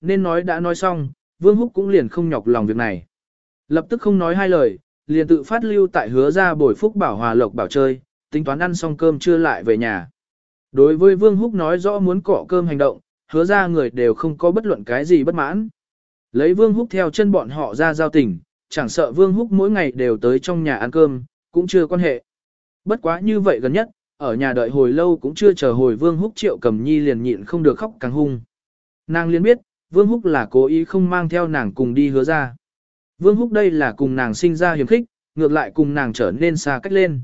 nên nói đã nói xong, Vương Húc cũng liền không nhọc lòng việc này. Lập tức không nói hai lời, liền tự phát lưu tại hứa ra bồi phúc bảo hòa lộc bảo chơi, tính toán ăn xong cơm chưa lại về nhà. Đối với Vương Húc nói rõ muốn cọ cơm hành động, hứa ra người đều không có bất luận cái gì bất mãn. Lấy Vương Húc theo chân bọn họ ra giao tình, chẳng sợ Vương Húc mỗi ngày đều tới trong nhà ăn cơm, cũng chưa quan hệ. Bất quá như vậy gần nhất, ở nhà đợi hồi lâu cũng chưa chờ hồi Vương Húc triệu cầm nhi liền nhịn không được khóc càng hung. Nàng liền biết, Vương Húc là cố ý không mang theo nàng cùng đi hứa ra. Vương Húc đây là cùng nàng sinh ra hiểm khích, ngược lại cùng nàng trở nên xa cách lên.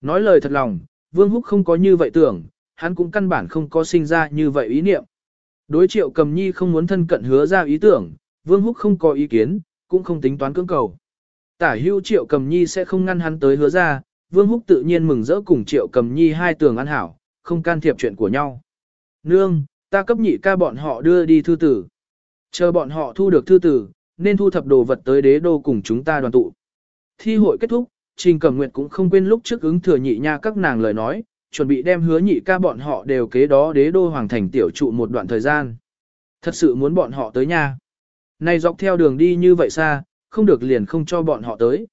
Nói lời thật lòng, Vương Húc không có như vậy tưởng, hắn cũng căn bản không có sinh ra như vậy ý niệm. Đối triệu cầm nhi không muốn thân cận hứa ra ý tưởng, Vương Húc không có ý kiến, cũng không tính toán cưỡng cầu. Tả hưu triệu cầm nhi sẽ không ngăn hắn tới hứa ra, Vương Húc tự nhiên mừng rỡ cùng triệu cầm nhi hai tường ăn hảo, không can thiệp chuyện của nhau. Nương, ta cấp nhị ca bọn họ đưa đi thư tử. Chờ bọn họ thu được thư tử, nên thu thập đồ vật tới đế đô cùng chúng ta đoàn tụ. Thi hội kết thúc, Trình Cẩm Nguyệt cũng không quên lúc trước ứng thừa nhị nha các nàng lời nói, chuẩn bị đem hứa nhị ca bọn họ đều kế đó đế đô hoàng thành tiểu trụ một đoạn thời gian. Thật sự muốn bọn họ tới nha. Này dọc theo đường đi như vậy xa, không được liền không cho bọn họ tới.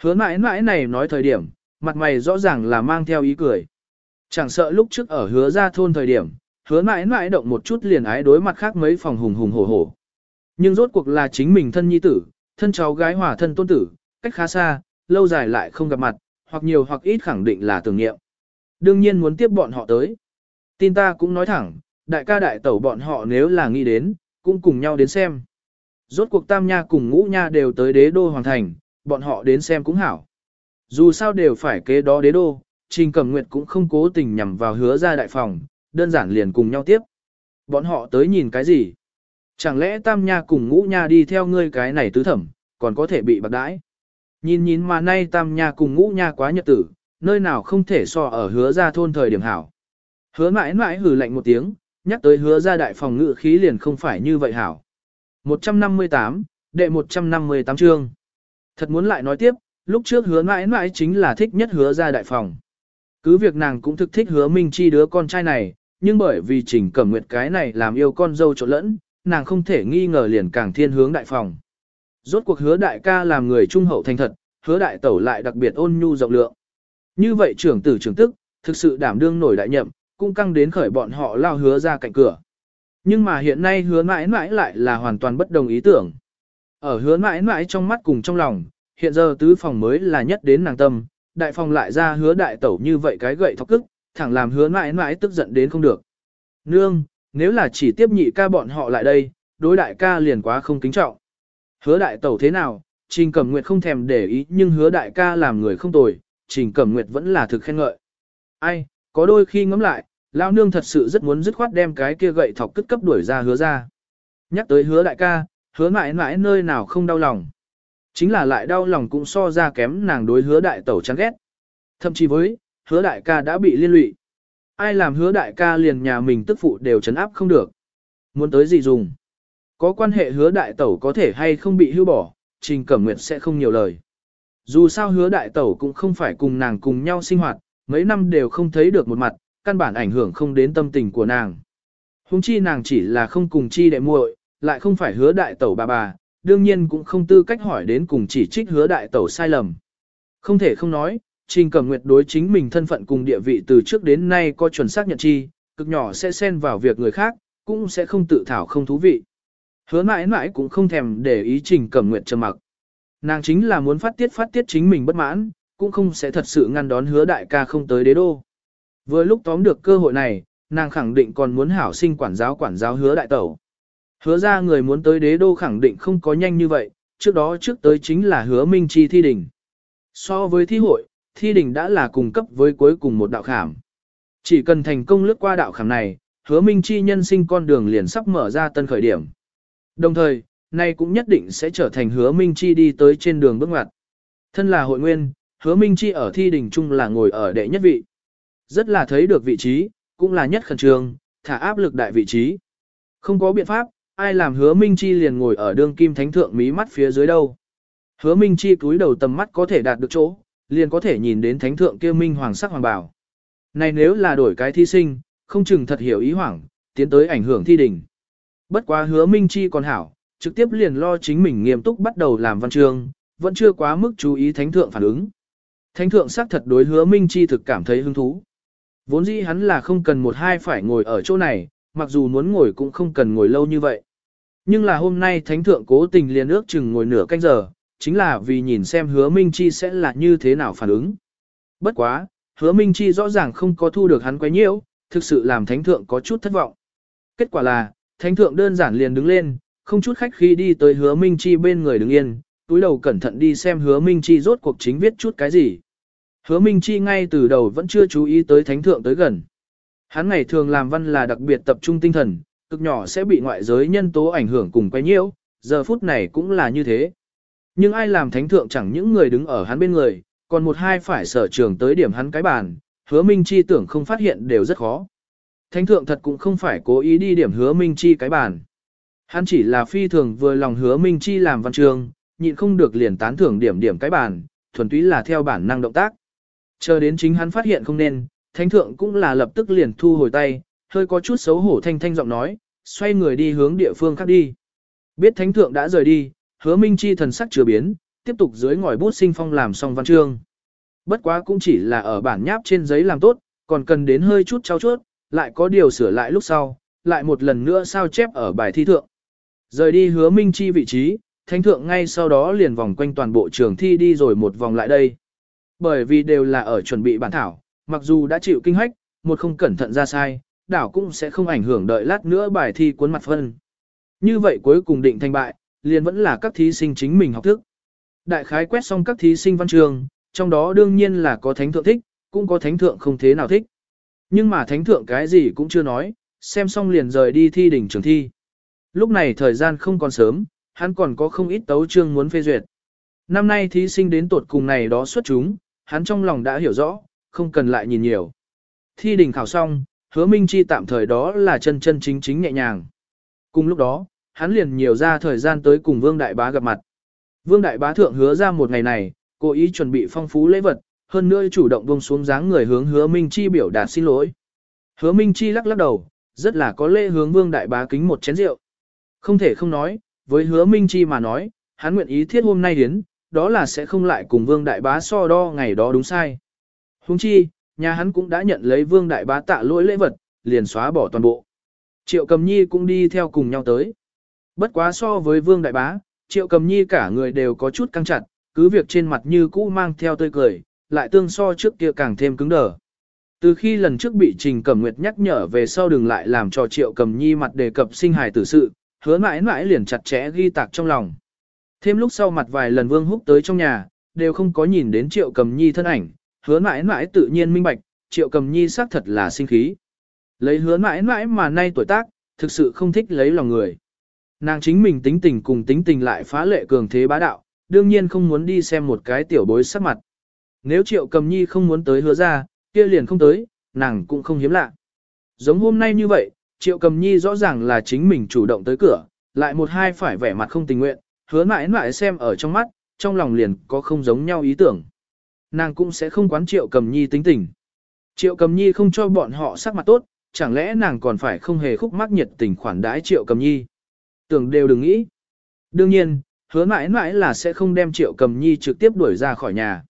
Hứa mãi mãi này nói thời điểm, mặt mày rõ ràng là mang theo ý cười. Chẳng sợ lúc trước ở hứa ra thôn thời điểm, hứa mãi mãi động một chút liền ái đối mặt khác mấy phòng hùng hùng hổ hổ. Nhưng rốt cuộc là chính mình thân nhi tử, thân cháu gái hòa thân tôn tử, cách khá xa, lâu dài lại không gặp mặt, hoặc nhiều hoặc ít khẳng định là tưởng nghiệm. Đương nhiên muốn tiếp bọn họ tới. Tin ta cũng nói thẳng, đại ca đại tẩu bọn họ nếu là nghĩ đến, cũng cùng nhau đến xem. Rốt cuộc tam nha cùng ngũ nha đều tới đế đô hoàng thành, bọn họ đến xem cũng hảo. Dù sao đều phải kế đó đế đô, Trình Cẩm Nguyệt cũng không cố tình nhằm vào hứa ra đại phòng, đơn giản liền cùng nhau tiếp. Bọn họ tới nhìn cái gì? Chẳng lẽ tam nha cùng ngũ nha đi theo ngươi cái này tứ thẩm, còn có thể bị bạc đãi? Nhìn nhìn mà nay tam nha cùng ngũ nha quá nhật tử, nơi nào không thể so ở hứa ra thôn thời điểm hảo. Hứa mãi mãi hử lạnh một tiếng, nhắc tới hứa ra đại phòng ngự khí liền không phải như vậy hảo. 158, đệ 158 chương. Thật muốn lại nói tiếp, lúc trước hứa mãi mãi chính là thích nhất hứa ra đại phòng. Cứ việc nàng cũng thực thích hứa Minh Chi đứa con trai này, nhưng bởi vì trình cẩm nguyệt cái này làm yêu con dâu trộn lẫn, nàng không thể nghi ngờ liền càng thiên hướng đại phòng. Rốt cuộc hứa đại ca làm người trung hậu thành thật, hứa đại tẩu lại đặc biệt ôn nhu rộng lượng. Như vậy trưởng tử trưởng tức, thực sự đảm đương nổi đại nhậm, cũng căng đến khởi bọn họ lao hứa ra cạnh cửa. Nhưng mà hiện nay hứa mãi mãi lại là hoàn toàn bất đồng ý tưởng. Ở hứa mãi mãi trong mắt cùng trong lòng, hiện giờ tứ phòng mới là nhất đến nàng tâm, đại phòng lại ra hứa đại tẩu như vậy cái gậy thọc cức, thẳng làm hứa mãi mãi tức giận đến không được. Nương, nếu là chỉ tiếp nhị ca bọn họ lại đây, đối đại ca liền quá không kính trọng. Hứa đại tẩu thế nào, Trình Cẩm Nguyệt không thèm để ý nhưng hứa đại ca làm người không tồi, Trình Cẩm Nguyệt vẫn là thực khen ngợi. Ai, có đôi khi ngắm lại, Lao nương thật sự rất muốn dứt khoát đem cái kia gậy thọc cất cấp đuổi ra hứa ra. Nhắc tới hứa đại ca, hứa mãi mãi nơi nào không đau lòng. Chính là lại đau lòng cũng so ra kém nàng đối hứa đại tẩu chán ghét. Thậm chí với, hứa đại ca đã bị liên lụy. Ai làm hứa đại ca liền nhà mình tức phụ đều chấn áp không được. Muốn tới gì dùng. Có quan hệ hứa đại tẩu có thể hay không bị hưu bỏ, Trình Cẩm Nguyệt sẽ không nhiều lời. Dù sao hứa đại tẩu cũng không phải cùng nàng cùng nhau sinh hoạt, mấy năm đều không thấy được một mặt, căn bản ảnh hưởng không đến tâm tình của nàng. Hùng chi nàng chỉ là không cùng chi đệ muội, lại không phải hứa đại tẩu bà bà, đương nhiên cũng không tư cách hỏi đến cùng chỉ trích hứa đại tẩu sai lầm. Không thể không nói, Trình Cẩm Nguyệt đối chính mình thân phận cùng địa vị từ trước đến nay có chuẩn xác nhận chi, cực nhỏ sẽ xen vào việc người khác, cũng sẽ không tự thảo không thú vị. Hứa mãi mãi cũng không thèm để ý Trình Cẩm Nguyệt trầm mặc. Nàng chính là muốn phát tiết phát tiết chính mình bất mãn, cũng không sẽ thật sự ngăn đón hứa đại ca không tới đế đô. Vừa lúc tóm được cơ hội này, nàng khẳng định còn muốn hảo sinh quản giáo quản giáo hứa đại tẩu. Hứa ra người muốn tới đế đô khẳng định không có nhanh như vậy, trước đó trước tới chính là hứa minh chi thi đình. So với thi hội, thi đình đã là cùng cấp với cuối cùng một đạo khảm. Chỉ cần thành công lướt qua đạo khảm này, hứa minh chi nhân sinh con đường liền sắp mở ra tân khởi điểm. Đồng thời, nay cũng nhất định sẽ trở thành hứa minh chi đi tới trên đường bước ngoặt. Thân là hội nguyên, hứa minh chi ở thi đình chung là ngồi ở đệ nhất vị. Rất là thấy được vị trí, cũng là nhất khẩn trương, thả áp lực đại vị trí. Không có biện pháp, ai làm hứa Minh Chi liền ngồi ở đương kim thánh thượng mí mắt phía dưới đâu. Hứa Minh Chi cúi đầu tầm mắt có thể đạt được chỗ, liền có thể nhìn đến thánh thượng kia minh hoàng sắc hoàng bảo. Này nếu là đổi cái thi sinh, không chừng thật hiểu ý hoảng, tiến tới ảnh hưởng thi đình. Bất quá hứa Minh Chi còn hảo, trực tiếp liền lo chính mình nghiêm túc bắt đầu làm văn chương, vẫn chưa quá mức chú ý thánh thượng phản ứng. Thánh thượng xác thật đối hứa Minh Chi thực cảm thấy hứng thú. Vốn dĩ hắn là không cần một hai phải ngồi ở chỗ này, mặc dù muốn ngồi cũng không cần ngồi lâu như vậy. Nhưng là hôm nay thánh thượng cố tình liền ước chừng ngồi nửa canh giờ, chính là vì nhìn xem hứa Minh Chi sẽ là như thế nào phản ứng. Bất quá, hứa Minh Chi rõ ràng không có thu được hắn quấy nhiễu, thực sự làm thánh thượng có chút thất vọng. Kết quả là, thánh thượng đơn giản liền đứng lên, không chút khách khi đi tới hứa Minh Chi bên người đứng yên, túi đầu cẩn thận đi xem hứa Minh Chi rốt cuộc chính viết chút cái gì. Hứa Minh Chi ngay từ đầu vẫn chưa chú ý tới thánh thượng tới gần. Hắn ngày thường làm văn là đặc biệt tập trung tinh thần, cực nhỏ sẽ bị ngoại giới nhân tố ảnh hưởng cùng quay nhiễu, giờ phút này cũng là như thế. Nhưng ai làm thánh thượng chẳng những người đứng ở hắn bên người, còn một hai phải sở trường tới điểm hắn cái bàn, hứa Minh Chi tưởng không phát hiện đều rất khó. Thánh thượng thật cũng không phải cố ý đi điểm hứa Minh Chi cái bàn. Hắn chỉ là phi thường vừa lòng hứa Minh Chi làm văn trường, nhịn không được liền tán thưởng điểm điểm cái bàn, thuần túy là theo bản năng động tác. Chờ đến chính hắn phát hiện không nên, thánh thượng cũng là lập tức liền thu hồi tay, hơi có chút xấu hổ thanh thanh giọng nói, xoay người đi hướng địa phương khác đi. Biết thánh thượng đã rời đi, hứa minh chi thần sắc chưa biến, tiếp tục dưới ngòi bút sinh phong làm xong văn chương. Bất quá cũng chỉ là ở bản nháp trên giấy làm tốt, còn cần đến hơi chút trao chuốt, lại có điều sửa lại lúc sau, lại một lần nữa sao chép ở bài thi thượng. Rời đi hứa minh chi vị trí, thánh thượng ngay sau đó liền vòng quanh toàn bộ trường thi đi rồi một vòng lại đây. Bởi vì đều là ở chuẩn bị bản thảo, mặc dù đã chịu kinh hách, một không cẩn thận ra sai, đảo cũng sẽ không ảnh hưởng đợi lát nữa bài thi cuốn mặt phân. Như vậy cuối cùng định thành bại, liền vẫn là các thí sinh chính mình học thức. Đại khái quét xong các thí sinh văn trường, trong đó đương nhiên là có thánh thượng thích, cũng có thánh thượng không thế nào thích. Nhưng mà thánh thượng cái gì cũng chưa nói, xem xong liền rời đi thi đỉnh trường thi. Lúc này thời gian không còn sớm, hắn còn có không ít tấu chương muốn phê duyệt. Năm nay thí sinh đến tột cùng này đó xuất chúng, hắn trong lòng đã hiểu rõ, không cần lại nhìn nhiều. Thi đỉnh khảo xong, hứa minh chi tạm thời đó là chân chân chính chính nhẹ nhàng. Cùng lúc đó, hắn liền nhiều ra thời gian tới cùng Vương Đại Bá gặp mặt. Vương Đại Bá thượng hứa ra một ngày này, cố ý chuẩn bị phong phú lễ vật, hơn nữa chủ động buông xuống dáng người hướng hứa minh chi biểu đạt xin lỗi. Hứa minh chi lắc lắc đầu, rất là có lễ hướng Vương Đại Bá kính một chén rượu. Không thể không nói, với hứa minh chi mà nói, hắn nguyện ý thiết hôm nay đến, đó là sẽ không lại cùng Vương Đại Bá so đo ngày đó đúng sai. Huống chi, nhà hắn cũng đã nhận lấy Vương Đại Bá tạ lỗi lễ vật, liền xóa bỏ toàn bộ. Triệu Cầm Nhi cũng đi theo cùng nhau tới. Bất quá so với Vương Đại Bá, Triệu Cầm Nhi cả người đều có chút căng chặt, cứ việc trên mặt như cũ mang theo tươi cười, lại tương so trước kia càng thêm cứng đờ. Từ khi lần trước bị Trình Cẩm Nguyệt nhắc nhở về sau đừng lại làm cho Triệu Cầm Nhi mặt đề cập sinh hài tử sự, hứa mãi mãi liền chặt chẽ ghi tạc trong lòng. Thêm lúc sau mặt vài lần Vương Húc tới trong nhà, đều không có nhìn đến Triệu Cầm Nhi thân ảnh, hứa mãi mãi tự nhiên minh bạch, Triệu Cầm Nhi xác thật là sinh khí. Lấy hứa mãi mãi mà nay tuổi tác, thực sự không thích lấy lòng người. Nàng chính mình tính tình cùng tính tình lại phá lệ cường thế bá đạo, đương nhiên không muốn đi xem một cái tiểu bối sắc mặt. Nếu Triệu Cầm Nhi không muốn tới hứa ra, kia liền không tới, nàng cũng không hiếm lạ. Giống hôm nay như vậy, Triệu Cầm Nhi rõ ràng là chính mình chủ động tới cửa, lại một hai phải vẻ mặt không tình nguyện, hứa mãi mãi xem ở trong mắt, trong lòng liền có không giống nhau ý tưởng. Nàng cũng sẽ không quán Triệu Cầm Nhi tính tình. Triệu Cầm Nhi không cho bọn họ sắc mặt tốt, chẳng lẽ nàng còn phải không hề khúc mắc nhiệt tình khoản đãi Triệu Cầm Nhi. Tưởng đều đừng nghĩ. Đương nhiên, hứa mãi mãi là sẽ không đem Triệu Cầm Nhi trực tiếp đuổi ra khỏi nhà.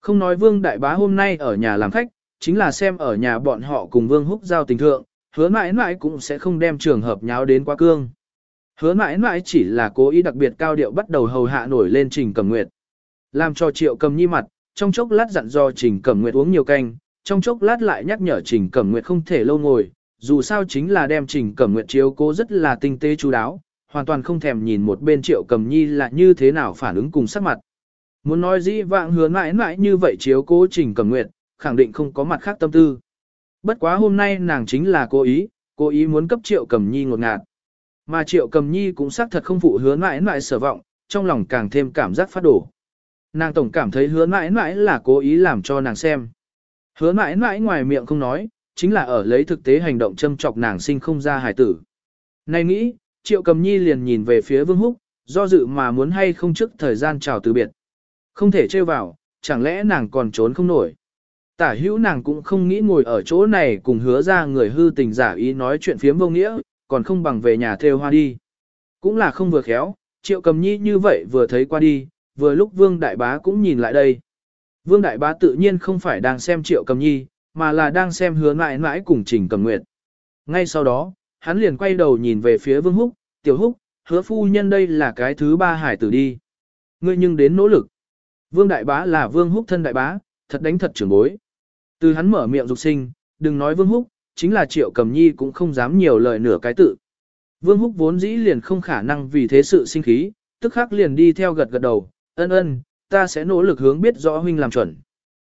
Không nói Vương Đại Bá hôm nay ở nhà làm khách, chính là xem ở nhà bọn họ cùng Vương Húc giao tình thượng, hứa mãi mãi cũng sẽ không đem trường hợp nháo đến quá cương. Hứa mãi mãi chỉ là cố ý đặc biệt cao điệu bắt đầu hầu hạ nổi lên Trình Cẩm Nguyệt. Làm cho Triệu Cầm Nhi mặt, trong chốc lát dặn do Trình Cẩm Nguyệt uống nhiều canh, trong chốc lát lại nhắc nhở Trình Cẩm Nguyệt không thể lâu ngồi, dù sao chính là đem Trình Cẩm Nguyệt chiếu cố rất là tinh tế chú đáo, hoàn toàn không thèm nhìn một bên Triệu Cầm Nhi là như thế nào phản ứng cùng sắc mặt. Muốn nói dĩ vãng hứa mãi mãi như vậy chiếu cố Trình cầm nguyện khẳng định không có mặt khác tâm tư. Bất quá hôm nay nàng chính là cố ý, cố ý muốn cấp Triệu Cầm Nhi ngột ngạt. Mà Triệu Cầm Nhi cũng xác thật không phụ hứa mãi mãi sở vọng, trong lòng càng thêm cảm giác phát đổ. Nàng tổng cảm thấy hứa mãi mãi là cố ý làm cho nàng xem. Hứa mãi mãi ngoài miệng không nói, chính là ở lấy thực tế hành động châm chọc nàng sinh không ra hài tử. Này nghĩ, Triệu Cầm Nhi liền nhìn về phía Vương Húc, do dự mà muốn hay không trước thời gian chào từ biệt. Không thể trêu vào, chẳng lẽ nàng còn trốn không nổi. Tả hữu nàng cũng không nghĩ ngồi ở chỗ này cùng hứa ra người hư tình giả ý nói chuyện phiếm vô nghĩa, còn không bằng về nhà theo hoa đi. Cũng là không vừa khéo, triệu cầm nhi như vậy vừa thấy qua đi, vừa lúc vương đại bá cũng nhìn lại đây. Vương đại bá tự nhiên không phải đang xem triệu cầm nhi, mà là đang xem hứa mãi mãi cùng trình cầm nguyệt. Ngay sau đó, hắn liền quay đầu nhìn về phía vương húc, tiểu húc, hứa phu nhân đây là cái thứ ba hải tử đi. Ngươi nhưng đến nỗ lực. Vương đại bá là vương húc thân đại bá, thật đánh thật trưởng bối. Từ hắn mở miệng dục sinh, đừng nói vương húc, chính là triệu cầm nhi cũng không dám nhiều lời nửa cái tự. Vương húc vốn dĩ liền không khả năng vì thế sự sinh khí, tức khắc liền đi theo gật gật đầu, ân ân, ta sẽ nỗ lực hướng biết rõ huynh làm chuẩn.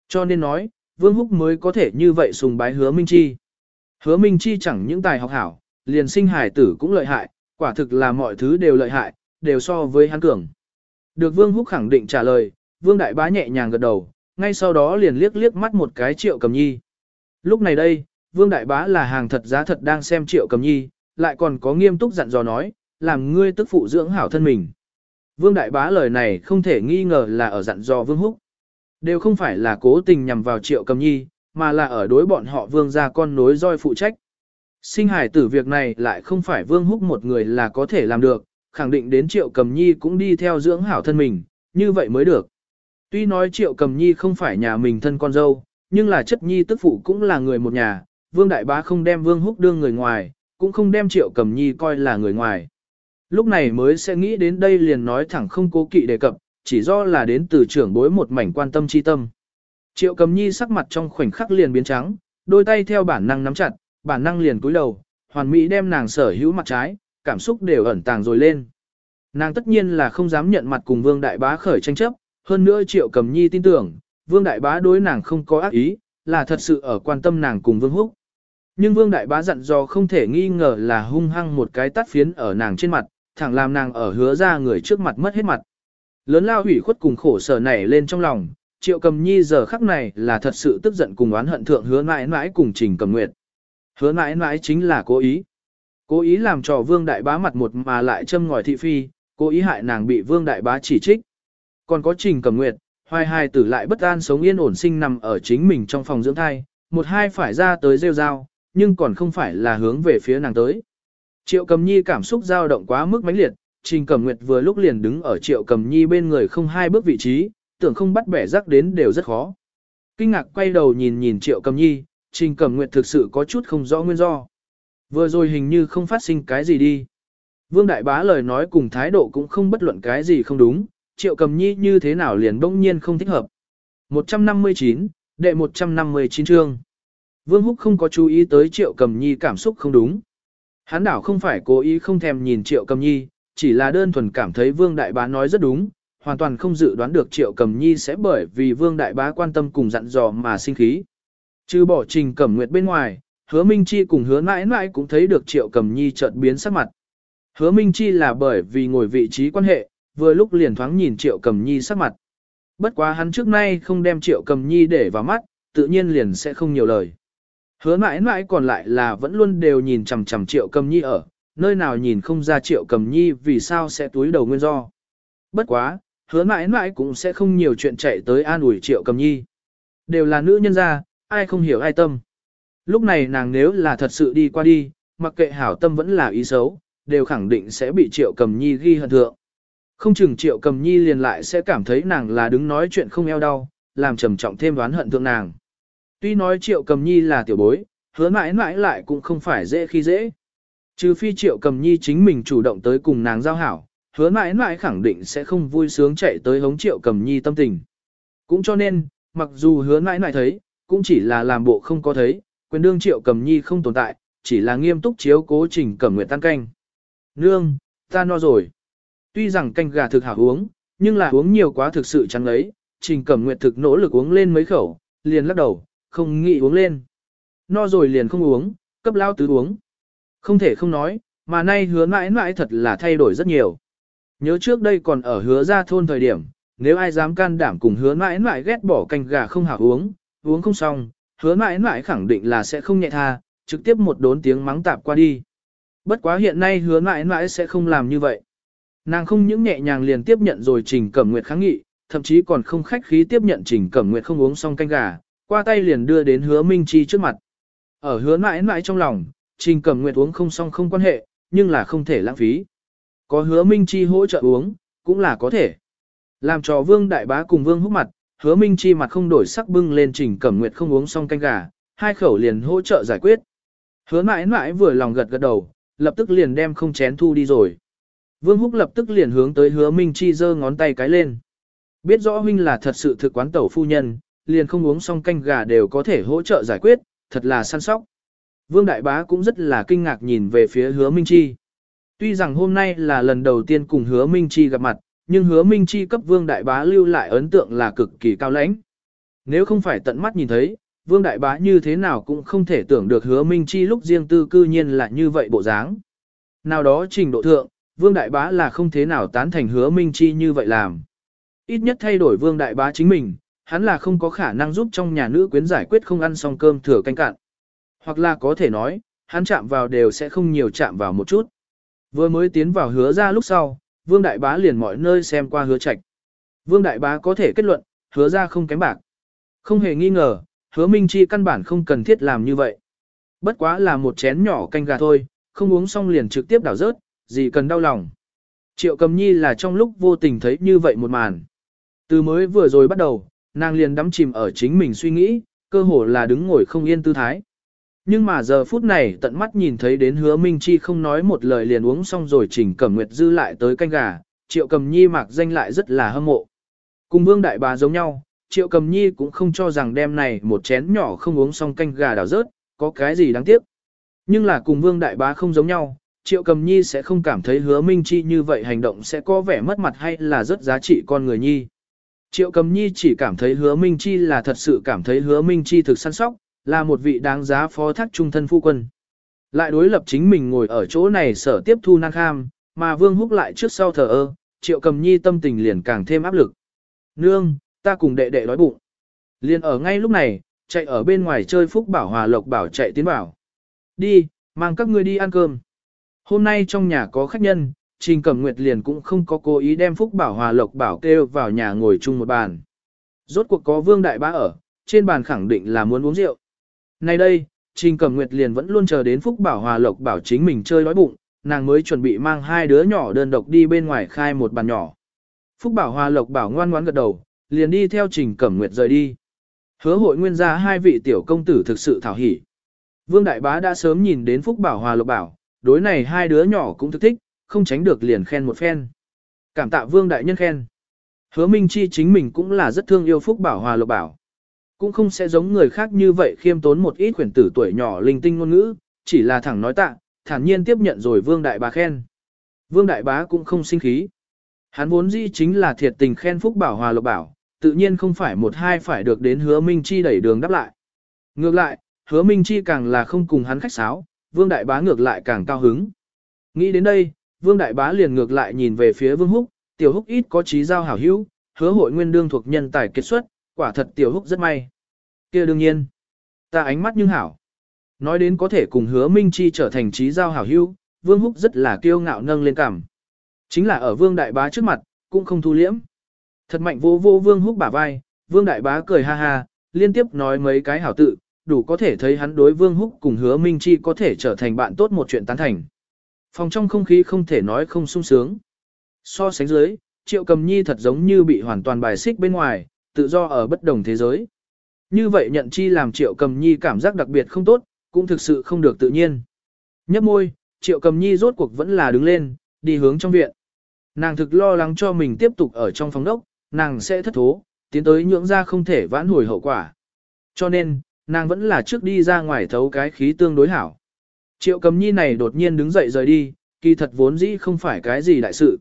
Cho nên nói, Vương Húc mới có thể như vậy sùng bái hứa Minh Chi. Hứa Minh Chi chẳng những tài học hảo, liền sinh hải tử cũng lợi hại, quả thực là mọi thứ đều lợi hại, đều so với hắn cường. Được Vương Húc khẳng định trả lời, Vương Đại Bá nhẹ nhàng gật đầu, ngay sau đó liền liếc liếc mắt một cái triệu cầm nhi. Lúc này đây, Vương Đại Bá là hàng thật giá thật đang xem triệu cầm nhi, lại còn có nghiêm túc dặn dò nói, làm ngươi tức phụ dưỡng hảo thân mình. Vương Đại Bá lời này không thể nghi ngờ là ở dặn dò Vương Húc. Đều không phải là cố tình nhằm vào triệu cầm nhi, mà là ở đối bọn họ Vương ra con nối roi phụ trách. Sinh hải tử việc này lại không phải Vương Húc một người là có thể làm được, khẳng định đến triệu cầm nhi cũng đi theo dưỡng hảo thân mình, như vậy mới được. Tuy nói triệu cầm nhi không phải nhà mình thân con dâu, nhưng là chất nhi tức phụ cũng là người một nhà, Vương Đại Bá không đem Vương Húc đương người ngoài, cũng không đem triệu cầm nhi coi là người ngoài. Lúc này mới sẽ nghĩ đến đây liền nói thẳng không cố kỵ đề cập, chỉ do là đến từ trưởng bối một mảnh quan tâm chi tâm. Triệu cầm nhi sắc mặt trong khoảnh khắc liền biến trắng, đôi tay theo bản năng nắm chặt, bản năng liền cúi đầu, hoàn mỹ đem nàng sở hữu mặt trái, cảm xúc đều ẩn tàng rồi lên. Nàng tất nhiên là không dám nhận mặt cùng vương đại bá khởi tranh chấp, hơn nữa triệu cầm nhi tin tưởng, vương đại bá đối nàng không có ác ý, là thật sự ở quan tâm nàng cùng vương húc. Nhưng vương đại bá dặn dò không thể nghi ngờ là hung hăng một cái tắt phiến ở nàng trên mặt, thẳng làm nàng ở hứa ra người trước mặt mất hết mặt. Lớn lao hủy khuất cùng khổ sở nảy lên trong lòng, triệu cầm nhi giờ khắc này là thật sự tức giận cùng oán hận thượng hứa mãi mãi cùng trình cầm nguyệt. Hứa mãi mãi chính là cố ý. Cố ý làm cho vương đại bá mặt một mà lại châm ngòi thị phi, cố ý hại nàng bị vương đại bá chỉ trích. Còn có trình cầm nguyệt, hoài hài tử lại bất an sống yên ổn sinh nằm ở chính mình trong phòng dưỡng thai, một hai phải ra tới rêu rao, nhưng còn không phải là hướng về phía nàng tới. Triệu cầm nhi cảm xúc dao động quá mức mãnh liệt, Trình cầm Nguyệt vừa lúc liền đứng ở Triệu Cầm Nhi bên người không hai bước vị trí, tưởng không bắt bẻ rắc đến đều rất khó. Kinh ngạc quay đầu nhìn nhìn Triệu Cầm Nhi, Trình Cẩm Nguyệt thực sự có chút không rõ nguyên do. Vừa rồi hình như không phát sinh cái gì đi. Vương Đại Bá lời nói cùng thái độ cũng không bất luận cái gì không đúng, Triệu Cầm Nhi như thế nào liền bỗng nhiên không thích hợp. 159, đệ 159 chương. Vương Húc không có chú ý tới Triệu Cầm Nhi cảm xúc không đúng. Hắn đảo không phải cố ý không thèm nhìn Triệu Cầm Nhi, chỉ là đơn thuần cảm thấy Vương Đại Bá nói rất đúng, hoàn toàn không dự đoán được Triệu Cầm Nhi sẽ bởi vì Vương Đại Bá quan tâm cùng dặn dò mà sinh khí. Trừ bỏ Trình Cẩm Nguyệt bên ngoài, Hứa Minh Chi cùng Hứa Mãi Mãi cũng thấy được Triệu cẩm Nhi chợt biến sắc mặt. Hứa Minh Chi là bởi vì ngồi vị trí quan hệ, vừa lúc liền thoáng nhìn Triệu cẩm Nhi sắc mặt. Bất quá hắn trước nay không đem Triệu cẩm Nhi để vào mắt, tự nhiên liền sẽ không nhiều lời. Hứa mãi mãi còn lại là vẫn luôn đều nhìn chằm chằm Triệu Cầm Nhi ở, nơi nào nhìn không ra triệu cầm nhi vì sao sẽ túi đầu nguyên do. Bất quá, hứa mãi mãi cũng sẽ không nhiều chuyện chạy tới an ủi triệu cầm nhi. Đều là nữ nhân gia, ai không hiểu ai tâm. Lúc này nàng nếu là thật sự đi qua đi, mặc kệ hảo tâm vẫn là ý xấu, đều khẳng định sẽ bị triệu cầm nhi ghi hận thượng. Không chừng triệu cầm nhi liền lại sẽ cảm thấy nàng là đứng nói chuyện không eo đau, làm trầm trọng thêm đoán hận thượng nàng. Tuy nói triệu cầm nhi là tiểu bối, hứa mãi mãi lại cũng không phải dễ khi dễ. Trừ phi triệu cầm nhi chính mình chủ động tới cùng nàng giao hảo, hứa mãi mãi khẳng định sẽ không vui sướng chạy tới hống triệu cầm nhi tâm tình. Cũng cho nên, mặc dù hứa mãi mãi thấy, cũng chỉ là làm bộ không có thấy, quyền đương triệu cầm nhi không tồn tại, chỉ là nghiêm túc chiếu cố trình cẩm nguyện tan canh. Nương, ta no rồi. Tuy rằng canh gà thực hảo uống, nhưng là uống nhiều quá thực sự chẳng lấy, trình cẩm nguyện thực nỗ lực uống lên mấy khẩu, liền lắc đầu, không nghĩ uống lên. No rồi liền không uống, cấp lao tứ uống. Không thể không nói, mà nay hứa mãi mãi thật là thay đổi rất nhiều. Nhớ trước đây còn ở hứa ra thôn thời điểm, nếu ai dám can đảm cùng hứa mãi mãi ghét bỏ canh gà không hảo uống, uống không xong, hứa mãi mãi khẳng định là sẽ không nhẹ tha, trực tiếp một đốn tiếng mắng tạp qua đi. Bất quá hiện nay hứa mãi mãi sẽ không làm như vậy. Nàng không những nhẹ nhàng liền tiếp nhận rồi trình cẩm nguyệt kháng nghị, thậm chí còn không khách khí tiếp nhận trình cẩm nguyệt không uống xong canh gà, qua tay liền đưa đến hứa minh chi trước mặt. Ở hứa mãi mãi trong lòng, Trình Cẩm Nguyệt uống không xong không quan hệ, nhưng là không thể lãng phí. Có hứa Minh Chi hỗ trợ uống, cũng là có thể. Làm cho Vương Đại Bá cùng Vương hút mặt, hứa Minh Chi mặt không đổi sắc bưng lên Trình Cẩm Nguyệt không uống xong canh gà, hai khẩu liền hỗ trợ giải quyết. Hứa mãi mãi vừa lòng gật gật đầu, lập tức liền đem không chén thu đi rồi. Vương Húc lập tức liền hướng tới hứa Minh Chi giơ ngón tay cái lên. Biết rõ huynh là thật sự thực quán tẩu phu nhân, liền không uống xong canh gà đều có thể hỗ trợ giải quyết, thật là săn sóc. Vương Đại Bá cũng rất là kinh ngạc nhìn về phía hứa Minh Chi. Tuy rằng hôm nay là lần đầu tiên cùng hứa Minh Chi gặp mặt, nhưng hứa Minh Chi cấp Vương Đại Bá lưu lại ấn tượng là cực kỳ cao lãnh. Nếu không phải tận mắt nhìn thấy, Vương Đại Bá như thế nào cũng không thể tưởng được hứa Minh Chi lúc riêng tư cư nhiên là như vậy bộ dáng. Nào đó trình độ thượng, Vương Đại Bá là không thế nào tán thành hứa Minh Chi như vậy làm. Ít nhất thay đổi Vương Đại Bá chính mình, hắn là không có khả năng giúp trong nhà nữ quyến giải quyết không ăn xong cơm thừa canh cạn. Hoặc là có thể nói, hắn chạm vào đều sẽ không nhiều chạm vào một chút. Vừa mới tiến vào hứa ra lúc sau, Vương Đại Bá liền mọi nơi xem qua hứa trạch. Vương Đại Bá có thể kết luận, hứa ra không kém bạc. Không hề nghi ngờ, hứa Minh Chi căn bản không cần thiết làm như vậy. Bất quá là một chén nhỏ canh gà thôi, không uống xong liền trực tiếp đảo rớt, gì cần đau lòng. Triệu cầm nhi là trong lúc vô tình thấy như vậy một màn. Từ mới vừa rồi bắt đầu, nàng liền đắm chìm ở chính mình suy nghĩ, cơ hồ là đứng ngồi không yên tư thái. Nhưng mà giờ phút này tận mắt nhìn thấy đến hứa Minh Chi không nói một lời liền uống xong rồi chỉnh cẩm nguyệt dư lại tới canh gà, triệu cầm nhi mạc danh lại rất là hâm mộ. Cùng vương đại bà giống nhau, triệu cầm nhi cũng không cho rằng đêm này một chén nhỏ không uống xong canh gà đào rớt, có cái gì đáng tiếc. Nhưng là cùng vương đại bá không giống nhau, triệu cầm nhi sẽ không cảm thấy hứa minh chi như vậy hành động sẽ có vẻ mất mặt hay là rất giá trị con người nhi. Triệu cầm nhi chỉ cảm thấy hứa minh chi là thật sự cảm thấy hứa minh chi thực săn sóc, là một vị đáng giá phó thác trung thân phu quân. Lại đối lập chính mình ngồi ở chỗ này sở tiếp thu năng kham, mà vương húc lại trước sau thờ ơ, triệu cầm nhi tâm tình liền càng thêm áp lực. Nương, ta cùng đệ đệ đói bụng. Liền ở ngay lúc này, chạy ở bên ngoài chơi phúc bảo hòa lộc bảo chạy tiến bảo. Đi, mang các ngươi đi ăn cơm. Hôm nay trong nhà có khách nhân, Trình Cẩm Nguyệt liền cũng không có cố ý đem phúc bảo hòa lộc bảo kêu vào nhà ngồi chung một bàn. Rốt cuộc có vương đại bá ở, trên bàn khẳng định là muốn uống rượu. Nay đây, Trình Cẩm Nguyệt liền vẫn luôn chờ đến phúc bảo hòa lộc bảo chính mình chơi đói bụng, nàng mới chuẩn bị mang hai đứa nhỏ đơn độc đi bên ngoài khai một bàn nhỏ. Phúc bảo hòa lộc bảo ngoan ngoãn gật đầu, liền đi theo Trình Cẩm Nguyệt rời đi. Hứa hội nguyên gia hai vị tiểu công tử thực sự thảo hỉ. Vương Đại Bá đã sớm nhìn đến Phúc Bảo Hòa Lộc Bảo, đối này hai đứa nhỏ cũng thực thích, không tránh được liền khen một phen. Cảm tạ Vương Đại Nhân khen. Hứa Minh Chi chính mình cũng là rất thương yêu Phúc Bảo Hòa Lộc Bảo. Cũng không sẽ giống người khác như vậy khiêm tốn một ít quyển tử tuổi nhỏ linh tinh ngôn ngữ, chỉ là thẳng nói tạ, thản nhiên tiếp nhận rồi Vương Đại Bá khen. Vương Đại Bá cũng không sinh khí. Hắn vốn dĩ chính là thiệt tình khen Phúc Bảo Hòa Lộc Bảo, tự nhiên không phải một hai phải được đến hứa Minh Chi đẩy đường đáp lại. Ngược lại, hứa Minh Chi càng là không cùng hắn khách sáo, Vương Đại Bá ngược lại càng cao hứng. Nghĩ đến đây, Vương Đại Bá liền ngược lại nhìn về phía Vương Húc, Tiểu Húc ít có trí giao hảo hữu, hứa hội nguyên đương thuộc nhân tài kết xuất, quả thật Tiểu Húc rất may. kia đương nhiên, ta ánh mắt nhưng hảo. Nói đến có thể cùng hứa Minh Chi trở thành trí giao hảo hữu, Vương Húc rất là kiêu ngạo nâng lên cảm. Chính là ở Vương Đại Bá trước mặt, cũng không thu liễm. Thật mạnh vô vô Vương Húc bả vai, Vương Đại Bá cười ha ha, liên tiếp nói mấy cái hảo tự, đủ có thể thấy hắn đối Vương Húc cùng hứa Minh Chi có thể trở thành bạn tốt một chuyện tán thành. Phòng trong không khí không thể nói không sung sướng. So sánh dưới, Triệu Cầm Nhi thật giống như bị hoàn toàn bài xích bên ngoài, tự do ở bất đồng thế giới. Như vậy nhận chi làm Triệu Cầm Nhi cảm giác đặc biệt không tốt, cũng thực sự không được tự nhiên. Nhấp môi, Triệu Cầm Nhi rốt cuộc vẫn là đứng lên, đi hướng trong viện. Nàng thực lo lắng cho mình tiếp tục ở trong phòng đốc, nàng sẽ thất thố, tiến tới nhưỡng ra không thể vãn hồi hậu quả. Cho nên, nàng vẫn là trước đi ra ngoài thấu cái khí tương đối hảo. Triệu cầm nhi này đột nhiên đứng dậy rời đi, kỳ thật vốn dĩ không phải cái gì đại sự.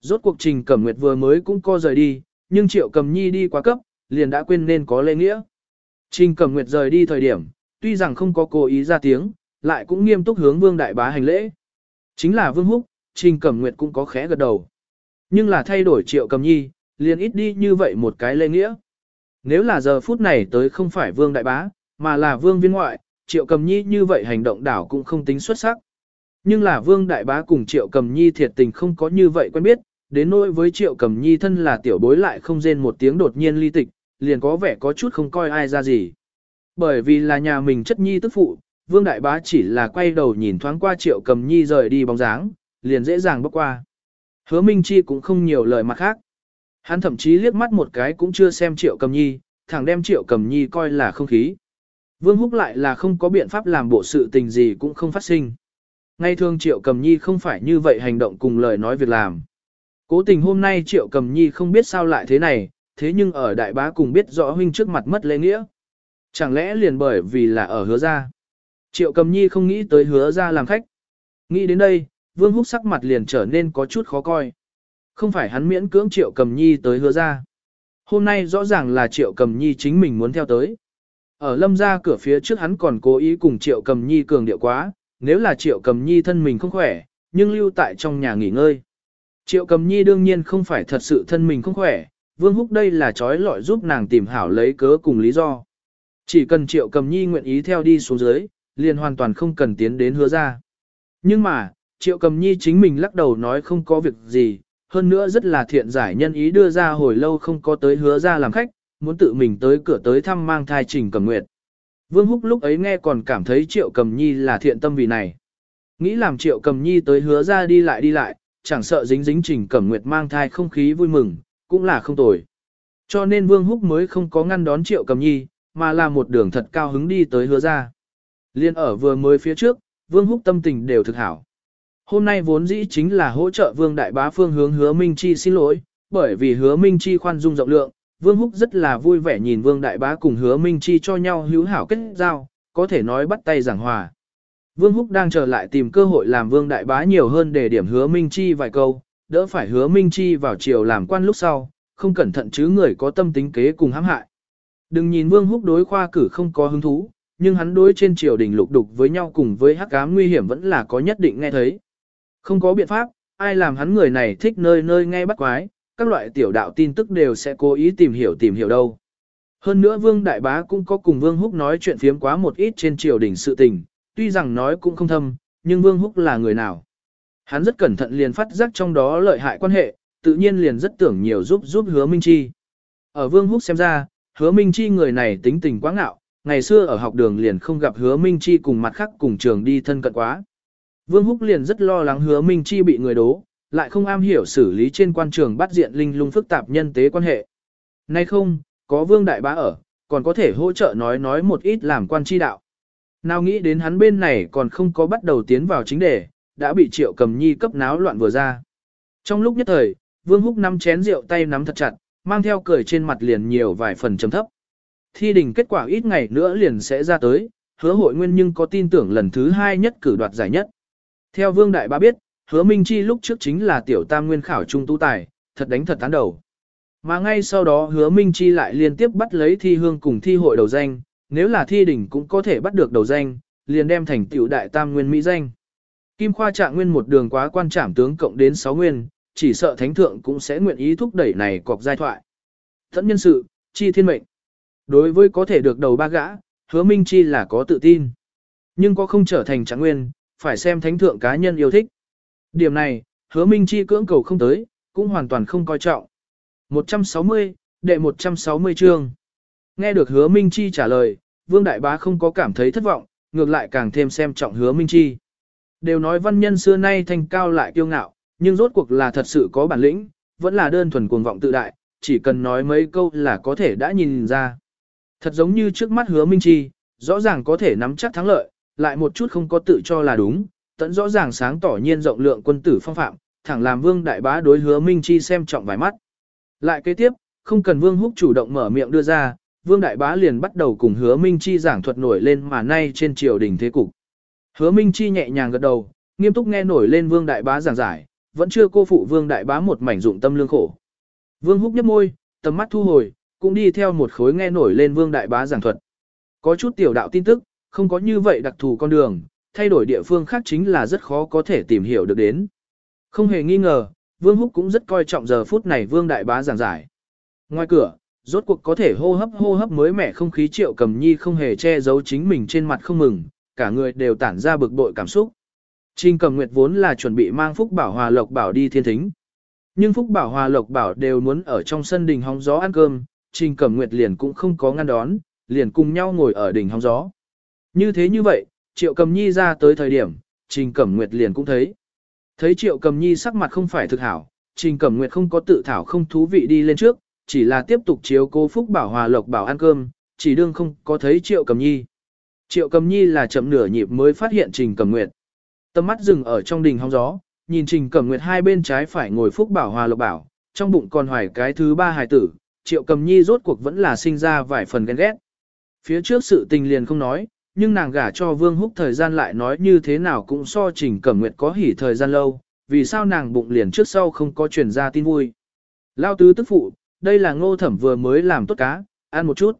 Rốt cuộc trình cẩm nguyệt vừa mới cũng co rời đi, nhưng triệu cầm nhi đi quá cấp, liền đã quên nên có lễ nghĩa. Trình cẩm nguyệt rời đi thời điểm, tuy rằng không có cố ý ra tiếng, lại cũng nghiêm túc hướng vương đại bá hành lễ. Chính là vương húc, trình cẩm nguyệt cũng có khẽ gật đầu. Nhưng là thay đổi triệu cầm nhi, liền ít đi như vậy một cái lễ nghĩa. Nếu là giờ phút này tới không phải vương đại bá, mà là vương viên ngoại, triệu cầm nhi như vậy hành động đảo cũng không tính xuất sắc. Nhưng là vương đại bá cùng triệu cầm nhi thiệt tình không có như vậy quen biết, đến nỗi với triệu cầm nhi thân là tiểu bối lại không rên một tiếng đột nhiên ly tịch, liền có vẻ có chút không coi ai ra gì. Bởi vì là nhà mình chất nhi tức phụ, Vương Đại Bá chỉ là quay đầu nhìn thoáng qua Triệu Cầm Nhi rời đi bóng dáng, liền dễ dàng bước qua. Hứa Minh Chi cũng không nhiều lời mặt khác. Hắn thậm chí liếc mắt một cái cũng chưa xem Triệu Cầm Nhi, thẳng đem Triệu Cầm Nhi coi là không khí. Vương Húc lại là không có biện pháp làm bộ sự tình gì cũng không phát sinh. Ngay thường Triệu Cầm Nhi không phải như vậy hành động cùng lời nói việc làm. Cố tình hôm nay Triệu Cầm Nhi không biết sao lại thế này, thế nhưng ở đại bá cùng biết rõ huynh trước mặt mất lễ nghĩa. Chẳng lẽ liền bởi vì là ở hứa ra. Triệu Cầm Nhi không nghĩ tới hứa ra làm khách. Nghĩ đến đây, Vương Húc sắc mặt liền trở nên có chút khó coi. Không phải hắn miễn cưỡng Triệu Cầm Nhi tới hứa ra. Hôm nay rõ ràng là Triệu Cầm Nhi chính mình muốn theo tới. Ở lâm ra cửa phía trước hắn còn cố ý cùng Triệu Cầm Nhi cường điệu quá, nếu là Triệu Cầm Nhi thân mình không khỏe, nhưng lưu tại trong nhà nghỉ ngơi. Triệu Cầm Nhi đương nhiên không phải thật sự thân mình không khỏe, Vương Húc đây là trói lọi giúp nàng tìm hảo lấy cớ cùng lý do. Chỉ cần Triệu Cầm Nhi nguyện ý theo đi xuống dưới, liền hoàn toàn không cần tiến đến hứa ra. Nhưng mà, Triệu Cầm Nhi chính mình lắc đầu nói không có việc gì, hơn nữa rất là thiện giải nhân ý đưa ra hồi lâu không có tới hứa ra làm khách, muốn tự mình tới cửa tới thăm mang thai trình cầm nguyệt. Vương Húc lúc ấy nghe còn cảm thấy Triệu Cầm Nhi là thiện tâm vì này. Nghĩ làm Triệu Cầm Nhi tới hứa ra đi lại đi lại, chẳng sợ dính dính trình cẩm nguyệt mang thai không khí vui mừng, cũng là không tồi. Cho nên Vương Húc mới không có ngăn đón Triệu Cầm Nhi, mà là một đường thật cao hứng đi tới hứa ra. Liên ở vừa mới phía trước, Vương Húc tâm tình đều thực hảo. Hôm nay vốn dĩ chính là hỗ trợ Vương Đại Bá Phương hướng hứa Minh Chi xin lỗi, bởi vì hứa Minh Chi khoan dung rộng lượng, Vương Húc rất là vui vẻ nhìn Vương Đại Bá cùng hứa Minh Chi cho nhau hữu hảo kết giao, có thể nói bắt tay giảng hòa. Vương Húc đang chờ lại tìm cơ hội làm Vương Đại Bá nhiều hơn để điểm hứa Minh Chi vài câu, đỡ phải hứa Minh Chi vào chiều làm quan lúc sau, không cẩn thận chứ người có tâm tính kế cùng hãm hại. Đừng nhìn Vương Húc đối khoa cử không có hứng thú, nhưng hắn đối trên triều đình lục đục với nhau cùng với hắc ám nguy hiểm vẫn là có nhất định nghe thấy. Không có biện pháp, ai làm hắn người này thích nơi nơi nghe bắt quái, các loại tiểu đạo tin tức đều sẽ cố ý tìm hiểu tìm hiểu đâu. Hơn nữa Vương Đại Bá cũng có cùng Vương Húc nói chuyện phiếm quá một ít trên triều đình sự tình, tuy rằng nói cũng không thâm, nhưng Vương Húc là người nào. Hắn rất cẩn thận liền phát giác trong đó lợi hại quan hệ, tự nhiên liền rất tưởng nhiều giúp giúp hứa Minh Chi. Ở Vương Húc xem ra, hứa Minh Chi người này tính tình quá ngạo, ngày xưa ở học đường liền không gặp hứa Minh Chi cùng mặt khác cùng trường đi thân cận quá. Vương Húc liền rất lo lắng hứa Minh Chi bị người đố, lại không am hiểu xử lý trên quan trường bắt diện linh lung phức tạp nhân tế quan hệ. Nay không, có Vương Đại Bá ở, còn có thể hỗ trợ nói nói một ít làm quan chi đạo. Nào nghĩ đến hắn bên này còn không có bắt đầu tiến vào chính đề, đã bị triệu cầm nhi cấp náo loạn vừa ra. Trong lúc nhất thời, Vương Húc nắm chén rượu tay nắm thật chặt, mang theo cười trên mặt liền nhiều vài phần trầm thấp. Thi đình kết quả ít ngày nữa liền sẽ ra tới, hứa hội nguyên nhưng có tin tưởng lần thứ hai nhất cử đoạt giải nhất. Theo Vương Đại Bá biết, hứa Minh Chi lúc trước chính là tiểu tam nguyên khảo trung tu tài, thật đánh thật tán đầu. Mà ngay sau đó hứa Minh Chi lại liên tiếp bắt lấy thi hương cùng thi hội đầu danh, nếu là thi đỉnh cũng có thể bắt được đầu danh, liền đem thành tiểu đại tam nguyên mỹ danh. Kim Khoa trạng nguyên một đường quá quan trảm tướng cộng đến 6 nguyên, chỉ sợ thánh thượng cũng sẽ nguyện ý thúc đẩy này cọc giai thoại. Thẫn nhân sự, chi thiên mệnh. Đối với có thể được đầu ba gã, hứa Minh Chi là có tự tin. Nhưng có không trở thành trạng nguyên, phải xem thánh thượng cá nhân yêu thích. Điểm này, hứa Minh Chi cưỡng cầu không tới, cũng hoàn toàn không coi trọng. 160, đệ 160 chương. Nghe được hứa Minh Chi trả lời, Vương Đại Bá không có cảm thấy thất vọng, ngược lại càng thêm xem trọng hứa Minh Chi. Đều nói văn nhân xưa nay thanh cao lại kiêu ngạo, nhưng rốt cuộc là thật sự có bản lĩnh, vẫn là đơn thuần cuồng vọng tự đại, chỉ cần nói mấy câu là có thể đã nhìn ra. Thật giống như trước mắt hứa Minh Chi, rõ ràng có thể nắm chắc thắng lợi, lại một chút không có tự cho là đúng, tận rõ ràng sáng tỏ nhiên rộng lượng quân tử phong phạm, thẳng làm vương đại bá đối hứa Minh Chi xem trọng vài mắt. Lại kế tiếp, không cần vương húc chủ động mở miệng đưa ra, vương đại bá liền bắt đầu cùng hứa Minh Chi giảng thuật nổi lên mà nay trên triều đình thế cục. Hứa Minh Chi nhẹ nhàng gật đầu, nghiêm túc nghe nổi lên vương đại bá giảng giải, vẫn chưa cô phụ vương đại bá một mảnh dụng tâm lương khổ. Vương húc nhếch môi, tầm mắt thu hồi, cũng đi theo một khối nghe nổi lên vương đại bá giảng thuật. Có chút tiểu đạo tin tức, không có như vậy đặc thù con đường, thay đổi địa phương khác chính là rất khó có thể tìm hiểu được đến. Không hề nghi ngờ, Vương Húc cũng rất coi trọng giờ phút này Vương Đại Bá giảng giải. Ngoài cửa, rốt cuộc có thể hô hấp hô hấp mới mẻ không khí triệu cầm nhi không hề che giấu chính mình trên mặt không mừng, cả người đều tản ra bực bội cảm xúc. Trình cầm nguyệt vốn là chuẩn bị mang Phúc Bảo Hòa Lộc Bảo đi thiên thính. Nhưng Phúc Bảo Hòa Lộc Bảo đều muốn ở trong sân đình hóng gió ăn cơm, Trình cầm nguyệt liền cũng không có ngăn đón, liền cùng nhau ngồi ở đỉnh hóng gió. Như thế như vậy, Triệu Cầm Nhi ra tới thời điểm, Trình Cẩm Nguyệt liền cũng thấy. Thấy Triệu Cầm Nhi sắc mặt không phải thực hảo, Trình Cẩm Nguyệt không có tự thảo không thú vị đi lên trước, chỉ là tiếp tục chiếu cố Phúc Bảo Hòa Lộc Bảo ăn cơm, chỉ đương không có thấy Triệu Cầm Nhi. Triệu Cầm Nhi là chậm nửa nhịp mới phát hiện Trình cầm Nguyệt. Tầm mắt dừng ở trong đình hóng gió, nhìn Trình Cẩm Nguyệt hai bên trái phải ngồi Phúc Bảo Hòa Lộc Bảo, trong bụng còn hoài cái thứ ba hài tử, Triệu Cầm Nhi rốt cuộc vẫn là sinh ra vài phần ghen ghét. Phía trước sự tình liền không nói, nhưng nàng gả cho Vương Húc thời gian lại nói như thế nào cũng so Trình Cẩm Nguyệt có hỉ thời gian lâu, vì sao nàng bụng liền trước sau không có truyền ra tin vui. Lao tứ tức phụ, đây là ngô thẩm vừa mới làm tốt cá, ăn một chút.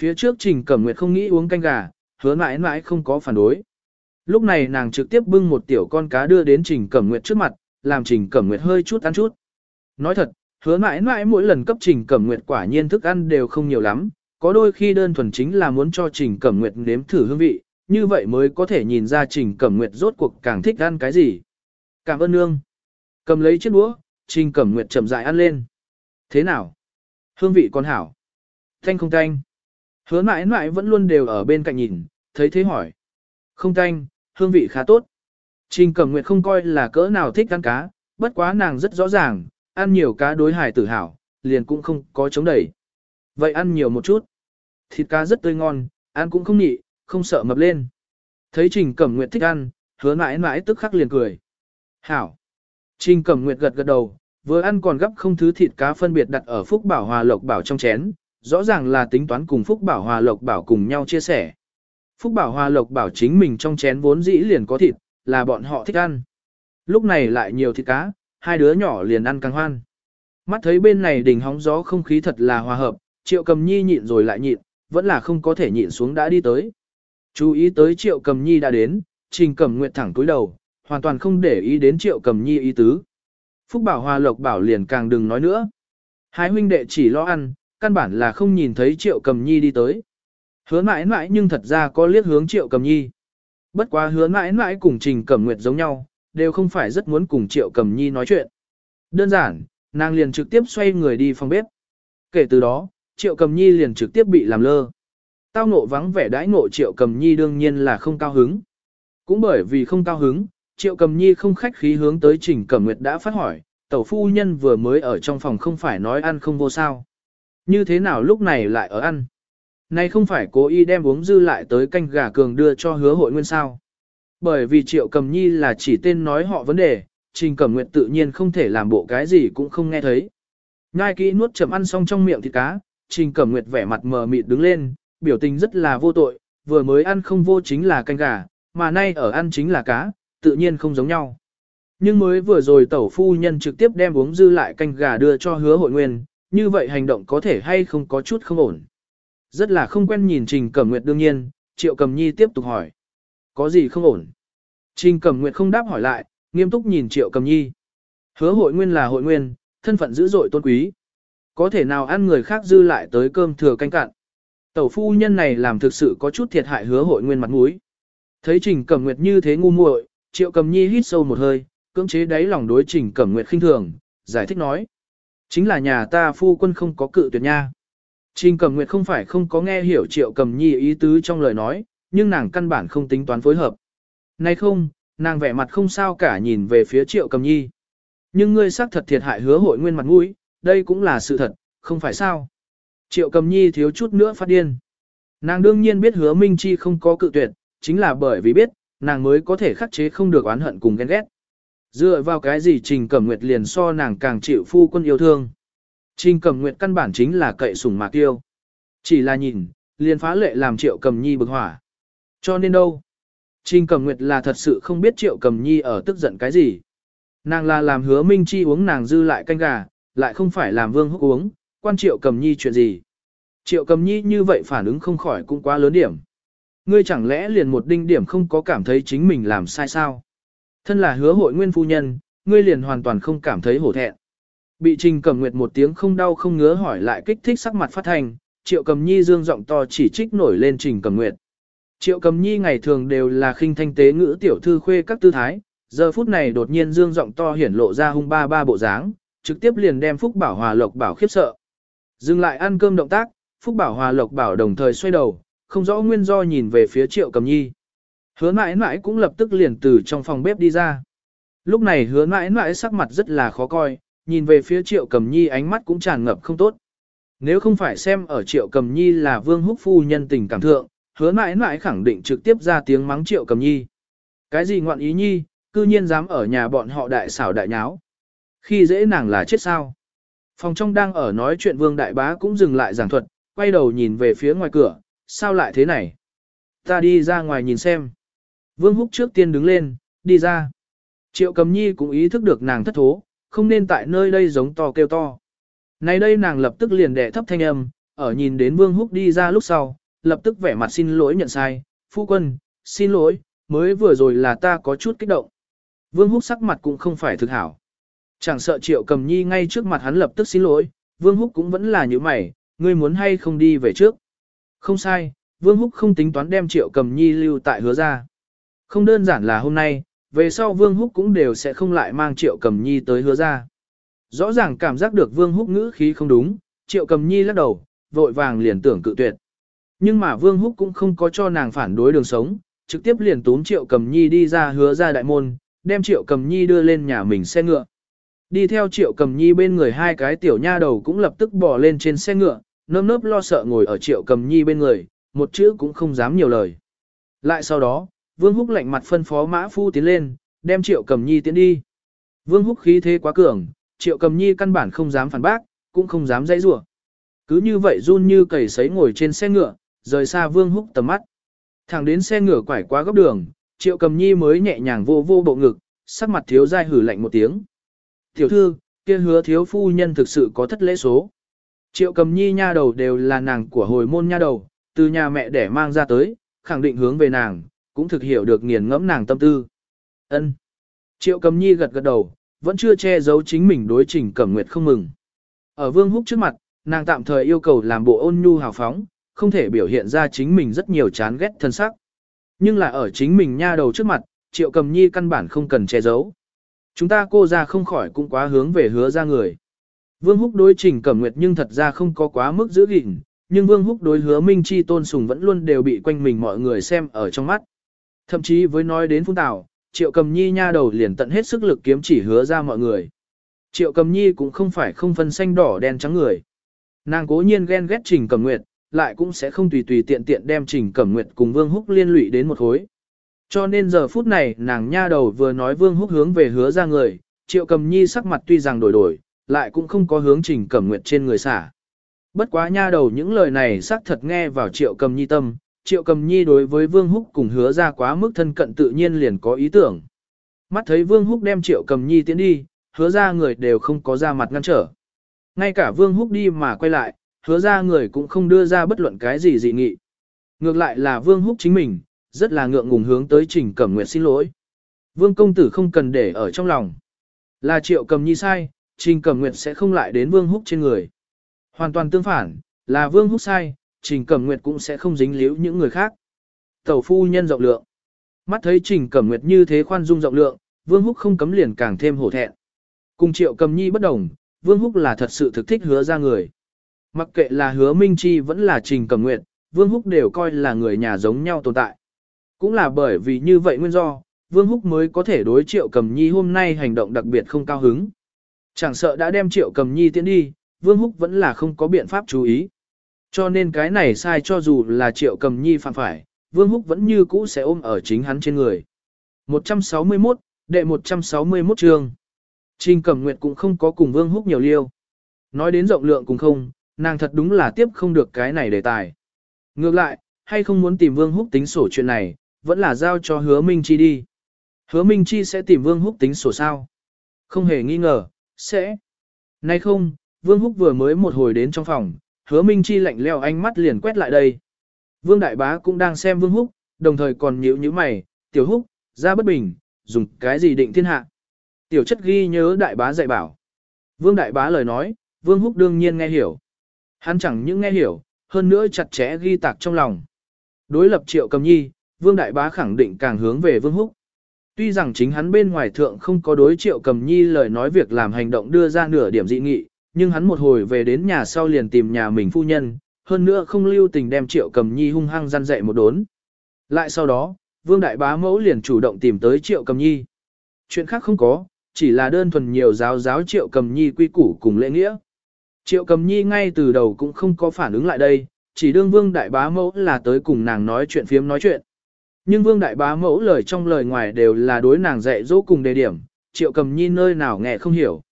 Phía trước Trình Cẩm Nguyệt không nghĩ uống canh gà, hứa mãi mãi không có phản đối. Lúc này nàng trực tiếp bưng một tiểu con cá đưa đến Trình Cẩm Nguyệt trước mặt, làm Trình Cẩm Nguyệt hơi chút ăn chút. Nói thật, hứa mãi mãi mỗi lần cấp Trình Cẩm Nguyệt quả nhiên thức ăn đều không nhiều lắm, có đôi khi đơn thuần chính là muốn cho Trình Cẩm Nguyệt nếm thử hương vị, như vậy mới có thể nhìn ra Trình Cẩm Nguyệt rốt cuộc càng thích ăn cái gì. Cảm ơn nương. Cầm lấy chiếc đũa, Trình Cẩm Nguyệt chậm rãi ăn lên. Thế nào? Hương vị còn hảo. Thanh không thanh. Hứa mãi mãi vẫn luôn đều ở bên cạnh nhìn, thấy thế hỏi. Không thanh, hương vị khá tốt. Trình Cẩm Nguyệt không coi là cỡ nào thích ăn cá, bất quá nàng rất rõ ràng, ăn nhiều cá đối hài tử hảo, liền cũng không có chống đẩy. Vậy ăn nhiều một chút. Thịt cá rất tươi ngon, ăn cũng không nhị, không sợ mập lên. Thấy Trình Cẩm Nguyệt thích ăn, hứa mãi mãi tức khắc liền cười. Hảo. Trình Cẩm Nguyệt gật gật đầu, vừa ăn còn gấp không thứ thịt cá phân biệt đặt ở Phúc Bảo Hòa Lộc Bảo trong chén, rõ ràng là tính toán cùng Phúc Bảo Hòa Lộc Bảo cùng nhau chia sẻ. Phúc Bảo Hòa Lộc Bảo chính mình trong chén vốn dĩ liền có thịt, là bọn họ thích ăn. Lúc này lại nhiều thịt cá, hai đứa nhỏ liền ăn càng hoan. Mắt thấy bên này đỉnh hóng gió không khí thật là hòa hợp, Triệu Cầm Nhi nhịn rồi lại nhịn, vẫn là không có thể nhịn xuống đã đi tới. Chú ý tới Triệu Cầm Nhi đã đến, Trình Cẩm Nguyệt thẳng túi đầu, hoàn toàn không để ý đến Triệu Cầm Nhi ý tứ. Phúc Bảo Hòa Lộc Bảo liền càng đừng nói nữa. Hai huynh đệ chỉ lo ăn, căn bản là không nhìn thấy Triệu Cầm Nhi đi tới. Hứa mãi mãi nhưng thật ra có liếc hướng Triệu Cầm Nhi. Bất quá hứa mãi mãi cùng Trình Cẩm Nguyệt giống nhau, đều không phải rất muốn cùng Triệu Cầm Nhi nói chuyện. Đơn giản, nàng liền trực tiếp xoay người đi phòng bếp. Kể từ đó, Triệu Cầm Nhi liền trực tiếp bị làm lơ. Tao ngộ vắng vẻ đãi ngộ Triệu Cầm Nhi đương nhiên là không cao hứng. Cũng bởi vì không cao hứng, Triệu Cầm Nhi không khách khí hướng tới Trình Cẩm Nguyệt đã phát hỏi, tẩu phu nhân vừa mới ở trong phòng không phải nói ăn không vô sao. Như thế nào lúc này lại ở ăn? Này không phải cố ý đem uống dư lại tới canh gà cường đưa cho hứa hội nguyên sao. Bởi vì Triệu Cầm Nhi là chỉ tên nói họ vấn đề, Trình Cẩm Nguyệt tự nhiên không thể làm bộ cái gì cũng không nghe thấy. Ngai kỹ nuốt chậm ăn xong trong miệng thịt cá, Trình Cẩm Nguyệt vẻ mặt mờ mịt đứng lên, biểu tình rất là vô tội, vừa mới ăn không vô chính là canh gà, mà nay ở ăn chính là cá, tự nhiên không giống nhau. Nhưng mới vừa rồi tẩu phu nhân trực tiếp đem uống dư lại canh gà đưa cho hứa hội nguyên, như vậy hành động có thể hay không có chút không ổn. Rất là không quen nhìn Trình Cẩm Nguyệt đương nhiên, Triệu Cầm Nhi tiếp tục hỏi. Có gì không ổn? Trình Cẩm Nguyệt không đáp hỏi lại, nghiêm túc nhìn Triệu Cầm Nhi. Hứa hội nguyên là hội nguyên, thân phận dữ dội tôn quý. Có thể nào ăn người khác dư lại tới cơm thừa canh cạn. Tẩu phu nhân này làm thực sự có chút thiệt hại hứa hội nguyên mặt mũi. Thấy Trình Cẩm Nguyệt như thế ngu muội, Triệu Cầm Nhi hít sâu một hơi, cưỡng chế đáy lòng đối Trình Cẩm Nguyệt khinh thường, giải thích nói: "Chính là nhà ta phu quân không có cự tuyệt nha." Trình Cẩm Nguyệt không phải không có nghe hiểu Triệu Cầm Nhi ý tứ trong lời nói, nhưng nàng căn bản không tính toán phối hợp. Nay không, nàng vẻ mặt không sao cả nhìn về phía Triệu Cầm Nhi. Nhưng ngươi xác thật thiệt hại hứa hội nguyên mặt mũi, đây cũng là sự thật, không phải sao. Triệu Cầm Nhi thiếu chút nữa phát điên. Nàng đương nhiên biết hứa Minh Chi không có cự tuyệt, chính là bởi vì biết, nàng mới có thể khắc chế không được oán hận cùng ghen ghét. Dựa vào cái gì Trình Cẩm Nguyệt liền so nàng càng chịu phu quân yêu thương. Trình Cẩm Nguyệt căn bản chính là cậy sủng mạc tiêu. Chỉ là nhìn, liền phá lệ làm Triệu Cầm Nhi bực hỏa. Cho nên đâu? Trình Cẩm Nguyệt là thật sự không biết Triệu Cầm Nhi ở tức giận cái gì. Nàng là làm hứa Minh Chi uống nàng dư lại canh gà, lại không phải làm Vương Húc uống, quan Triệu Cầm Nhi chuyện gì. Triệu Cầm Nhi như vậy phản ứng không khỏi cũng quá lớn điểm. Ngươi chẳng lẽ liền một đinh điểm không có cảm thấy chính mình làm sai sao? Thân là hứa hội nguyên phu nhân, ngươi liền hoàn toàn không cảm thấy hổ thẹn. Bị Trình Cẩm Nguyệt một tiếng không đau không ngứa hỏi lại kích thích sắc mặt phát thành, Triệu Cầm Nhi dương giọng to chỉ trích nổi lên Trình Cẩm Nguyệt. Triệu Cầm Nhi ngày thường đều là khinh thanh tế ngữ tiểu thư khuê các tư thái, giờ phút này đột nhiên dương giọng to hiển lộ ra hung ba ba bộ dáng, trực tiếp liền đem Phúc Bảo Hòa Lộc Bảo khiếp sợ. Dừng lại ăn cơm động tác, Phúc Bảo Hòa Lộc Bảo đồng thời xoay đầu, không rõ nguyên do nhìn về phía Triệu Cầm Nhi. Hứa mãi mãi cũng lập tức liền từ trong phòng bếp đi ra. Lúc này hứa mãi mãi sắc mặt rất là khó coi, nhìn về phía triệu cầm nhi ánh mắt cũng tràn ngập không tốt. Nếu không phải xem ở triệu cầm nhi là vương húc phu nhân tình cảm thượng, hứa mãi mãi khẳng định trực tiếp ra tiếng mắng triệu cầm nhi. Cái gì ngoạn ý nhi, cư nhiên dám ở nhà bọn họ đại xảo đại nháo. Khi dễ nàng là chết sao. Phòng trong đang ở nói chuyện vương đại bá cũng dừng lại giảng thuật, quay đầu nhìn về phía ngoài cửa, sao lại thế này? Ta đi ra ngoài nhìn xem. Vương húc trước tiên đứng lên, đi ra. Triệu cầm nhi cũng ý thức được nàng thất thố, không nên tại nơi đây giống to kêu to. Này đây nàng lập tức liền đẻ thấp thanh âm, ở nhìn đến Vương Húc đi ra lúc sau, lập tức vẻ mặt xin lỗi nhận sai, phu quân, xin lỗi, mới vừa rồi là ta có chút kích động. Vương Húc sắc mặt cũng không phải thực hảo. Chẳng sợ triệu cầm nhi ngay trước mặt hắn lập tức xin lỗi, Vương Húc cũng vẫn là như mày, ngươi muốn hay không đi về trước. Không sai, Vương Húc không tính toán đem triệu cầm nhi lưu tại hứa ra. Không đơn giản là hôm nay, về sau Vương Húc cũng đều sẽ không lại mang triệu cầm nhi tới hứa ra. Rõ ràng cảm giác được Vương Húc ngữ khí không đúng, triệu cầm nhi lắc đầu, vội vàng liền tưởng cự tuyệt. Nhưng mà Vương Húc cũng không có cho nàng phản đối đường sống, trực tiếp liền tốn triệu cầm nhi đi ra hứa ra đại môn, đem triệu cầm nhi đưa lên nhà mình xe ngựa. Đi theo triệu cầm nhi bên người hai cái tiểu nha đầu cũng lập tức bỏ lên trên xe ngựa, nơm nớp lo sợ ngồi ở triệu cầm nhi bên người, một chữ cũng không dám nhiều lời. Lại sau đó, Vương Húc lạnh mặt phân phó mã phu tiến lên, đem triệu cầm nhi tiến đi. Vương Húc khí thế quá cường, triệu cầm nhi căn bản không dám phản bác, cũng không dám dãy rủa. Cứ như vậy run như cầy sấy ngồi trên xe ngựa, rời xa Vương Húc tầm mắt. Thẳng đến xe ngựa quải qua góc đường, triệu cầm nhi mới nhẹ nhàng vô vô bộ ngực, sắc mặt thiếu dai hử lạnh một tiếng. Tiểu thư, kia hứa thiếu phu nhân thực sự có thất lễ số. Triệu cầm nhi nha đầu đều là nàng của hồi môn nha đầu, từ nhà mẹ để mang ra tới, khẳng định hướng về nàng, cũng thực hiểu được nghiền ngẫm nàng tâm tư. Ân. Triệu cầm nhi gật gật đầu, vẫn chưa che giấu chính mình đối trình cẩm nguyệt không mừng. Ở vương húc trước mặt, nàng tạm thời yêu cầu làm bộ ôn nhu hào phóng, không thể biểu hiện ra chính mình rất nhiều chán ghét thân sắc. Nhưng là ở chính mình nha đầu trước mặt, triệu cầm nhi căn bản không cần che giấu. Chúng ta cô ra không khỏi cũng quá hướng về hứa ra người. Vương Húc đối trình cẩm nguyệt nhưng thật ra không có quá mức giữ gìn, nhưng Vương Húc đối hứa Minh Chi tôn sùng vẫn luôn đều bị quanh mình mọi người xem ở trong mắt. Thậm chí với nói đến phun tảo, triệu cầm nhi nha đầu liền tận hết sức lực kiếm chỉ hứa ra mọi người. Triệu cầm nhi cũng không phải không phân xanh đỏ đen trắng người. Nàng cố nhiên ghen ghét trình cẩm nguyệt, lại cũng sẽ không tùy tùy tiện tiện đem trình cẩm nguyệt cùng Vương Húc liên lụy đến một khối. Cho nên giờ phút này nàng nha đầu vừa nói Vương Húc hướng về hứa ra người, triệu cầm nhi sắc mặt tuy rằng đổi đổi, lại cũng không có hướng trình cẩm nguyệt trên người xả. Bất quá nha đầu những lời này xác thật nghe vào triệu cầm nhi tâm, triệu cầm nhi đối với Vương Húc cùng hứa ra quá mức thân cận tự nhiên liền có ý tưởng. Mắt thấy Vương Húc đem triệu cầm nhi tiến đi, hứa ra người đều không có ra mặt ngăn trở. Ngay cả Vương Húc đi mà quay lại, hứa ra người cũng không đưa ra bất luận cái gì dị nghị. Ngược lại là Vương Húc chính mình, rất là ngượng ngùng hướng tới Trình Cẩm Nguyệt xin lỗi. Vương công tử không cần để ở trong lòng. Là triệu cầm nhi sai, Trình Cẩm Nguyệt sẽ không lại đến Vương Húc trên người. Hoàn toàn tương phản, là Vương Húc sai, Trình Cẩm Nguyệt cũng sẽ không dính líu những người khác. Tẩu phu nhân rộng lượng. Mắt thấy Trình Cẩm Nguyệt như thế khoan dung rộng lượng, Vương Húc không cấm liền càng thêm hổ thẹn. Cùng Triệu Cầm Nhi bất đồng, Vương Húc là thật sự thực thích hứa ra người. Mặc kệ là hứa Minh Chi vẫn là Trình Cẩm Nguyệt, Vương Húc đều coi là người nhà giống nhau tồn tại. Cũng là bởi vì như vậy nguyên do, Vương Húc mới có thể đối Triệu Cầm Nhi hôm nay hành động đặc biệt không cao hứng. Chẳng sợ đã đem Triệu Cầm Nhi tiến đi, Vương Húc vẫn là không có biện pháp chú ý. Cho nên cái này sai cho dù là Triệu Cầm Nhi phạm phải, Vương Húc vẫn như cũ sẽ ôm ở chính hắn trên người. 161, đệ 161 chương. Trình Cẩm Nguyệt cũng không có cùng Vương Húc nhiều liêu. Nói đến rộng lượng cũng không, nàng thật đúng là tiếp không được cái này đề tài. Ngược lại, hay không muốn tìm Vương Húc tính sổ chuyện này, vẫn là giao cho hứa Minh Chi đi. Hứa Minh Chi sẽ tìm Vương Húc tính sổ sao? Không hề nghi ngờ, sẽ. Nay không, Vương Húc vừa mới một hồi đến trong phòng, hứa Minh Chi lạnh leo ánh mắt liền quét lại đây. Vương Đại Bá cũng đang xem Vương Húc, đồng thời còn nhíu nhíu mày, tiểu Húc, ra bất bình, dùng cái gì định thiên hạ. Tiểu chất ghi nhớ Đại Bá dạy bảo. Vương Đại Bá lời nói, Vương Húc đương nhiên nghe hiểu. Hắn chẳng những nghe hiểu, hơn nữa chặt chẽ ghi tạc trong lòng. Đối lập triệu cầm nhi, Vương Đại Bá khẳng định càng hướng về Vương Húc. Tuy rằng chính hắn bên ngoài thượng không có đối triệu cầm nhi lời nói việc làm hành động đưa ra nửa điểm dị nghị, nhưng hắn một hồi về đến nhà sau liền tìm nhà mình phu nhân, hơn nữa không lưu tình đem triệu cầm nhi hung hăng gian dạy một đốn. Lại sau đó, Vương Đại Bá Mẫu liền chủ động tìm tới Triệu Cầm Nhi. Chuyện khác không có, chỉ là đơn thuần nhiều giáo giáo Triệu Cầm Nhi quy củ cùng lễ nghĩa. Triệu Cầm Nhi ngay từ đầu cũng không có phản ứng lại đây, chỉ đương Vương Đại Bá Mẫu là tới cùng nàng nói chuyện phiếm nói chuyện. Nhưng Vương Đại Bá Mẫu lời trong lời ngoài đều là đối nàng dạy dỗ cùng đề điểm, Triệu Cầm Nhi nơi nào nghe không hiểu.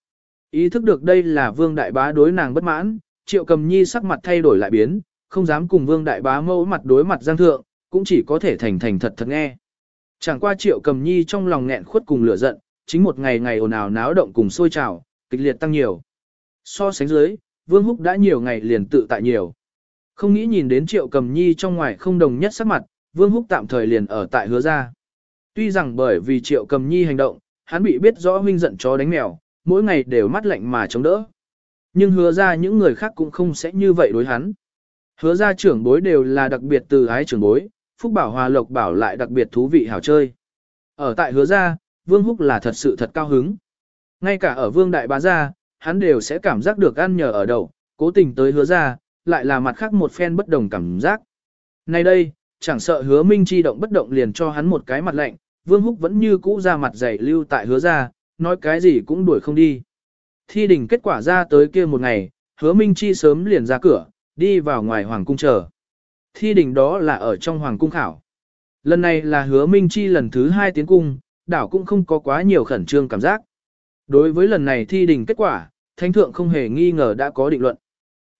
Ý thức được đây là Vương Đại Bá đối nàng bất mãn, Triệu Cầm Nhi sắc mặt thay đổi lại biến, không dám cùng Vương Đại Bá Mẫu mặt đối mặt giang thượng, cũng chỉ có thể thành thành thật thật nghe. Chẳng qua Triệu Cầm Nhi trong lòng nghẹn khuất cùng lửa giận, chính một ngày ngày ồn ào náo động cùng sôi trào, kịch liệt tăng nhiều. So sánh dưới, Vương Húc đã nhiều ngày liền tự tại nhiều. Không nghĩ nhìn đến Triệu Cầm Nhi trong ngoài không đồng nhất sắc mặt, Vương Húc tạm thời liền ở tại hứa ra. Tuy rằng bởi vì Triệu Cầm Nhi hành động, hắn bị biết rõ huynh giận chó đánh mèo, mỗi ngày đều mắt lạnh mà chống đỡ. Nhưng hứa ra những người khác cũng không sẽ như vậy đối hắn. Hứa ra trưởng bối đều là đặc biệt từ ái trưởng bối, Phúc Bảo Hòa Lộc Bảo lại đặc biệt thú vị hảo chơi. Ở tại hứa ra, Vương Húc là thật sự thật cao hứng. Ngay cả ở Vương Đại Bá Gia, hắn đều sẽ cảm giác được ăn nhờ ở đầu, cố tình tới hứa ra, lại là mặt khác một phen bất đồng cảm giác. Nay đây, chẳng sợ hứa minh chi động bất động liền cho hắn một cái mặt lạnh, Vương Húc vẫn như cũ ra mặt dày lưu tại hứa ra, nói cái gì cũng đuổi không đi. Thi đỉnh kết quả ra tới kia một ngày, hứa minh chi sớm liền ra cửa, đi vào ngoài hoàng cung chờ. Thi đỉnh đó là ở trong hoàng cung khảo. Lần này là hứa minh chi lần thứ hai tiến cung, đảo cũng không có quá nhiều khẩn trương cảm giác. Đối với lần này thi đỉnh kết quả, thánh thượng không hề nghi ngờ đã có định luận.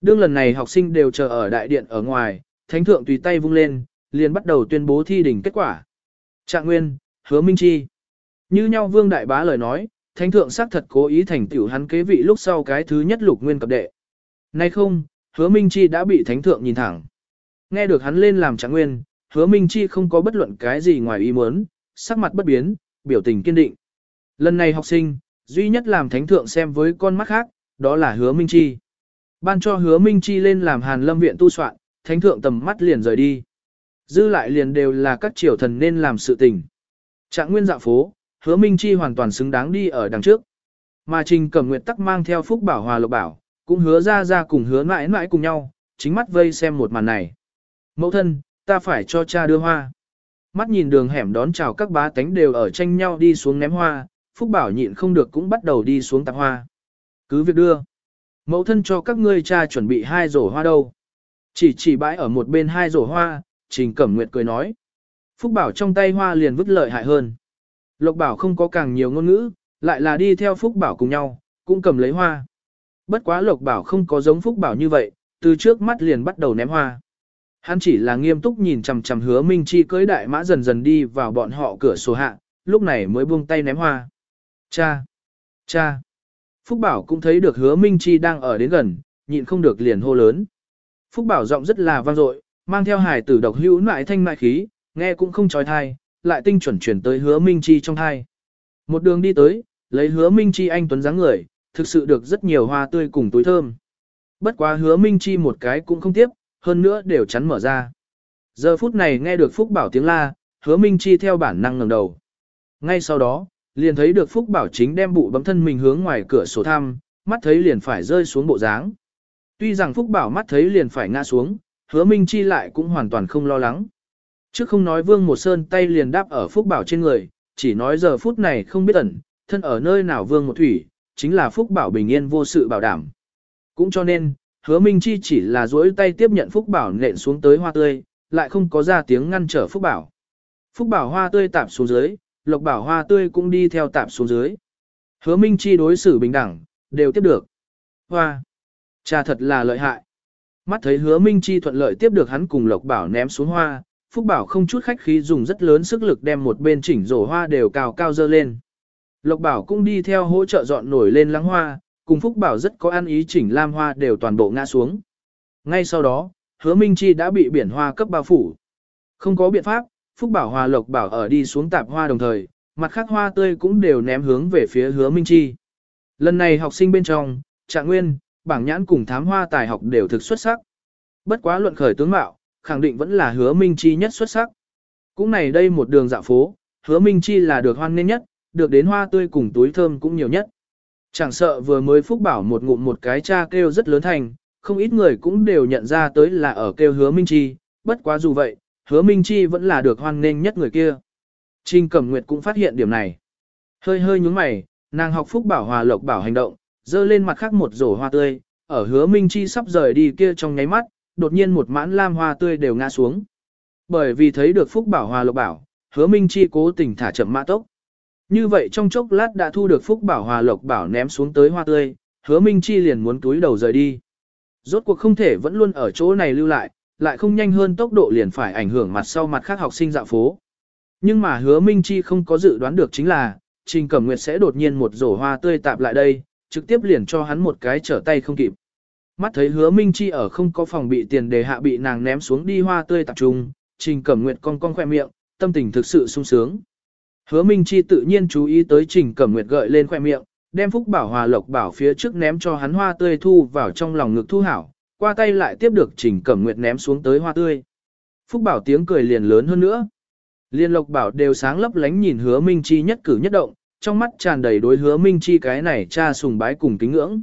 Đương lần này học sinh đều chờ ở đại điện ở ngoài, thánh thượng tùy tay vung lên, liền bắt đầu tuyên bố thi đỉnh kết quả. Trạng Nguyên, Hứa Minh Chi. Như nhau Vương Đại Bá lời nói, thánh thượng xác thật cố ý thành tiểu hắn kế vị lúc sau cái thứ nhất lục nguyên cập đệ. Nay không, Hứa Minh Chi đã bị thánh thượng nhìn thẳng. Nghe được hắn lên làm Trạng Nguyên, Hứa Minh Chi không có bất luận cái gì ngoài ý muốn, sắc mặt bất biến, biểu tình kiên định. Lần này học sinh, duy nhất làm thánh thượng xem với con mắt khác, đó là Hứa Minh Chi. Ban cho hứa Minh Chi lên làm hàn lâm viện tu soạn, thánh thượng tầm mắt liền rời đi. Dư lại liền đều là các triều thần nên làm sự tình. Trạng nguyên dạ phố, hứa Minh Chi hoàn toàn xứng đáng đi ở đằng trước. Mà trình cẩm nguyệt tắc mang theo phúc bảo hòa lộc bảo, cũng hứa ra ra cùng hứa mãi mãi cùng nhau, chính mắt vây xem một màn này. Mẫu thân, ta phải cho cha đưa hoa. Mắt nhìn đường hẻm đón chào các bá tánh đều ở tranh nhau đi xuống ném hoa, Phúc Bảo nhịn không được cũng bắt đầu đi xuống tạp hoa. Cứ việc đưa. Mẫu thân cho các ngươi cha chuẩn bị hai rổ hoa đâu. Chỉ chỉ bãi ở một bên hai rổ hoa, Trình Cẩm Nguyệt cười nói. Phúc Bảo trong tay hoa liền vứt lợi hại hơn. Lộc Bảo không có càng nhiều ngôn ngữ, lại là đi theo Phúc Bảo cùng nhau, cũng cầm lấy hoa. Bất quá Lộc Bảo không có giống Phúc Bảo như vậy, từ trước mắt liền bắt đầu ném hoa. Hắn chỉ là nghiêm túc nhìn chằm chằm hứa Minh Chi cưới đại mã dần dần đi vào bọn họ cửa sổ hạ, lúc này mới buông tay ném hoa. Cha! Cha! Phúc Bảo cũng thấy được hứa Minh Chi đang ở đến gần, nhịn không được liền hô lớn. Phúc Bảo giọng rất là vang dội, mang theo hài tử độc hữu nại thanh mại khí, nghe cũng không trói thai, lại tinh chuẩn chuyển tới hứa Minh Chi trong thai. Một đường đi tới, lấy hứa Minh Chi anh tuấn dáng người, thực sự được rất nhiều hoa tươi cùng túi thơm. Bất quá hứa Minh Chi một cái cũng không tiếp, hơn nữa đều chắn mở ra. Giờ phút này nghe được Phúc Bảo tiếng la, hứa Minh Chi theo bản năng ngẩng đầu. Ngay sau đó, liền thấy được Phúc Bảo chính đem bụ bấm thân mình hướng ngoài cửa sổ thăm, mắt thấy liền phải rơi xuống bộ dáng. Tuy rằng Phúc Bảo mắt thấy liền phải ngã xuống, hứa Minh Chi lại cũng hoàn toàn không lo lắng. Trước không nói Vương Một Sơn tay liền đáp ở Phúc Bảo trên người, chỉ nói giờ phút này không biết ẩn, thân ở nơi nào Vương Một Thủy, chính là Phúc Bảo bình yên vô sự bảo đảm. Cũng cho nên, hứa Minh Chi chỉ là duỗi tay tiếp nhận Phúc Bảo nện xuống tới hoa tươi, lại không có ra tiếng ngăn trở Phúc Bảo. Phúc Bảo hoa tươi tạp xuống dưới, Lộc Bảo hoa tươi cũng đi theo tạp xuống dưới. Hứa Minh Chi đối xử bình đẳng, đều tiếp được. Hoa! Cha thật là lợi hại. Mắt thấy hứa Minh Chi thuận lợi tiếp được hắn cùng Lộc Bảo ném xuống hoa, Phúc Bảo không chút khách khí dùng rất lớn sức lực đem một bên chỉnh rổ hoa đều cao cao dơ lên. Lộc Bảo cũng đi theo hỗ trợ dọn nổi lên lắng hoa, cùng Phúc Bảo rất có ăn ý chỉnh lam hoa đều toàn bộ ngã xuống. Ngay sau đó, hứa Minh Chi đã bị biển hoa cấp bao phủ. Không có biện pháp, Phúc Bảo Hòa Lộc Bảo ở đi xuống tạp hoa đồng thời, mặt khác hoa tươi cũng đều ném hướng về phía hứa Minh Chi. Lần này học sinh bên trong, Trạng Nguyên, bảng nhãn cùng thám hoa tài học đều thực xuất sắc. Bất quá luận khởi tướng mạo, khẳng định vẫn là hứa Minh Chi nhất xuất sắc. Cũng này đây một đường dạo phố, hứa Minh Chi là được hoan nên nhất, được đến hoa tươi cùng túi thơm cũng nhiều nhất. Chẳng sợ vừa mới Phúc Bảo một ngụm một cái cha kêu rất lớn thành, không ít người cũng đều nhận ra tới là ở kêu hứa Minh Chi, bất quá dù vậy, hứa Minh Chi vẫn là được hoan nghênh nhất người kia. Trình Cẩm Nguyệt cũng phát hiện điểm này. Hơi hơi nhúng mày, nàng học Phúc Bảo Hòa Lộc Bảo hành động, dơ lên mặt khác một rổ hoa tươi, ở hứa Minh Chi sắp rời đi kia trong nháy mắt, đột nhiên một mãn lam hoa tươi đều ngã xuống. Bởi vì thấy được Phúc Bảo Hòa Lộc Bảo, hứa Minh Chi cố tình thả chậm mã tốc. Như vậy trong chốc lát đã thu được Phúc Bảo Hòa Lộc Bảo ném xuống tới hoa tươi, hứa Minh Chi liền muốn túi đầu rời đi. Rốt cuộc không thể vẫn luôn ở chỗ này lưu lại, lại không nhanh hơn tốc độ liền phải ảnh hưởng mặt sau mặt khác học sinh dạo phố. Nhưng mà hứa Minh Chi không có dự đoán được chính là, Trình Cẩm Nguyệt sẽ đột nhiên một rổ hoa tươi tạp lại đây, trực tiếp liền cho hắn một cái trở tay không kịp. Mắt thấy hứa Minh Chi ở không có phòng bị tiền đề hạ bị nàng ném xuống đi hoa tươi tập trung, Trình Cẩm Nguyệt cong cong khoe miệng, tâm tình thực sự sung sướng. Hứa Minh Chi tự nhiên chú ý tới Trình Cẩm Nguyệt gợi lên khoe miệng, đem Phúc Bảo Hòa Lộc Bảo phía trước ném cho hắn hoa tươi thu vào trong lòng ngực thu hảo, qua tay lại tiếp được Trình Cẩm Nguyệt ném xuống tới hoa tươi. Phúc Bảo tiếng cười liền lớn hơn nữa. Liên Lộc Bảo đều sáng lấp lánh nhìn Hứa Minh Chi nhất cử nhất động, trong mắt tràn đầy đối Hứa Minh Chi cái này cha sùng bái cùng kính ngưỡng.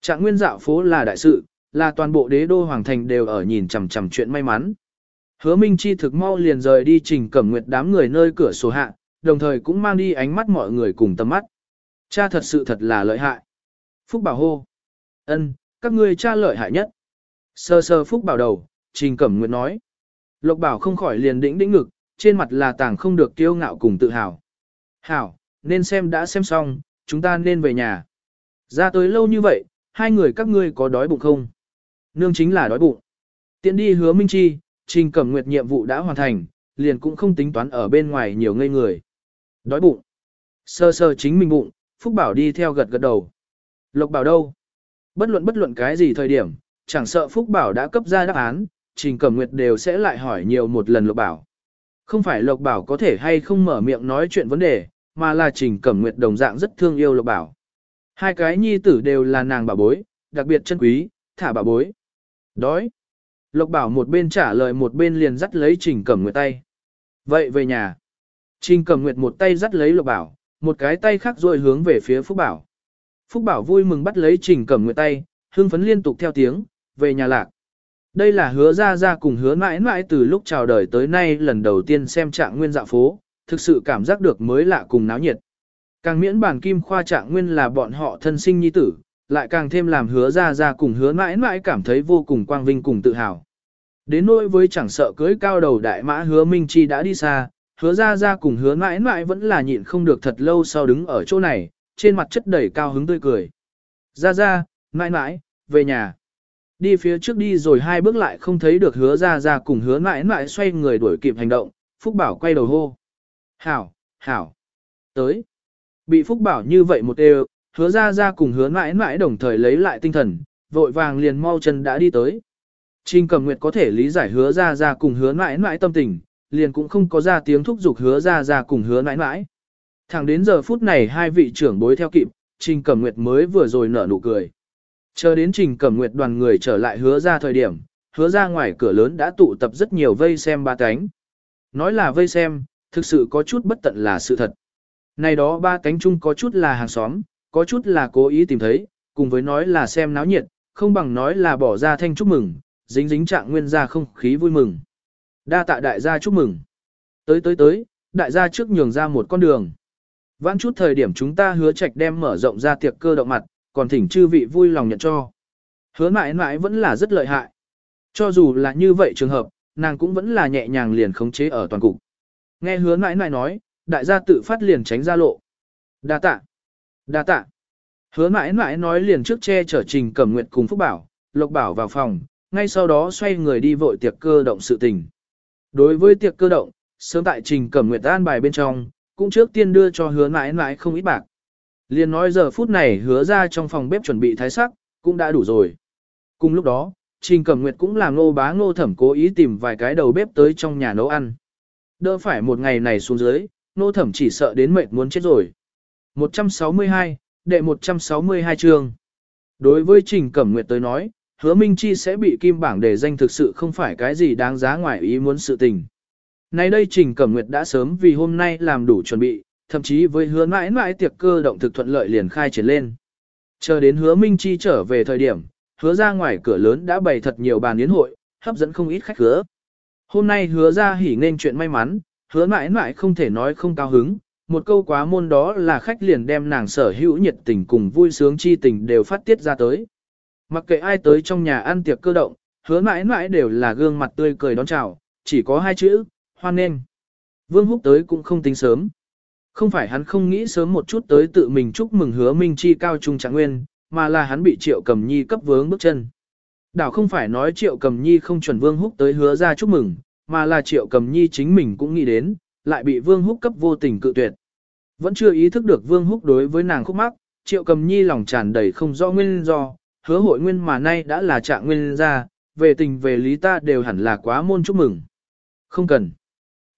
Trạng nguyên dạo phố là đại sự, là toàn bộ đế đô hoàng thành đều ở nhìn chằm chằm chuyện may mắn. Hứa Minh Chi thực mau liền rời đi Trình Cẩm Nguyệt đám người nơi cửa sổ hạ, đồng thời cũng mang đi ánh mắt mọi người cùng tầm mắt. Cha thật sự thật là lợi hại. Phúc Bảo hô. ân, các ngươi cha lợi hại nhất. Sơ sơ Phúc Bảo đầu, Trình Cẩm Nguyệt nói. Lộc Bảo không khỏi liền đĩnh đĩnh ngực, trên mặt là tàng không được kiêu ngạo cùng tự hào. Hảo, nên xem đã xem xong, chúng ta nên về nhà. Ra tới lâu như vậy, hai người các ngươi có đói bụng không? Nương chính là đói bụng. Tiện đi hứa Minh Chi, Trình Cẩm Nguyệt nhiệm vụ đã hoàn thành, liền cũng không tính toán ở bên ngoài nhiều ngây người. Đói bụng. Sơ sơ chính mình bụng, Phúc Bảo đi theo gật gật đầu. Lộc Bảo đâu? Bất luận bất luận cái gì thời điểm, chẳng sợ Phúc Bảo đã cấp ra đáp án, Trình Cẩm Nguyệt đều sẽ lại hỏi nhiều một lần Lộc Bảo. Không phải Lộc Bảo có thể hay không mở miệng nói chuyện vấn đề, mà là Trình Cẩm Nguyệt đồng dạng rất thương yêu Lộc Bảo. Hai cái nhi tử đều là nàng bà bối, đặc biệt chân quý, thả bà bối. Đói. Lộc Bảo một bên trả lời một bên liền dắt lấy Trình Cẩm Nguyệt tay. Vậy về nhà. Trình Cẩm Nguyệt một tay dắt lấy Lộc Bảo, một cái tay khác rồi hướng về phía Phúc Bảo. Phúc Bảo vui mừng bắt lấy Trình Cẩm Nguyệt tay, hưng phấn liên tục theo tiếng, về nhà lạc. Đây là hứa ra ra cùng hứa mãi mãi từ lúc chào đời tới nay lần đầu tiên xem trạng nguyên dạ phố, thực sự cảm giác được mới lạ cùng náo nhiệt. Càng miễn bản kim khoa trạng nguyên là bọn họ thân sinh nhi tử, lại càng thêm làm hứa ra ra cùng hứa mãi mãi cảm thấy vô cùng quang vinh cùng tự hào. Đến nỗi với chẳng sợ cưới cao đầu đại mã hứa Minh Chi đã đi xa, hứa ra ra cùng hứa mãi mãi vẫn là nhịn không được thật lâu sau đứng ở chỗ này, trên mặt chất đầy cao hứng tươi cười. Ra ra, mãi mãi, về nhà. Đi phía trước đi rồi hai bước lại không thấy được hứa ra ra cùng hứa mãi mãi xoay người đuổi kịp hành động, Phúc Bảo quay đầu hô. Hảo, hảo, tới. Bị Phúc Bảo như vậy một đều, hứa ra ra cùng hứa mãi mãi đồng thời lấy lại tinh thần, vội vàng liền mau chân đã đi tới. Trình cầm nguyệt có thể lý giải hứa ra ra cùng hứa mãi mãi tâm tình, liền cũng không có ra tiếng thúc giục hứa ra ra cùng hứa mãi mãi. Thẳng đến giờ phút này hai vị trưởng bối theo kịp, Trình Cẩm Nguyệt mới vừa rồi nở nụ cười. Chờ đến Trình Cẩm Nguyệt đoàn người trở lại hứa ra thời điểm, hứa ra ngoài cửa lớn đã tụ tập rất nhiều vây xem ba cánh. Nói là vây xem, thực sự có chút bất tận là sự thật. Này đó ba cánh chung có chút là hàng xóm, có chút là cố ý tìm thấy, cùng với nói là xem náo nhiệt, không bằng nói là bỏ ra thanh chúc mừng, dính dính trạng nguyên ra không khí vui mừng. Đa tạ đại gia chúc mừng. Tới tới tới, đại gia trước nhường ra một con đường. Vãn chút thời điểm chúng ta hứa trạch đem mở rộng ra tiệc cơ động mặt, còn thỉnh chư vị vui lòng nhận cho. Hứa mãi mãi vẫn là rất lợi hại. Cho dù là như vậy trường hợp, nàng cũng vẫn là nhẹ nhàng liền khống chế ở toàn cục. Nghe hứa mãi mãi nói, đại gia tự phát liền tránh ra lộ. Đa tạ. Đa tạ. Hứa mãi mãi nói liền trước che chở trình cẩm nguyện cùng Phúc Bảo, Lộc Bảo vào phòng, ngay sau đó xoay người đi vội tiệc cơ động sự tình. Đối với tiệc cơ động, sớm tại trình cẩm nguyện an bài bên trong, cũng trước tiên đưa cho hứa mãi mãi không ít bạc. Liền nói giờ phút này hứa ra trong phòng bếp chuẩn bị thái sắc, cũng đã đủ rồi. Cùng lúc đó, Trình Cẩm Nguyệt cũng làm ngô bá ngô thẩm cố ý tìm vài cái đầu bếp tới trong nhà nấu ăn. Đỡ phải một ngày này xuống dưới, nô thẩm chỉ sợ đến mệt muốn chết rồi. 162, đệ 162 chương. Đối với Trình Cẩm Nguyệt tới nói, hứa Minh Chi sẽ bị kim bảng để danh thực sự không phải cái gì đáng giá ngoài ý muốn sự tình. Nay đây Trình Cẩm Nguyệt đã sớm vì hôm nay làm đủ chuẩn bị, thậm chí với hứa mãi mãi tiệc cơ động thực thuận lợi liền khai triển lên. Chờ đến hứa Minh Chi trở về thời điểm, hứa ra ngoài cửa lớn đã bày thật nhiều bàn yến hội, hấp dẫn không ít khách khứa. Hôm nay hứa ra hỉ nên chuyện may mắn, hứa mãi mãi không thể nói không cao hứng, một câu quá môn đó là khách liền đem nàng sở hữu nhiệt tình cùng vui sướng chi tình đều phát tiết ra tới. Mặc kệ ai tới trong nhà ăn tiệc cơ động, hứa mãi mãi đều là gương mặt tươi cười đón chào, chỉ có hai chữ, hoan nghênh. Vương Húc tới cũng không tính sớm. Không phải hắn không nghĩ sớm một chút tới tự mình chúc mừng hứa Minh Chi cao trung trạng nguyên, mà là hắn bị Triệu Cầm Nhi cấp vướng bước chân. Đảo không phải nói Triệu Cầm Nhi không chuẩn Vương Húc tới hứa ra chúc mừng, mà là Triệu Cầm Nhi chính mình cũng nghĩ đến, lại bị Vương Húc cấp vô tình cự tuyệt. Vẫn chưa ý thức được Vương Húc đối với nàng khúc mắc, Triệu Cầm Nhi lòng tràn đầy không rõ nguyên do, hứa hội nguyên mà nay đã là trạng nguyên ra, về tình về lý ta đều hẳn là quá môn chúc mừng. Không cần.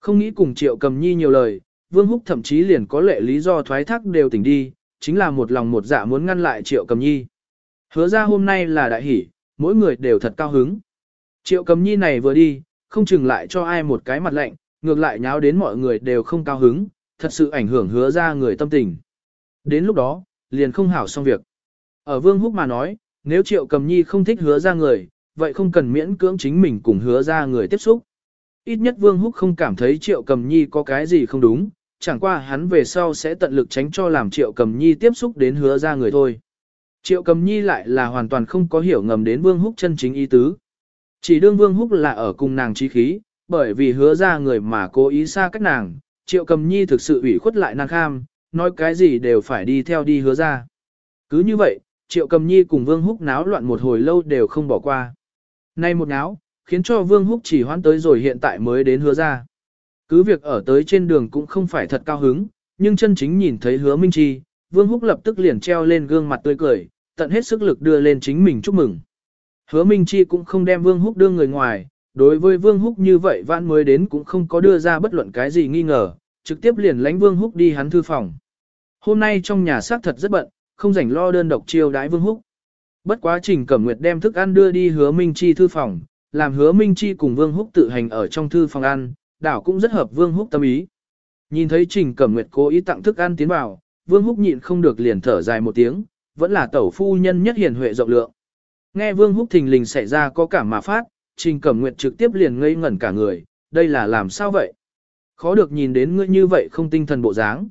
Không nghĩ cùng Triệu Cầm Nhi nhiều lời, Vương Húc thậm chí liền có lệ lý do thoái thác đều tỉnh đi, chính là một lòng một dạ muốn ngăn lại Triệu Cầm Nhi. Hứa ra hôm nay là đại hỷ, mỗi người đều thật cao hứng. Triệu Cầm Nhi này vừa đi, không chừng lại cho ai một cái mặt lạnh, ngược lại nháo đến mọi người đều không cao hứng, thật sự ảnh hưởng hứa ra người tâm tình. Đến lúc đó, liền không hảo xong việc. Ở Vương Húc mà nói, nếu Triệu Cầm Nhi không thích hứa ra người, vậy không cần miễn cưỡng chính mình cùng hứa ra người tiếp xúc. Ít nhất Vương Húc không cảm thấy Triệu Cầm Nhi có cái gì không đúng, chẳng qua hắn về sau sẽ tận lực tránh cho làm Triệu Cầm Nhi tiếp xúc đến hứa ra người thôi. Triệu Cầm Nhi lại là hoàn toàn không có hiểu ngầm đến Vương Húc chân chính ý tứ. Chỉ đương Vương Húc là ở cùng nàng trí khí, bởi vì hứa ra người mà cố ý xa cách nàng, Triệu Cầm Nhi thực sự ủy khuất lại nàng kham, nói cái gì đều phải đi theo đi hứa ra. Cứ như vậy, Triệu Cầm Nhi cùng Vương Húc náo loạn một hồi lâu đều không bỏ qua. Nay một náo, khiến cho Vương Húc chỉ hoãn tới rồi hiện tại mới đến hứa ra. Cứ việc ở tới trên đường cũng không phải thật cao hứng, nhưng chân chính nhìn thấy hứa Minh Chi, Vương Húc lập tức liền treo lên gương mặt tươi cười, tận hết sức lực đưa lên chính mình chúc mừng. Hứa Minh Chi cũng không đem Vương Húc đưa người ngoài, đối với Vương Húc như vậy vãn mới đến cũng không có đưa ra bất luận cái gì nghi ngờ, trực tiếp liền lánh Vương Húc đi hắn thư phòng. Hôm nay trong nhà xác thật rất bận, không rảnh lo đơn độc chiêu đãi Vương Húc. Bất quá Trình Cẩm Nguyệt đem thức ăn đưa đi Hứa Minh Chi thư phòng, làm Hứa Minh Chi cùng Vương Húc tự hành ở trong thư phòng ăn, đảo cũng rất hợp Vương Húc tâm ý. Nhìn thấy Trình Cẩm Nguyệt cố ý tặng thức ăn tiến vào, Vương Húc nhịn không được liền thở dài một tiếng, vẫn là tẩu phu nhân nhất hiền huệ rộng lượng. Nghe Vương Húc thình lình xảy ra có cảm mà phát, Trình Cẩm Nguyệt trực tiếp liền ngây ngẩn cả người, đây là làm sao vậy? Khó được nhìn đến ngươi như vậy không tinh thần bộ dáng.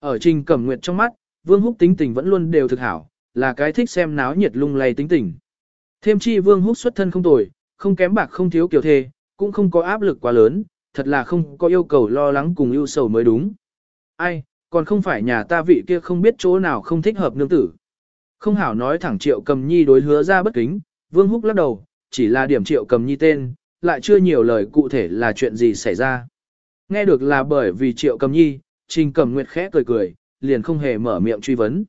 Ở Trình Cẩm Nguyệt trong mắt, Vương Húc tính tình vẫn luôn đều thực hảo, là cái thích xem náo nhiệt lung lay tính tình. Thêm chi Vương Húc xuất thân không tồi, không kém bạc không thiếu kiểu thê, cũng không có áp lực quá lớn, thật là không có yêu cầu lo lắng cùng ưu sầu mới đúng. Ai, còn không phải nhà ta vị kia không biết chỗ nào không thích hợp nương tử. Không hảo nói thẳng triệu cầm nhi đối hứa ra bất kính, Vương Húc lắc đầu, chỉ là điểm triệu cầm nhi tên, lại chưa nhiều lời cụ thể là chuyện gì xảy ra. Nghe được là bởi vì triệu cầm nhi, trình cầm nguyệt khẽ cười cười, liền không hề mở miệng truy vấn.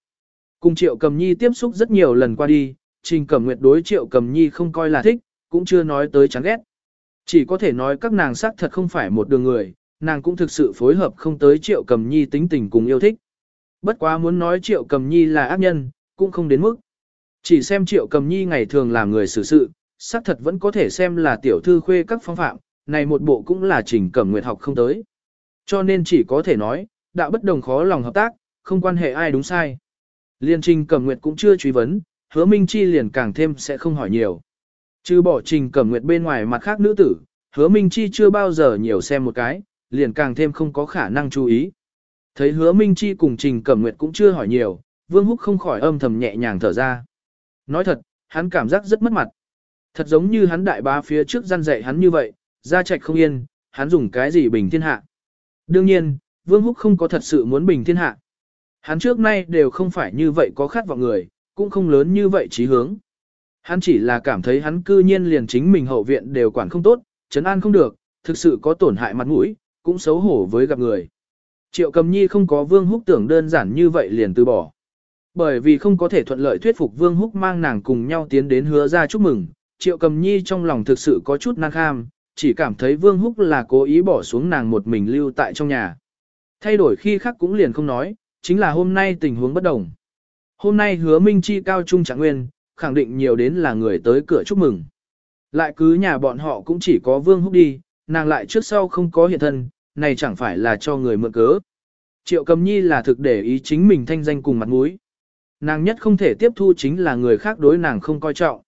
Cùng triệu cầm nhi tiếp xúc rất nhiều lần qua đi, trình cầm nguyệt đối triệu cầm nhi không coi là thích, cũng chưa nói tới chán ghét. Chỉ có thể nói các nàng sắc thật không phải một đường người, nàng cũng thực sự phối hợp không tới triệu cầm nhi tính tình cùng yêu thích. Bất quá muốn nói triệu cầm nhi là ác nhân, cũng không đến mức. Chỉ xem triệu cầm nhi ngày thường làm người xử sự, xác thật vẫn có thể xem là tiểu thư khuê các phong phạm, này một bộ cũng là trình cẩm nguyệt học không tới. Cho nên chỉ có thể nói, đạo bất đồng khó lòng hợp tác, không quan hệ ai đúng sai. Liên trình cẩm nguyệt cũng chưa truy vấn, hứa minh chi liền càng thêm sẽ không hỏi nhiều. Trừ bỏ trình cẩm nguyệt bên ngoài mặt khác nữ tử, hứa minh chi chưa bao giờ nhiều xem một cái, liền càng thêm không có khả năng chú ý. Thấy hứa minh chi cùng trình cẩm nguyệt cũng chưa hỏi nhiều, vương húc không khỏi âm thầm nhẹ nhàng thở ra. Nói thật, hắn cảm giác rất mất mặt. Thật giống như hắn đại bá phía trước gian dạy hắn như vậy, ra trạch không yên, hắn dùng cái gì bình thiên hạ. Đương nhiên, Vương Húc không có thật sự muốn bình thiên hạ. Hắn trước nay đều không phải như vậy có khát vọng người, cũng không lớn như vậy trí hướng. Hắn chỉ là cảm thấy hắn cư nhiên liền chính mình hậu viện đều quản không tốt, trấn an không được, thực sự có tổn hại mặt mũi, cũng xấu hổ với gặp người. Triệu cầm nhi không có Vương Húc tưởng đơn giản như vậy liền từ bỏ. Bởi vì không có thể thuận lợi thuyết phục Vương Húc mang nàng cùng nhau tiến đến hứa ra chúc mừng, Triệu cầm nhi trong lòng thực sự có chút năng kham, chỉ cảm thấy Vương Húc là cố ý bỏ xuống nàng một mình lưu tại trong nhà. Thay đổi khi khác cũng liền không nói, chính là hôm nay tình huống bất đồng. Hôm nay hứa Minh Chi cao trung trạng nguyên, khẳng định nhiều đến là người tới cửa chúc mừng. Lại cứ nhà bọn họ cũng chỉ có Vương Húc đi, nàng lại trước sau không có hiện thân, này chẳng phải là cho người mượn cớ. Triệu cầm nhi là thực để ý chính mình thanh danh cùng mặt mũi. Nàng nhất không thể tiếp thu chính là người khác đối nàng không coi trọng.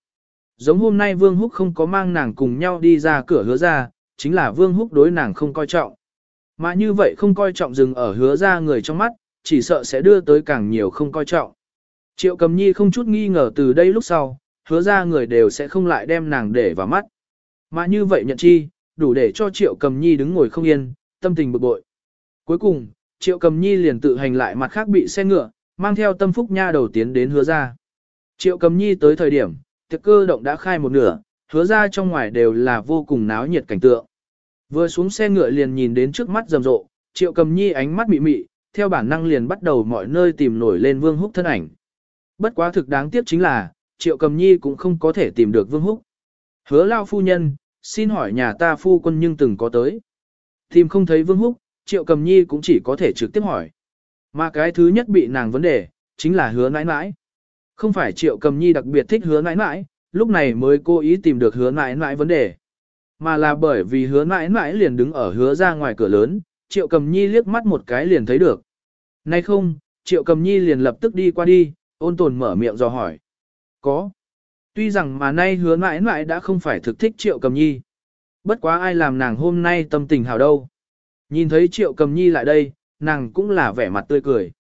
Giống hôm nay Vương Húc không có mang nàng cùng nhau đi ra cửa hứa ra, chính là Vương Húc đối nàng không coi trọng. Mà như vậy không coi trọng dừng ở hứa ra người trong mắt, chỉ sợ sẽ đưa tới càng nhiều không coi trọng. Triệu cầm nhi không chút nghi ngờ từ đây lúc sau, hứa ra người đều sẽ không lại đem nàng để vào mắt. Mà như vậy nhận chi, đủ để cho triệu cầm nhi đứng ngồi không yên, tâm tình bực bội. Cuối cùng, triệu cầm nhi liền tự hành lại mặt khác bị xe ngựa, mang theo tâm phúc nha đầu tiến đến hứa ra. Triệu cầm nhi tới thời điểm, thực cơ động đã khai một nửa, hứa ra trong ngoài đều là vô cùng náo nhiệt cảnh tượng. Vừa xuống xe ngựa liền nhìn đến trước mắt rầm rộ, triệu cầm nhi ánh mắt mị mị, theo bản năng liền bắt đầu mọi nơi tìm nổi lên vương húc thân ảnh. Bất quá thực đáng tiếc chính là, triệu cầm nhi cũng không có thể tìm được vương húc. Hứa lao phu nhân, xin hỏi nhà ta phu quân nhưng từng có tới. Tìm không thấy vương húc, triệu cầm nhi cũng chỉ có thể trực tiếp hỏi. Mà cái thứ nhất bị nàng vấn đề, chính là hứa nãi nãi. Không phải triệu cầm nhi đặc biệt thích hứa nãi nãi, lúc này mới cố ý tìm được hứa nãi nãi vấn đề. Mà là bởi vì hứa nãi nãi liền đứng ở hứa ra ngoài cửa lớn, triệu cầm nhi liếc mắt một cái liền thấy được. Nay không, triệu cầm nhi liền lập tức đi qua đi, ôn tồn mở miệng dò hỏi. Có. Tuy rằng mà nay hứa mãi mãi đã không phải thực thích triệu cầm nhi. Bất quá ai làm nàng hôm nay tâm tình hào đâu. Nhìn thấy triệu cầm nhi lại đây, nàng cũng là vẻ mặt tươi cười.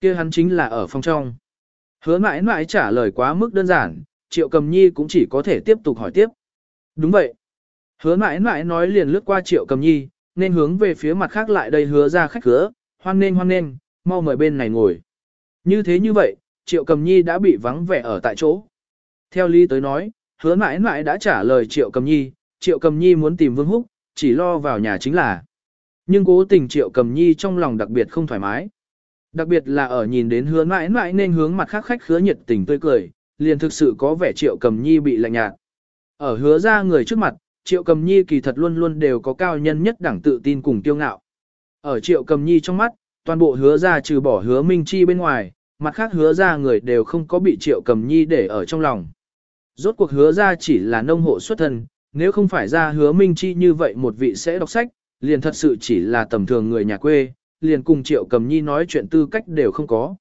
kia hắn chính là ở phòng trong. Hứa mãi mãi trả lời quá mức đơn giản, triệu cầm nhi cũng chỉ có thể tiếp tục hỏi tiếp. Đúng vậy. Hứa mãi mãi nói liền lướt qua triệu cầm nhi, nên hướng về phía mặt khác lại đây hứa ra khách cửa, hoan nên hoan nên, mau mời bên này ngồi. Như thế như vậy, triệu cầm nhi đã bị vắng vẻ ở tại chỗ. Theo lý tới nói, hứa mãi mãi đã trả lời triệu cầm nhi, triệu cầm nhi muốn tìm vương húc, chỉ lo vào nhà chính là. Nhưng cố tình triệu cầm nhi trong lòng đặc biệt không thoải mái. Đặc biệt là ở nhìn đến hứa mãi mãi nên hướng mặt khác khách khứa nhiệt tình tươi cười, liền thực sự có vẻ triệu cầm nhi bị lạnh nhạt. Ở hứa ra người trước mặt, triệu cầm nhi kỳ thật luôn luôn đều có cao nhân nhất đẳng tự tin cùng tiêu ngạo. Ở triệu cầm nhi trong mắt, toàn bộ hứa ra trừ bỏ hứa minh chi bên ngoài, mặt khác hứa ra người đều không có bị triệu cầm nhi để ở trong lòng. Rốt cuộc hứa ra chỉ là nông hộ xuất thân, nếu không phải ra hứa minh chi như vậy một vị sẽ đọc sách, liền thật sự chỉ là tầm thường người nhà quê, liền cùng triệu cầm nhi nói chuyện tư cách đều không có.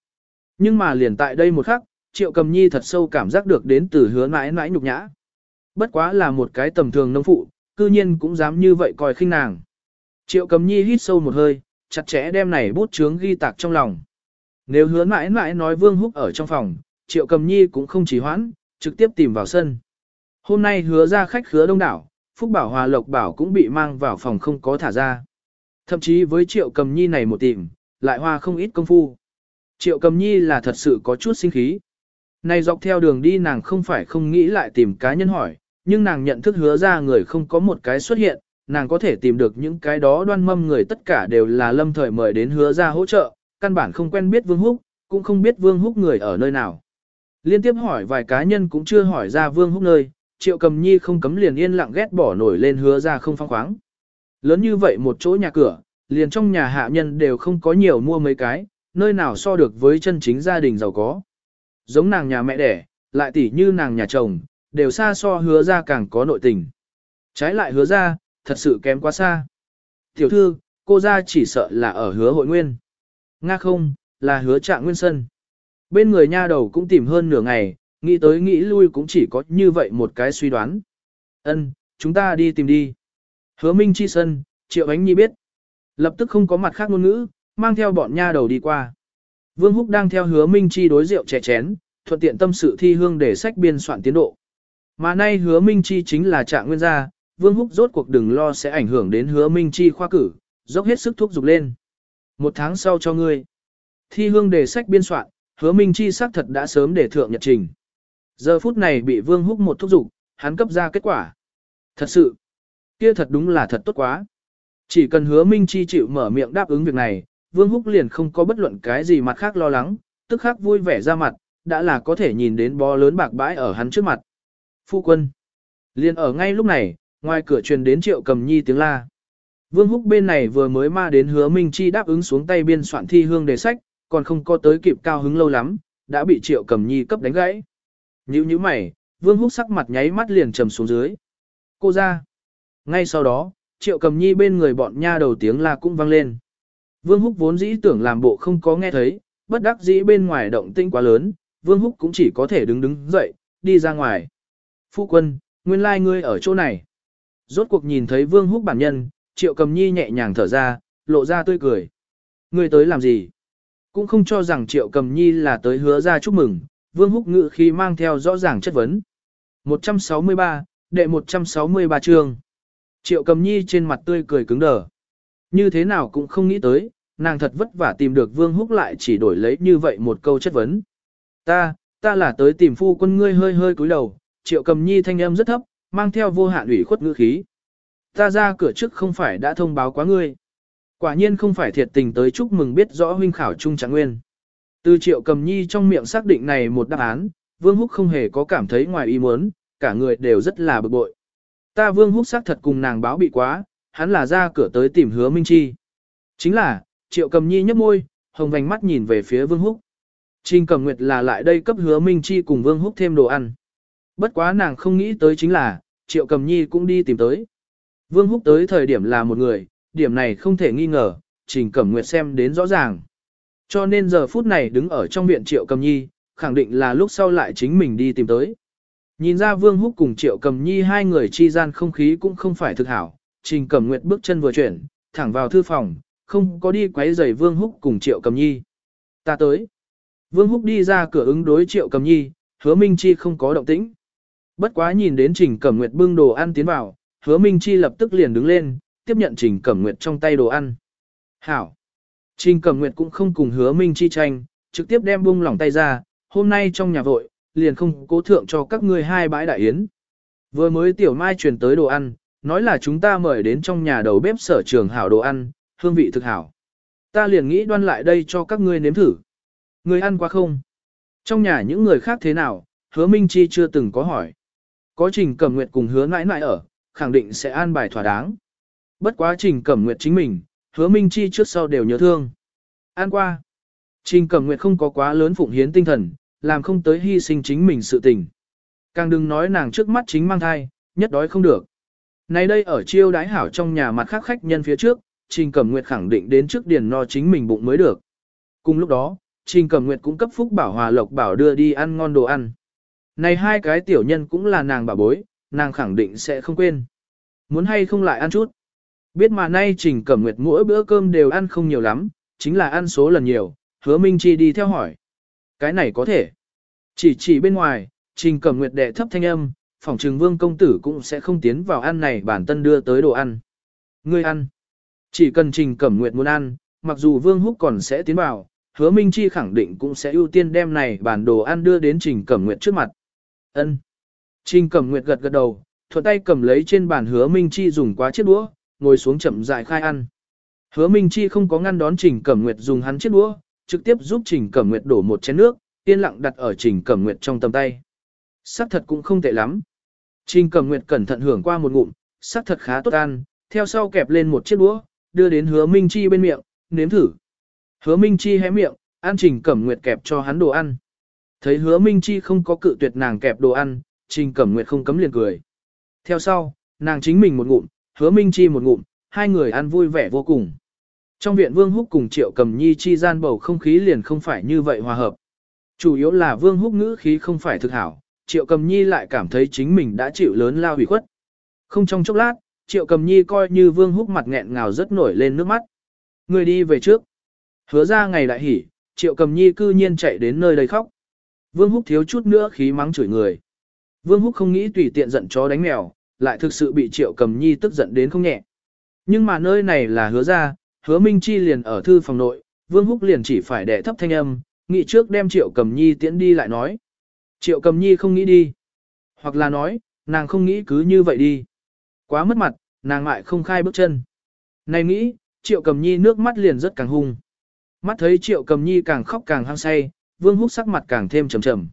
Nhưng mà liền tại đây một khắc, triệu cầm nhi thật sâu cảm giác được đến từ hứa mãi mãi nhục nhã. Bất quá là một cái tầm thường nông phụ, cư nhiên cũng dám như vậy coi khinh nàng. Triệu cầm nhi hít sâu một hơi, chặt chẽ đem này bút chướng ghi tạc trong lòng. Nếu hứa mãi mãi nói Vương Húc ở trong phòng, Triệu Cầm Nhi cũng không chỉ hoãn, trực tiếp tìm vào sân. Hôm nay hứa ra khách khứa đông đảo, Phúc Bảo Hòa Lộc Bảo cũng bị mang vào phòng không có thả ra. Thậm chí với Triệu Cầm Nhi này một tìm, lại hoa không ít công phu. Triệu Cầm Nhi là thật sự có chút sinh khí. Này dọc theo đường đi nàng không phải không nghĩ lại tìm cá nhân hỏi, nhưng nàng nhận thức hứa ra người không có một cái xuất hiện, nàng có thể tìm được những cái đó đoan mâm người tất cả đều là lâm thời mời đến hứa ra hỗ trợ, căn bản không quen biết Vương Húc, cũng không biết Vương Húc người ở nơi nào. Liên tiếp hỏi vài cá nhân cũng chưa hỏi ra Vương Húc nơi, Triệu Cầm Nhi không cấm liền yên lặng ghét bỏ nổi lên hứa ra không phong khoáng. Lớn như vậy một chỗ nhà cửa, liền trong nhà hạ nhân đều không có nhiều mua mấy cái, nơi nào so được với chân chính gia đình giàu có. Giống nàng nhà mẹ đẻ, lại tỉ như nàng nhà chồng, đều xa so hứa ra càng có nội tình. Trái lại hứa ra, thật sự kém quá xa. Tiểu thư, cô ra chỉ sợ là ở hứa hội nguyên. Nga không, là hứa trạng nguyên sân. Bên người nha đầu cũng tìm hơn nửa ngày, nghĩ tới nghĩ lui cũng chỉ có như vậy một cái suy đoán. Ân, chúng ta đi tìm đi. Hứa Minh Chi sân, Triệu Ánh Nhi biết. Lập tức không có mặt khác ngôn ngữ, mang theo bọn nha đầu đi qua. Vương Húc đang theo hứa Minh Chi đối rượu chè chén, thuận tiện tâm sự thi hương để sách biên soạn tiến độ. Mà nay hứa Minh Chi chính là trạng nguyên gia, Vương Húc rốt cuộc đừng lo sẽ ảnh hưởng đến hứa Minh Chi khoa cử, dốc hết sức thúc giục lên. Một tháng sau cho ngươi. Thi hương đề sách biên soạn, hứa Minh Chi xác thật đã sớm để thượng nhật trình. Giờ phút này bị Vương Húc một thúc giục, hắn cấp ra kết quả. Thật sự, kia thật đúng là thật tốt quá. Chỉ cần hứa Minh Chi chịu mở miệng đáp ứng việc này, Vương Húc liền không có bất luận cái gì mặt khác lo lắng, tức khắc vui vẻ ra mặt, đã là có thể nhìn đến bó lớn bạc bãi ở hắn trước mặt. Phu quân. Liền ở ngay lúc này, ngoài cửa truyền đến triệu cầm nhi tiếng la. Vương Húc bên này vừa mới ma đến hứa Minh Chi đáp ứng xuống tay biên soạn thi hương đề sách, còn không có tới kịp cao hứng lâu lắm, đã bị Triệu Cầm Nhi cấp đánh gãy. Nhữ nhíu mày, Vương Húc sắc mặt nháy mắt liền trầm xuống dưới. Cô ra. Ngay sau đó, Triệu Cầm Nhi bên người bọn nha đầu tiếng la cũng vang lên. Vương Húc vốn dĩ tưởng làm bộ không có nghe thấy, bất đắc dĩ bên ngoài động tinh quá lớn, Vương Húc cũng chỉ có thể đứng đứng dậy, đi ra ngoài. Phu quân, nguyên lai like ngươi ở chỗ này. Rốt cuộc nhìn thấy Vương Húc bản nhân, Triệu Cầm Nhi nhẹ nhàng thở ra, lộ ra tươi cười. Ngươi tới làm gì? Cũng không cho rằng Triệu Cầm Nhi là tới hứa ra chúc mừng, Vương Húc ngự khi mang theo rõ ràng chất vấn. 163, đệ 163 chương. Triệu Cầm Nhi trên mặt tươi cười cứng đờ. Như thế nào cũng không nghĩ tới, nàng thật vất vả tìm được Vương Húc lại chỉ đổi lấy như vậy một câu chất vấn. Ta, ta là tới tìm phu quân ngươi hơi hơi cúi đầu, Triệu Cầm Nhi thanh âm rất thấp, mang theo vô hạn ủy khuất ngữ khí. Ta ra cửa trước không phải đã thông báo quá ngươi. Quả nhiên không phải thiệt tình tới chúc mừng biết rõ huynh khảo trung trạng nguyên. Từ triệu cầm nhi trong miệng xác định này một đáp án, Vương Húc không hề có cảm thấy ngoài ý muốn, cả người đều rất là bực bội. Ta Vương Húc xác thật cùng nàng báo bị quá, hắn là ra cửa tới tìm hứa Minh Chi. Chính là, triệu cầm nhi nhấp môi, hồng vành mắt nhìn về phía Vương Húc. Trình cầm nguyệt là lại đây cấp hứa Minh Chi cùng Vương Húc thêm đồ ăn. Bất quá nàng không nghĩ tới chính là, triệu cầm nhi cũng đi tìm tới. Vương Húc tới thời điểm là một người, điểm này không thể nghi ngờ, Trình Cẩm Nguyệt xem đến rõ ràng. Cho nên giờ phút này đứng ở trong viện Triệu Cầm Nhi, khẳng định là lúc sau lại chính mình đi tìm tới. Nhìn ra Vương Húc cùng Triệu Cầm Nhi hai người chi gian không khí cũng không phải thực hảo, Trình Cẩm Nguyệt bước chân vừa chuyển, thẳng vào thư phòng, không có đi quấy rầy Vương Húc cùng Triệu Cầm Nhi. Ta tới. Vương Húc đi ra cửa ứng đối Triệu Cầm Nhi, hứa Minh Chi không có động tĩnh. Bất quá nhìn đến Trình Cẩm Nguyệt bưng đồ ăn tiến vào, hứa Minh Chi lập tức liền đứng lên, tiếp nhận Trình Cẩm Nguyệt trong tay đồ ăn. Hảo! Trình Cẩm Nguyệt cũng không cùng hứa Minh Chi tranh, trực tiếp đem bung lỏng tay ra, hôm nay trong nhà vội, liền không cố thượng cho các ngươi hai bãi đại yến. Vừa mới tiểu mai truyền tới đồ ăn, nói là chúng ta mời đến trong nhà đầu bếp sở trường hảo đồ ăn, hương vị thực hảo. Ta liền nghĩ đoan lại đây cho các ngươi nếm thử. Người ăn quá không? Trong nhà những người khác thế nào, hứa Minh Chi chưa từng có hỏi. Có trình cẩm nguyệt cùng hứa nãi nãi ở, khẳng định sẽ an bài thỏa đáng. Bất quá trình cẩm nguyệt chính mình, hứa Minh Chi trước sau đều nhớ thương. An qua. Trình cẩm nguyệt không có quá lớn phụng hiến tinh thần, làm không tới hy sinh chính mình sự tình. Càng đừng nói nàng trước mắt chính mang thai, nhất đói không được. Nay đây ở chiêu đái hảo trong nhà mặt khác khách nhân phía trước, Trình Cẩm Nguyệt khẳng định đến trước điền no chính mình bụng mới được. Cùng lúc đó, Trình Cẩm Nguyệt cũng cấp Phúc Bảo Hòa Lộc Bảo đưa đi ăn ngon đồ ăn. Này hai cái tiểu nhân cũng là nàng bà bối, nàng khẳng định sẽ không quên. Muốn hay không lại ăn chút. Biết mà nay Trình Cẩm Nguyệt mỗi bữa cơm đều ăn không nhiều lắm, chính là ăn số lần nhiều, hứa Minh Chi đi theo hỏi. Cái này có thể. Chỉ chỉ bên ngoài, Trình Cẩm Nguyệt đệ thấp thanh âm, phòng trừng vương công tử cũng sẽ không tiến vào ăn này bản tân đưa tới đồ ăn. Ngươi ăn. Chỉ cần Trình Cẩm Nguyệt muốn ăn, mặc dù vương húc còn sẽ tiến vào, hứa Minh Chi khẳng định cũng sẽ ưu tiên đem này bản đồ ăn đưa đến Trình Cẩm Nguyệt trước mặt. Ân. Trình Cẩm Nguyệt gật gật đầu, thuận tay cầm lấy trên bàn hứa Minh Chi dùng quá chiếc đũa, ngồi xuống chậm rãi khai ăn. Hứa Minh Chi không có ngăn đón Trình Cẩm Nguyệt dùng hắn chiếc đũa, trực tiếp giúp Trình Cẩm Nguyệt đổ một chén nước, yên lặng đặt ở Trình Cẩm Nguyệt trong tầm tay. Sắc thật cũng không tệ lắm. Trình Cẩm Nguyệt cẩn thận hưởng qua một ngụm, sắc thật khá tốt ăn, theo sau kẹp lên một chiếc đũa, đưa đến Hứa Minh Chi bên miệng, nếm thử. Hứa Minh Chi hé miệng, ăn Trình Cẩm Nguyệt kẹp cho hắn đồ ăn. Thấy Hứa Minh Chi không có cự tuyệt nàng kẹp đồ ăn, Trình Cẩm Nguyệt không cấm liền cười. Theo sau, nàng chính mình một ngụm, hứa Minh Chi một ngụm, hai người ăn vui vẻ vô cùng. Trong viện Vương Húc cùng Triệu Cầm Nhi chi gian bầu không khí liền không phải như vậy hòa hợp. Chủ yếu là Vương Húc ngữ khí không phải thực hảo, Triệu Cầm Nhi lại cảm thấy chính mình đã chịu lớn lao hủy khuất. Không trong chốc lát, Triệu Cầm Nhi coi như Vương Húc mặt nghẹn ngào rất nổi lên nước mắt. Người đi về trước. Hứa ra ngày đại hỉ, Triệu Cầm Nhi cư nhiên chạy đến nơi đây khóc. Vương Húc thiếu chút nữa khí mắng chửi người. Vương Húc không nghĩ tùy tiện giận chó đánh mèo, lại thực sự bị Triệu Cầm Nhi tức giận đến không nhẹ. Nhưng mà nơi này là hứa ra, hứa Minh Chi liền ở thư phòng nội, Vương Húc liền chỉ phải đẻ thấp thanh âm, nghĩ trước đem Triệu Cầm Nhi tiễn đi lại nói. Triệu Cầm Nhi không nghĩ đi. Hoặc là nói, nàng không nghĩ cứ như vậy đi. Quá mất mặt, nàng lại không khai bước chân. Này nghĩ, Triệu Cầm Nhi nước mắt liền rất càng hung. Mắt thấy Triệu Cầm Nhi càng khóc càng hăng say, Vương Húc sắc mặt càng thêm trầm trầm.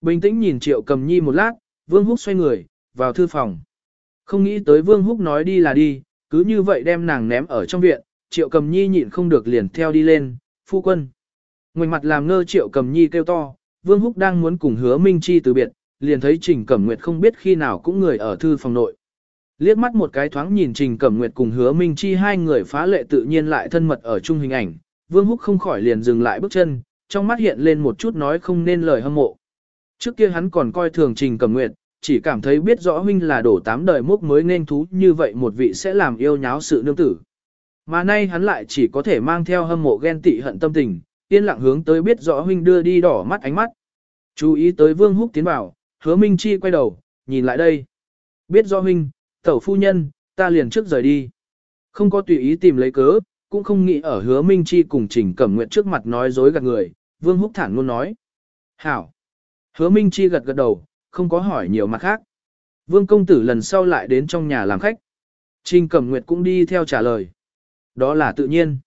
Bình tĩnh nhìn Triệu Cầm Nhi một lát, Vương Húc xoay người, vào thư phòng. Không nghĩ tới Vương Húc nói đi là đi, cứ như vậy đem nàng ném ở trong viện, Triệu Cầm Nhi nhịn không được liền theo đi lên, phu quân. Ngoảnh mặt làm ngơ Triệu Cầm Nhi kêu to, Vương Húc đang muốn cùng hứa Minh Chi từ biệt, liền thấy Trình Cẩm Nguyệt không biết khi nào cũng người ở thư phòng nội. Liếc mắt một cái thoáng nhìn Trình Cẩm Nguyệt cùng hứa Minh Chi hai người phá lệ tự nhiên lại thân mật ở chung hình ảnh, Vương Húc không khỏi liền dừng lại bước chân, trong mắt hiện lên một chút nói không nên lời hâm mộ. Trước kia hắn còn coi thường Trình Cẩm Nguyệt, chỉ cảm thấy biết rõ huynh là đổ tám đời mốc mới nên thú như vậy một vị sẽ làm yêu nháo sự nương tử. Mà nay hắn lại chỉ có thể mang theo hâm mộ ghen tị hận tâm tình, yên lặng hướng tới biết rõ huynh đưa đi đỏ mắt ánh mắt. Chú ý tới Vương Húc tiến vào, hứa Minh Chi quay đầu, nhìn lại đây. Biết rõ huynh, tẩu phu nhân, ta liền trước rời đi. Không có tùy ý tìm lấy cớ, cũng không nghĩ ở hứa Minh Chi cùng Trình Cẩm Nguyện trước mặt nói dối gạt người, Vương Húc thản luôn nói. Hảo. Hứa Minh Chi gật gật đầu, không có hỏi nhiều mặt khác. Vương công tử lần sau lại đến trong nhà làm khách. Trình Cẩm Nguyệt cũng đi theo trả lời. Đó là tự nhiên.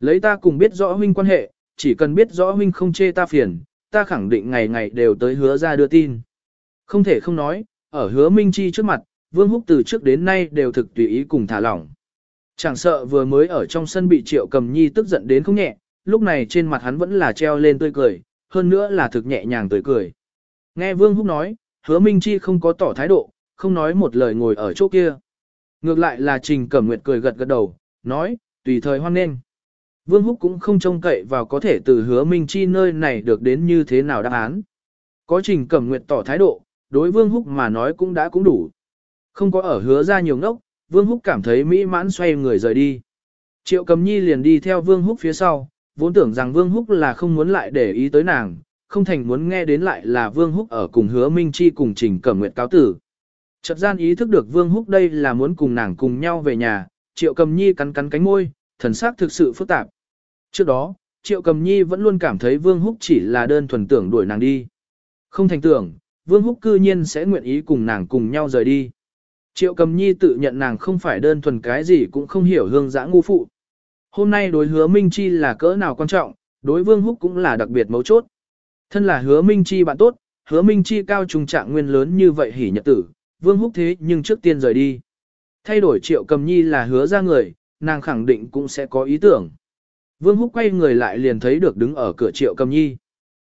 Lấy ta cùng biết rõ huynh quan hệ, chỉ cần biết rõ huynh không chê ta phiền, ta khẳng định ngày ngày đều tới hứa ra đưa tin. Không thể không nói, ở hứa Minh Chi trước mặt, Vương Húc từ trước đến nay đều thực tùy ý cùng thả lỏng. Chẳng sợ vừa mới ở trong sân bị Triệu Cầm Nhi tức giận đến không nhẹ, lúc này trên mặt hắn vẫn là treo lên tươi cười, hơn nữa là thực nhẹ nhàng tươi cười. Nghe Vương Húc nói, hứa Minh Chi không có tỏ thái độ, không nói một lời ngồi ở chỗ kia. Ngược lại là Trình Cẩm Nguyệt cười gật gật đầu, nói, tùy thời hoan nghênh. Vương Húc cũng không trông cậy vào có thể từ hứa Minh Chi nơi này được đến như thế nào đáp án. Có Trình Cẩm Nguyệt tỏ thái độ, đối Vương Húc mà nói cũng đã cũng đủ. Không có ở hứa ra nhiều ngốc, Vương Húc cảm thấy mỹ mãn xoay người rời đi. Triệu Cầm Nhi liền đi theo Vương Húc phía sau, vốn tưởng rằng Vương Húc là không muốn lại để ý tới nàng, không thành muốn nghe đến lại là Vương Húc ở cùng hứa Minh Chi cùng Trình Cẩm Nguyệt cáo tử. Chợt gian ý thức được Vương Húc đây là muốn cùng nàng cùng nhau về nhà, Triệu Cầm Nhi cắn cắn cánh môi, thần sắc thực sự phức tạp. Trước đó, Triệu Cầm Nhi vẫn luôn cảm thấy Vương Húc chỉ là đơn thuần tưởng đuổi nàng đi. Không thành tưởng, Vương Húc cư nhiên sẽ nguyện ý cùng nàng cùng nhau rời đi. Triệu Cầm Nhi tự nhận nàng không phải đơn thuần cái gì cũng không hiểu hương dã ngu phụ. Hôm nay đối hứa Minh Chi là cỡ nào quan trọng, đối Vương Húc cũng là đặc biệt mấu chốt. Thân là hứa Minh Chi bạn tốt, hứa Minh Chi cao trung trạng nguyên lớn như vậy hỉ nhật tử, Vương Húc thế nhưng trước tiên rời đi. Thay đổi Triệu Cầm Nhi là hứa ra người, nàng khẳng định cũng sẽ có ý tưởng. Vương Húc quay người lại liền thấy được đứng ở cửa Triệu Cầm Nhi.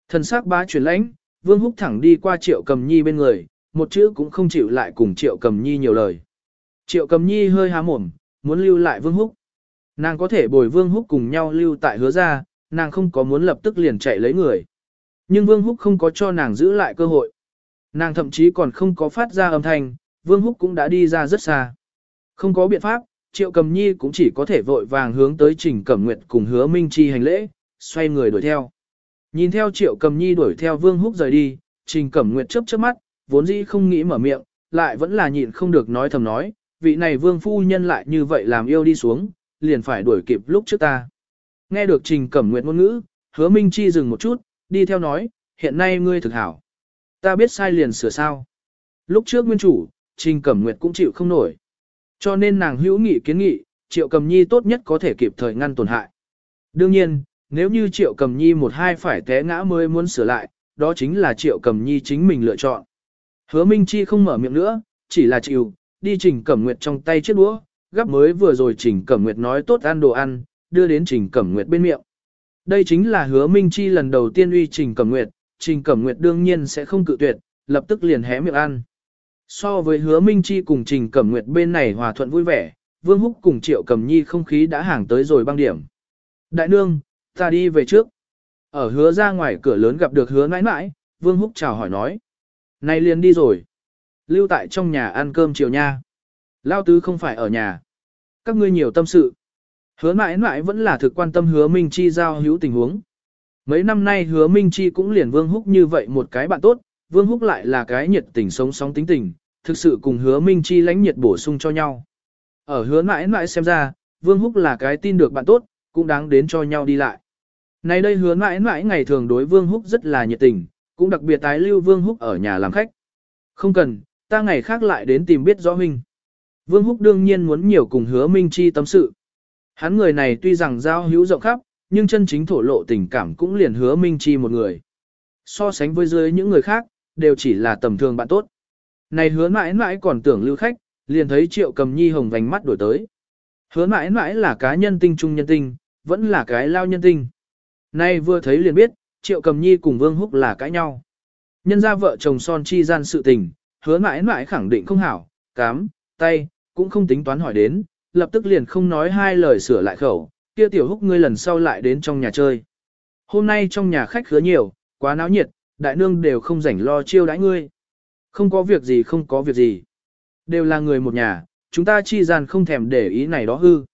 Thần sắc bá chuyển lãnh, Vương Húc thẳng đi qua Triệu Cầm Nhi bên người, một chữ cũng không chịu lại cùng Triệu Cầm Nhi nhiều lời. Triệu Cầm Nhi hơi há mồm, muốn lưu lại Vương Húc. Nàng có thể bồi Vương Húc cùng nhau lưu tại hứa ra, nàng không có muốn lập tức liền chạy lấy người. Nhưng Vương Húc không có cho nàng giữ lại cơ hội. Nàng thậm chí còn không có phát ra âm thanh, Vương Húc cũng đã đi ra rất xa. Không có biện pháp, Triệu Cầm Nhi cũng chỉ có thể vội vàng hướng tới Trình Cẩm Nguyệt cùng hứa Minh Chi hành lễ, xoay người đuổi theo. Nhìn theo Triệu Cầm Nhi đuổi theo Vương Húc rời đi, Trình Cẩm Nguyệt chớp chớp mắt, vốn dĩ không nghĩ mở miệng, lại vẫn là nhịn không được nói thầm nói, vị này Vương Phu Nhân lại như vậy làm yêu đi xuống, liền phải đuổi kịp lúc trước ta. Nghe được Trình Cẩm Nguyệt ngôn ngữ, hứa Minh Chi dừng một chút, đi theo nói, hiện nay ngươi thực hảo. Ta biết sai liền sửa sao. Lúc trước nguyên chủ, Trình Cẩm Nguyệt cũng chịu không nổi. Cho nên nàng hữu nghị kiến nghị, Triệu Cầm Nhi tốt nhất có thể kịp thời ngăn tổn hại. Đương nhiên, nếu như Triệu Cầm Nhi một hai phải té ngã mới muốn sửa lại, đó chính là Triệu Cầm Nhi chính mình lựa chọn. Hứa Minh Chi không mở miệng nữa, chỉ là chịu, đi Trình Cẩm Nguyệt trong tay chiếc đũa, gắp mới vừa rồi Trình Cẩm Nguyệt nói tốt ăn đồ ăn, đưa đến Trình Cẩm Nguyệt bên miệng. Đây chính là hứa Minh Chi lần đầu tiên uy Trình Cẩm Nguyệt, Trình Cẩm Nguyệt đương nhiên sẽ không cự tuyệt, lập tức liền hé miệng ăn. So với hứa Minh Chi cùng Trình Cẩm Nguyệt bên này hòa thuận vui vẻ, Vương Húc cùng Triệu Cẩm Nhi không khí đã hàng tới rồi băng điểm. Đại nương, ta đi về trước. Ở hứa ra ngoài cửa lớn gặp được hứa nãi nãi, Vương Húc chào hỏi nói. Này liền đi rồi. Lưu tại trong nhà ăn cơm chiều nha. Lao tứ không phải ở nhà. Các ngươi nhiều tâm sự. Hứa mãi mãi vẫn là thực quan tâm hứa Minh Chi giao hữu tình huống. Mấy năm nay hứa Minh Chi cũng liền Vương Húc như vậy một cái bạn tốt, Vương Húc lại là cái nhiệt tình sống sóng tính tình, thực sự cùng hứa Minh Chi lãnh nhiệt bổ sung cho nhau. Ở hứa mãi mãi xem ra, Vương Húc là cái tin được bạn tốt, cũng đáng đến cho nhau đi lại. Này đây hứa mãi mãi ngày thường đối Vương Húc rất là nhiệt tình, cũng đặc biệt tái lưu Vương Húc ở nhà làm khách. Không cần, ta ngày khác lại đến tìm biết rõ huynh. Vương Húc đương nhiên muốn nhiều cùng hứa Minh Chi tâm sự. Hắn người này tuy rằng giao hữu rộng khắp, nhưng chân chính thổ lộ tình cảm cũng liền hứa Minh Chi một người. So sánh với dưới những người khác, đều chỉ là tầm thường bạn tốt. Này hứa mãi mãi còn tưởng lưu khách, liền thấy triệu cầm nhi hồng vành mắt đổi tới. Hứa mãi mãi là cá nhân tinh trung nhân tinh, vẫn là cái lao nhân tinh. Nay vừa thấy liền biết, triệu cầm nhi cùng vương húc là cãi nhau. Nhân ra vợ chồng son chi gian sự tình, hứa mãi mãi khẳng định không hảo, cám, tay, cũng không tính toán hỏi đến, lập tức liền không nói hai lời sửa lại khẩu, kia tiểu húc ngươi lần sau lại đến trong nhà chơi. Hôm nay trong nhà khách khứa nhiều, quá náo nhiệt, đại nương đều không rảnh lo chiêu đãi ngươi. Không có việc gì không có việc gì. Đều là người một nhà, chúng ta chi gian không thèm để ý này đó hư.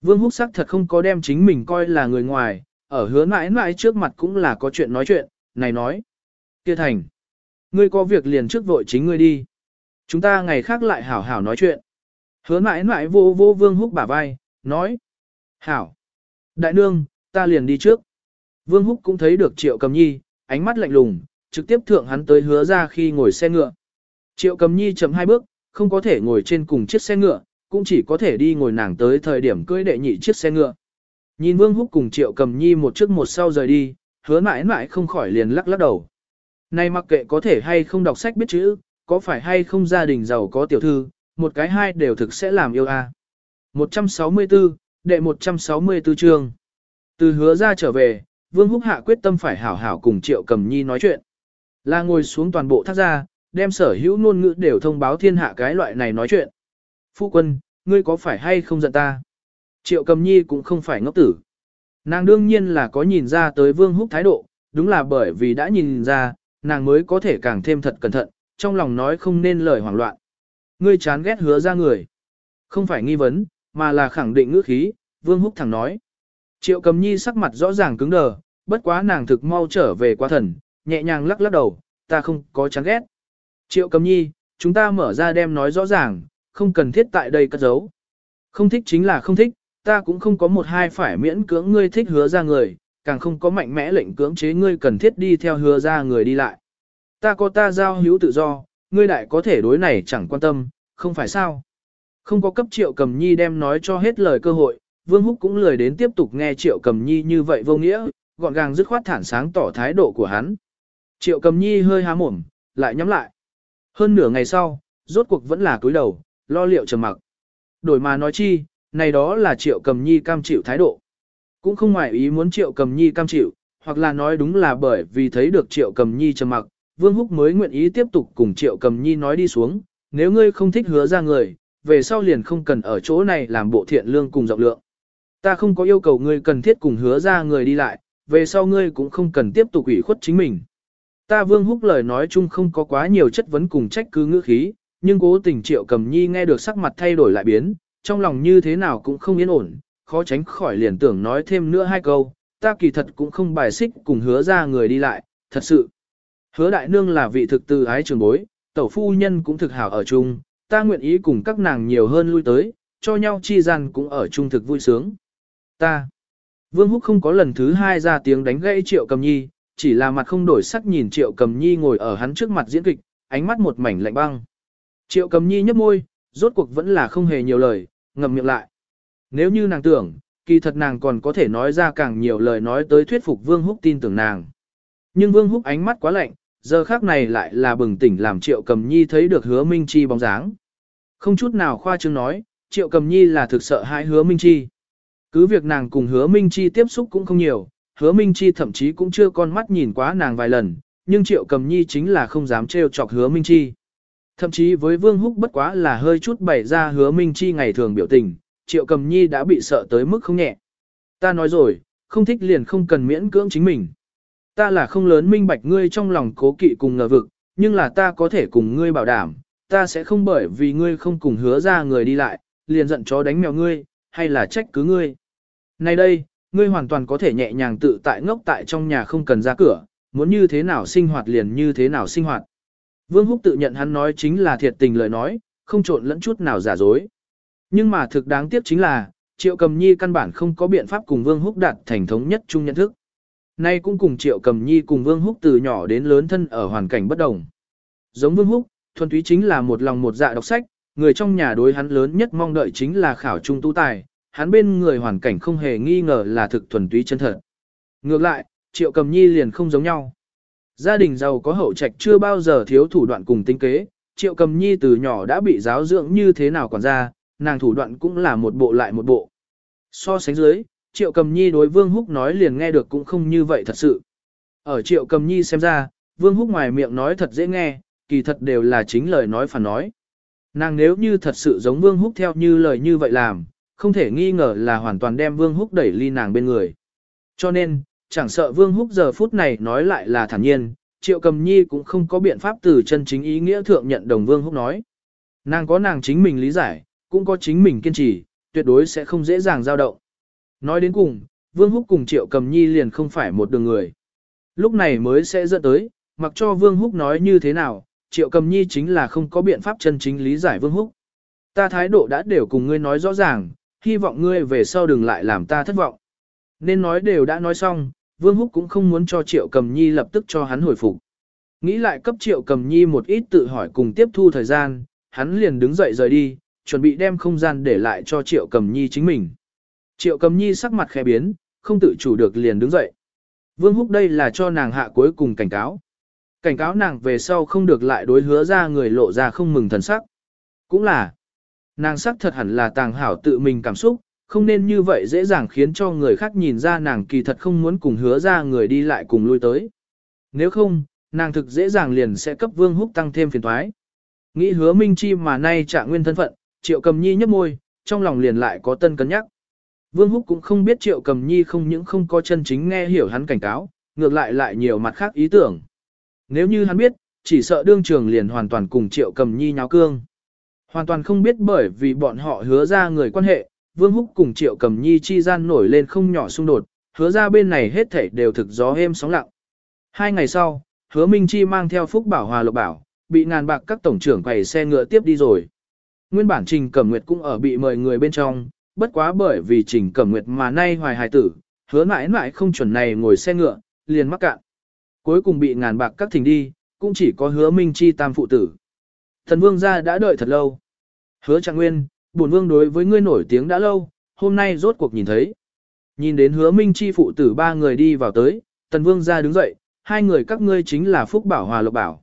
Vương Húc sắc thật không có đem chính mình coi là người ngoài, ở hứa mãi mãi trước mặt cũng là có chuyện nói chuyện, này nói. Kia thành. Ngươi có việc liền trước vội chính ngươi đi. Chúng ta ngày khác lại hảo hảo nói chuyện. Hứa mãi mãi vô vô Vương Húc bả vai, nói. Hảo. Đại nương, ta liền đi trước. Vương Húc cũng thấy được Triệu Cầm Nhi, ánh mắt lạnh lùng, trực tiếp thượng hắn tới hứa ra khi ngồi xe ngựa. Triệu Cầm Nhi chậm hai bước, không có thể ngồi trên cùng chiếc xe ngựa, cũng chỉ có thể đi ngồi nàng tới thời điểm cưỡi đệ nhị chiếc xe ngựa. Nhìn Vương Húc cùng Triệu Cầm Nhi một trước một sau rời đi, hứa mãi mãi không khỏi liền lắc lắc đầu. Này mặc kệ có thể hay không đọc sách biết chữ, có phải hay không gia đình giàu có tiểu thư, một cái hai đều thực sẽ làm yêu a. À. 164, đệ 164 chương. Từ hứa ra trở về, Vương Húc Hạ quyết tâm phải hảo hảo cùng Triệu Cầm Nhi nói chuyện. Là ngồi xuống toàn bộ thác ra, đem sở hữu ngôn ngữ đều thông báo thiên hạ cái loại này nói chuyện. Phu quân, ngươi có phải hay không giận ta? Triệu Cầm Nhi cũng không phải ngốc tử. Nàng đương nhiên là có nhìn ra tới Vương Húc thái độ, đúng là bởi vì đã nhìn ra, nàng mới có thể càng thêm thật cẩn thận, trong lòng nói không nên lời hoảng loạn. Ngươi chán ghét hứa ra người. Không phải nghi vấn, mà là khẳng định ngữ khí, Vương Húc thẳng nói. Triệu cầm nhi sắc mặt rõ ràng cứng đờ, bất quá nàng thực mau trở về qua thần, nhẹ nhàng lắc lắc đầu, ta không có chán ghét. Triệu cầm nhi, chúng ta mở ra đem nói rõ ràng, không cần thiết tại đây cất giấu. Không thích chính là không thích, ta cũng không có một hai phải miễn cưỡng ngươi thích hứa ra người, càng không có mạnh mẽ lệnh cưỡng chế ngươi cần thiết đi theo hứa ra người đi lại. Ta có ta giao hữu tự do, ngươi đại có thể đối này chẳng quan tâm, không phải sao. Không có cấp triệu cầm nhi đem nói cho hết lời cơ hội, Vương Húc cũng lười đến tiếp tục nghe triệu cầm nhi như vậy vô nghĩa, gọn gàng dứt khoát thản sáng tỏ thái độ của hắn. Triệu cầm nhi hơi há mồm, lại nhắm lại. Hơn nửa ngày sau, rốt cuộc vẫn là cúi đầu, lo liệu trầm mặc. Đổi mà nói chi, này đó là triệu cầm nhi cam chịu thái độ. Cũng không ngoài ý muốn triệu cầm nhi cam chịu, hoặc là nói đúng là bởi vì thấy được triệu cầm nhi trầm mặc, Vương Húc mới nguyện ý tiếp tục cùng triệu cầm nhi nói đi xuống, nếu ngươi không thích hứa ra người, về sau liền không cần ở chỗ này làm bộ thiện lương cùng rộng lượng. Ta không có yêu cầu ngươi cần thiết cùng hứa ra người đi lại, về sau ngươi cũng không cần tiếp tục ủy khuất chính mình. Ta Vương Húc lời nói chung không có quá nhiều chất vấn cùng trách cứ ngữ khí, nhưng cố tình triệu cầm nhi nghe được sắc mặt thay đổi lại biến, trong lòng như thế nào cũng không yên ổn, khó tránh khỏi liền tưởng nói thêm nữa hai câu, ta kỳ thật cũng không bài xích cùng hứa ra người đi lại, thật sự. Hứa đại nương là vị thực từ ái trường bối, tẩu phu nhân cũng thực hảo ở chung, ta nguyện ý cùng các nàng nhiều hơn lui tới, cho nhau chi gian cũng ở chung thực vui sướng. Ta. Vương Húc không có lần thứ hai ra tiếng đánh gãy Triệu Cầm Nhi, chỉ là mặt không đổi sắc nhìn Triệu Cầm Nhi ngồi ở hắn trước mặt diễn kịch, ánh mắt một mảnh lạnh băng. Triệu Cầm Nhi nhấp môi, rốt cuộc vẫn là không hề nhiều lời, ngậm miệng lại. Nếu như nàng tưởng, kỳ thật nàng còn có thể nói ra càng nhiều lời nói tới thuyết phục Vương Húc tin tưởng nàng. Nhưng Vương Húc ánh mắt quá lạnh, giờ khác này lại là bừng tỉnh làm Triệu Cầm Nhi thấy được hứa Minh Chi bóng dáng. Không chút nào khoa trương nói, Triệu Cầm Nhi là thực sợ hãi hứa Minh Chi. Cứ việc nàng cùng hứa Minh Chi tiếp xúc cũng không nhiều, hứa Minh Chi thậm chí cũng chưa con mắt nhìn quá nàng vài lần, nhưng Triệu Cầm Nhi chính là không dám trêu chọc hứa Minh Chi. Thậm chí với Vương Húc bất quá là hơi chút bày ra hứa Minh Chi ngày thường biểu tình, Triệu Cầm Nhi đã bị sợ tới mức không nhẹ. Ta nói rồi, không thích liền không cần miễn cưỡng chính mình. Ta là không lớn minh bạch ngươi trong lòng cố kỵ cùng ngờ vực, nhưng là ta có thể cùng ngươi bảo đảm, ta sẽ không bởi vì ngươi không cùng hứa ra người đi lại, liền giận chó đánh mèo ngươi, hay là trách cứ ngươi. Nay đây, ngươi hoàn toàn có thể nhẹ nhàng tự tại ngốc tại trong nhà không cần ra cửa, muốn như thế nào sinh hoạt liền như thế nào sinh hoạt. Vương Húc tự nhận hắn nói chính là thiệt tình lời nói, không trộn lẫn chút nào giả dối. Nhưng mà thực đáng tiếc chính là, Triệu Cầm Nhi căn bản không có biện pháp cùng Vương Húc đạt thành thống nhất chung nhận thức. Nay cũng cùng Triệu Cầm Nhi cùng Vương Húc từ nhỏ đến lớn thân ở hoàn cảnh bất đồng. Giống Vương Húc, thuần túy chính là một lòng một dạ đọc sách, người trong nhà đối hắn lớn nhất mong đợi chính là khảo trung tu tài, hắn bên người hoàn cảnh không hề nghi ngờ là thực thuần túy chân thật. Ngược lại, Triệu Cầm Nhi liền không giống nhau. Gia đình giàu có hậu trạch chưa bao giờ thiếu thủ đoạn cùng tinh kế, Triệu Cầm Nhi từ nhỏ đã bị giáo dưỡng như thế nào còn ra, nàng thủ đoạn cũng là một bộ lại một bộ. So sánh dưới, Triệu Cầm Nhi đối Vương Húc nói liền nghe được cũng không như vậy thật sự. Ở Triệu Cầm Nhi xem ra, Vương Húc ngoài miệng nói thật dễ nghe, kỳ thật đều là chính lời nói phản nói. Nàng nếu như thật sự giống Vương Húc theo như lời như vậy làm, không thể nghi ngờ là hoàn toàn đem Vương Húc đẩy ly nàng bên người. Cho nên, chẳng sợ Vương Húc giờ phút này nói lại là thản nhiên, Triệu Cầm Nhi cũng không có biện pháp từ chân chính ý nghĩa thượng nhận đồng Vương Húc nói. Nàng có nàng chính mình lý giải, cũng có chính mình kiên trì, tuyệt đối sẽ không dễ dàng dao động. Nói đến cùng, Vương Húc cùng Triệu Cầm Nhi liền không phải một đường người. Lúc này mới sẽ dẫn tới, mặc cho Vương Húc nói như thế nào, Triệu Cầm Nhi chính là không có biện pháp chân chính lý giải Vương Húc. Ta thái độ đã đều cùng ngươi nói rõ ràng, hy vọng ngươi về sau đừng lại làm ta thất vọng. Nên nói đều đã nói xong, Vương Húc cũng không muốn cho Triệu Cầm Nhi lập tức cho hắn hồi phục. Nghĩ lại cấp Triệu Cầm Nhi một ít tự hỏi cùng tiếp thu thời gian, hắn liền đứng dậy rời đi, chuẩn bị đem không gian để lại cho Triệu Cầm Nhi chính mình. Triệu Cầm Nhi sắc mặt khẽ biến, không tự chủ được liền đứng dậy. Vương Húc đây là cho nàng hạ cuối cùng cảnh cáo. Cảnh cáo nàng về sau không được lại đối hứa ra người lộ ra không mừng thần sắc. Cũng là, nàng sắc thật hẳn là tàng hảo tự mình cảm xúc, không nên như vậy dễ dàng khiến cho người khác nhìn ra nàng kỳ thật không muốn cùng hứa ra người đi lại cùng lui tới. Nếu không, nàng thực dễ dàng liền sẽ cấp Vương Húc tăng thêm phiền thoái. Nghĩ hứa Minh Chi mà nay trả nguyên thân phận, Triệu Cầm Nhi nhấp môi, trong lòng liền lại có tân cân nhắc. Vương Húc cũng không biết Triệu Cầm Nhi không những không có chân chính nghe hiểu hắn cảnh cáo, ngược lại lại nhiều mặt khác ý tưởng. Nếu như hắn biết, chỉ sợ đương trường liền hoàn toàn cùng Triệu Cầm Nhi nháo cương. Hoàn toàn không biết bởi vì bọn họ hứa ra người quan hệ, Vương Húc cùng Triệu Cầm Nhi chi gian nổi lên không nhỏ xung đột, hứa ra bên này hết thảy đều thực gió êm sóng lặng. Hai ngày sau, hứa Minh Chi mang theo Phúc Bảo Hòa Lộc Bảo, bị ngàn bạc các tổng trưởng quầy xe ngựa tiếp đi rồi. Nguyên bản Trình Cẩm Nguyệt cũng ở bị mời người bên trong, bất quá bởi vì Trình Cẩm Nguyệt mà nay hoài hài tử, hứa mãi mãi không chuẩn này ngồi xe ngựa, liền mắc cạn. Cuối cùng bị ngàn bạc các thỉnh đi, cũng chỉ có hứa Minh Chi tam phụ tử. Thần vương gia đã đợi thật lâu. Hứa Trạng Nguyên, bổn vương đối với ngươi nổi tiếng đã lâu, hôm nay rốt cuộc nhìn thấy. Nhìn đến hứa Minh Chi phụ tử ba người đi vào tới, tần vương gia đứng dậy, hai người các ngươi chính là Phúc Bảo Hòa Lộc Bảo.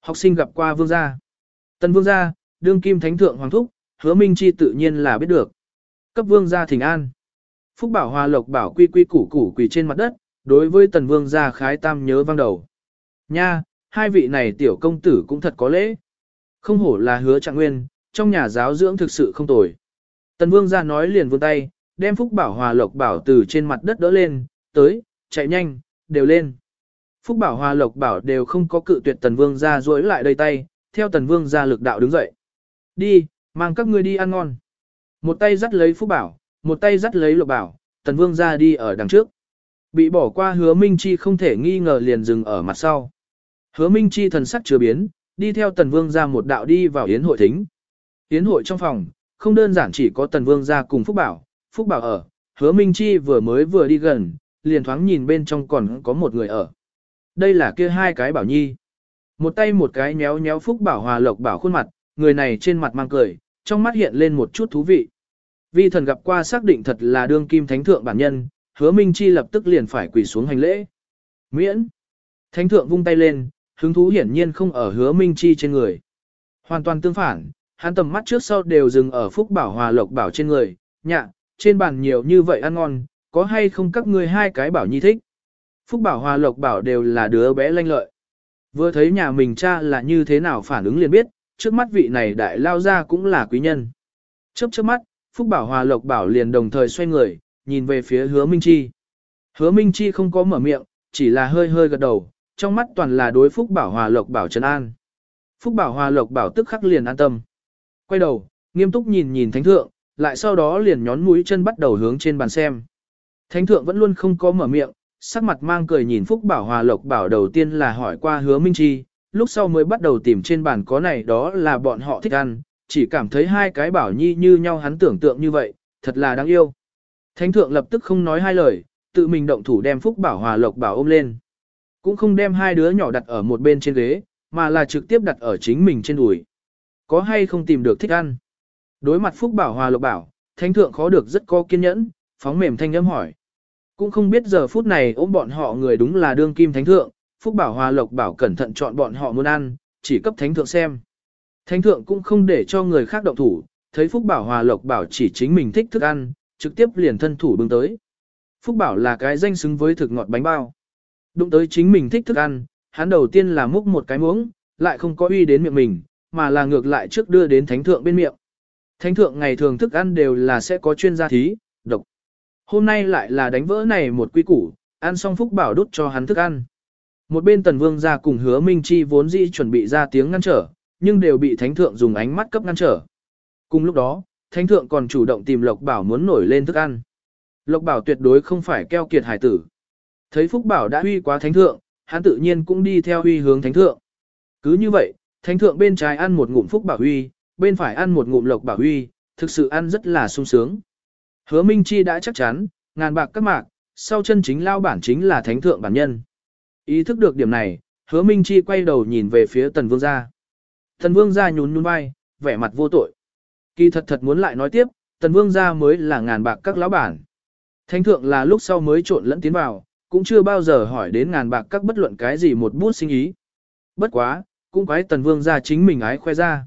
Học sinh gặp qua vương gia. Tần vương gia, đương kim thánh thượng hoàng thúc, hứa Minh Chi tự nhiên là biết được. Cấp vương gia thỉnh an. Phúc Bảo Hòa Lộc Bảo quy quy củ củ quỳ trên mặt đất, đối với tần vương gia khái tam nhớ vang đầu. Nha, hai vị này tiểu công tử cũng thật có lễ. Không hổ là hứa trạng nguyên, trong nhà giáo dưỡng thực sự không tồi. Tần vương gia nói liền vươn tay, đem Phúc Bảo Hòa Lộc Bảo từ trên mặt đất đỡ lên, tới, chạy nhanh, đều lên. Phúc Bảo Hòa Lộc Bảo đều không có cự tuyệt Tần Vương gia duỗi lại đây tay, theo Tần Vương gia lực đạo đứng dậy. Đi, mang các ngươi đi ăn ngon. Một tay dắt lấy Phúc Bảo, một tay dắt lấy Lộc Bảo, Tần Vương gia đi ở đằng trước. Bị bỏ qua hứa Minh Chi không thể nghi ngờ liền dừng ở mặt sau. Hứa Minh Chi thần sắc chưa biến, đi theo Tần Vương gia một đạo đi vào yến hội thính. Yến hội trong phòng, không đơn giản chỉ có Tần Vương gia cùng Phúc Bảo, Phúc Bảo ở, hứa Minh Chi vừa mới vừa đi gần, liền thoáng nhìn bên trong còn có một người ở. Đây là kia hai cái bảo nhi. Một tay một cái nhéo nhéo Phúc Bảo hòa lộc bảo khuôn mặt, người này trên mặt mang cười, trong mắt hiện lên một chút thú vị. Vi thần gặp qua xác định thật là đương kim thánh thượng bản nhân, hứa Minh Chi lập tức liền phải quỳ xuống hành lễ. Miễn. Thánh thượng vung tay lên, hứng thú hiển nhiên không ở hứa Minh Chi trên người. Hoàn toàn tương phản, hắn tầm mắt trước sau đều dừng ở Phúc Bảo Hòa Lộc Bảo trên người, nhạ, trên bàn nhiều như vậy ăn ngon, có hay không các ngươi hai cái bảo nhi thích. Phúc Bảo Hòa Lộc Bảo đều là đứa bé lanh lợi. Vừa thấy nhà mình cha là như thế nào phản ứng liền biết, trước mắt vị này đại lao ra cũng là quý nhân. Chớp chớp mắt, Phúc Bảo Hòa Lộc Bảo liền đồng thời xoay người, nhìn về phía hứa Minh Chi. Hứa Minh Chi không có mở miệng, chỉ là hơi hơi gật đầu, trong mắt toàn là đối Phúc Bảo Hòa Lộc Bảo trấn an. Phúc Bảo Hòa Lộc Bảo tức khắc liền an tâm. Quay đầu, nghiêm túc nhìn nhìn thánh thượng, lại sau đó liền nhón mũi chân bắt đầu hướng trên bàn xem. Thánh thượng vẫn luôn không có mở miệng, sắc mặt mang cười nhìn Phúc Bảo Hòa Lộc Bảo đầu tiên là hỏi qua hứa Minh Chi, lúc sau mới bắt đầu tìm trên bàn có này đó là bọn họ thích ăn, chỉ cảm thấy hai cái bảo nhi như nhau hắn tưởng tượng như vậy, thật là đáng yêu. Thánh thượng lập tức không nói hai lời, tự mình động thủ đem Phúc Bảo Hòa Lộc Bảo ôm lên. Cũng không đem hai đứa nhỏ đặt ở một bên trên ghế, mà là trực tiếp đặt ở chính mình trên đùi. Có hay không tìm được thích ăn? Đối mặt Phúc Bảo Hòa Lộc Bảo, Thánh thượng khó được rất có kiên nhẫn, phóng mềm thanh âm hỏi. Cũng không biết giờ phút này ôm bọn họ người đúng là đương kim thánh thượng, Phúc Bảo Hòa Lộc Bảo cẩn thận chọn bọn họ muốn ăn, chỉ cấp thánh thượng xem. Thánh thượng cũng không để cho người khác động thủ, thấy Phúc Bảo Hòa Lộc Bảo chỉ chính mình thích thức ăn, trực tiếp liền thân thủ bưng tới. Phúc Bảo là cái danh xứng với thực ngọt bánh bao. Đụng tới chính mình thích thức ăn, hắn đầu tiên là múc một cái muỗng, lại không có uy đến miệng mình, mà là ngược lại trước đưa đến thánh thượng bên miệng. Thánh thượng ngày thường thức ăn đều là sẽ có chuyên gia thí, độc. Hôm nay lại là đánh vỡ này một quy củ, ăn xong Phúc Bảo đút cho hắn thức ăn. Một bên tần vương ra cùng hứa minh chi vốn dĩ chuẩn bị ra tiếng ngăn trở, nhưng đều bị thánh thượng dùng ánh mắt cấp ngăn trở. Cùng lúc đó, thánh thượng còn chủ động tìm Lộc Bảo muốn nổi lên thức ăn. Lộc Bảo tuyệt đối không phải keo kiệt hải tử. Thấy Phúc Bảo đã huy quá thánh thượng, hắn tự nhiên cũng đi theo huy hướng thánh thượng. Cứ như vậy, thánh thượng bên trái ăn một ngụm Phúc Bảo huy, bên phải ăn một ngụm Lộc Bảo huy, thực sự ăn rất là sung sướng. Hứa Minh Chi đã chắc chắn, ngàn bạc các mạc, sau chân chính lao bản chính là thánh thượng bản nhân. Ý thức được điểm này, hứa Minh Chi quay đầu nhìn về phía tần vương gia. Tần vương gia nhún nhún vai, vẻ mặt vô tội. Kỳ thật thật muốn lại nói tiếp, tần vương gia mới là ngàn bạc các lão bản. Thánh thượng là lúc sau mới trộn lẫn tiến vào, cũng chưa bao giờ hỏi đến ngàn bạc các bất luận cái gì một bút sinh ý. Bất quá, cũng quái tần vương gia chính mình ái khoe ra.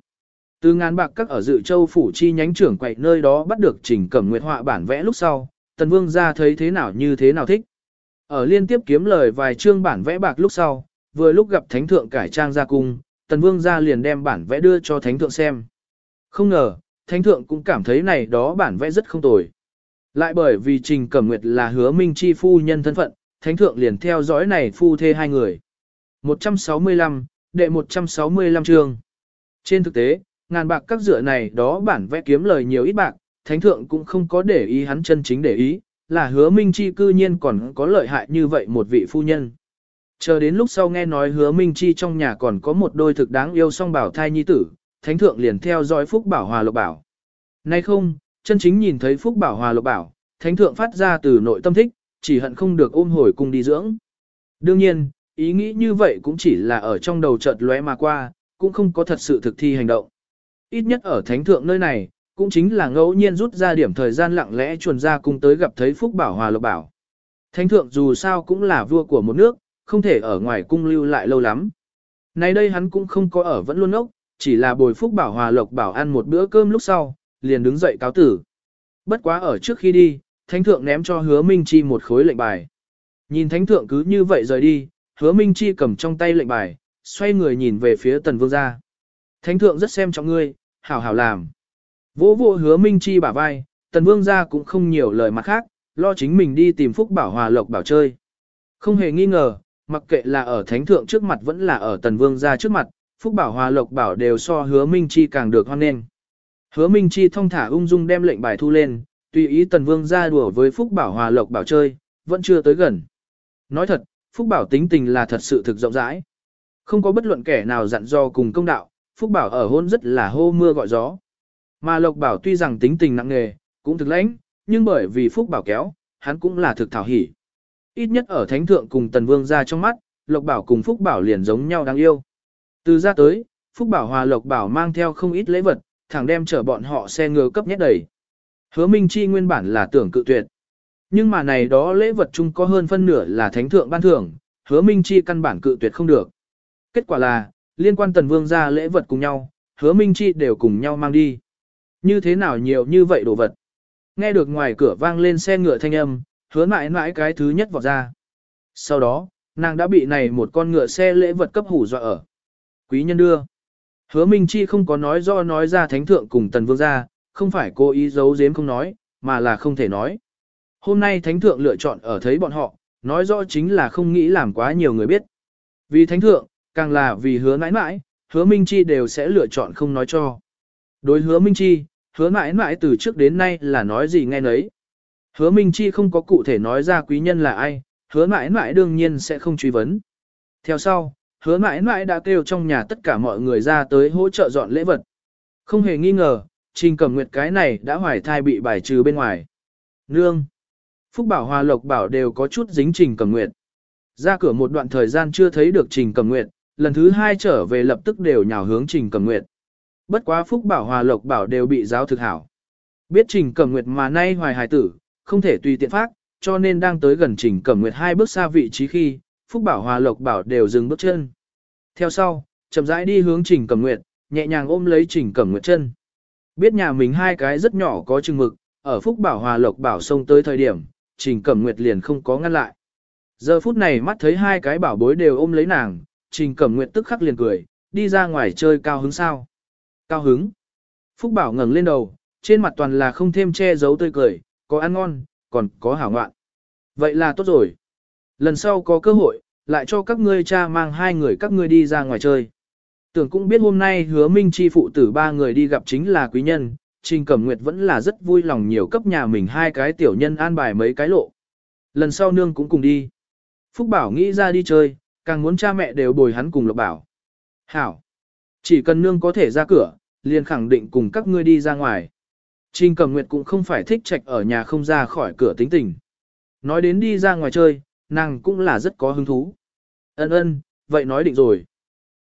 Từ ngàn bạc các ở dự châu phủ chi nhánh trưởng quậy nơi đó bắt được trình cẩm nguyệt họa bản vẽ lúc sau, tần vương gia thấy thế nào như thế nào thích. Ở liên tiếp kiếm lời vài chương bản vẽ bạc lúc sau, vừa lúc gặp thánh thượng cải trang ra cung, tần vương gia liền đem bản vẽ đưa cho thánh thượng xem. Không ngờ, thánh thượng cũng cảm thấy này đó bản vẽ rất không tồi. Lại bởi vì Trình Cẩm Nguyệt là hứa minh chi phu nhân thân phận, thánh thượng liền theo dõi này phu thê hai người. 165, đệ 165 chương. Trên thực tế, ngàn bạc các dựa này đó bản vẽ kiếm lời nhiều ít bạc, thánh thượng cũng không có để ý hắn chân chính để ý, là hứa minh chi cư nhiên còn có lợi hại như vậy một vị phu nhân. Chờ đến lúc sau nghe nói hứa minh chi trong nhà còn có một đôi thực đáng yêu song bảo thai nhi tử, thánh thượng liền theo dõi phúc bảo hòa lộc bảo. Nay không, chân chính nhìn thấy phúc bảo hòa lộc bảo, thánh thượng phát ra từ nội tâm thích, chỉ hận không được ôm hồi cùng đi dưỡng. Đương nhiên, ý nghĩ như vậy cũng chỉ là ở trong đầu chợt lóe mà qua, cũng không có thật sự thực thi hành động. Ít nhất ở thánh thượng nơi này, cũng chính là ngẫu nhiên rút ra điểm thời gian lặng lẽ chuồn ra cùng tới gặp thấy Phúc Bảo Hòa Lộc Bảo. Thánh thượng dù sao cũng là vua của một nước, không thể ở ngoài cung lưu lại lâu lắm. Nay đây hắn cũng không có ở vẫn luôn ốc, chỉ là bồi Phúc Bảo Hòa Lộc Bảo ăn một bữa cơm lúc sau, liền đứng dậy cáo tử. Bất quá ở trước khi đi, thánh thượng ném cho hứa Minh Chi một khối lệnh bài. Nhìn thánh thượng cứ như vậy rời đi, hứa Minh Chi cầm trong tay lệnh bài, xoay người nhìn về phía tần vương gia. Thánh thượng rất xem trọng ngươi, hảo hảo làm. Vỗ vỗ hứa Minh Chi bả vai, tần vương gia cũng không nhiều lời mặt khác, lo chính mình đi tìm phúc bảo hòa lộc bảo chơi. Không hề nghi ngờ, mặc kệ là ở thánh thượng trước mặt vẫn là ở tần vương gia trước mặt, phúc bảo hòa lộc bảo đều so hứa Minh Chi càng được hoan nghênh. Hứa Minh Chi thông thả ung dung đem lệnh bài thu lên, tùy ý tần vương ra đùa với phúc bảo hòa lộc bảo chơi, vẫn chưa tới gần. Nói thật, phúc bảo tính tình là thật sự thực rộng rãi. Không có bất luận kẻ nào dặn do cùng công đạo, phúc bảo ở hôn rất là hô mưa gọi gió. Mà Lộc Bảo tuy rằng tính tình nặng nề, cũng thực lãnh, nhưng bởi vì Phúc Bảo kéo, hắn cũng là thực thảo hỉ. Ít nhất ở Thánh Thượng cùng Tần Vương ra trong mắt, Lộc Bảo cùng Phúc Bảo liền giống nhau đáng yêu. Từ ra tới, Phúc Bảo hòa Lộc Bảo mang theo không ít lễ vật, thẳng đem chở bọn họ xe ngựa cấp nhét đầy. Hứa Minh Chi nguyên bản là tưởng cự tuyệt. Nhưng mà này đó lễ vật chung có hơn phân nửa là Thánh Thượng ban thưởng, Hứa Minh Chi căn bản cự tuyệt không được. Kết quả là, liên quan Tần Vương ra lễ vật cùng nhau, Hứa Minh Chi đều cùng nhau mang đi. Như thế nào nhiều như vậy đồ vật. Nghe được ngoài cửa vang lên xe ngựa thanh âm, hứa mãi mãi cái thứ nhất vọt ra. Sau đó, nàng đã bị này một con ngựa xe lễ vật cấp hủ dọa ở. Quý nhân đưa. Hứa Minh Chi không có nói do nói ra thánh thượng cùng tần vương ra, không phải cô ý giấu giếm không nói, mà là không thể nói. Hôm nay thánh thượng lựa chọn ở thấy bọn họ, nói rõ chính là không nghĩ làm quá nhiều người biết. Vì thánh thượng, càng là vì hứa mãi mãi, hứa Minh Chi đều sẽ lựa chọn không nói cho. Đối hứa Minh Chi, hứa mãi mãi từ trước đến nay là nói gì nghe nấy. Hứa Minh Chi không có cụ thể nói ra quý nhân là ai, hứa mãi mãi đương nhiên sẽ không truy vấn. Theo sau, hứa mãi mãi đã kêu trong nhà tất cả mọi người ra tới hỗ trợ dọn lễ vật. Không hề nghi ngờ, Trình Cẩm Nguyệt cái này đã hoài thai bị bài trừ bên ngoài. Nương! Phúc Bảo Hòa Lộc Bảo đều có chút dính Trình Cẩm Nguyệt. Ra cửa một đoạn thời gian chưa thấy được Trình Cẩm Nguyệt, lần thứ hai trở về lập tức đều nhào hướng Trình Cẩm Nguyệt. Bất quá Phúc Bảo Hòa Lộc Bảo đều bị giáo thực hảo. Biết Trình Cẩm Nguyệt mà nay hoài hài tử, không thể tùy tiện phát, cho nên đang tới gần Trình Cẩm Nguyệt hai bước xa vị trí khi, Phúc Bảo Hòa Lộc Bảo đều dừng bước chân. Theo sau, chậm rãi đi hướng Trình Cẩm Nguyệt, nhẹ nhàng ôm lấy Trình Cẩm Nguyệt chân. Biết nhà mình hai cái rất nhỏ có chừng mực, ở Phúc Bảo Hòa Lộc Bảo xông tới thời điểm, Trình Cẩm Nguyệt liền không có ngăn lại. Giờ phút này mắt thấy hai cái bảo bối đều ôm lấy nàng, Trình Cẩm Nguyệt tức khắc liền cười, đi ra ngoài chơi cao hứng sao. Cao hứng. Phúc Bảo ngẩng lên đầu, trên mặt toàn là không thêm che giấu tươi cười, có ăn ngon, còn có hảo ngoạn. Vậy là tốt rồi. Lần sau có cơ hội, lại cho các ngươi cha mang hai người các ngươi đi ra ngoài chơi. Tưởng cũng biết hôm nay hứa minh chi phụ tử ba người đi gặp chính là quý nhân, Trình Cẩm Nguyệt vẫn là rất vui lòng nhiều cấp nhà mình hai cái tiểu nhân an bài mấy cái lộ. Lần sau nương cũng cùng đi. Phúc Bảo nghĩ ra đi chơi, càng muốn cha mẹ đều bồi hắn cùng Lộc Bảo. Hảo! Chỉ cần nương có thể ra cửa, liền khẳng định cùng các ngươi đi ra ngoài. Trình Cẩm Nguyệt cũng không phải thích trạch ở nhà không ra khỏi cửa tính tình. Nói đến đi ra ngoài chơi, nàng cũng là rất có hứng thú. Ân ân, vậy nói định rồi.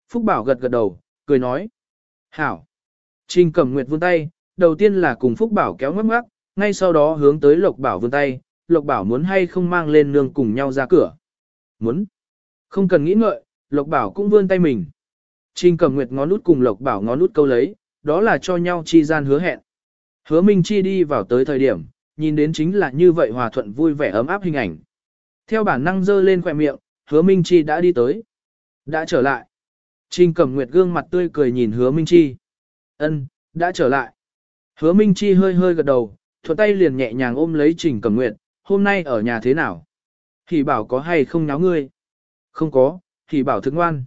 Phúc Bảo gật gật đầu, cười nói. Hảo. Trình Cẩm Nguyệt vươn tay, đầu tiên là cùng Phúc Bảo kéo ngắc ngắc, ngay sau đó hướng tới Lộc Bảo vươn tay, Lộc Bảo muốn hay không mang lên nương cùng nhau ra cửa. Muốn. Không cần nghĩ ngợi, Lộc Bảo cũng vươn tay mình. Trình Cẩm Nguyệt ngón nút cùng Lộc Bảo ngón nút câu lấy, đó là cho nhau chi gian hứa hẹn. Hứa Minh Chi đi vào tới thời điểm, nhìn đến chính là như vậy hòa thuận vui vẻ ấm áp hình ảnh. Theo bản năng dơ lên khỏe miệng, Hứa Minh Chi đã đi tới. Đã trở lại. Trình Cẩm Nguyệt gương mặt tươi cười nhìn Hứa Minh Chi. Ân, đã trở lại. Hứa Minh Chi hơi hơi gật đầu, thuận tay liền nhẹ nhàng ôm lấy Trình Cẩm Nguyệt, hôm nay ở nhà thế nào? Thì bảo có hay không náo ngươi? Không có, thì bảo thức ngoan.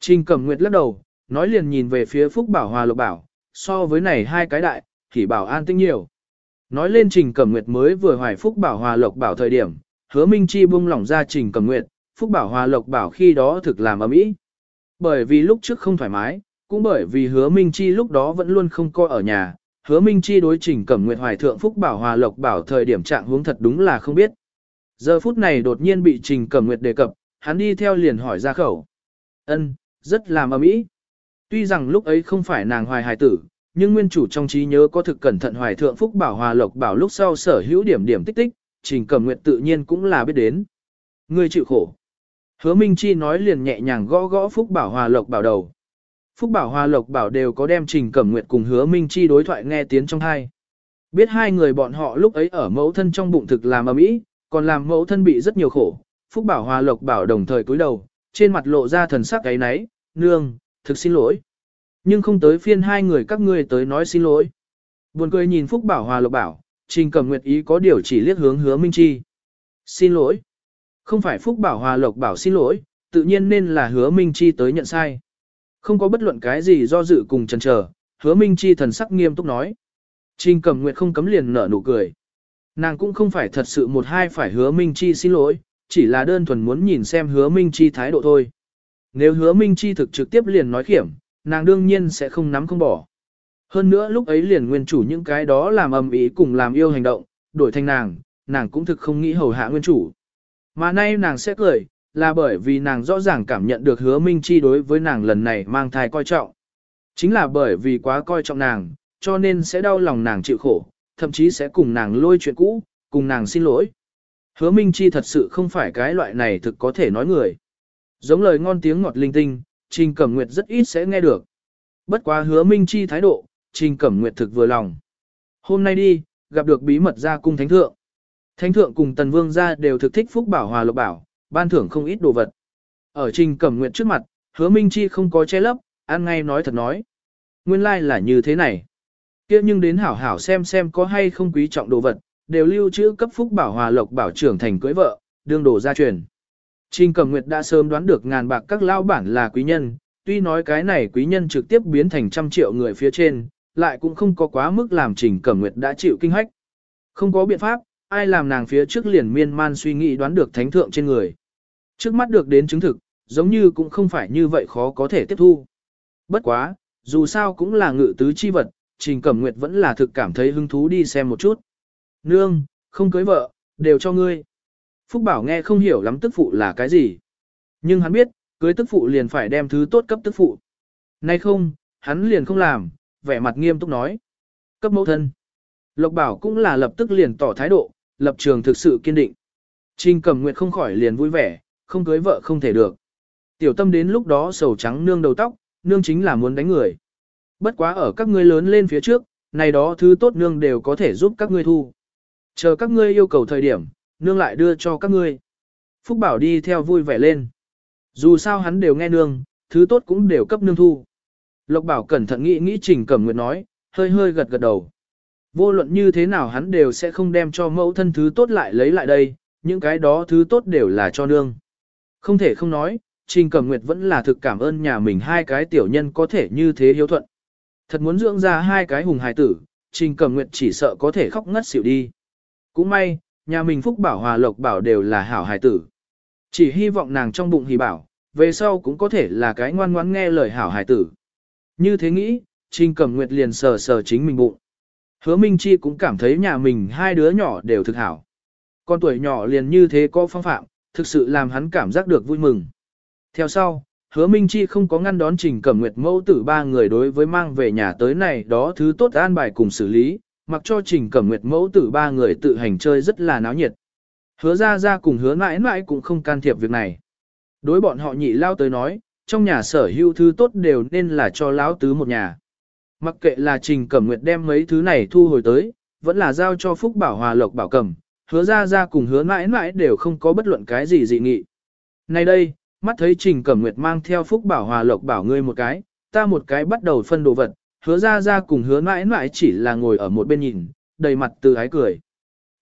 Trình Cẩm Nguyệt lắc đầu, nói liền nhìn về phía Phúc Bảo Hòa Lộc Bảo, so với này hai cái đại, thì bảo an tinh nhiều. Nói lên Trình Cẩm Nguyệt mới vừa hoài Phúc Bảo Hòa Lộc Bảo thời điểm, hứa Minh Chi buông lỏng ra Trình Cẩm Nguyệt, Phúc Bảo Hòa Lộc Bảo khi đó thực làm ấm ý. Bởi vì lúc trước không thoải mái, cũng bởi vì hứa Minh Chi lúc đó vẫn luôn không coi ở nhà, hứa Minh Chi đối Trình Cẩm Nguyệt hoài thượng Phúc Bảo Hòa Lộc Bảo thời điểm trạng huống thật đúng là không biết. Giờ phút này đột nhiên bị Trình Cẩm Nguyệt đề cập, hắn đi theo liền hỏi ra khẩu. Ân, rất làm ấm ý. Tuy rằng lúc ấy không phải nàng hoài hài tử, nhưng nguyên chủ trong trí nhớ có thực cẩn thận hoài thượng phúc bảo hòa lộc bảo lúc sau sở hữu điểm điểm tích tích, trình cẩm nguyện tự nhiên cũng là biết đến. Ngươi chịu khổ. Hứa Minh Chi nói liền nhẹ nhàng gõ gõ phúc bảo hòa lộc bảo đầu. Phúc bảo hòa lộc bảo đều có đem trình cẩm nguyệt cùng hứa Minh Chi đối thoại nghe tiếng trong hai. Biết hai người bọn họ lúc ấy ở mẫu thân trong bụng thực làm ầm ĩ, còn làm mẫu thân bị rất nhiều khổ. Phúc bảo hòa lộc bảo đồng thời cúi đầu, trên mặt lộ ra thần sắc cái náy, nương, thực xin lỗi. Nhưng không tới phiên hai người các ngươi tới nói xin lỗi. Buồn cười nhìn Phúc Bảo Hòa Lộc Bảo, Trình Cẩm Nguyệt ý có điều chỉ liếc hướng hứa Minh Chi. Xin lỗi. Không phải Phúc Bảo Hòa Lộc Bảo xin lỗi, tự nhiên nên là hứa Minh Chi tới nhận sai. Không có bất luận cái gì do dự cùng chần chờ, hứa Minh Chi thần sắc nghiêm túc nói. Trình Cẩm Nguyệt không cấm liền nở nụ cười. Nàng cũng không phải thật sự một hai phải hứa Minh Chi xin lỗi, chỉ là đơn thuần muốn nhìn xem hứa Minh Chi thái độ thôi. Nếu hứa Minh Chi thực trực tiếp liền nói khiểm, nàng đương nhiên sẽ không nắm không bỏ. Hơn nữa lúc ấy liền nguyên chủ những cái đó làm ầm ý cùng làm yêu hành động, đổi thành nàng, nàng cũng thực không nghĩ hầu hạ nguyên chủ. Mà nay nàng sẽ cười, là bởi vì nàng rõ ràng cảm nhận được hứa minh chi đối với nàng lần này mang thai coi trọng. Chính là bởi vì quá coi trọng nàng, cho nên sẽ đau lòng nàng chịu khổ, thậm chí sẽ cùng nàng lôi chuyện cũ, cùng nàng xin lỗi. Hứa minh chi thật sự không phải cái loại này thực có thể nói người. Giống lời ngon tiếng ngọt linh tinh, Trình Cẩm Nguyệt rất ít sẽ nghe được. Bất quá hứa Minh Chi thái độ, Trình Cẩm Nguyệt thực vừa lòng. Hôm nay đi, gặp được bí mật ra cung thánh thượng. Thánh thượng cùng Tần Vương gia đều thực thích phúc bảo hòa lộc bảo, ban thưởng không ít đồ vật. Ở Trình Cẩm Nguyệt trước mặt, hứa Minh Chi không có che lấp, ăn ngay nói thật nói. Nguyên lai like là như thế này. kia nhưng đến hảo hảo xem xem có hay không quý trọng đồ vật, đều lưu trữ cấp phúc bảo hòa lộc bảo trưởng thành cưới vợ, đương đồ gia truyền. Trình Cẩm Nguyệt đã sớm đoán được ngàn bạc các lao bản là quý nhân, tuy nói cái này quý nhân trực tiếp biến thành trăm triệu người phía trên, lại cũng không có quá mức làm Trình Cẩm Nguyệt đã chịu kinh hách. Không có biện pháp, ai làm nàng phía trước liền miên man suy nghĩ đoán được thánh thượng trên người. Trước mắt được đến chứng thực, giống như cũng không phải như vậy khó có thể tiếp thu. Bất quá, dù sao cũng là ngự tứ chi vật, Trình Cẩm Nguyệt vẫn là thực cảm thấy hứng thú đi xem một chút. Nương, không cưới vợ, đều cho ngươi. Phúc Bảo nghe không hiểu lắm tức phụ là cái gì. Nhưng hắn biết, cưới tức phụ liền phải đem thứ tốt cấp tức phụ. Nay không, hắn liền không làm, vẻ mặt nghiêm túc nói. Cấp mẫu thân. Lộc Bảo cũng là lập tức liền tỏ thái độ, lập trường thực sự kiên định. Trình Cẩm Nguyệt không khỏi liền vui vẻ, không cưới vợ không thể được. Tiểu tâm đến lúc đó sầu trắng nương đầu tóc, nương chính là muốn đánh người. Bất quá ở các ngươi lớn lên phía trước, này đó thứ tốt nương đều có thể giúp các ngươi thu. Chờ các ngươi yêu cầu thời điểm, nương lại đưa cho các ngươi. Phúc Bảo đi theo vui vẻ lên. Dù sao hắn đều nghe nương, thứ tốt cũng đều cấp nương thu. Lộc Bảo cẩn thận nghĩ nghĩ Trình Cẩm Nguyệt nói, hơi hơi gật gật đầu. Vô luận như thế nào hắn đều sẽ không đem cho mẫu thân thứ tốt lại lấy lại đây, những cái đó thứ tốt đều là cho nương. Không thể không nói, Trình Cẩm Nguyệt vẫn là thực cảm ơn nhà mình hai cái tiểu nhân có thể như thế hiếu thuận. Thật muốn dưỡng ra hai cái hùng hài tử, Trình Cẩm Nguyệt chỉ sợ có thể khóc ngất xỉu đi. Cũng may, nhà mình Phúc Bảo Hòa Lộc Bảo đều là hảo hài tử. Chỉ hy vọng nàng trong bụng hỉ bảo, về sau cũng có thể là cái ngoan ngoãn nghe lời hảo hài tử. Như thế nghĩ, Trình Cẩm Nguyệt liền sờ sờ chính mình bụng. Hứa Minh Chi cũng cảm thấy nhà mình hai đứa nhỏ đều thực hảo. Con tuổi nhỏ liền như thế có phong phạm, thực sự làm hắn cảm giác được vui mừng. Theo sau, hứa Minh Chi không có ngăn đón Trình Cẩm Nguyệt mẫu tử ba người đối với mang về nhà tới này đó thứ tốt an bài cùng xử lý, mặc cho Trình Cẩm Nguyệt mẫu tử ba người tự hành chơi rất là náo nhiệt. Hứa ra ra cùng hứa mãi mãi cũng không can thiệp việc này. Đối bọn họ nhị lao tới nói, trong nhà sở hữu thứ tốt đều nên là cho lão tứ một nhà. Mặc kệ là Trình Cẩm Nguyệt đem mấy thứ này thu hồi tới, vẫn là giao cho Phúc Bảo Hòa Lộc Bảo Cẩm, hứa ra ra cùng hứa mãi mãi đều không có bất luận cái gì dị nghị. Nay đây, mắt thấy Trình Cẩm Nguyệt mang theo Phúc Bảo Hòa Lộc Bảo ngươi một cái, ta một cái bắt đầu phân đồ vật, hứa ra ra cùng hứa mãi mãi chỉ là ngồi ở một bên nhìn, đầy mặt từ ái cười.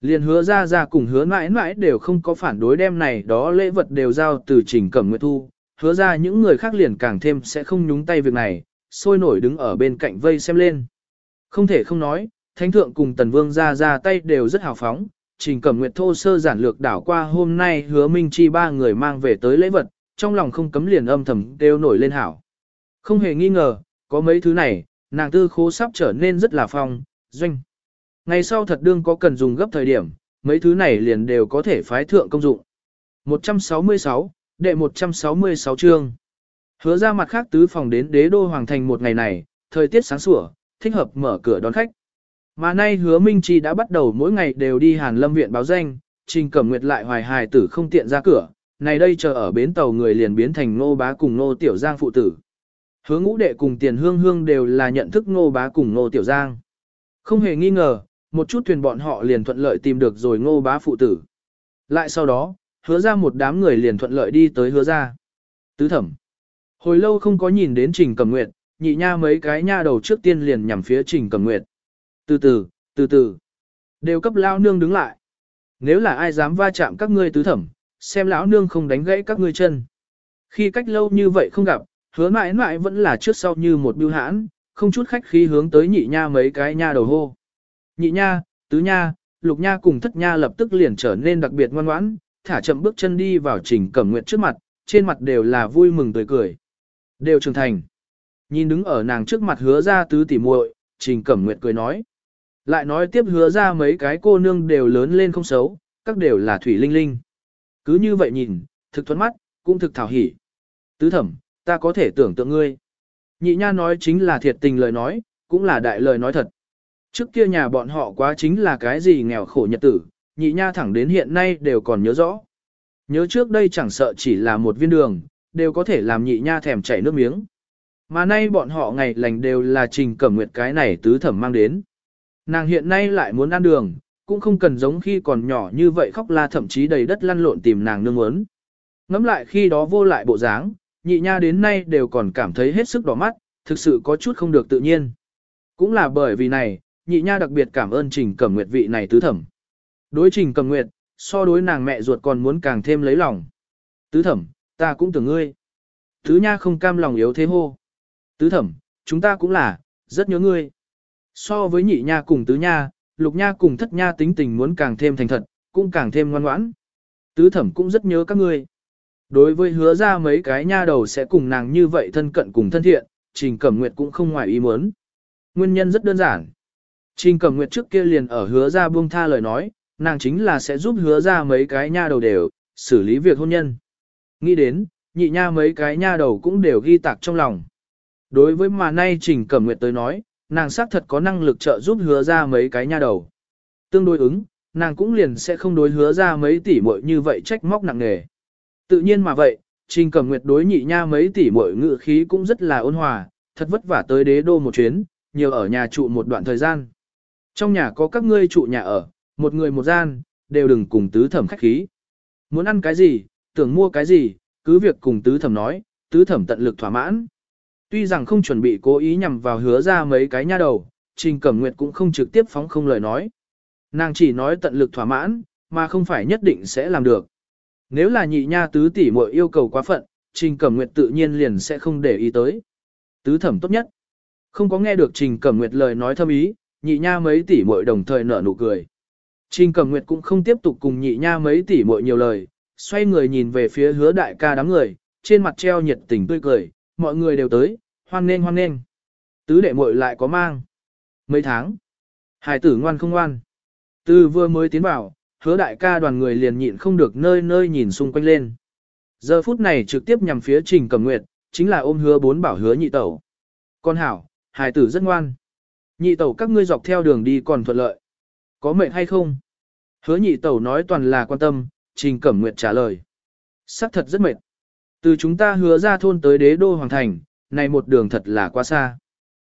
Liền hứa ra ra cùng hứa mãi mãi đều không có phản đối đem này đó lễ vật đều giao từ Trình Cẩm Nguyệt thu, hứa ra những người khác liền càng thêm sẽ không nhúng tay việc này, sôi nổi đứng ở bên cạnh vây xem lên. Không thể không nói, Thánh Thượng cùng Tần Vương ra ra tay đều rất hào phóng, Trình Cẩm Nguyệt thô sơ giản lược đảo qua hôm nay hứa Minh Chi ba người mang về tới lễ vật, trong lòng không cấm liền âm thầm đều nổi lên hảo. Không hề nghi ngờ, có mấy thứ này, nàng tư khố sắp trở nên rất là phong, doanh. Ngày sau thật đương có cần dùng gấp thời điểm, mấy thứ này liền đều có thể phái thượng công dụng. 166, đệ 166 chương. Hứa ra mặt khác tứ phòng đến đế đô hoàng thành một ngày này, thời tiết sáng sủa, thích hợp mở cửa đón khách. Mà nay hứa Minh Chi đã bắt đầu mỗi ngày đều đi Hàn Lâm viện báo danh, Trình Cẩm Nguyệt lại hoài hài tử không tiện ra cửa, này đây chờ ở bến tàu người liền biến thành Ngô Bá cùng Ngô Tiểu Giang phụ tử. Hứa ngũ đệ cùng tiền hương hương đều là nhận thức Ngô Bá cùng Ngô Tiểu Giang. Không hề nghi ngờ, một chút thuyền bọn họ liền thuận lợi tìm được rồi Ngô Bá phụ tử. Lại sau đó, hứa ra một đám người liền thuận lợi đi tới hứa ra. Tứ thẩm. Hồi lâu không có nhìn đến Trình Cẩm Nguyệt, nhị nha mấy cái nha đầu trước tiên liền nhằm phía Trình Cẩm Nguyệt. Từ từ, từ từ. Đều cấp lao nương đứng lại. Nếu là ai dám va chạm các ngươi tứ thẩm, xem lão nương không đánh gãy các ngươi chân. Khi cách lâu như vậy không gặp, hứa mãi mãi vẫn là trước sau như một bưu hãn, không chút khách khí hướng tới nhị nha mấy cái nha đầu hô. Nhị nha, tứ nha, lục nha cùng thất nha lập tức liền trở nên đặc biệt ngoan ngoãn, thả chậm bước chân đi vào trình cẩm nguyện trước mặt, trên mặt đều là vui mừng tươi cười. Đều trưởng thành. Nhìn đứng ở nàng trước mặt hứa ra tứ tỉ muội, trình cẩm nguyện cười nói. Lại nói tiếp hứa ra mấy cái cô nương đều lớn lên không xấu, các đều là thủy linh linh. Cứ như vậy nhìn, thực thuẫn mắt, cũng thực thảo hỉ. Tứ thẩm, ta có thể tưởng tượng ngươi. Nhị nha nói chính là thiệt tình lời nói, cũng là đại lời nói thật. Trước kia nhà bọn họ quá chính là cái gì nghèo khổ nhật tử, nhị nha thẳng đến hiện nay đều còn nhớ rõ. Nhớ trước đây chẳng sợ chỉ là một viên đường, đều có thể làm nhị nha thèm chảy nước miếng. Mà nay bọn họ ngày lành đều là trình cẩm nguyệt cái này tứ thẩm mang đến. Nàng hiện nay lại muốn ăn đường, cũng không cần giống khi còn nhỏ như vậy khóc la thậm chí đầy đất lăn lộn tìm nàng nương muốn. Ngắm lại khi đó vô lại bộ dáng, nhị nha đến nay đều còn cảm thấy hết sức đỏ mắt, thực sự có chút không được tự nhiên. Cũng là bởi vì này, nhị nha đặc biệt cảm ơn trình cẩm nguyệt vị này tứ thẩm. Đối trình cẩm nguyệt, so đối nàng mẹ ruột còn muốn càng thêm lấy lòng. Tứ thẩm, ta cũng tưởng ngươi. Tứ nha không cam lòng yếu thế hô. Tứ thẩm, chúng ta cũng là, rất nhớ ngươi. So với nhị nha cùng tứ nha, lục nha cùng thất nha tính tình muốn càng thêm thành thật, cũng càng thêm ngoan ngoãn. Tứ thẩm cũng rất nhớ các ngươi. Đối với hứa ra mấy cái nha đầu sẽ cùng nàng như vậy thân cận cùng thân thiện, Trình Cẩm Nguyệt cũng không ngoài ý muốn. Nguyên nhân rất đơn giản. Trình Cẩm Nguyệt trước kia liền ở hứa ra buông tha lời nói, nàng chính là sẽ giúp hứa ra mấy cái nha đầu đều, xử lý việc hôn nhân. Nghĩ đến, nhị nha mấy cái nha đầu cũng đều ghi tạc trong lòng. Đối với mà nay Trình Cẩm Nguyệt tới nói, nàng xác thật có năng lực trợ giúp hứa ra mấy cái nha đầu. Tương đối ứng, nàng cũng liền sẽ không đối hứa ra mấy tỷ muội như vậy trách móc nặng nề. Tự nhiên mà vậy, Trình Cẩm Nguyệt đối nhị nha mấy tỷ muội ngự khí cũng rất là ôn hòa, thật vất vả tới đế đô một chuyến, nhiều ở nhà trụ một đoạn thời gian. Trong nhà có các ngươi trụ nhà ở, một người một gian, đều đừng cùng tứ thẩm khách khí. Muốn ăn cái gì, tưởng mua cái gì, cứ việc cùng tứ thẩm nói, tứ thẩm tận lực thỏa mãn. Tuy rằng không chuẩn bị cố ý nhằm vào hứa ra mấy cái nha đầu, Trình Cẩm Nguyệt cũng không trực tiếp phóng không lời nói. Nàng chỉ nói tận lực thỏa mãn, mà không phải nhất định sẽ làm được. Nếu là nhị nha tứ tỷ muội yêu cầu quá phận, Trình Cẩm Nguyệt tự nhiên liền sẽ không để ý tới. Tứ thẩm tốt nhất. Không có nghe được Trình Cẩm Nguyệt lời nói thâm ý, nhị nha mấy tỷ muội đồng thời nở nụ cười. Trình Cẩm Nguyệt cũng không tiếp tục cùng nhị nha mấy tỷ muội nhiều lời, xoay người nhìn về phía hứa đại ca đám người, trên mặt treo nhiệt tình tươi cười, mọi người đều tới, hoan nên hoan nên. Tứ đệ muội lại có mang. Mấy tháng. Hải tử ngoan không ngoan. Từ vừa mới tiến vào, hứa đại ca đoàn người liền nhịn không được nơi nơi nhìn xung quanh lên. Giờ phút này trực tiếp nhằm phía Trình Cẩm Nguyệt, chính là ôm hứa bốn bảo hứa nhị tẩu. Con hảo, hài tử rất ngoan. Nhị tẩu các ngươi dọc theo đường đi còn thuận lợi. Có mệt hay không? Hứa nhị tẩu nói toàn là quan tâm, Trình Cẩm Nguyệt trả lời. Sắc thật rất mệt. Từ chúng ta hứa ra thôn tới đế đô hoàng thành, này một đường thật là quá xa.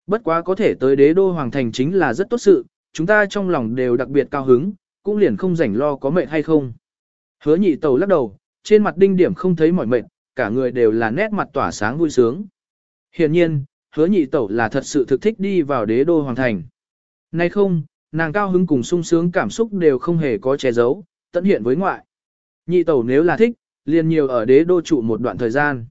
Bất quá có thể tới đế đô hoàng thành chính là rất tốt sự, chúng ta trong lòng đều đặc biệt cao hứng, cũng liền không rảnh lo có mệt hay không. Hứa nhị tẩu lắc đầu, trên mặt đinh điểm không thấy mỏi mệt, cả người đều là nét mặt tỏa sáng vui sướng. Hiển nhiên, hứa nhị tẩu là thật sự thực thích đi vào đế đô hoàng thành. Nay không, nàng cao hứng cùng sung sướng cảm xúc đều không hề có che giấu, tận hiện với ngoại. Nhị tẩu nếu là thích, liền nhiều ở đế đô trụ một đoạn thời gian.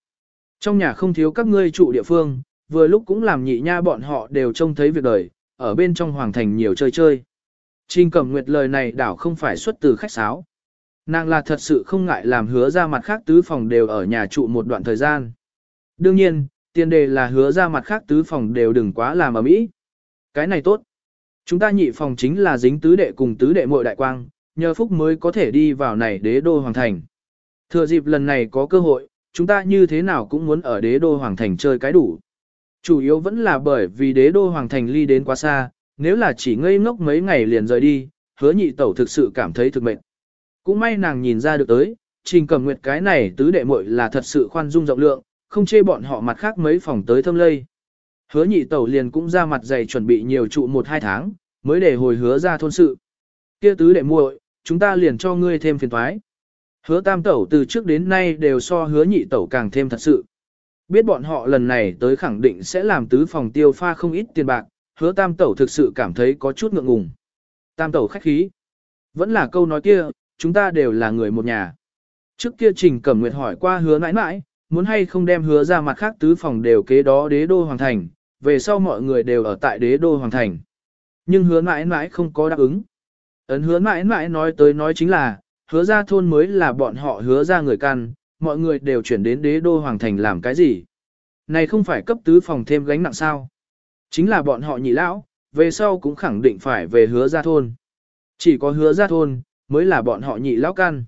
Trong nhà không thiếu các ngươi trụ địa phương, vừa lúc cũng làm nhị nha bọn họ đều trông thấy việc đời, ở bên trong hoàng thành nhiều chơi chơi. Trình Cẩm Nguyệt lời này đảo không phải xuất từ khách sáo. Nàng là thật sự không ngại làm hứa ra mặt khác tứ phòng đều ở nhà trụ một đoạn thời gian. Đương nhiên, tiền đề là hứa ra mặt khác tứ phòng đều đừng quá làm ở mỹ. Cái này tốt. Chúng ta nhị phòng chính là dính tứ đệ cùng tứ đệ muội đại quang, nhờ phúc mới có thể đi vào này đế đô hoàng thành. Thừa dịp lần này có cơ hội, chúng ta như thế nào cũng muốn ở đế đô hoàng thành chơi cái đủ. Chủ yếu vẫn là bởi vì đế đô hoàng thành ly đến quá xa, nếu là chỉ ngây ngốc mấy ngày liền rời đi, hứa nhị tẩu thực sự cảm thấy thực mệnh. Cũng may nàng nhìn ra được tới, trình cầm nguyệt cái này tứ đệ muội là thật sự khoan dung rộng lượng, không chê bọn họ mặt khác mấy phòng tới thâm lây. Hứa nhị tẩu liền cũng ra mặt dày chuẩn bị nhiều trụ một hai tháng, mới để hồi hứa ra thôn sự. Kia tứ đệ muội, chúng ta liền cho ngươi thêm phiền thoái. Hứa tam tẩu từ trước đến nay đều so hứa nhị tẩu càng thêm thật sự. Biết bọn họ lần này tới khẳng định sẽ làm tứ phòng tiêu pha không ít tiền bạc, hứa tam tẩu thực sự cảm thấy có chút ngượng ngùng. Tam tẩu khách khí. Vẫn là câu nói kia, chúng ta đều là người một nhà. Trước kia Trình Cẩm Nguyệt hỏi qua hứa mãi mãi, muốn hay không đem hứa ra mặt khác tứ phòng đều kế đó đế đô hoàng thành, về sau mọi người đều ở tại đế đô hoàng thành. Nhưng hứa mãi mãi không có đáp ứng. Ấn hứa mãi mãi nói tới nói chính là, hứa ra thôn mới là bọn họ hứa ra người căn, mọi người đều chuyển đến đế đô hoàng thành làm cái gì. Này không phải cấp tứ phòng thêm gánh nặng sao. Chính là bọn họ nhị lão, về sau cũng khẳng định phải về hứa ra thôn. Chỉ có hứa ra thôn, mới là bọn họ nhị lão căn.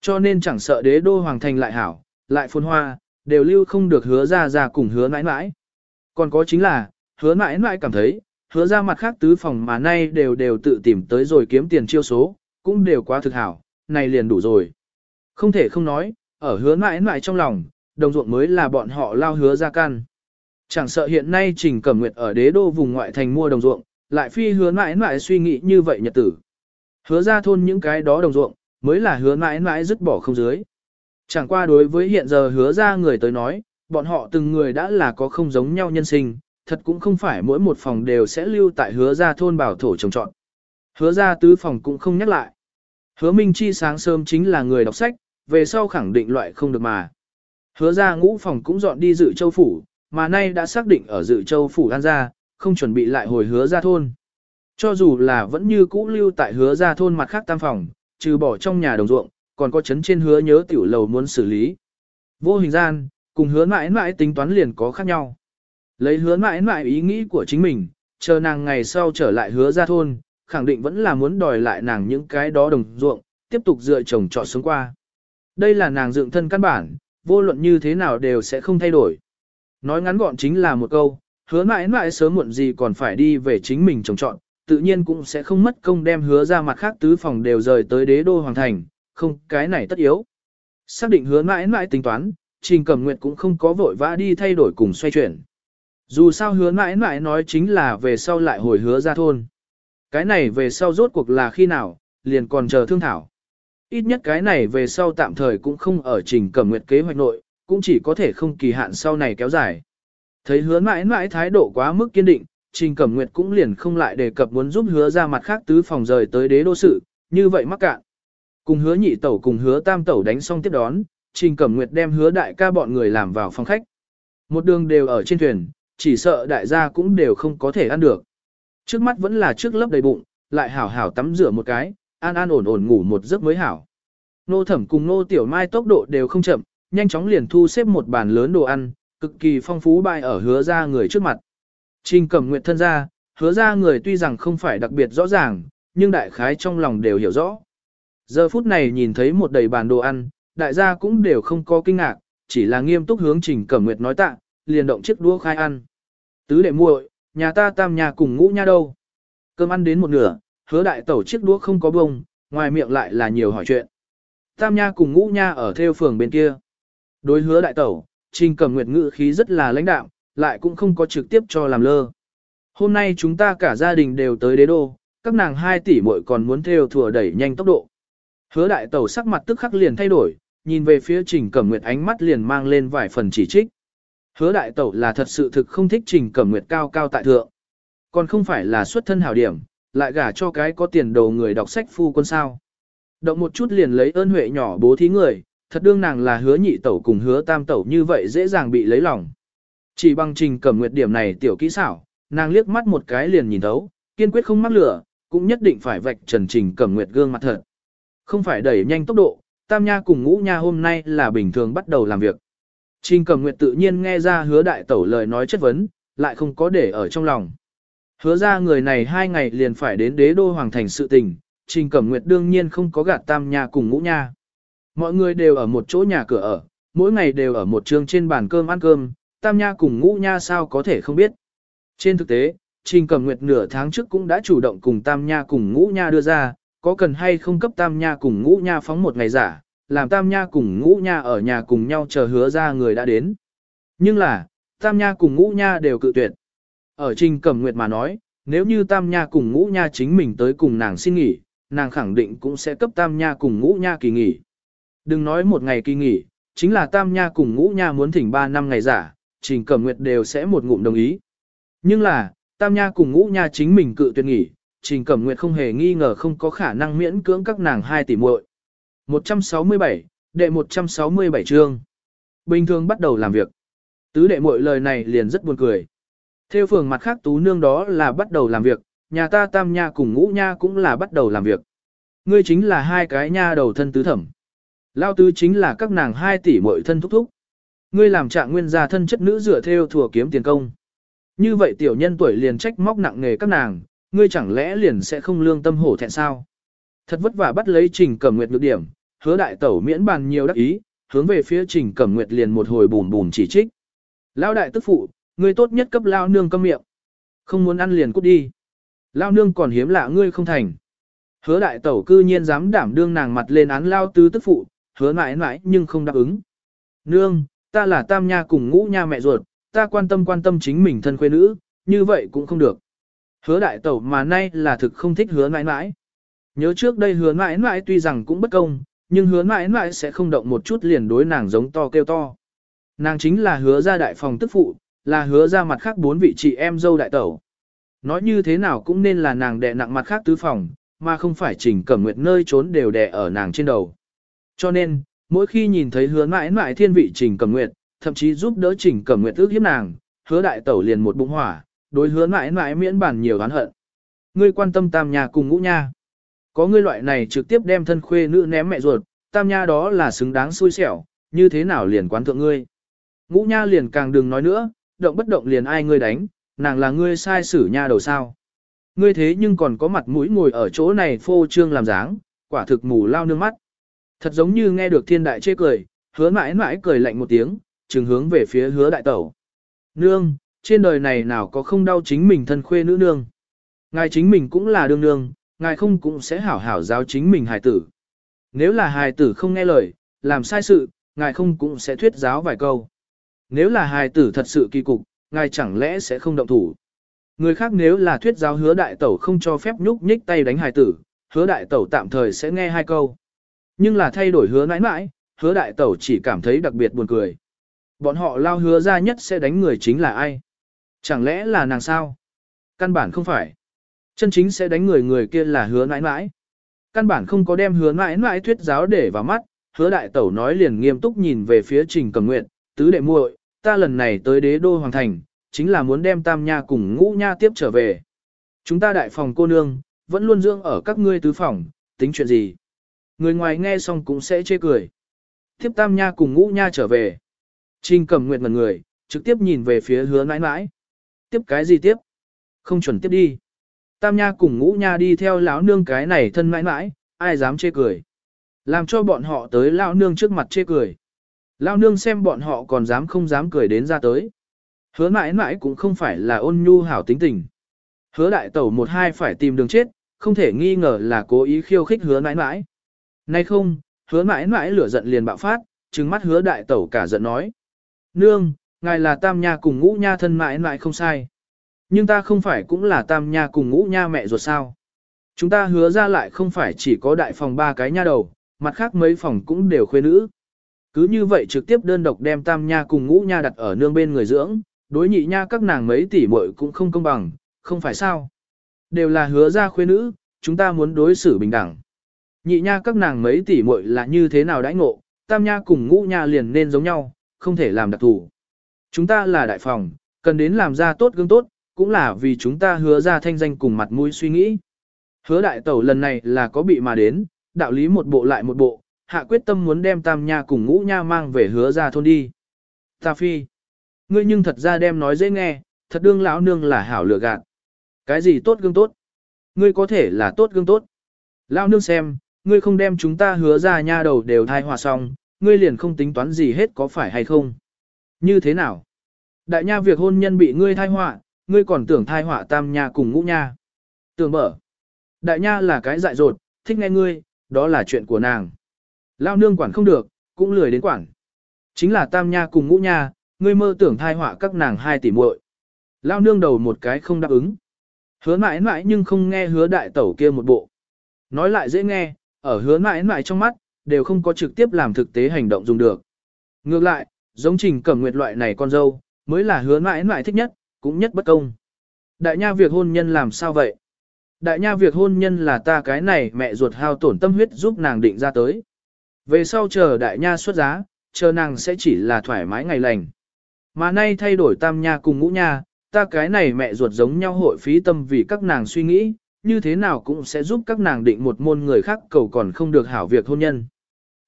Cho nên chẳng sợ đế đô hoàng thành lại hảo, lại phồn hoa, đều lưu không được hứa ra ra cùng hứa mãi mãi. Còn có chính là, hứa mãi mãi cảm thấy, hứa ra mặt khác tứ phòng mà nay đều đều tự tìm tới rồi kiếm tiền chiêu số, cũng đều quá thực hảo, này liền đủ rồi. Không thể không nói, ở hứa mãi mãi trong lòng, đồng ruộng mới là bọn họ lao hứa ra căn. Chẳng sợ hiện nay Trình Cẩm Nguyệt ở đế đô vùng ngoại thành mua đồng ruộng, lại phi hứa mãi mãi suy nghĩ như vậy nhật tử. Hứa ra thôn những cái đó đồng ruộng, mới là hứa mãi mãi dứt bỏ không dưới. Chẳng qua đối với hiện giờ hứa ra người tới nói, bọn họ từng người đã là có không giống nhau nhân sinh, thật cũng không phải mỗi một phòng đều sẽ lưu tại hứa ra thôn bảo thổ trồng trọn. Hứa ra tứ phòng cũng không nhắc lại. Hứa Minh Chi sáng sớm chính là người đọc sách, về sau khẳng định loại không được mà. Hứa ra ngũ phòng cũng dọn đi dự châu phủ, mà nay đã xác định ở dự châu phủ an gia, không chuẩn bị lại hồi hứa ra thôn. Cho dù là vẫn như cũ lưu tại hứa ra thôn mặt khác tam phòng, trừ bỏ trong nhà đồng ruộng, còn có chấn trên hứa nhớ tiểu lầu muốn xử lý. Vô hình gian, cùng hứa mãi mãi tính toán liền có khác nhau. Lấy hứa mãi mãi ý nghĩ của chính mình, chờ nàng ngày sau trở lại hứa ra thôn, khẳng định vẫn là muốn đòi lại nàng những cái đó đồng ruộng, tiếp tục dựa chồng trọ sống qua. Đây là nàng dựng thân căn bản, vô luận như thế nào đều sẽ không thay đổi. Nói ngắn gọn chính là một câu, hứa mãi mãi sớm muộn gì còn phải đi về chính mình trồng trọn, tự nhiên cũng sẽ không mất công đem hứa ra mặt khác tứ phòng đều rời tới đế đô hoàng thành, không cái này tất yếu. Xác định hứa mãi mãi tính toán, Trình Cẩm Nguyệt cũng không có vội vã đi thay đổi cùng xoay chuyển. Dù sao hứa mãi mãi nói chính là về sau lại hồi hứa ra thôn. Cái này về sau rốt cuộc là khi nào, liền còn chờ thương thảo. Ít nhất cái này về sau tạm thời cũng không ở Trình Cẩm Nguyệt kế hoạch nội, cũng chỉ có thể không kỳ hạn sau này kéo dài. Thấy hứa mãi mãi thái độ quá mức kiên định, Trình Cẩm Nguyệt cũng liền không lại đề cập muốn giúp hứa ra mặt khác tứ phòng rời tới đế đô sự, như vậy mắc cạn. Cùng hứa nhị tẩu cùng hứa tam tẩu đánh xong tiếp đón, Trình Cẩm Nguyệt đem hứa đại ca bọn người làm vào phòng khách. Một đường đều ở trên thuyền, chỉ sợ đại gia cũng đều không có thể ăn được. Trước mắt vẫn là trước lớp đầy bụng, lại hảo hảo tắm rửa một cái, an an ổn ổn ngủ một giấc mới hảo. Nô thẩm cùng nô tiểu mai tốc độ đều không chậm, nhanh chóng liền thu xếp một bàn lớn đồ ăn, cực kỳ phong phú bày ở hứa ra người trước mặt. Trình Cẩm Nguyệt thân ra, hứa ra người tuy rằng không phải đặc biệt rõ ràng, nhưng đại khái trong lòng đều hiểu rõ. Giờ phút này nhìn thấy một đầy bàn đồ ăn, đại gia cũng đều không có kinh ngạc, chỉ là nghiêm túc hướng Trình Cẩm Nguyệt nói tạ, liền động chiếc đũa khai ăn. Tứ đệ muội, nhà ta tam nhà cùng ngũ nha đâu? Cơm ăn đến một nửa, hứa đại tẩu chiếc đũa không có bông, ngoài miệng lại là nhiều hỏi chuyện. Tam nha cùng ngũ nha ở theo phường bên kia. Đối hứa đại tẩu, Trình Cẩm Nguyệt ngữ khí rất là lãnh đạm, lại cũng không có trực tiếp cho làm lơ. Hôm nay chúng ta cả gia đình đều tới đế đô, các nàng hai tỷ muội còn muốn theo thừa đẩy nhanh tốc độ. Hứa đại tẩu sắc mặt tức khắc liền thay đổi, nhìn về phía Trình Cẩm Nguyệt ánh mắt liền mang lên vài phần chỉ trích. Hứa đại tẩu là thật sự thực không thích Trình Cẩm Nguyệt cao cao tại thượng. Còn không phải là xuất thân hảo điểm, lại gả cho cái có tiền đồ người đọc sách phu quân sao. Động một chút liền lấy ơn huệ nhỏ bố thí người, thật đương nàng là hứa nhị tẩu cùng hứa tam tẩu như vậy dễ dàng bị lấy lòng. Chỉ bằng Trình Cẩm Nguyệt điểm này tiểu kỹ xảo, nàng liếc mắt một cái liền nhìn thấu, kiên quyết không mắc lửa, cũng nhất định phải vạch trần Trình Cẩm Nguyệt gương mặt thật. Không phải đẩy nhanh tốc độ, Tam Nha cùng Ngũ Nha hôm nay là bình thường bắt đầu làm việc. Trình Cẩm Nguyệt tự nhiên nghe ra hứa đại tẩu lời nói chất vấn, lại không có để ở trong lòng. Hứa ra người này hai ngày liền phải đến đế đô hoàng thành sự tình, Trình Cẩm Nguyệt đương nhiên không có gạt Tam Nha cùng Ngũ Nha. Mọi người đều ở một chỗ nhà cửa ở, mỗi ngày đều ở một trường trên bàn cơm ăn cơm, Tam Nha cùng Ngũ Nha sao có thể không biết. Trên thực tế, Trình Cẩm Nguyệt nửa tháng trước cũng đã chủ động cùng Tam Nha cùng Ngũ Nha đưa ra, có cần hay không cấp Tam Nha cùng Ngũ Nha phóng một ngày giả, làm Tam Nha cùng Ngũ Nha ở nhà cùng nhau chờ hứa ra người đã đến. Nhưng là, Tam Nha cùng Ngũ Nha đều cự tuyệt. Ở Trình Cẩm Nguyệt mà nói, nếu như Tam Nha cùng Ngũ Nha chính mình tới cùng nàng xin nghỉ, nàng khẳng định cũng sẽ cấp Tam Nha cùng Ngũ Nha kỳ nghỉ. Đừng nói một ngày kỳ nghỉ, chính là Tam Nha cùng Ngũ Nha muốn thỉnh 3 năm ngày giả, Trình Cẩm Nguyệt đều sẽ một ngụm đồng ý. Nhưng là, Tam Nha cùng Ngũ Nha chính mình cự tuyệt nghỉ, Trình Cẩm Nguyệt không hề nghi ngờ không có khả năng miễn cưỡng các nàng hai tỷ muội. 167, đệ 167 chương. Bình thường bắt đầu làm việc. Tứ đệ muội lời này liền rất buồn cười. Theo phường mặt khác tú nương đó là bắt đầu làm việc, nhà ta tam nha cùng ngũ nha cũng là bắt đầu làm việc. Ngươi chính là hai cái nha đầu thân tứ thẩm. Lao tứ chính là các nàng hai tỷ muội thân thúc thúc. Ngươi làm trạng nguyên gia thân chất nữ dựa theo thừa kiếm tiền công. Như vậy tiểu nhân tuổi liền trách móc nặng nghề các nàng, ngươi chẳng lẽ liền sẽ không lương tâm hổ thẹn sao? Thật vất vả bắt lấy Trình Cẩm Nguyệt nhược điểm, hứa đại tẩu miễn bàn nhiều đắc ý, hướng về phía Trình Cẩm Nguyệt liền một hồi bùn bùn chỉ trích. Lão đại tức phụ, ngươi tốt nhất cấp lao nương câm miệng. Không muốn ăn liền cút đi. Lao nương còn hiếm lạ ngươi không thành. Hứa đại tẩu cư nhiên dám đảm đương nàng mặt lên án lao tứ tức phụ, hứa mãi mãi nhưng không đáp ứng. Nương, ta là tam nha cùng ngũ nha mẹ ruột, ta quan tâm quan tâm chính mình thân khuê nữ, như vậy cũng không được. Hứa đại tẩu mà nay là thực không thích hứa mãi mãi. Nhớ trước đây hứa mãi mãi tuy rằng cũng bất công, nhưng hứa mãi mãi sẽ không động một chút liền đối nàng giống to kêu to. Nàng chính là hứa ra đại phòng tức phụ, là hứa ra mặt khác bốn vị chị em dâu đại tẩu. Nói như thế nào cũng nên là nàng đè nặng mặt khác tứ phòng, mà không phải trình cẩm nguyệt nơi trốn đều đè ở nàng trên đầu. Cho nên, mỗi khi nhìn thấy hứa mãi mãi thiên vị trình cẩm nguyệt, thậm chí giúp đỡ trình cẩm nguyệt ước hiếp nàng, hứa đại tẩu liền một bụng hỏa, đối hứa mãi mãi miễn bản nhiều oán hận. Ngươi quan tâm tam nhà cùng ngũ nha. Có ngươi loại này trực tiếp đem thân khuê nữ ném mẹ ruột, tam nha đó là xứng đáng xui xẻo, như thế nào liền quán thượng ngươi. Ngũ nha liền càng đừng nói nữa, động bất động liền ai ngươi đánh, nàng là ngươi sai xử nha đầu sao. Ngươi thế nhưng còn có mặt mũi ngồi ở chỗ này phô trương làm dáng, quả thực mù lao nương mắt. Thật giống như nghe được thiên đại chê cười, hứa mãi mãi cười lạnh một tiếng, trừng hướng về phía hứa đại tẩu. Nương, trên đời này nào có không đau chính mình thân khuê nữ nương. Ngài chính mình cũng là đương nương, ngài không cũng sẽ hảo hảo giáo chính mình hài tử. Nếu là hài tử không nghe lời, làm sai sự, ngài không cũng sẽ thuyết giáo vài câu. Nếu là hài tử thật sự kỳ cục, ngài chẳng lẽ sẽ không động thủ. Người khác nếu là thuyết giáo hứa đại tẩu không cho phép nhúc nhích tay đánh hài tử, hứa đại tẩu tạm thời sẽ nghe hai câu. Nhưng là thay đổi hứa nãi nãi, hứa đại tẩu chỉ cảm thấy đặc biệt buồn cười. Bọn họ lao hứa ra nhất sẽ đánh người chính là ai? Chẳng lẽ là nàng sao? Căn bản không phải. Chân chính sẽ đánh người người kia là hứa nãi nãi. căn bản không có đem hứa mãi mãi thuyết giáo để vào mắt, hứa đại tẩu nói liền nghiêm túc nhìn về phía trình cầm nguyện, tứ đệ muội, ta lần này tới đế đô hoàng thành, chính là muốn đem tam nha cùng ngũ nha tiếp trở về. Chúng ta đại phòng cô nương, vẫn luôn dưỡng ở các ngươi tứ phòng, tính chuyện gì. Người ngoài nghe xong cũng sẽ chê cười. Tiếp tam nha cùng ngũ nha trở về. Trình cầm Nguyệt ngần người, trực tiếp nhìn về phía hứa nãi nãi. Tiếp cái gì tiếp? Không chuẩn tiếp đi. Tam nha cùng ngũ nha đi theo lão nương cái này thân mãi mãi, ai dám chê cười. Làm cho bọn họ tới lão nương trước mặt chê cười. Lão nương xem bọn họ còn dám không dám cười đến ra tới. Hứa mãi mãi cũng không phải là ôn nhu hảo tính tình. Hứa đại tẩu một hai phải tìm đường chết, không thể nghi ngờ là cố ý khiêu khích hứa mãi mãi. Nay không, hứa mãi mãi lửa giận liền bạo phát, trừng mắt hứa đại tẩu cả giận nói. Nương, ngài là tam nha cùng ngũ nha thân mãi mãi không sai. Nhưng ta không phải cũng là tam nha cùng ngũ nha mẹ ruột sao. Chúng ta hứa ra lại không phải chỉ có đại phòng ba cái nha đầu, mặt khác mấy phòng cũng đều khuê nữ. Cứ như vậy trực tiếp đơn độc đem tam nha cùng ngũ nha đặt ở nương bên người dưỡng, đối nhị nha các nàng mấy tỷ muội cũng không công bằng, không phải sao. Đều là hứa ra khuê nữ, chúng ta muốn đối xử bình đẳng. Nhị nha các nàng mấy tỷ muội là như thế nào đãi ngộ, tam nha cùng ngũ nha liền nên giống nhau, không thể làm đặc thủ. Chúng ta là đại phòng, cần đến làm ra tốt gương tốt, cũng là vì chúng ta hứa ra thanh danh cùng mặt mũi suy nghĩ. Hứa đại tẩu lần này là có bị mà đến, đạo lý một bộ lại một bộ, hạ quyết tâm muốn đem tam nha cùng ngũ nha mang về hứa ra thôn đi. Ta phi, ngươi nhưng thật ra đem nói dễ nghe, thật đương lão nương là hảo lựa gạt. Cái gì tốt gương tốt? Ngươi có thể là tốt gương tốt. Lão nương xem, ngươi không đem chúng ta hứa ra nha đầu đều thai hòa xong, ngươi liền không tính toán gì hết có phải hay không? Như thế nào? Đại nha việc hôn nhân bị ngươi thai họa, ngươi còn tưởng thai họa tam nha cùng ngũ nha. Tưởng mở. Đại nha là cái dại dột, thích nghe ngươi, đó là chuyện của nàng. Lao nương quản không được, cũng lười đến quản. Chính là tam nha cùng ngũ nha, ngươi mơ tưởng thai họa các nàng hai tỷ muội. Lao nương đầu một cái không đáp ứng. Hứa mãi mãi nhưng không nghe hứa đại tẩu kia một bộ. Nói lại dễ nghe, ở hứa mãi mãi trong mắt, đều không có trực tiếp làm thực tế hành động dùng được. Ngược lại, giống trình cẩm nguyệt loại này con dâu, mới là hứa mãi mãi thích nhất, cũng nhất bất công. Đại nha việc hôn nhân làm sao vậy? Đại nha việc hôn nhân là ta cái này mẹ ruột hao tổn tâm huyết giúp nàng định ra tới. Về sau chờ đại nha xuất giá, chờ nàng sẽ chỉ là thoải mái ngày lành. Mà nay thay đổi tam nha cùng ngũ nha, ta cái này mẹ ruột giống nhau hội phí tâm vì các nàng suy nghĩ, như thế nào cũng sẽ giúp các nàng định một môn người khác cầu còn không được hảo việc hôn nhân.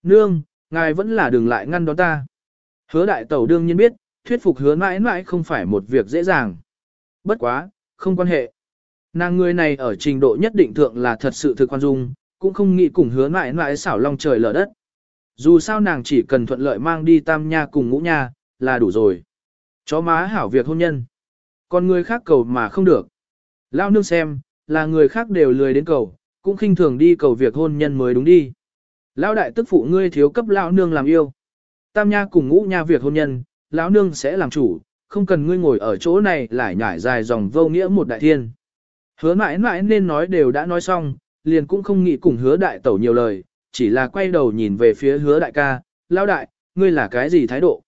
Nương, ngài vẫn là đừng lại ngăn đón ta. Hứa đại tẩu đương nhiên biết, thuyết phục hứa mãi mãi không phải một việc dễ dàng. Bất quá, không quan hệ. Nàng người này ở trình độ nhất định thượng là thật sự thực quan dung, cũng không nghĩ cùng hứa mãi mãi xảo long trời lở đất. Dù sao nàng chỉ cần thuận lợi mang đi tam nha cùng ngũ nha, là đủ rồi. Chó má hảo việc hôn nhân. Còn người khác cầu mà không được. Lao nương xem, là người khác đều lười đến cầu, cũng khinh thường đi cầu việc hôn nhân mới đúng đi. Lão đại tức phụ ngươi thiếu cấp lão nương làm yêu. Tam nha cùng ngũ nha việc hôn nhân, lão nương sẽ làm chủ, không cần ngươi ngồi ở chỗ này lại nhải dài dòng vô nghĩa một đại thiên. Hứa mãi mãi nên nói đều đã nói xong, liền cũng không nghĩ cùng hứa đại tẩu nhiều lời, chỉ là quay đầu nhìn về phía hứa đại ca, lão đại, ngươi là cái gì thái độ?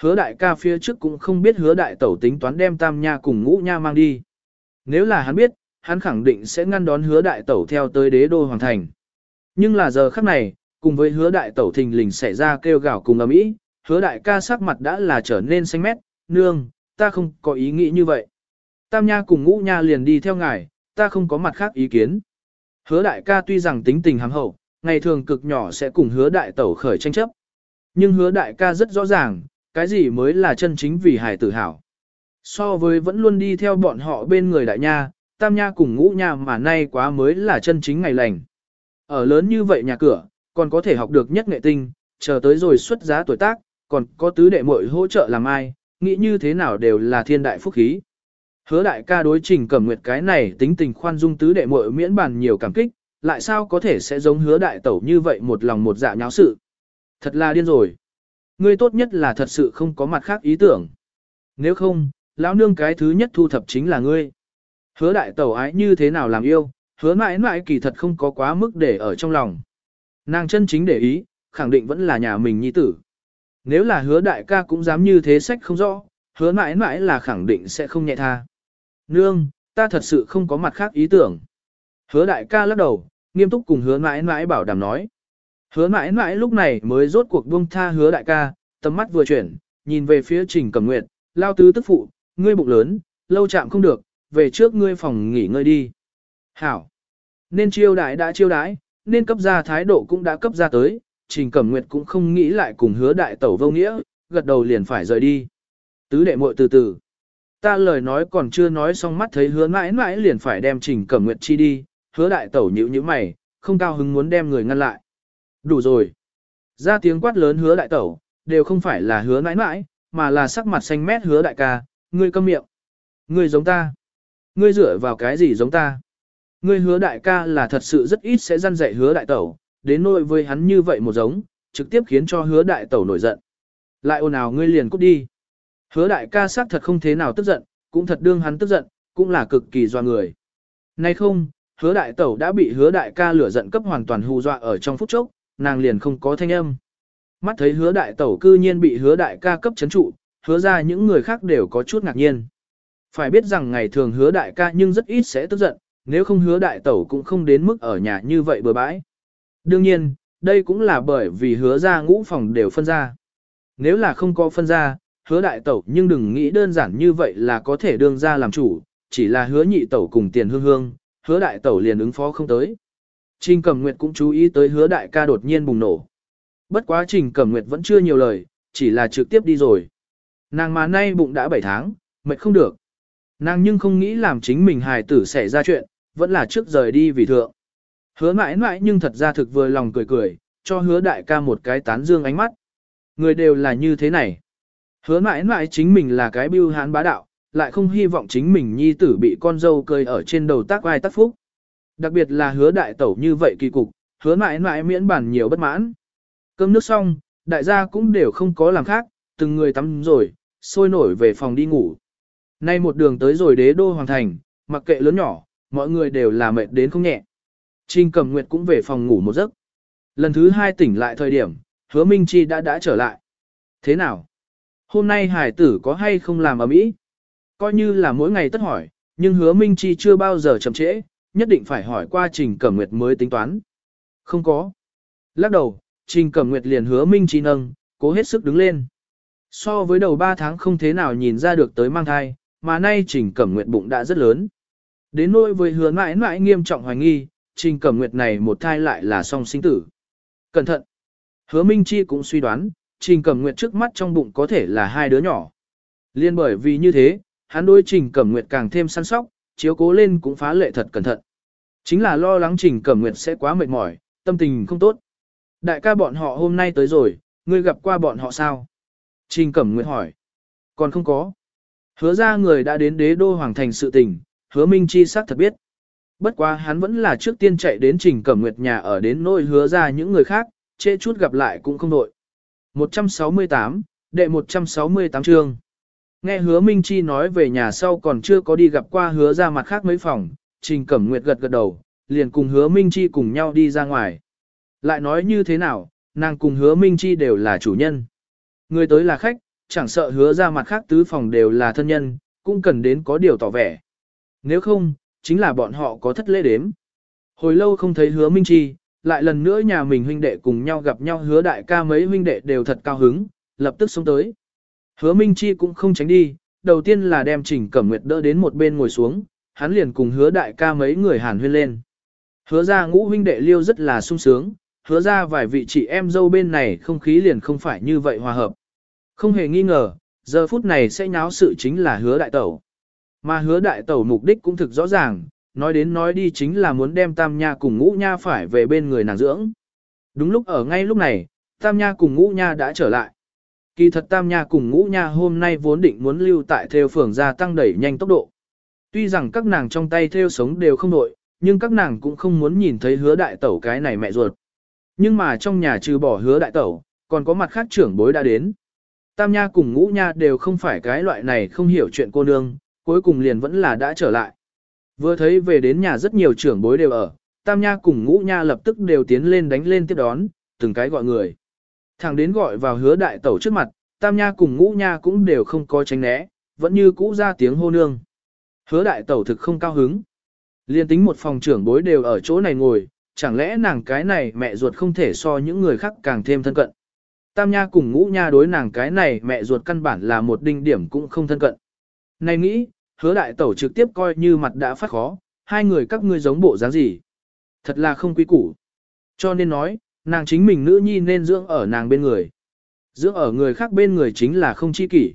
Hứa đại ca phía trước cũng không biết hứa đại tẩu tính toán đem tam nha cùng ngũ nha mang đi. Nếu là hắn biết, hắn khẳng định sẽ ngăn đón hứa đại tẩu theo tới đế đô hoàng thành. Nhưng là giờ khắc này, cùng với hứa đại tẩu thình lình xảy ra kêu gào cùng ầm ĩ, hứa đại ca sắc mặt đã là trở nên xanh mét, nương, ta không có ý nghĩ như vậy. Tam nha cùng ngũ nha liền đi theo ngài, ta không có mặt khác ý kiến. Hứa đại ca tuy rằng tính tình hàm hậu, ngày thường cực nhỏ sẽ cùng hứa đại tẩu khởi tranh chấp. Nhưng hứa đại ca rất rõ ràng, cái gì mới là chân chính vì hài tử hảo. So với vẫn luôn đi theo bọn họ bên người đại nha, tam nha cùng ngũ nha mà nay quá mới là chân chính ngày lành. Ở lớn như vậy nhà cửa, còn có thể học được nhất nghệ tinh, chờ tới rồi xuất giá tuổi tác, còn có tứ đệ muội hỗ trợ làm ai, nghĩ như thế nào đều là thiên đại phúc khí. Hứa đại ca đối trình cẩm nguyệt cái này tính tình khoan dung tứ đệ muội miễn bàn nhiều cảm kích, lại sao có thể sẽ giống hứa đại tẩu như vậy một lòng một dạ nháo sự. Thật là điên rồi. Ngươi tốt nhất là thật sự không có mặt khác ý tưởng. Nếu không, lão nương cái thứ nhất thu thập chính là ngươi. Hứa đại tẩu ái như thế nào làm yêu, hứa mãi mãi kỳ thật không có quá mức để ở trong lòng. Nàng chân chính để ý, khẳng định vẫn là nhà mình nhi tử. Nếu là hứa đại ca cũng dám như thế sách không rõ, hứa mãi mãi là khẳng định sẽ không nhẹ tha. Nương, ta thật sự không có mặt khác ý tưởng. Hứa đại ca lắc đầu, nghiêm túc cùng hứa mãi mãi bảo đảm nói. Hứa mãi mãi lúc này mới rốt cuộc buông tha hứa đại ca, tầm mắt vừa chuyển, nhìn về phía trình cầm nguyệt, lao tứ tức phụ, ngươi bụng lớn, lâu chạm không được, về trước ngươi phòng nghỉ ngơi đi. Hảo. Nên chiêu đãi đã chiêu đãi, nên cấp ra thái độ cũng đã cấp ra tới, trình cẩm nguyệt cũng không nghĩ lại cùng hứa đại tẩu vô nghĩa, gật đầu liền phải rời đi. Tứ đệ muội từ từ. Ta lời nói còn chưa nói xong mắt thấy hứa mãi mãi liền phải đem trình cẩm nguyệt chi đi, hứa đại tẩu nhữ như mày, không cao hứng muốn đem người ngăn lại. Đủ rồi. Ra tiếng quát lớn hứa đại tẩu, đều không phải là hứa mãi mãi, mà là sắc mặt xanh mét hứa đại ca, ngươi câm miệng. Ngươi giống ta. Ngươi dựa vào cái gì giống ta. Ngươi hứa đại ca là thật sự rất ít sẽ răn dạy hứa đại tẩu, đến nỗi với hắn như vậy một giống, trực tiếp khiến cho hứa đại tẩu nổi giận. Lại ồn ào ngươi liền cút đi. Hứa đại ca xác thật không thế nào tức giận, cũng thật đương hắn tức giận, cũng là cực kỳ doa người. Nay không, hứa đại tẩu đã bị hứa đại ca lửa giận cấp hoàn toàn hù dọa ở trong phút chốc, nàng liền không có thanh âm. Mắt thấy hứa đại tẩu cư nhiên bị hứa đại ca cấp chấn trụ, hứa ra những người khác đều có chút ngạc nhiên. Phải biết rằng ngày thường hứa đại ca nhưng rất ít sẽ tức giận, nếu không hứa đại tẩu cũng không đến mức ở nhà như vậy bừa bãi. Đương nhiên, đây cũng là bởi vì hứa ra ngũ phòng đều phân ra. Nếu là không có phân ra, hứa đại tẩu nhưng đừng nghĩ đơn giản như vậy là có thể đương ra làm chủ, chỉ là hứa nhị tẩu cùng tiền hương hương, hứa đại tẩu liền ứng phó không tới. Trình Cẩm Nguyệt cũng chú ý tới hứa đại ca đột nhiên bùng nổ. Bất quá Trình Cẩm Nguyệt vẫn chưa nhiều lời, chỉ là trực tiếp đi rồi. Nàng mà nay bụng đã 7 tháng, mệt không được. Nàng nhưng không nghĩ làm chính mình hài tử xảy ra chuyện, vẫn là trước rời đi vì thượng. Hứa mãi mãi nhưng thật ra thực vừa lòng cười cười, cho hứa đại ca một cái tán dương ánh mắt. Người đều là như thế này. Hứa mãi mãi chính mình là cái bưu hán bá đạo, lại không hy vọng chính mình nhi tử bị con dâu cười ở trên đầu tác vai tác phúc. Đặc biệt là hứa đại tẩu như vậy kỳ cục, hứa mãi mãi miễn bản nhiều bất mãn. Cơm nước xong, đại gia cũng đều không có làm khác, từng người tắm rồi, sôi nổi về phòng đi ngủ. Nay một đường tới rồi đế đô hoàng thành, mặc kệ lớn nhỏ, mọi người đều là mệt đến không nhẹ. Trình Cẩm Nguyệt cũng về phòng ngủ một giấc. Lần thứ hai tỉnh lại thời điểm, hứa Minh Chi đã đã trở lại. Thế nào? Hôm nay hải tử có hay không làm ở mỹ? Coi như là mỗi ngày tất hỏi, nhưng hứa Minh Chi chưa bao giờ chậm trễ, nhất định phải hỏi qua Trình Cẩm Nguyệt mới tính toán. Không có. Lắc đầu, Trình Cẩm Nguyệt liền hứa Minh Chi nâng, cố hết sức đứng lên. So với đầu 3 tháng không thế nào nhìn ra được tới mang thai, mà nay Trình Cẩm Nguyệt bụng đã rất lớn. Đến nỗi với hứa mãi mãi nghiêm trọng hoài nghi, Trình Cẩm Nguyệt này một thai lại là song sinh tử. Cẩn thận! Hứa Minh Chi cũng suy đoán, Trình Cẩm Nguyệt trước mắt trong bụng có thể là hai đứa nhỏ. Liên bởi vì như thế, hắn đối Trình Cẩm Nguyệt càng thêm săn sóc, chiếu cố lên cũng phá lệ thật cẩn thận. Chính là lo lắng Trình Cẩm Nguyệt sẽ quá mệt mỏi, tâm tình không tốt. Đại ca bọn họ hôm nay tới rồi, ngươi gặp qua bọn họ sao? Trình Cẩm Nguyệt hỏi. Còn không có. Hứa ra người đã đến đế đô hoàng thành sự tình, hứa Minh Chi xác thật biết. Bất quá hắn vẫn là trước tiên chạy đến Trình Cẩm Nguyệt nhà ở đến nỗi hứa ra những người khác, chê chút gặp lại cũng không đội. 168, đệ 168 chương. Nghe hứa Minh Chi nói về nhà sau còn chưa có đi gặp qua hứa ra mặt khác mấy phòng, Trình Cẩm Nguyệt gật gật đầu, liền cùng hứa Minh Chi cùng nhau đi ra ngoài. Lại nói như thế nào, nàng cùng hứa Minh Chi đều là chủ nhân. Người tới là khách, chẳng sợ hứa ra mặt khác tứ phòng đều là thân nhân, cũng cần đến có điều tỏ vẻ. Nếu không, chính là bọn họ có thất lễ đếm. Hồi lâu không thấy hứa Minh Chi, lại lần nữa nhà mình huynh đệ cùng nhau gặp nhau hứa đại ca mấy huynh đệ đều thật cao hứng, lập tức xuống tới. Hứa Minh Chi cũng không tránh đi, đầu tiên là đem Trình Cẩm Nguyệt đỡ đến một bên ngồi xuống, hắn liền cùng hứa đại ca mấy người hàn huyên lên. Hứa ra ngũ huynh đệ liêu rất là sung sướng, hứa ra vài vị chị em dâu bên này không khí liền không phải như vậy hòa hợp. Không hề nghi ngờ, giờ phút này sẽ nháo sự chính là hứa đại tẩu. Mà hứa đại tẩu mục đích cũng thực rõ ràng, nói đến nói đi chính là muốn đem tam nha cùng ngũ nha phải về bên người nàng dưỡng. Đúng lúc ở ngay lúc này, tam nha cùng ngũ nha đã trở lại. Kỳ thật tam nha cùng ngũ nha hôm nay vốn định muốn lưu tại theo phường gia tăng đẩy nhanh tốc độ. Tuy rằng các nàng trong tay theo sống đều không nội, nhưng các nàng cũng không muốn nhìn thấy hứa đại tẩu cái này mẹ ruột. Nhưng mà trong nhà trừ bỏ hứa đại tẩu, còn có mặt khác trưởng bối đã đến. Tam nha cùng ngũ nha đều không phải cái loại này không hiểu chuyện cô nương, cuối cùng liền vẫn là đã trở lại. Vừa thấy về đến nhà rất nhiều trưởng bối đều ở, Tam Nha cùng Ngũ Nha lập tức đều tiến lên đánh lên tiếp đón, từng cái gọi người. Thằng đến gọi vào hứa đại tẩu trước mặt, Tam Nha cùng Ngũ Nha cũng đều không có tránh né, vẫn như cũ ra tiếng hô nương. Hứa đại tẩu thực không cao hứng. Liên tính một phòng trưởng bối đều ở chỗ này ngồi, chẳng lẽ nàng cái này mẹ ruột không thể so những người khác càng thêm thân cận. Tam nha cùng ngũ nha đối nàng cái này mẹ ruột căn bản là một đinh điểm cũng không thân cận. Này nghĩ, hứa đại tẩu trực tiếp coi như mặt đã phát khó, hai người các ngươi giống bộ dáng gì. Thật là không quý củ. Cho nên nói, nàng chính mình nữ nhi nên dưỡng ở nàng bên người. Dưỡng ở người khác bên người chính là không chi kỷ.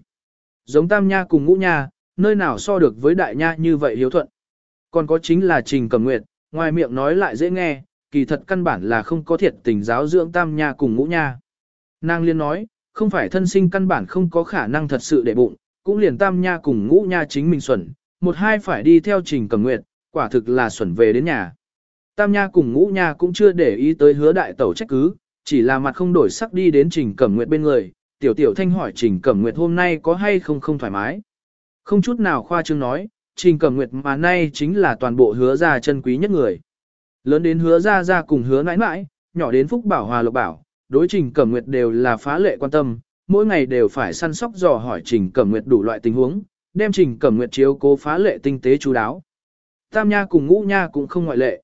Giống tam nha cùng ngũ nha, nơi nào so được với đại nha như vậy hiếu thuận. Còn có chính là trình cầm nguyệt, ngoài miệng nói lại dễ nghe, kỳ thật căn bản là không có thiệt tình giáo dưỡng tam nha cùng ngũ nha. Nàng liên nói, không phải thân sinh căn bản không có khả năng thật sự để bụng, cũng liền tam nha cùng ngũ nha chính mình xuẩn, một hai phải đi theo trình cầm nguyệt, quả thực là xuẩn về đến nhà. Tam nha cùng ngũ nha cũng chưa để ý tới hứa đại tẩu trách cứ, chỉ là mặt không đổi sắc đi đến trình cẩm nguyệt bên người, tiểu tiểu thanh hỏi trình cẩm nguyệt hôm nay có hay không không thoải mái. Không chút nào khoa trương nói, trình cẩm nguyệt mà nay chính là toàn bộ hứa ra chân quý nhất người. Lớn đến hứa ra ra cùng hứa nãi nãi, nhỏ đến phúc bảo hòa lộc bảo, đối trình cẩm nguyệt đều là phá lệ quan tâm, mỗi ngày đều phải săn sóc dò hỏi trình cẩm nguyệt đủ loại tình huống, đem trình cẩm nguyệt chiếu cố phá lệ tinh tế chú đáo. Tam nha cùng ngũ nha cũng không ngoại lệ.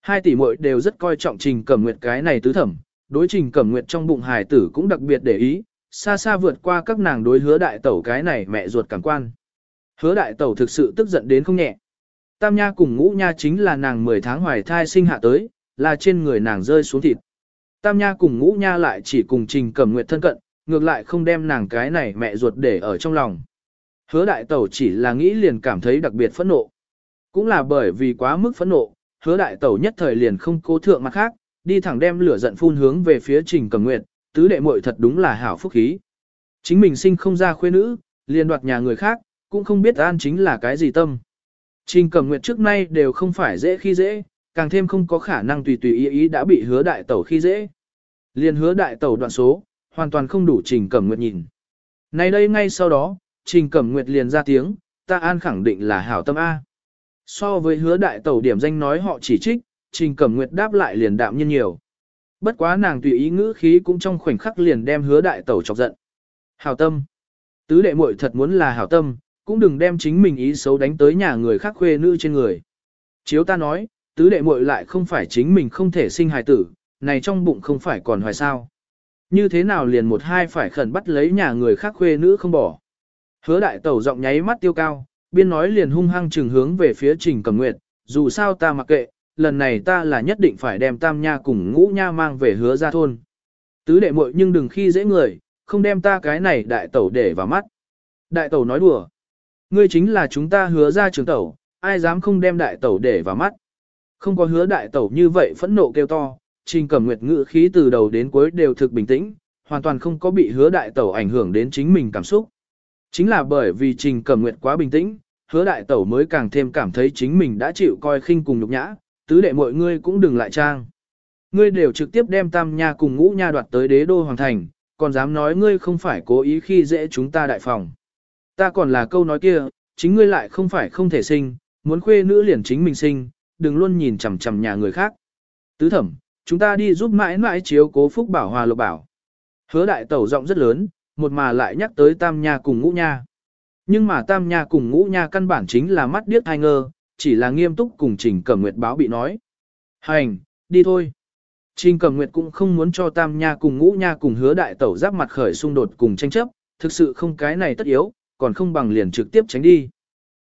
Hai tỷ muội đều rất coi trọng trình cẩm nguyệt cái này tứ thẩm, đối trình cẩm nguyệt trong bụng hài tử cũng đặc biệt để ý, xa xa vượt qua các nàng đối hứa đại tẩu cái này mẹ ruột cảm quan. Hứa đại tẩu thực sự tức giận đến không nhẹ. Tam nha cùng ngũ nha chính là nàng 10 tháng hoài thai sinh hạ tới, là trên người nàng rơi xuống thịt. Tam nha cùng ngũ nha lại chỉ cùng trình cẩm nguyệt thân cận, ngược lại không đem nàng cái này mẹ ruột để ở trong lòng. Hứa đại tẩu chỉ là nghĩ liền cảm thấy đặc biệt phẫn nộ. Cũng là bởi vì quá mức phẫn nộ, hứa đại tẩu nhất thời liền không cố thượng mặt khác, đi thẳng đem lửa giận phun hướng về phía trình Cẩm nguyệt, tứ đệ muội thật đúng là hảo phúc khí. Chính mình sinh không ra khuê nữ, liền đoạt nhà người khác, cũng không biết an chính là cái gì tâm. Trình Cẩm nguyệt trước nay đều không phải dễ khi dễ, càng thêm không có khả năng tùy tùy ý ý đã bị hứa đại tẩu khi dễ. Liền hứa đại tẩu đoạn số, hoàn toàn không đủ trình cẩm nguyệt nhìn. Này đây ngay sau đó, trình cẩm nguyệt liền ra tiếng, ta an khẳng định là hảo tâm A. So với hứa đại tẩu điểm danh nói họ chỉ trích, trình cẩm nguyệt đáp lại liền đạm nhiên nhiều. Bất quá nàng tùy ý ngữ khí cũng trong khoảnh khắc liền đem hứa đại tẩu chọc giận. Hảo tâm. Tứ đệ muội thật muốn là hảo tâm, cũng đừng đem chính mình ý xấu đánh tới nhà người khác khuê nữ trên người. Chiếu ta nói, tứ đệ muội lại không phải chính mình không thể sinh hài tử, này trong bụng không phải còn hoài sao. Như thế nào liền một hai phải khẩn bắt lấy nhà người khác khuê nữ không bỏ. Hứa đại tẩu giọng nháy mắt tiêu cao, biên nói liền hung hăng trừng hướng về phía trình cầm nguyệt, dù sao ta mặc kệ, lần này ta là nhất định phải đem tam nha cùng ngũ nha mang về hứa ra thôn. Tứ đệ muội nhưng đừng khi dễ người, không đem ta cái này đại tẩu để vào mắt. Đại tẩu nói đùa. Ngươi chính là chúng ta hứa ra trường tẩu, ai dám không đem đại tẩu để vào mắt. Không có hứa đại tẩu như vậy phẫn nộ kêu to, trình cầm nguyệt ngữ khí từ đầu đến cuối đều thực bình tĩnh, hoàn toàn không có bị hứa đại tẩu ảnh hưởng đến chính mình cảm xúc. Chính là bởi vì Trình Cẩm Nguyệt quá bình tĩnh, hứa đại tẩu mới càng thêm cảm thấy chính mình đã chịu coi khinh cùng nhục nhã, tứ đệ mọi ngươi cũng đừng lại trang. Ngươi đều trực tiếp đem tam nha cùng ngũ nha đoạt tới đế đô hoàng thành, còn dám nói ngươi không phải cố ý khi dễ chúng ta đại phòng. Ta còn là câu nói kia, chính ngươi lại không phải không thể sinh, muốn khuê nữ liền chính mình sinh, đừng luôn nhìn chằm chằm nhà người khác. Tứ thẩm, chúng ta đi giúp mãi mãi chiếu cố phúc bảo hòa lộc bảo. Hứa đại tẩu giọng rất lớn, một mà lại nhắc tới tam nha cùng ngũ nha. Nhưng mà tam nha cùng ngũ nha căn bản chính là mắt điếc hai ngơ, chỉ là nghiêm túc cùng Trình Cẩm Nguyệt báo bị nói. Hành, đi thôi. Trình Cẩm Nguyệt cũng không muốn cho tam nha cùng ngũ nha cùng hứa đại tẩu giáp mặt khởi xung đột cùng tranh chấp, thực sự không cái này tất yếu, còn không bằng liền trực tiếp tránh đi.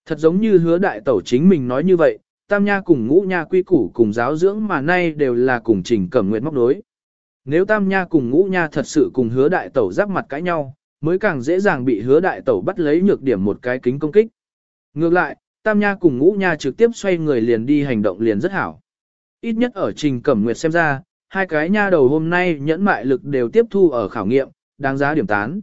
Thật giống như hứa đại tẩu chính mình nói như vậy, tam nha cùng ngũ nha quy củ cùng giáo dưỡng mà nay đều là cùng Trình Cẩm Nguyệt móc đối. Nếu Tam Nha cùng Ngũ Nha thật sự cùng hứa đại tẩu giáp mặt cãi nhau, mới càng dễ dàng bị hứa đại tẩu bắt lấy nhược điểm một cái kính công kích. Ngược lại, Tam Nha cùng Ngũ Nha trực tiếp xoay người liền đi hành động liền rất hảo. Ít nhất ở Trình Cẩm Nguyệt xem ra, hai cái nha đầu hôm nay nhẫn mại lực đều tiếp thu ở khảo nghiệm, đáng giá điểm tán.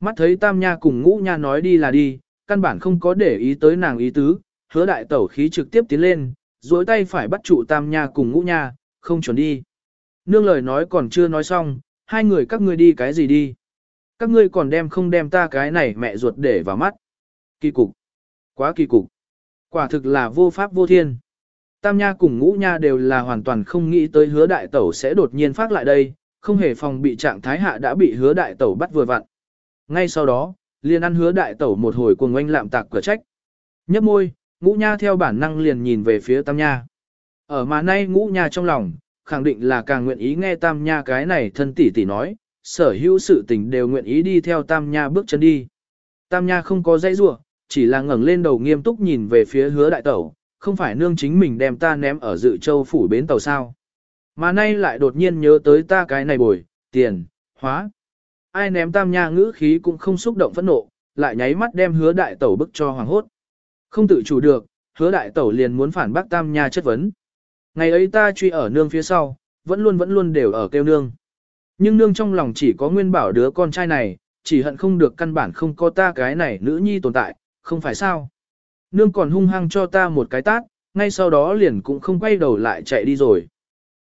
Mắt thấy Tam Nha cùng Ngũ Nha nói đi là đi, căn bản không có để ý tới nàng ý tứ, hứa đại tẩu khí trực tiếp tiến lên, duỗi tay phải bắt trụ Tam Nha cùng Ngũ Nha, không chuẩn đi. Nương lời nói còn chưa nói xong, hai người các ngươi đi cái gì đi. Các ngươi còn đem không đem ta cái này mẹ ruột để vào mắt. Kỳ cục. Quá kỳ cục. Quả thực là vô pháp vô thiên. Tam Nha cùng Ngũ Nha đều là hoàn toàn không nghĩ tới hứa đại tẩu sẽ đột nhiên phát lại đây, không hề phòng bị trạng thái hạ đã bị hứa đại tẩu bắt vừa vặn. Ngay sau đó, liền ăn hứa đại tẩu một hồi cuồng oanh lạm tạc cửa trách. Nhấp môi, Ngũ Nha theo bản năng liền nhìn về phía Tam Nha. Ở mà nay ngũ nha trong lòng, khẳng định là càng nguyện ý nghe tam nha cái này thân tỷ tỷ nói, sở hữu sự tình đều nguyện ý đi theo tam nha bước chân đi. Tam nha không có dãy rủa chỉ là ngẩng lên đầu nghiêm túc nhìn về phía hứa đại tẩu, không phải nương chính mình đem ta ném ở dự châu phủ bến tàu sao. Mà nay lại đột nhiên nhớ tới ta cái này bồi, tiền, hóa. Ai ném tam nha ngữ khí cũng không xúc động phẫn nộ, lại nháy mắt đem hứa đại tẩu bức cho hoàng hốt. Không tự chủ được, hứa đại tẩu liền muốn phản bác tam nha chất vấn. Ngày ấy ta truy ở nương phía sau, vẫn luôn vẫn luôn đều ở kêu nương. Nhưng nương trong lòng chỉ có nguyên bảo đứa con trai này, chỉ hận không được căn bản không có ta cái này nữ nhi tồn tại, không phải sao. Nương còn hung hăng cho ta một cái tát, ngay sau đó liền cũng không quay đầu lại chạy đi rồi.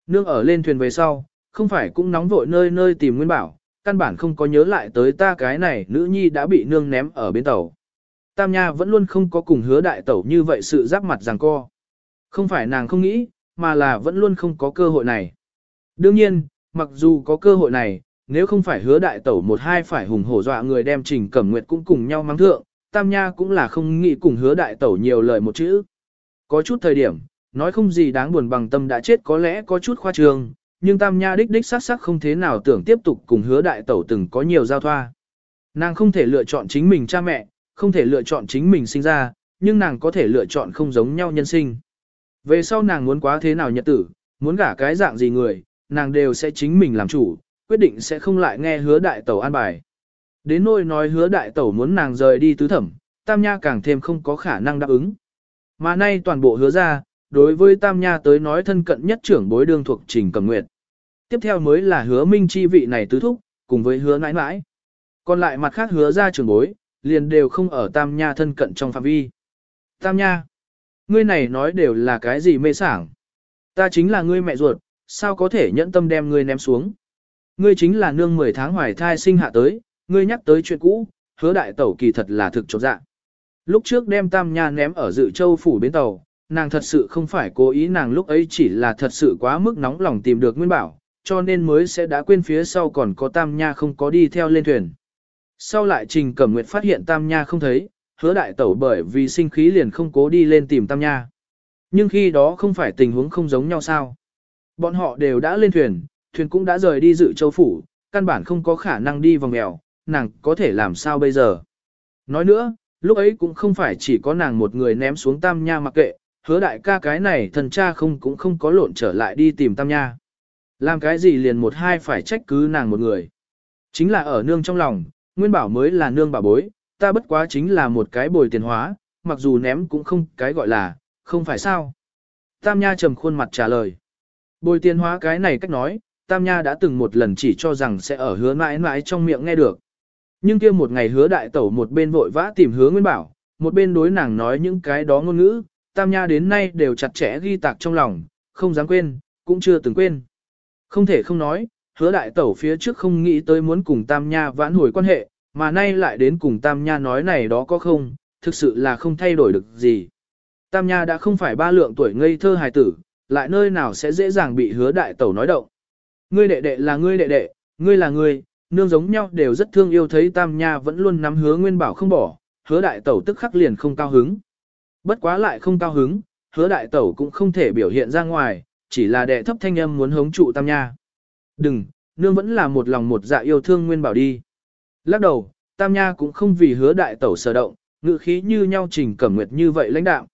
Nương ở lên thuyền về sau, không phải cũng nóng vội nơi nơi tìm nguyên bảo, căn bản không có nhớ lại tới ta cái này nữ nhi đã bị nương ném ở bên tàu. Tam Nha vẫn luôn không có cùng hứa đại tẩu như vậy sự giáp mặt rằng co. Không phải nàng không nghĩ, mà là vẫn luôn không có cơ hội này. Đương nhiên, mặc dù có cơ hội này, nếu không phải hứa đại tẩu một hai phải hùng hổ dọa người đem trình cẩm nguyệt cũng cùng nhau mang thượng, Tam Nha cũng là không nghĩ cùng hứa đại tẩu nhiều lời một chữ. Có chút thời điểm, nói không gì đáng buồn bằng tâm đã chết có lẽ có chút khoa trương, nhưng Tam Nha đích đích sắc sắc không thế nào tưởng tiếp tục cùng hứa đại tẩu từng có nhiều giao thoa. Nàng không thể lựa chọn chính mình cha mẹ, không thể lựa chọn chính mình sinh ra, nhưng nàng có thể lựa chọn không giống nhau nhân sinh. Về sau nàng muốn quá thế nào nhật tử, muốn gả cái dạng gì người, nàng đều sẽ chính mình làm chủ, quyết định sẽ không lại nghe hứa đại tẩu an bài. Đến nỗi nói hứa đại tẩu muốn nàng rời đi tứ thẩm, tam nha càng thêm không có khả năng đáp ứng. Mà nay toàn bộ hứa ra, đối với tam nha tới nói thân cận nhất trưởng bối đương thuộc trình cầm nguyệt. Tiếp theo mới là hứa minh chi vị này tứ thúc, cùng với hứa nãi nãi. Còn lại mặt khác hứa ra trưởng bối, liền đều không ở tam nha thân cận trong phạm vi. Tam nha, ngươi này nói đều là cái gì mê sảng. Ta chính là ngươi mẹ ruột, sao có thể nhẫn tâm đem ngươi ném xuống. Ngươi chính là nương 10 tháng hoài thai sinh hạ tới, ngươi nhắc tới chuyện cũ, hứa đại tẩu kỳ thật là thực chột dạ. Lúc trước đem tam nha ném ở dự châu phủ bến tàu, nàng thật sự không phải cố ý nàng lúc ấy chỉ là thật sự quá mức nóng lòng tìm được nguyên bảo, cho nên mới sẽ đã quên phía sau còn có tam nha không có đi theo lên thuyền. Sau lại Trình Cẩm Nguyệt phát hiện Tam Nha không thấy, hứa đại tẩu bởi vì sinh khí liền không cố đi lên tìm Tam Nha. Nhưng khi đó không phải tình huống không giống nhau sao. Bọn họ đều đã lên thuyền, thuyền cũng đã rời đi dự châu phủ, căn bản không có khả năng đi vòng mèo, nàng có thể làm sao bây giờ. Nói nữa, lúc ấy cũng không phải chỉ có nàng một người ném xuống Tam Nha mặc kệ, hứa đại ca cái này thần cha không cũng không có lộn trở lại đi tìm Tam Nha. Làm cái gì liền một hai phải trách cứ nàng một người. Chính là ở nương trong lòng, nguyên bảo mới là nương bà bối, ta bất quá chính là một cái bồi tiền hóa, mặc dù ném cũng không cái gọi là, không phải sao. Tam Nha trầm khuôn mặt trả lời. Bồi tiền hóa cái này cách nói, Tam Nha đã từng một lần chỉ cho rằng sẽ ở hứa mãi mãi trong miệng nghe được. Nhưng kia một ngày hứa đại tẩu một bên vội vã tìm hứa nguyên bảo, một bên đối nàng nói những cái đó ngôn ngữ, Tam Nha đến nay đều chặt chẽ ghi tạc trong lòng, không dám quên, cũng chưa từng quên. Không thể không nói, hứa đại tẩu phía trước không nghĩ tới muốn cùng Tam Nha vãn hồi quan hệ, mà nay lại đến cùng Tam Nha nói này đó có không, thực sự là không thay đổi được gì. Tam Nha đã không phải ba lượng tuổi ngây thơ hài tử, lại nơi nào sẽ dễ dàng bị hứa đại tẩu nói động. Ngươi đệ đệ là ngươi đệ đệ, ngươi là ngươi, nương giống nhau đều rất thương yêu thấy Tam Nha vẫn luôn nắm hứa nguyên bảo không bỏ, hứa đại tẩu tức khắc liền không cao hứng. Bất quá lại không cao hứng, hứa đại tẩu cũng không thể biểu hiện ra ngoài, chỉ là đệ thấp thanh âm muốn hống trụ Tam Nha. Đừng, nương vẫn là một lòng một dạ yêu thương Nguyên Bảo đi. Lắc đầu, Tam Nha cũng không vì hứa đại tẩu sở động, ngự khí như nhau trình cẩm nguyệt như vậy lãnh đạo.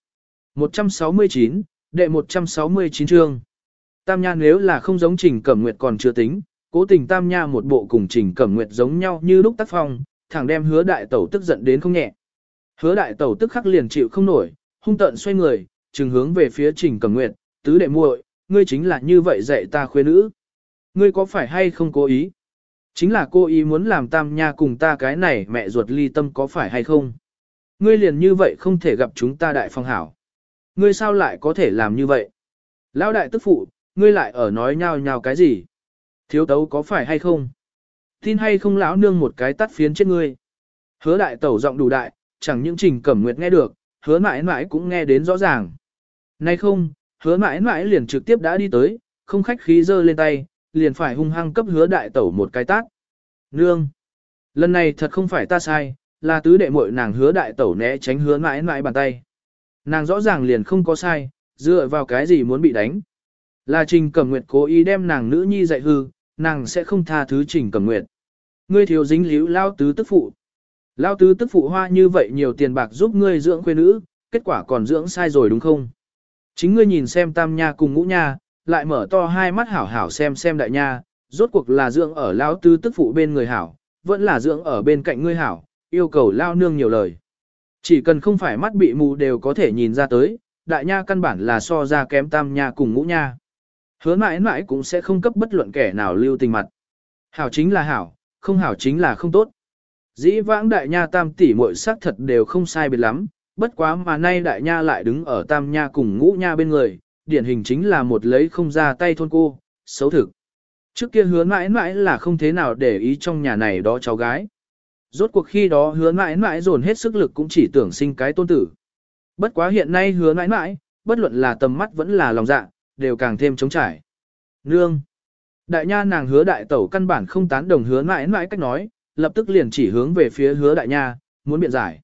169, đệ 169 chương. Tam Nha nếu là không giống trình cẩm nguyệt còn chưa tính, cố tình Tam Nha một bộ cùng trình cẩm nguyệt giống nhau như lúc tác phong, thẳng đem hứa đại tẩu tức giận đến không nhẹ. Hứa đại tẩu tức khắc liền chịu không nổi, hung tợn xoay người, trừng hướng về phía trình cẩm nguyệt, tứ đệ muội, ngươi chính là như vậy dạy ta khuê nữ. Ngươi có phải hay không cố ý? Chính là cô ý muốn làm tam nha cùng ta cái này mẹ ruột ly tâm có phải hay không? Ngươi liền như vậy không thể gặp chúng ta đại phong hảo. Ngươi sao lại có thể làm như vậy? Lão đại tức phụ, ngươi lại ở nói nhau nhau cái gì? Thiếu tấu có phải hay không? Tin hay không lão nương một cái tắt phiến chết ngươi? Hứa đại tẩu giọng đủ đại, chẳng những trình cẩm nguyệt nghe được, hứa mãi mãi cũng nghe đến rõ ràng. Nay không, hứa mãi mãi liền trực tiếp đã đi tới, không khách khí dơ lên tay, liền phải hung hăng cấp hứa đại tẩu một cái tát. Nương! Lần này thật không phải ta sai, là tứ đệ muội nàng hứa đại tẩu né tránh hứa mãi mãi bàn tay. Nàng rõ ràng liền không có sai, Dựa vào cái gì muốn bị đánh? Là Trình Cẩm Nguyệt cố ý đem nàng nữ nhi dạy hư, nàng sẽ không tha thứ Trình Cẩm Nguyệt. Ngươi thiếu dính líu lao tứ tức phụ. Lao tứ tức phụ hoa như vậy nhiều tiền bạc giúp ngươi dưỡng khuê nữ, kết quả còn dưỡng sai rồi đúng không? Chính ngươi nhìn xem tam nha cùng ngũ nha, lại mở to hai mắt hảo hảo xem xem đại nha, rốt cuộc là dưỡng ở lao tứ tức phụ bên người hảo, vẫn là dưỡng ở bên cạnh ngươi hảo, yêu cầu lao nương nhiều lời. Chỉ cần không phải mắt bị mù đều có thể nhìn ra tới, đại nha căn bản là so ra kém tam nha cùng ngũ nha. Hứa mãi mãi cũng sẽ không cấp bất luận kẻ nào lưu tình mặt. Hảo chính là hảo, không hảo chính là không tốt. Dĩ vãng đại nha tam tỷ muội sắc thật đều không sai biệt lắm, bất quá mà nay đại nha lại đứng ở tam nha cùng ngũ nha bên người, điển hình chính là một lấy không ra tay thôn cô, xấu thực. Trước kia hứa mãi mãi là không thế nào để ý trong nhà này đó cháu gái. Rốt cuộc khi đó hứa mãi mãi dồn hết sức lực cũng chỉ tưởng sinh cái tôn tử. Bất quá hiện nay hứa mãi mãi, bất luận là tầm mắt vẫn là lòng dạ, đều càng thêm chống trải. Nương! Đại nha nàng hứa đại tẩu căn bản không tán đồng hứa mãi mãi cách nói, lập tức liền chỉ hướng về phía hứa đại nha, muốn biện giải.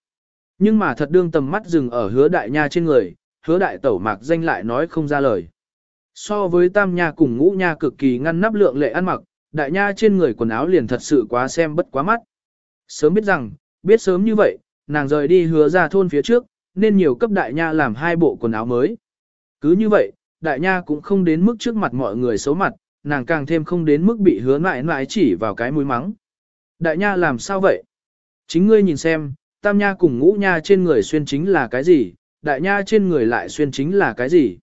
Nhưng mà thật đương tầm mắt dừng ở hứa đại nha trên người, hứa đại tẩu mạc danh lại nói không ra lời. So với tam nha cùng ngũ nha cực kỳ ngăn nắp lượng lệ ăn mặc, đại nha trên người quần áo liền thật sự quá xem bất quá mắt. Sớm biết rằng, biết sớm như vậy, nàng rời đi hứa ra thôn phía trước, nên nhiều cấp đại nha làm hai bộ quần áo mới. Cứ như vậy, đại nha cũng không đến mức trước mặt mọi người xấu mặt, nàng càng thêm không đến mức bị hứa mãi mãi chỉ vào cái mũi mắng. Đại nha làm sao vậy? Chính ngươi nhìn xem, tam nha cùng ngũ nha trên người xuyên chính là cái gì, đại nha trên người lại xuyên chính là cái gì.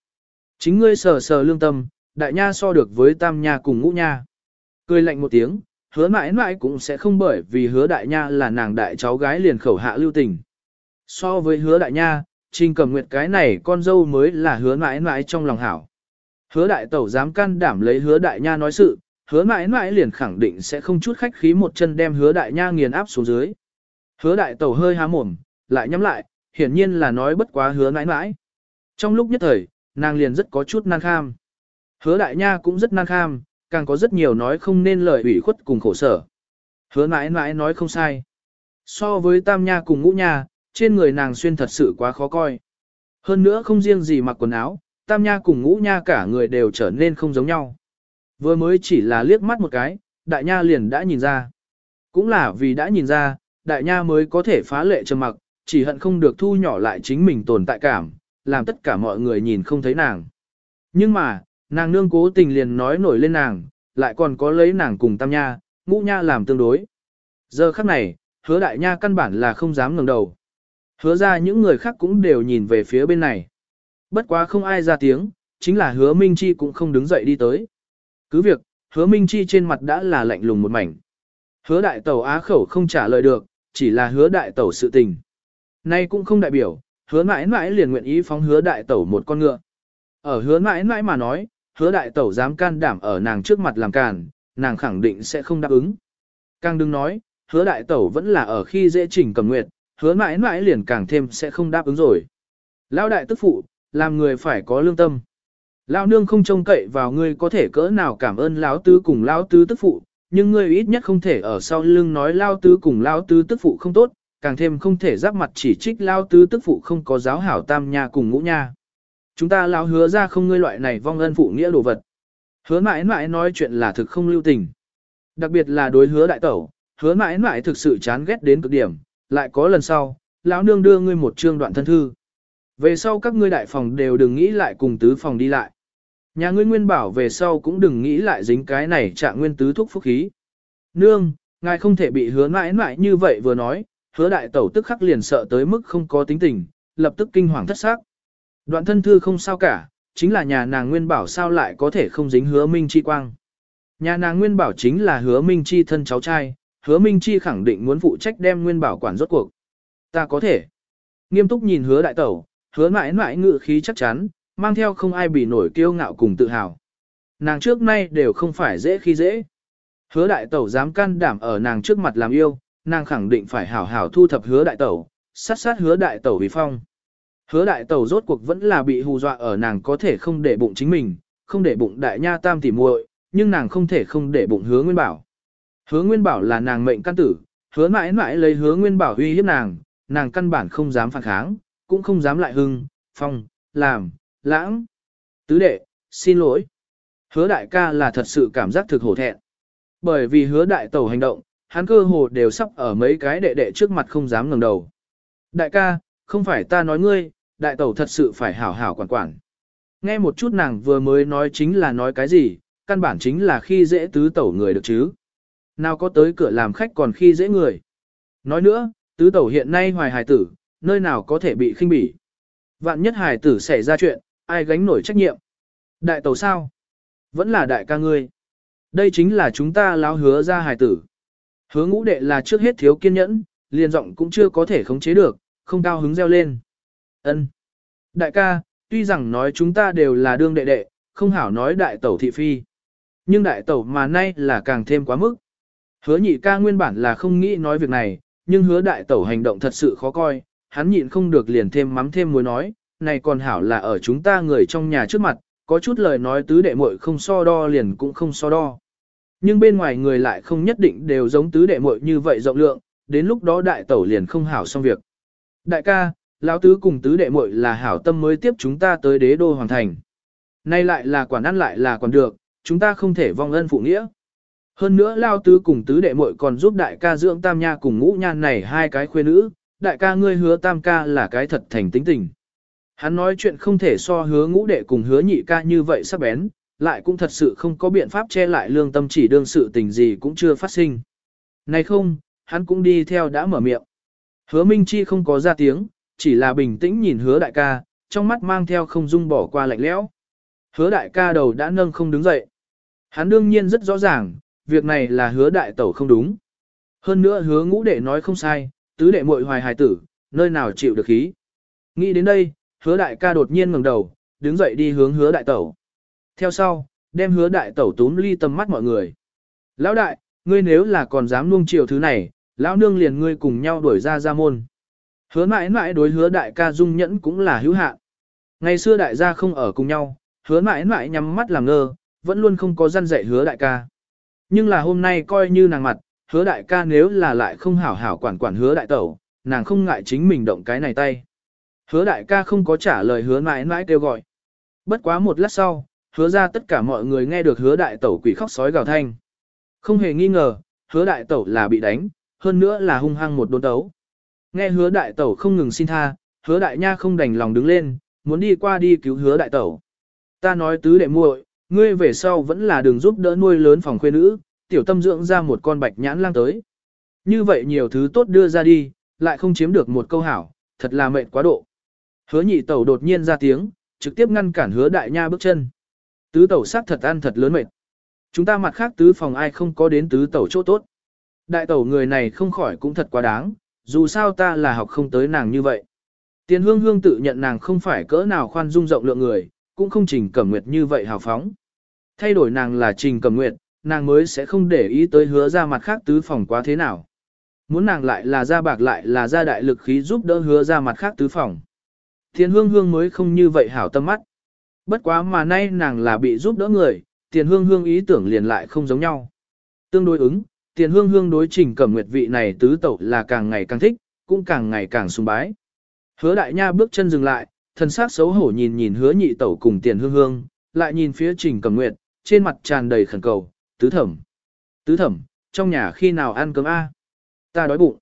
Chính ngươi sờ sờ lương tâm, đại nha so được với tam nha cùng ngũ nha. Cười lạnh một tiếng, hứa mãi mãi cũng sẽ không bởi vì hứa đại nha là nàng đại cháu gái liền khẩu hạ lưu tình. So với hứa đại nha, trình cầm nguyệt cái này con dâu mới là hứa mãi mãi trong lòng hảo. Hứa đại tẩu dám can đảm lấy hứa đại nha nói sự, hứa mãi mãi liền khẳng định sẽ không chút khách khí một chân đem hứa đại nha nghiền áp xuống dưới. Hứa đại tẩu hơi há mồm, lại nhắm lại, hiển nhiên là nói bất quá hứa mãi mãi. Trong lúc nhất thời, nàng liền rất có chút nan kham. Hứa đại nha cũng rất nan kham, càng có rất nhiều nói không nên lời ủy khuất cùng khổ sở. Hứa mãi mãi nói không sai. So với tam nha cùng ngũ nha, trên người nàng xuyên thật sự quá khó coi. Hơn nữa không riêng gì mặc quần áo, tam nha cùng ngũ nha cả người đều trở nên không giống nhau. Vừa mới chỉ là liếc mắt một cái, đại nha liền đã nhìn ra. Cũng là vì đã nhìn ra, đại nha mới có thể phá lệ trầm mặc, chỉ hận không được thu nhỏ lại chính mình tồn tại cảm, làm tất cả mọi người nhìn không thấy nàng. Nhưng mà, nàng nương cố tình liền nói nổi lên nàng, lại còn có lấy nàng cùng tam nha, ngũ nha làm tương đối. Giờ khắc này, hứa đại nha căn bản là không dám ngẩng đầu. Hứa ra những người khác cũng đều nhìn về phía bên này. Bất quá không ai ra tiếng, chính là hứa Minh Chi cũng không đứng dậy đi tới. Cứ việc, hứa Minh Chi trên mặt đã là lạnh lùng một mảnh. Hứa đại tẩu á khẩu không trả lời được, chỉ là hứa đại tẩu sự tình. Nay cũng không đại biểu, hứa mãi mãi liền nguyện ý phóng hứa đại tẩu một con ngựa. Ở hứa mãi mãi mà nói, hứa đại tẩu dám can đảm ở nàng trước mặt làm càn, nàng khẳng định sẽ không đáp ứng. Càng đừng nói, hứa đại tẩu vẫn là ở khi dễ chỉnh cầm nguyệt, hứa mãi mãi liền càng thêm sẽ không đáp ứng rồi. Lão đại tức phụ, làm người phải có lương tâm. Lão nương không trông cậy vào ngươi có thể cỡ nào cảm ơn lão tứ cùng lão tứ tức phụ, nhưng ngươi ít nhất không thể ở sau lưng nói lão tứ cùng lão tứ tức phụ không tốt, càng thêm không thể giáp mặt chỉ trích lão tứ tức phụ không có giáo hảo tam nha cùng ngũ nha. Chúng ta lão hứa ra không ngươi loại này vong ân phụ nghĩa đồ vật. Hứa mãi mãi nói chuyện là thực không lưu tình. Đặc biệt là đối hứa đại tẩu, hứa mãi mãi thực sự chán ghét đến cực điểm, lại có lần sau, lão nương đưa ngươi một chương đoạn thân thư. Về sau các ngươi đại phòng đều đừng nghĩ lại cùng tứ phòng đi lại. Nhà ngươi nguyên bảo về sau cũng đừng nghĩ lại dính cái này trạng nguyên tứ thúc phúc khí. Nương, ngài không thể bị hứa mãi mãi như vậy vừa nói, hứa đại tẩu tức khắc liền sợ tới mức không có tính tình, lập tức kinh hoàng thất xác. Đoạn thân thư không sao cả, chính là nhà nàng nguyên bảo sao lại có thể không dính hứa minh chi quang. Nhà nàng nguyên bảo chính là hứa minh chi thân cháu trai, hứa minh chi khẳng định muốn phụ trách đem nguyên bảo quản rốt cuộc. Ta có thể. Nghiêm túc nhìn hứa đại tẩu, hứa mãi mãi ngự khí chắc chắn, mang theo không ai bị nổi kiêu ngạo cùng tự hào. Nàng trước nay đều không phải dễ khi dễ. Hứa đại tẩu dám can đảm ở nàng trước mặt làm yêu, nàng khẳng định phải hảo hảo thu thập hứa đại tẩu, sát sát hứa đại tẩu vì phong. Hứa đại tẩu rốt cuộc vẫn là bị hù dọa ở nàng có thể không để bụng chính mình, không để bụng đại nha tam tỉ muội, nhưng nàng không thể không để bụng hứa nguyên bảo. Hứa nguyên bảo là nàng mệnh căn tử, hứa mãi mãi lấy hứa nguyên bảo uy hiếp nàng, nàng căn bản không dám phản kháng, cũng không dám lại hưng, phong, làm, lãng. Tứ đệ, xin lỗi. Hứa đại ca là thật sự cảm giác thực hổ thẹn. Bởi vì hứa đại tẩu hành động, hắn cơ hồ đều sắp ở mấy cái đệ đệ trước mặt không dám ngẩng đầu. Đại ca, không phải ta nói ngươi, đại tẩu thật sự phải hảo hảo quản quản. Nghe một chút nàng vừa mới nói chính là nói cái gì, căn bản chính là khi dễ tứ tẩu người được chứ. Nào có tới cửa làm khách còn khi dễ người. Nói nữa, tứ tẩu hiện nay hoài hài tử, nơi nào có thể bị khinh bỉ. Vạn nhất hài tử xảy ra chuyện, ai gánh nổi trách nhiệm. Đại tẩu sao? Vẫn là đại ca ngươi. Đây chính là chúng ta láo hứa ra hài tử. Hứa ngũ đệ là trước hết thiếu kiên nhẫn, liền giọng cũng chưa có thể khống chế được, không cao hứng reo lên. Ân, Đại ca, tuy rằng nói chúng ta đều là đương đệ đệ, không hảo nói đại tẩu thị phi. Nhưng đại tẩu mà nay là càng thêm quá mức. Hứa nhị ca nguyên bản là không nghĩ nói việc này, nhưng hứa đại tẩu hành động thật sự khó coi, hắn nhịn không được liền thêm mắm thêm muối nói, này còn hảo là ở chúng ta người trong nhà trước mặt, có chút lời nói tứ đệ muội không so đo liền cũng không so đo. Nhưng bên ngoài người lại không nhất định đều giống tứ đệ muội như vậy rộng lượng, đến lúc đó đại tẩu liền không hảo xong việc. Đại ca, lão tứ cùng tứ đệ muội là hảo tâm mới tiếp chúng ta tới đế đô hoàng thành. Nay lại là quản ăn lại là quản được, chúng ta không thể vong ân phụ nghĩa. Hơn nữa lao tứ cùng tứ đệ muội còn giúp đại ca dưỡng tam nha cùng ngũ nhan này hai cái khuê nữ, đại ca ngươi hứa tam ca là cái thật thành tính tình. Hắn nói chuyện không thể so hứa ngũ đệ cùng hứa nhị ca như vậy sắp bén, lại cũng thật sự không có biện pháp che lại lương tâm chỉ đương sự tình gì cũng chưa phát sinh. Này không, hắn cũng đi theo đã mở miệng. Hứa Minh Chi không có ra tiếng, chỉ là bình tĩnh nhìn hứa đại ca, trong mắt mang theo không dung bỏ qua lạnh lẽo. Hứa đại ca đầu đã nâng không đứng dậy. Hắn đương nhiên rất rõ ràng, việc này là hứa đại tẩu không đúng. Hơn nữa hứa ngũ đệ nói không sai, tứ đệ muội hoài hài tử, nơi nào chịu được khí. Nghĩ đến đây, hứa đại ca đột nhiên ngẩng đầu, đứng dậy đi hướng hứa đại tẩu. Theo sau, đem hứa đại tẩu túm ly tầm mắt mọi người. Lão đại, ngươi nếu là còn dám nuông chiều thứ này, lão nương liền ngươi cùng nhau đuổi ra ra môn. Hứa mãi mãi đối hứa đại ca dung nhẫn cũng là hữu hạn. Ngày xưa đại gia không ở cùng nhau, hứa mãi mãi nhắm mắt làm ngơ, vẫn luôn không có răn dạy hứa đại ca. Nhưng là hôm nay coi như nàng mặt, hứa đại ca nếu là lại không hảo hảo quản quản hứa đại tẩu, nàng không ngại chính mình động cái này tay. Hứa đại ca không có trả lời hứa mãi mãi kêu gọi. Bất quá một lát sau, hứa ra tất cả mọi người nghe được hứa đại tẩu quỷ khóc sói gào thanh. Không hề nghi ngờ, hứa đại tẩu là bị đánh, hơn nữa là hung hăng một đốn tấu. Nghe hứa đại tẩu không ngừng xin tha, hứa đại nha không đành lòng đứng lên, muốn đi qua đi cứu hứa đại tẩu. Ta nói tứ đệ muội, ngươi về sau vẫn là đường giúp đỡ nuôi lớn phòng khuê nữ, tiểu tâm dưỡng ra một con bạch nhãn lang tới. Như vậy nhiều thứ tốt đưa ra đi, lại không chiếm được một câu hảo, thật là mệt quá độ. Hứa nhị tẩu đột nhiên ra tiếng, trực tiếp ngăn cản hứa đại nha bước chân. Tứ tẩu xác thật ăn thật lớn mệt. Chúng ta mặt khác tứ phòng ai không có đến tứ tẩu chỗ tốt. Đại tẩu người này không khỏi cũng thật quá đáng, dù sao ta là học không tới nàng như vậy. Tiền hương hương tự nhận nàng không phải cỡ nào khoan dung rộng lượng người, cũng không trình cẩm nguyệt như vậy hào phóng. Thay đổi nàng là trình cẩm nguyệt, nàng mới sẽ không để ý tới hứa ra mặt khác tứ phòng quá thế nào. Muốn nàng lại là ra bạc lại là ra đại lực khí giúp đỡ hứa ra mặt khác tứ phòng. thiên hương hương mới không như vậy hảo tâm mắt. Bất quá mà nay nàng là bị giúp đỡ người, tiền hương hương ý tưởng liền lại không giống nhau. Tương đối ứng, tiền hương hương đối trình cẩm nguyệt vị này tứ tẩu là càng ngày càng thích, cũng càng ngày càng sùng bái. Hứa đại nha bước chân dừng lại, thân xác xấu hổ nhìn nhìn hứa nhị tẩu cùng tiền hương hương, lại nhìn phía trình cẩm nguyệt, trên mặt tràn đầy khẩn cầu, tứ thẩm. Tứ thẩm, trong nhà khi nào ăn cơm A? Ta đói bụng.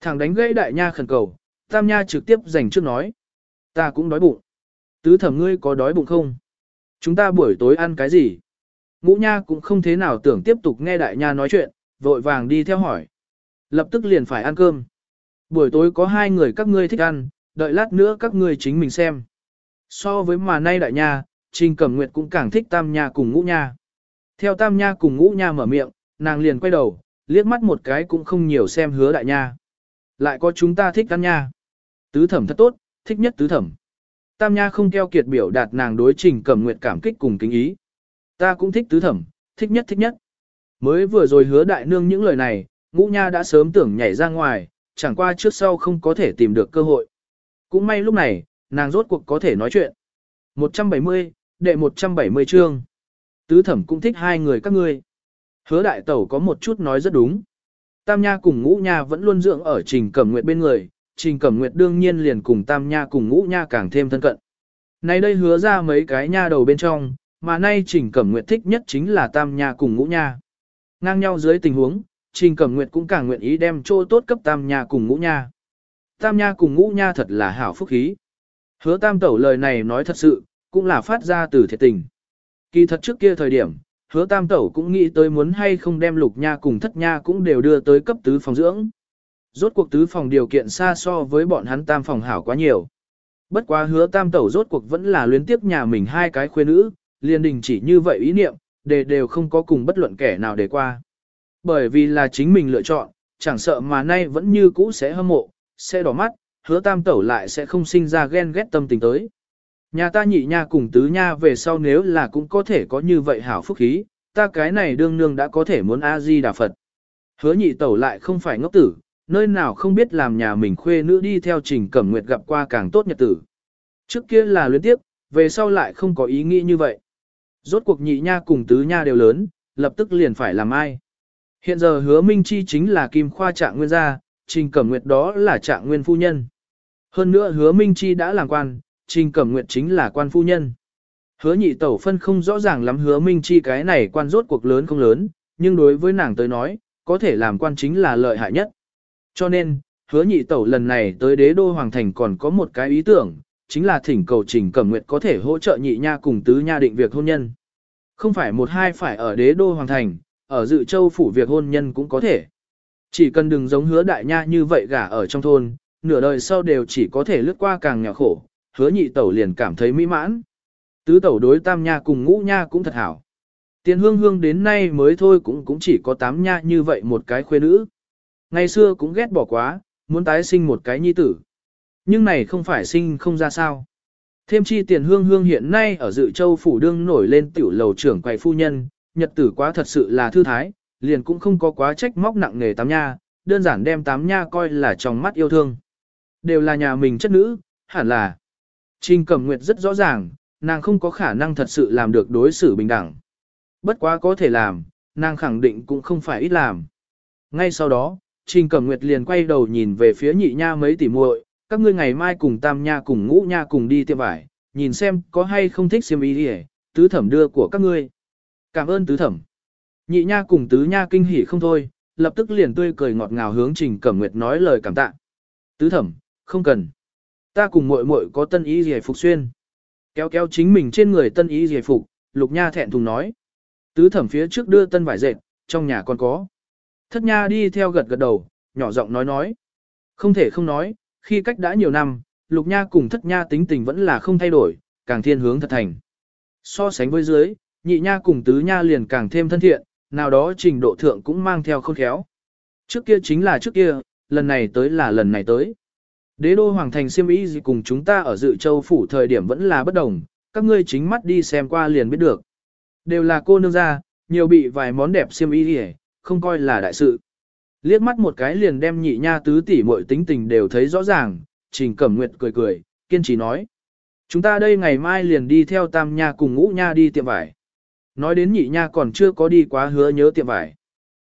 Thằng đánh gãy đại nha khẩn cầu, tam nha trực tiếp dành trước nói. Ta cũng đói bụng. Tứ thẩm ngươi có đói bụng không? Chúng ta buổi tối ăn cái gì? Ngũ nha cũng không thế nào tưởng tiếp tục nghe đại nha nói chuyện, vội vàng đi theo hỏi. Lập tức liền phải ăn cơm. Buổi tối có hai người các ngươi thích ăn, đợi lát nữa các ngươi chính mình xem. So với mà nay đại nha, Trình Cẩm Nguyệt cũng càng thích Tam Nha cùng Ngũ Nha. Theo Tam Nha cùng Ngũ Nha mở miệng, nàng liền quay đầu, liếc mắt một cái cũng không nhiều xem hứa đại nha. Lại có chúng ta thích ăn nha. Tứ thẩm thật tốt, thích nhất tứ thẩm. Tam Nha không keo kiệt biểu đạt nàng đối Trình Cẩm Nguyệt cảm kích cùng kính ý. Ta cũng thích tứ thẩm, thích nhất thích nhất. Mới vừa rồi hứa đại nương những lời này, ngũ nha đã sớm tưởng nhảy ra ngoài, chẳng qua trước sau không có thể tìm được cơ hội. Cũng may lúc này, nàng rốt cuộc có thể nói chuyện. 170, đệ 170 chương. Tứ thẩm cũng thích hai người các ngươi. Hứa đại tẩu có một chút nói rất đúng. Tam Nha cùng Ngũ Nha vẫn luôn dưỡng ở Trình Cẩm Nguyệt bên người, Trình Cẩm Nguyệt đương nhiên liền cùng Tam Nha cùng Ngũ Nha càng thêm thân cận. Này đây hứa ra mấy cái nha đầu bên trong, mà nay Trình Cẩm Nguyệt thích nhất chính là Tam Nha cùng Ngũ Nha. Ngang nhau dưới tình huống, Trình Cẩm Nguyệt cũng càng nguyện ý đem chỗ tốt cấp Tam Nha cùng Ngũ Nha. Tam Nha cùng Ngũ Nha thật là hảo phúc khí. Hứa Tam Tẩu lời này nói thật sự, cũng là phát ra từ thiệt tình. Kỳ thật trước kia thời điểm, hứa Tam Tẩu cũng nghĩ tới muốn hay không đem Lục Nha cùng Thất Nha cũng đều đưa tới cấp tứ phòng dưỡng. Rốt cuộc tứ phòng điều kiện xa so với bọn hắn Tam phòng hảo quá nhiều. Bất quá hứa Tam Tẩu rốt cuộc vẫn là luyến tiếp nhà mình hai cái khuê nữ, liền đình chỉ như vậy ý niệm, đề đều không có cùng bất luận kẻ nào để qua. Bởi vì là chính mình lựa chọn, chẳng sợ mà nay vẫn như cũ sẽ hâm mộ, sẽ đỏ mắt, hứa tam tẩu lại sẽ không sinh ra ghen ghét tâm tình tới. Nhà ta nhị nha cùng tứ nha về sau nếu là cũng có thể có như vậy hảo phúc khí, ta cái này đương nương đã có thể muốn A-di đà Phật. Hứa nhị tẩu lại không phải ngốc tử, nơi nào không biết làm nhà mình khuê nữ đi theo trình cẩm nguyệt gặp qua càng tốt nhật tử. Trước kia là luyến tiếp, về sau lại không có ý nghĩ như vậy. Rốt cuộc nhị nha cùng tứ nha đều lớn, lập tức liền phải làm ai. Hiện giờ hứa Minh Chi chính là kim khoa trạng nguyên gia, trình cẩm nguyệt đó là trạng nguyên phu nhân. Hơn nữa hứa Minh Chi đã làm quan, trình cẩm nguyệt chính là quan phu nhân. Hứa nhị tẩu phân không rõ ràng lắm hứa Minh Chi cái này quan rốt cuộc lớn không lớn, nhưng đối với nàng tới nói, có thể làm quan chính là lợi hại nhất. Cho nên, hứa nhị tẩu lần này tới đế đô hoàng thành còn có một cái ý tưởng, chính là thỉnh cầu trình cẩm nguyệt có thể hỗ trợ nhị nha cùng tứ nha định việc hôn nhân. Không phải một hai phải ở đế đô hoàng thành, ở dự châu phủ việc hôn nhân cũng có thể. Chỉ cần đừng giống hứa đại nha như vậy gả ở trong thôn, nửa đời sau đều chỉ có thể lướt qua càng nhỏ khổ, hứa nhị tẩu liền cảm thấy mỹ mãn. Tứ tẩu đối tam nha cùng ngũ nha cũng thật hảo. Tiền hương hương đến nay mới thôi cũng cũng chỉ có tám nha như vậy một cái khuê nữ. Ngày xưa cũng ghét bỏ quá, muốn tái sinh một cái nhi tử. Nhưng này không phải sinh không ra sao. Thêm chi tiền hương hương hiện nay ở dự châu phủ đương nổi lên tiểu lầu trưởng quầy phu nhân, nhật tử quá thật sự là thư thái, liền cũng không có quá trách móc nặng nề tám nha, đơn giản đem tám nha coi là trong mắt yêu thương. Đều là nhà mình chất nữ, hẳn là. Trình Cẩm Nguyệt rất rõ ràng, nàng không có khả năng thật sự làm được đối xử bình đẳng. Bất quá có thể làm, nàng khẳng định cũng không phải ít làm. Ngay sau đó, Trình Cẩm Nguyệt liền quay đầu nhìn về phía nhị nha mấy tỷ muội, các ngươi ngày mai cùng tam nha cùng ngũ nha cùng đi tiệm vải, nhìn xem có hay không thích xiêm y đi tứ thẩm đưa của các ngươi. Cảm ơn tứ thẩm. Nhị nha cùng tứ nha kinh hỉ không thôi, lập tức liền tươi cười ngọt ngào hướng Trình Cẩm Nguyệt nói lời cảm tạ. Tứ thẩm, không cần. Ta cùng muội muội có tân ý gì phục xuyên. Kéo kéo chính mình trên người tân ý gì phục, lục nha thẹn thùng nói. Tứ thẩm phía trước đưa tân vải dệt, trong nhà còn có. Thất nha đi theo gật gật đầu, nhỏ giọng nói nói. Không thể không nói, khi cách đã nhiều năm, lục nha cùng thất nha tính tình vẫn là không thay đổi, càng thiên hướng thật thành. So sánh với dưới, nhị nha cùng tứ nha liền càng thêm thân thiện, nào đó trình độ thượng cũng mang theo khôn khéo. Trước kia chính là trước kia, lần này tới là lần này tới. Đế đô hoàng thành siêm ý gì cùng chúng ta ở dự châu phủ thời điểm vẫn là bất đồng, các ngươi chính mắt đi xem qua liền biết được. Đều là cô nương gia, nhiều bị vài món đẹp siêm ý gì, không coi là đại sự. Liếc mắt một cái liền đem nhị nha tứ tỷ muội tính tình đều thấy rõ ràng, Trình Cẩm Nguyệt cười cười, kiên trì nói. Chúng ta đây ngày mai liền đi theo tam nha cùng ngũ nha đi tiệm vải. Nói đến nhị nha còn chưa có đi quá hứa nhớ tiệm vải.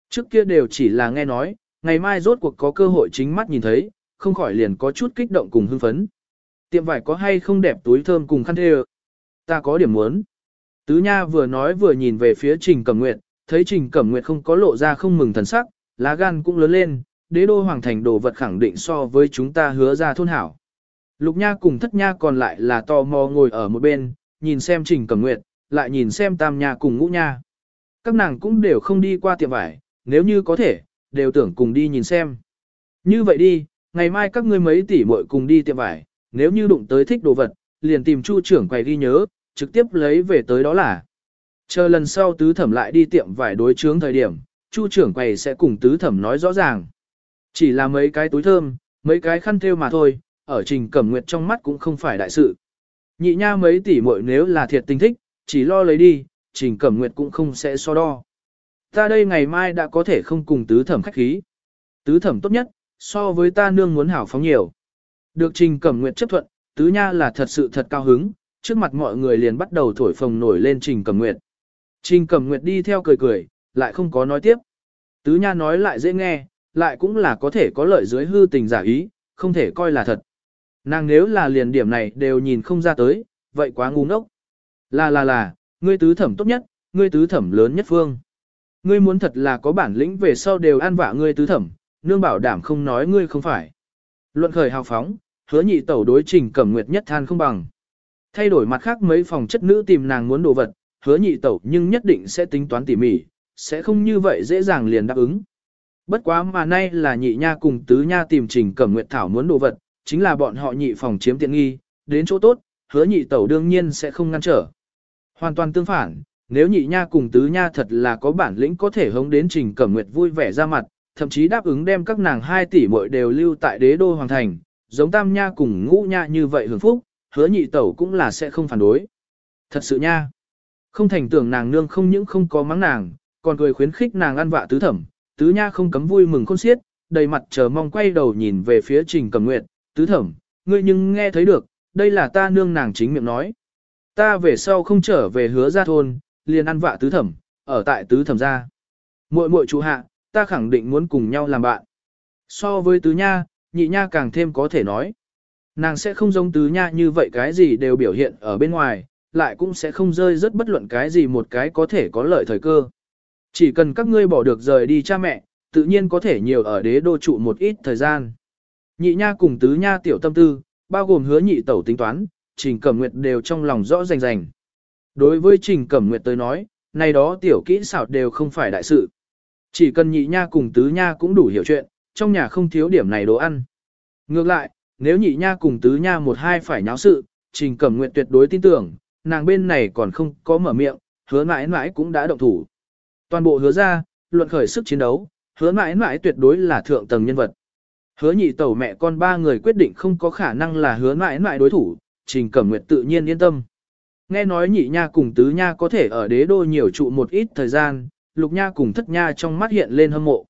Trước kia đều chỉ là nghe nói, ngày mai rốt cuộc có cơ hội chính mắt nhìn thấy, không khỏi liền có chút kích động cùng hưng phấn. Tiệm vải có hay không đẹp túi thơm cùng khăn thê Ta có điểm muốn. Tứ nha vừa nói vừa nhìn về phía Trình Cẩm Nguyệt, thấy Trình Cẩm Nguyệt không có lộ ra không mừng thần sắc, lá gan cũng lớn lên, đế đô hoàng thành đồ vật khẳng định so với chúng ta hứa ra thôn hảo. Lục nha cùng thất nha còn lại là tò mò ngồi ở một bên, nhìn xem trình cẩm nguyệt, lại nhìn xem tam nha cùng ngũ nha. Các nàng cũng đều không đi qua tiệm vải, nếu như có thể, đều tưởng cùng đi nhìn xem. Như vậy đi, ngày mai các ngươi mấy tỷ muội cùng đi tiệm vải, nếu như đụng tới thích đồ vật, liền tìm chu trưởng quầy ghi nhớ, trực tiếp lấy về tới đó là. Chờ lần sau tứ thẩm lại đi tiệm vải đối chướng thời điểm, chu trưởng quầy sẽ cùng tứ thẩm nói rõ ràng. Chỉ là mấy cái túi thơm, mấy cái khăn thêu mà thôi, ở trình cẩm nguyệt trong mắt cũng không phải đại sự. Nhị nha mấy tỷ muội nếu là thiệt tình thích, chỉ lo lấy đi, trình cẩm nguyệt cũng không sẽ so đo. Ta đây ngày mai đã có thể không cùng tứ thẩm khách khí. Tứ thẩm tốt nhất, so với ta nương muốn hảo phóng nhiều. Được trình cẩm nguyệt chấp thuận, tứ nha là thật sự thật cao hứng, trước mặt mọi người liền bắt đầu thổi phồng nổi lên trình cẩm nguyệt. Trình cẩm nguyệt đi theo cười cười, lại không có nói tiếp. Tứ nha nói lại dễ nghe, lại cũng là có thể có lợi dưới hư tình giả ý, không thể coi là thật. Nàng nếu là liền điểm này đều nhìn không ra tới, vậy quá ngu ngốc. Là là là, ngươi tứ thẩm tốt nhất, ngươi tứ thẩm lớn nhất phương. Ngươi muốn thật là có bản lĩnh về sau đều an vạ ngươi tứ thẩm, nương bảo đảm không nói ngươi không phải. Luận khởi hào phóng, hứa nhị tẩu đối trình cẩm nguyệt nhất than không bằng. Thay đổi mặt khác mấy phòng chất nữ tìm nàng muốn đồ vật, hứa nhị tẩu nhưng nhất định sẽ tính toán tỉ mỉ, sẽ không như vậy dễ dàng liền đáp ứng. Bất quá mà nay là nhị nha cùng tứ nha tìm trình cẩm nguyệt thảo muốn đồ vật, chính là bọn họ nhị phòng chiếm tiện nghi, đến chỗ tốt, hứa nhị tẩu đương nhiên sẽ không ngăn trở. Hoàn toàn tương phản, nếu nhị nha cùng tứ nha thật là có bản lĩnh có thể hống đến trình cẩm nguyệt vui vẻ ra mặt, thậm chí đáp ứng đem các nàng hai tỷ muội đều lưu tại đế đô hoàng thành, giống tam nha cùng ngũ nha như vậy hưởng phúc, hứa nhị tẩu cũng là sẽ không phản đối. Thật sự nha, không thành tưởng nàng nương không những không có mắng nàng, còn cười khuyến khích nàng ăn vạ tứ thẩm, tứ nha không cấm vui mừng khôn xiết, đầy mặt chờ mong quay đầu nhìn về phía trình cẩm nguyệt, tứ thẩm, ngươi nhưng nghe thấy được, đây là ta nương nàng chính miệng nói. Ta về sau không trở về hứa ra thôn, liền ăn vạ tứ thẩm, ở tại tứ thẩm gia. Muội muội chủ hạ, ta khẳng định muốn cùng nhau làm bạn. So với tứ nha, nhị nha càng thêm có thể nói. Nàng sẽ không giống tứ nha như vậy cái gì đều biểu hiện ở bên ngoài, lại cũng sẽ không rơi rất bất luận cái gì một cái có thể có lợi thời cơ. Chỉ cần các ngươi bỏ được rời đi cha mẹ, tự nhiên có thể nhiều ở đế đô trụ một ít thời gian. Nhị nha cùng tứ nha tiểu tâm tư, bao gồm hứa nhị tẩu tính toán, Trình Cẩm Nguyệt đều trong lòng rõ rành rành. Đối với Trình Cẩm Nguyệt tới nói, này đó tiểu kỹ xảo đều không phải đại sự. Chỉ cần nhị nha cùng tứ nha cũng đủ hiểu chuyện, trong nhà không thiếu điểm này đồ ăn. Ngược lại, nếu nhị nha cùng tứ nha một hai phải nháo sự, Trình Cẩm Nguyệt tuyệt đối tin tưởng, nàng bên này còn không có mở miệng, hứa mãi mãi cũng đã động thủ. Toàn bộ hứa ra, luận khởi sức chiến đấu, hứa mãi mãi tuyệt đối là thượng tầng nhân vật. Hứa nhị tẩu mẹ con ba người quyết định không có khả năng là hứa mãi mãi đối thủ, Trình Cẩm Nguyệt tự nhiên yên tâm. Nghe nói nhị nha cùng tứ nha có thể ở đế đô nhiều trụ một ít thời gian, lục nha cùng thất nha trong mắt hiện lên hâm mộ.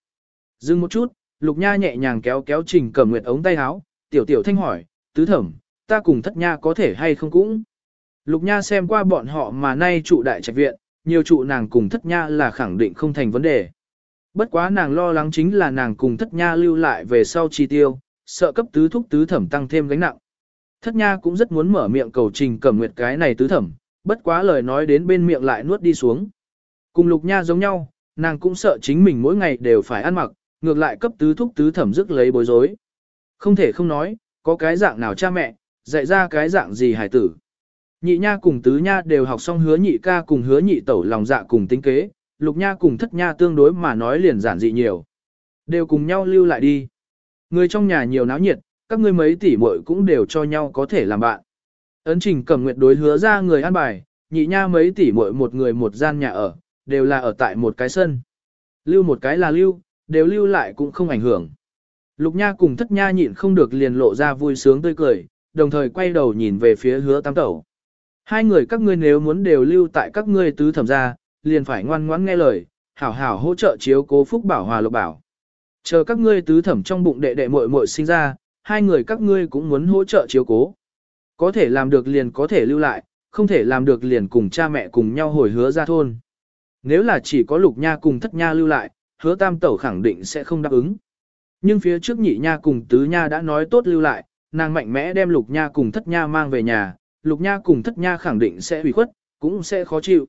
Dừng một chút, lục nha nhẹ nhàng kéo kéo Trình Cẩm Nguyệt ống tay áo, tiểu tiểu thanh hỏi, tứ thẩm, ta cùng thất nha có thể hay không cũng. Lục nha xem qua bọn họ mà nay trụ đại trạch viện, nhiều trụ nàng cùng thất nha là khẳng định không thành vấn đề. Bất quá nàng lo lắng chính là nàng cùng thất nha lưu lại về sau chi tiêu, sợ cấp tứ thúc tứ thẩm tăng thêm gánh nặng. Thất nha cũng rất muốn mở miệng cầu trình cẩm nguyệt cái này tứ thẩm, bất quá lời nói đến bên miệng lại nuốt đi xuống. Cùng lục nha giống nhau, nàng cũng sợ chính mình mỗi ngày đều phải ăn mặc, ngược lại cấp tứ thúc tứ thẩm rước lấy bối rối. Không thể không nói, có cái dạng nào cha mẹ, dạy ra cái dạng gì hải tử. Nhị nha cùng tứ nha đều học xong hứa nhị ca cùng hứa nhị tẩu lòng dạ cùng tính kế, lục nha cùng thất nha tương đối mà nói liền giản dị nhiều. Đều cùng nhau lưu lại đi. Người trong nhà nhiều náo nhiệt, các ngươi mấy tỷ muội cũng đều cho nhau có thể làm bạn. Ấn trình cầm nguyệt đối hứa ra người ăn bài, nhị nha mấy tỷ muội một người một gian nhà ở, đều là ở tại một cái sân. Lưu một cái là lưu, đều lưu lại cũng không ảnh hưởng. Lục nha cùng thất nha nhịn không được liền lộ ra vui sướng tươi cười, đồng thời quay đầu nhìn về phía hứa tam tẩu. Hai người các ngươi nếu muốn đều lưu tại các ngươi tứ thẩm gia, liền phải ngoan ngoãn nghe lời, hảo hảo hỗ trợ chiếu cố phúc bảo hòa lộc bảo. Chờ các ngươi tứ thẩm trong bụng đệ đệ muội muội sinh ra, hai người các ngươi cũng muốn hỗ trợ chiếu cố. Có thể làm được liền có thể lưu lại, không thể làm được liền cùng cha mẹ cùng nhau hồi hứa ra thôn. Nếu là chỉ có lục nha cùng thất nha lưu lại, hứa tam tẩu khẳng định sẽ không đáp ứng. Nhưng phía trước nhị nha cùng tứ nha đã nói tốt lưu lại, nàng mạnh mẽ đem lục nha cùng thất nha mang về nhà, lục nha cùng thất nha khẳng định sẽ bị khuất, cũng sẽ khó chịu.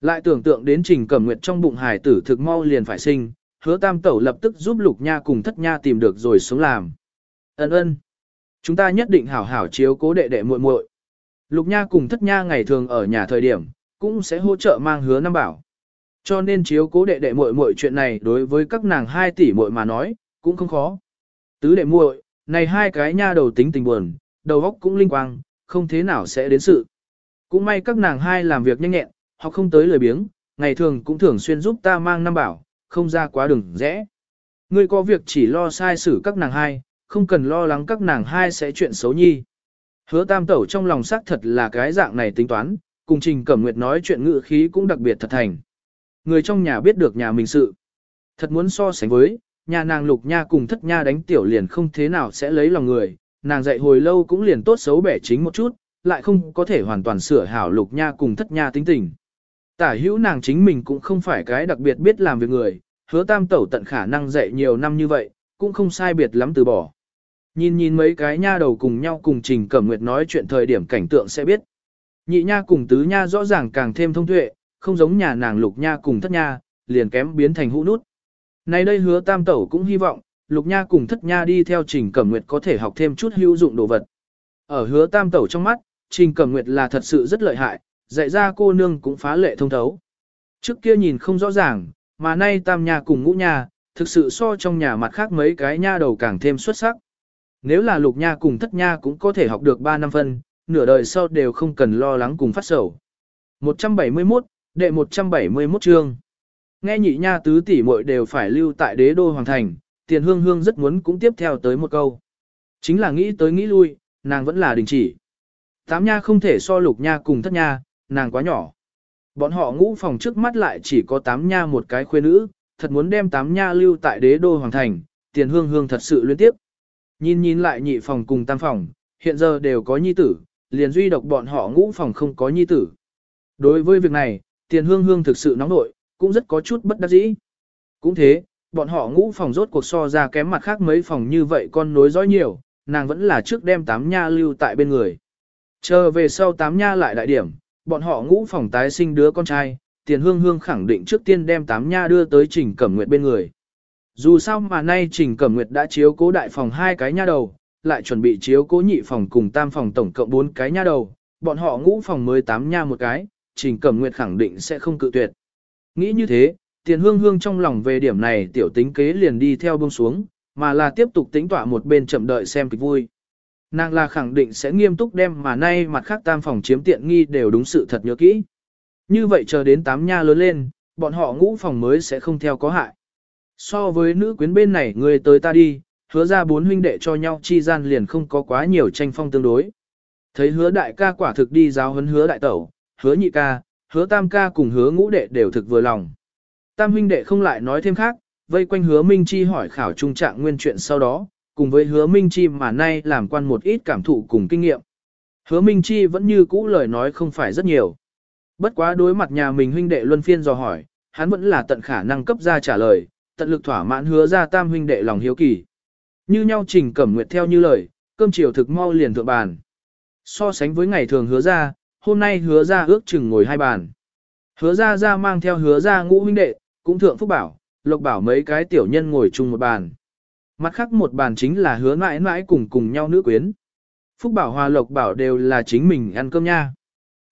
Lại tưởng tượng đến trình cẩm nguyệt trong bụng Hải tử thực mau liền phải sinh, hứa tam tẩu lập tức giúp lục nha cùng thất nha tìm được rồi sống làm. Ấn ơn. Chúng ta nhất định hảo hảo chiếu cố đệ đệ muội muội. Lục nha cùng thất nha ngày thường ở nhà thời điểm, cũng sẽ hỗ trợ mang hứa năm bảo. Cho nên chiếu cố đệ đệ muội muội chuyện này đối với các nàng hai tỷ muội mà nói, cũng không khó. Tứ đệ muội, này hai cái nha đầu tính tình buồn, đầu óc cũng linh quang, không thế nào sẽ đến sự. Cũng may các nàng hai làm việc nhanh nhẹn, họ không tới lời biếng, ngày thường cũng thường xuyên giúp ta mang năm bảo, không ra quá đường rẽ. Ngươi có việc chỉ lo sai xử các nàng hai, không cần lo lắng các nàng hai sẽ chuyện xấu nhi. Hứa tam tẩu trong lòng xác thật là cái dạng này tính toán, cùng trình cẩm nguyệt nói chuyện ngự khí cũng đặc biệt thật thành. Người trong nhà biết được nhà mình sự. Thật muốn so sánh với, nhà nàng lục nha cùng thất nha đánh tiểu liền không thế nào sẽ lấy lòng người, nàng dạy hồi lâu cũng liền tốt xấu bẻ chính một chút, lại không có thể hoàn toàn sửa hảo lục nha cùng thất nha tính tình. Tả hữu nàng chính mình cũng không phải cái đặc biệt biết làm việc người, hứa tam tẩu tận khả năng dạy nhiều năm như vậy, cũng không sai biệt lắm từ bỏ. Nhìn nhìn mấy cái nha đầu cùng nhau cùng Trình Cẩm Nguyệt nói chuyện thời điểm cảnh tượng sẽ biết. Nhị nha cùng tứ nha rõ ràng càng thêm thông tuệ, không giống nhà nàng lục nha cùng thất nha, liền kém biến thành hũ nút. Này đây hứa tam tẩu cũng hy vọng, lục nha cùng thất nha đi theo trình cẩm nguyệt có thể học thêm chút hữu dụng đồ vật. Ở hứa tam tẩu trong mắt, trình cẩm nguyệt là thật sự rất lợi hại, dạy ra cô nương cũng phá lệ thông thấu. Trước kia nhìn không rõ ràng, mà nay tam nha cùng ngũ nha, thực sự so trong nhà mặt khác mấy cái nha đầu càng thêm xuất sắc. Nếu là lục nha cùng thất nha cũng có thể học được 3 năm phân, nửa đời sau đều không cần lo lắng cùng phát sầu. 171, đệ 171 chương. Nghe nhị nha tứ tỷ muội đều phải lưu tại đế đô hoàng thành, tiền hương hương rất muốn cũng tiếp theo tới một câu. Chính là nghĩ tới nghĩ lui, nàng vẫn là đình chỉ. Tám nha không thể so lục nha cùng thất nha, nàng quá nhỏ. Bọn họ ngũ phòng trước mắt lại chỉ có tám nha một cái khuê nữ, thật muốn đem tám nha lưu tại đế đô hoàng thành, tiền hương hương thật sự liên tiếp. Nhìn nhìn lại nhị phòng cùng tam phòng, hiện giờ đều có nhi tử, liền duy độc bọn họ ngũ phòng không có nhi tử. Đối với việc này, tiền hương hương thực sự nóng nội, cũng rất có chút bất đắc dĩ. Cũng thế, bọn họ ngũ phòng rốt cuộc so ra kém mặt khác mấy phòng như vậy con nối dõi nhiều, nàng vẫn là trước đem tám nha lưu tại bên người. Chờ về sau tám nha lại đại điểm, bọn họ ngũ phòng tái sinh đứa con trai, tiền hương hương khẳng định trước tiên đem tám nha đưa tới trình cẩm nguyệt bên người. Dù sao mà nay trình cẩm nguyệt đã chiếu cố đại phòng hai cái nha đầu, lại chuẩn bị chiếu cố nhị phòng cùng tam phòng tổng cộng bốn cái nha đầu, bọn họ ngũ phòng mới tám nha một cái, trình cẩm nguyệt khẳng định sẽ không cự tuyệt. Nghĩ như thế, tiền hương hương trong lòng về điểm này tiểu tính kế liền đi theo bông xuống, mà là tiếp tục tính tỏa một bên chậm đợi xem kịch vui. Nàng là khẳng định sẽ nghiêm túc đem mà nay mặt khác tam phòng chiếm tiện nghi đều đúng sự thật nhớ kỹ. Như vậy chờ đến tám nha lớn lên, bọn họ ngũ phòng mới sẽ không theo có hại. So với nữ quyến bên này người tới ta đi, hứa ra bốn huynh đệ cho nhau chi gian liền không có quá nhiều tranh phong tương đối. Thấy hứa đại ca quả thực đi giáo huấn hứa đại tẩu, hứa nhị ca, hứa tam ca cùng hứa ngũ đệ đều thực vừa lòng. Tam huynh đệ không lại nói thêm khác, vây quanh hứa Minh Chi hỏi khảo trung trạng nguyên chuyện sau đó, cùng với hứa Minh Chi mà nay làm quan một ít cảm thụ cùng kinh nghiệm. Hứa Minh Chi vẫn như cũ lời nói không phải rất nhiều. Bất quá đối mặt nhà mình huynh đệ luân phiên dò hỏi, hắn vẫn là tận khả năng cấp ra trả lời, tận lực thỏa mãn hứa ra tam huynh đệ lòng hiếu kỳ. Như nhau trình cẩm nguyệt theo như lời, cơm chiều thực mau liền thượng bàn. So sánh với ngày thường hứa ra, hôm nay hứa ra ước chừng ngồi hai bàn. Hứa ra ra mang theo hứa ra ngũ huynh đệ, cũng thượng phúc bảo, lộc bảo mấy cái tiểu nhân ngồi chung một bàn. Mặt khác một bàn chính là hứa mãi mãi cùng cùng nhau nữ quyến. Phúc bảo hòa lộc bảo đều là chính mình ăn cơm nha.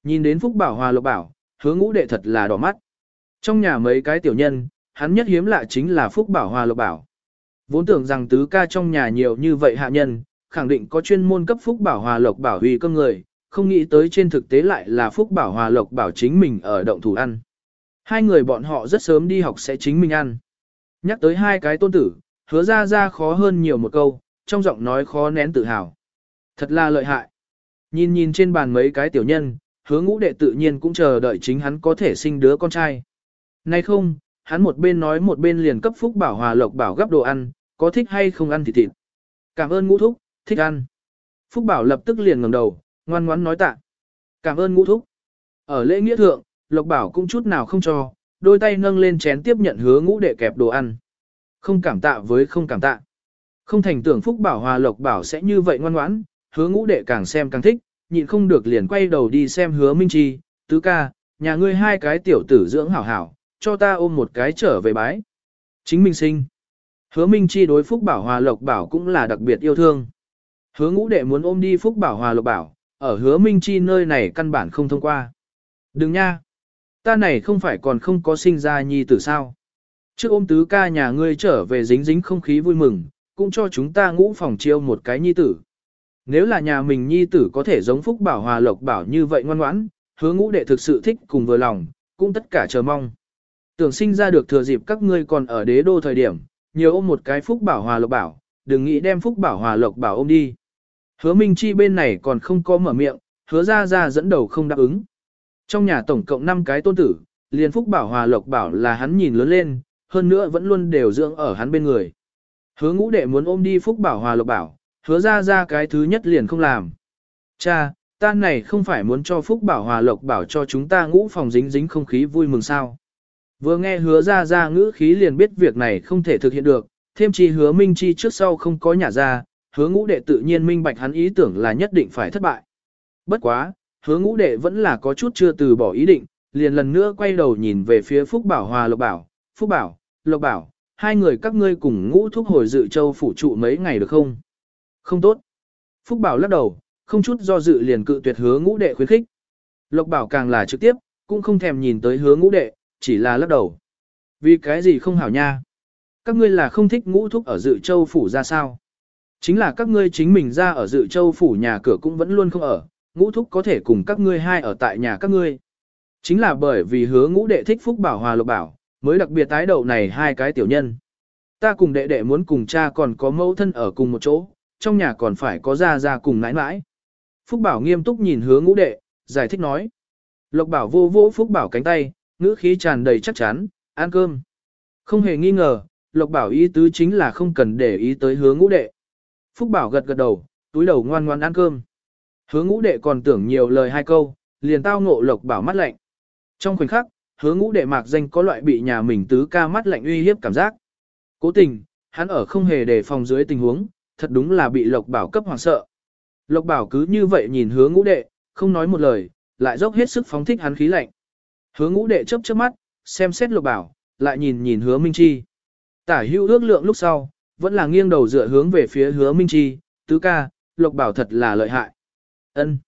Nhìn đến phúc bảo hòa lộc bảo, hứa ngũ đệ thật là đỏ mắt. Trong nhà mấy cái tiểu nhân, hắn nhất hiếm lạ chính là phúc bảo hòa lộc bảo. Vốn tưởng rằng tứ ca trong nhà nhiều như vậy hạ nhân, khẳng định có chuyên môn cấp phúc bảo hòa lộc bảo huy cơm người, không nghĩ tới trên thực tế lại là phúc bảo hòa lộc bảo chính mình ở động thủ ăn. Hai người bọn họ rất sớm đi học sẽ chính mình ăn. Nhắc tới hai cái tôn tử, hứa ra ra khó hơn nhiều một câu, trong giọng nói khó nén tự hào. Thật là lợi hại. Nhìn nhìn trên bàn mấy cái tiểu nhân, hứa ngũ đệ tự nhiên cũng chờ đợi chính hắn có thể sinh đứa con trai. Nay không, hắn một bên nói một bên liền cấp phúc bảo hòa lộc bảo gấp đồ ăn, có thích hay không ăn thì thịt. Cảm ơn ngũ thúc, thích ăn. Phúc bảo lập tức liền ngẩng đầu, ngoan ngoãn nói tạ. Cảm ơn ngũ thúc. Ở lễ nghĩa thượng, lộc bảo cũng chút nào không cho, đôi tay nâng lên chén tiếp nhận hứa ngũ đệ kẹp đồ ăn. Không cảm tạ với không cảm tạ. Không thành tưởng phúc bảo hòa lộc bảo sẽ như vậy ngoan ngoãn, hứa ngũ đệ càng xem càng thích, nhịn không được liền quay đầu đi xem hứa minh chi, tứ ca, nhà ngươi hai cái tiểu tử dưỡng hảo hảo, cho ta ôm một cái trở về bái. Chính minh sinh. Hứa minh chi đối phúc bảo hòa lộc bảo cũng là đặc biệt yêu thương. Hứa ngũ đệ muốn ôm đi phúc bảo hòa lộc bảo, ở hứa minh chi nơi này căn bản không thông qua. Đừng nha. Ta này không phải còn không có sinh ra nhi tử sao. Trước ôm tứ ca nhà ngươi trở về dính dính không khí vui mừng, cũng cho chúng ta ngũ phòng chiêu một cái nhi tử. Nếu là nhà mình nhi tử có thể giống Phúc Bảo Hòa Lộc Bảo như vậy ngoan ngoãn, hứa ngũ đệ thực sự thích cùng vừa lòng, cũng tất cả chờ mong. Tưởng sinh ra được thừa dịp các ngươi còn ở đế đô thời điểm, nhiều ôm một cái Phúc Bảo Hòa Lộc Bảo, đừng nghĩ đem Phúc Bảo Hòa Lộc Bảo ôm đi. Hứa Minh Chi bên này còn không có mở miệng, hứa ra ra dẫn đầu không đáp ứng. Trong nhà tổng cộng 5 cái tôn tử, liền Phúc Bảo Hòa Lộc Bảo là hắn nhìn lớn lên, hơn nữa vẫn luôn đều dưỡng ở hắn bên người. Hứa ngũ đệ muốn ôm đi Phúc Bảo Hòa Lộc Bảo, hứa ra ra cái thứ nhất liền không làm. Cha, ta này không phải muốn cho Phúc Bảo Hòa Lộc Bảo cho chúng ta ngũ phòng dính dính không khí vui mừng sao. Vừa nghe hứa ra ra ngữ khí liền biết việc này không thể thực hiện được, thêm chi hứa minh chi trước sau không có nhà ra, hứa ngũ đệ tự nhiên minh bạch hắn ý tưởng là nhất định phải thất bại. Bất quá, hứa ngũ đệ vẫn là có chút chưa từ bỏ ý định, liền lần nữa quay đầu nhìn về phía Phúc Bảo Hòa Lộc Bảo, Phúc Bảo, Lộc Bảo, hai người các ngươi cùng ngũ thúc hồi dự châu phủ trụ mấy ngày được không? Không tốt. Phúc Bảo lắc đầu, không chút do dự liền cự tuyệt hứa ngũ đệ khuyến khích. Lộc Bảo càng là trực tiếp, cũng không thèm nhìn tới hứa ngũ đệ, chỉ là lắc đầu. Vì cái gì không hảo nha? Các ngươi là không thích ngũ thúc ở dự châu phủ ra sao? Chính là các ngươi chính mình ra ở dự châu phủ nhà cửa cũng vẫn luôn không ở, ngũ thúc có thể cùng các ngươi hai ở tại nhà các ngươi. Chính là bởi vì hứa ngũ đệ thích phúc bảo hòa lộc bảo, mới đặc biệt tái đậu này hai cái tiểu nhân. Ta cùng đệ đệ muốn cùng cha còn có mẫu thân ở cùng một chỗ, trong nhà còn phải có gia gia cùng nãi nãi. Phúc bảo nghiêm túc nhìn hứa ngũ đệ, giải thích nói. Lộc bảo vô vô Phúc bảo cánh tay, ngữ khí tràn đầy chắc chắn, ăn cơm. Không hề nghi ngờ, Lộc bảo ý tứ chính là không cần để ý tới hứa ngũ đệ. Phúc bảo gật gật đầu, túi đầu ngoan ngoan ăn cơm. Hứa ngũ đệ còn tưởng nhiều lời hai câu, liền tao ngộ Lộc bảo mắt lạnh. Trong khoảnh khắc, hứa ngũ đệ mạc danh có loại bị nhà mình tứ ca mắt lạnh uy hiếp cảm giác. Cố tình, hắn ở không hề đề phòng dưới tình huống, thật đúng là bị Lộc Bảo cấp hoàng sợ. Lộc Bảo cứ như vậy nhìn hứa ngũ đệ, không nói một lời, lại dốc hết sức phóng thích hắn khí lạnh. Hứa ngũ đệ chớp chớp mắt, xem xét Lộc Bảo, lại nhìn nhìn hứa Minh Chi. Tả hưu ước lượng lúc sau, vẫn là nghiêng đầu dựa hướng về phía hứa Minh Chi, tứ ca, Lộc Bảo thật là lợi hại ân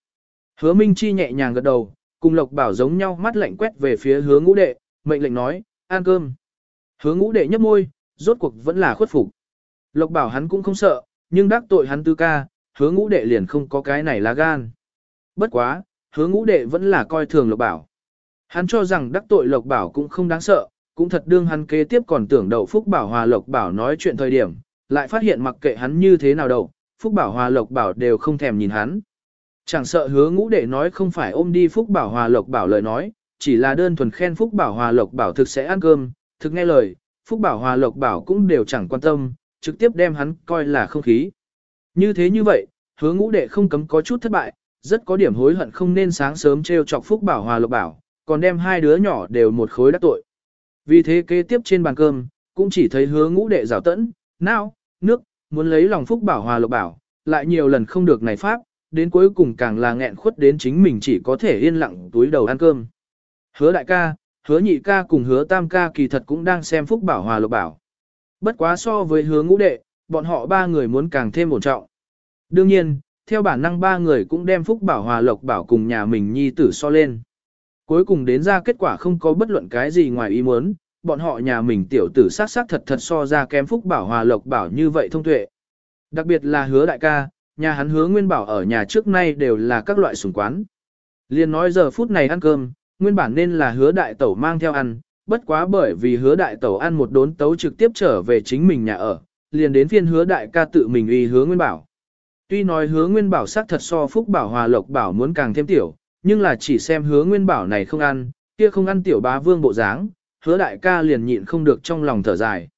Hứa Minh Chi nhẹ nhàng gật đầu, cùng Lộc Bảo giống nhau mắt lạnh quét về phía hứa ngũ đệ, mệnh lệnh nói, ăn cơm. Hứa ngũ đệ nhấp môi, rốt cuộc vẫn là khuất phục. Lộc Bảo hắn cũng không sợ, nhưng đắc tội hắn tư ca, hứa ngũ đệ liền không có cái này lá gan. Bất quá, hứa ngũ đệ vẫn là coi thường Lộc Bảo. Hắn cho rằng đắc tội Lộc Bảo cũng không đáng sợ, cũng thật đương hắn kế tiếp còn tưởng đậu Phúc Bảo Hòa Lộc Bảo nói chuyện thời điểm, lại phát hiện mặc kệ hắn như thế nào đâu, Phúc Bảo Hòa Lộc Bảo đều không thèm nhìn hắn. Chẳng sợ hứa ngũ đệ nói không phải ôm đi Phúc Bảo Hòa Lộc Bảo lời nói, chỉ là đơn thuần khen Phúc Bảo Hòa Lộc Bảo thực sẽ ăn cơm, thực nghe lời, Phúc Bảo Hòa Lộc Bảo cũng đều chẳng quan tâm, trực tiếp đem hắn coi là không khí. Như thế như vậy, hứa ngũ đệ không cấm có chút thất bại, rất có điểm hối hận không nên sáng sớm treo chọc Phúc Bảo Hòa Lộc Bảo, còn đem hai đứa nhỏ đều một khối đắc tội. Vì thế kế tiếp trên bàn cơm, cũng chỉ thấy hứa ngũ đệ rào tẫn, nào, nước, muốn lấy lòng Phúc Bảo Hòa Lộc Bảo, lại nhiều lần không được này pháp, đến cuối cùng càng là nghẹn khuất đến chính mình chỉ có thể yên lặng túi đầu ăn cơm. Hứa đại ca, hứa nhị ca cùng hứa tam ca kỳ thật cũng đang xem Phúc Bảo Hòa Lộc Bảo. Bất quá so với hứa ngũ đệ, bọn họ ba người muốn càng thêm ổn trọng. Đương nhiên, theo bản năng ba người cũng đem Phúc Bảo Hòa Lộc Bảo cùng nhà mình nhi tử so lên. Cuối cùng đến ra kết quả không có bất luận cái gì ngoài ý muốn, bọn họ nhà mình tiểu tử sát sát thật thật so ra kém Phúc Bảo Hòa Lộc Bảo như vậy thông tuệ. Đặc biệt là hứa đại ca, nhà hắn hứa Nguyên Bảo ở nhà trước nay đều là các loại sủng quán. Liên nói giờ phút này ăn cơm, nguyên bản nên là hứa đại tẩu mang theo ăn, bất quá bởi vì hứa đại tẩu ăn một đốn tấu trực tiếp trở về chính mình nhà ở, liền đến phiên hứa đại ca tự mình uy hứa Nguyên Bảo. Tuy nói hứa Nguyên Bảo sắc thật so Phúc Bảo Hòa Lộc Bảo muốn càng thêm tiểu, nhưng là chỉ xem hứa Nguyên Bảo này không ăn, kia không ăn tiểu bá vương bộ dáng, hứa đại ca liền nhịn không được trong lòng thở dài.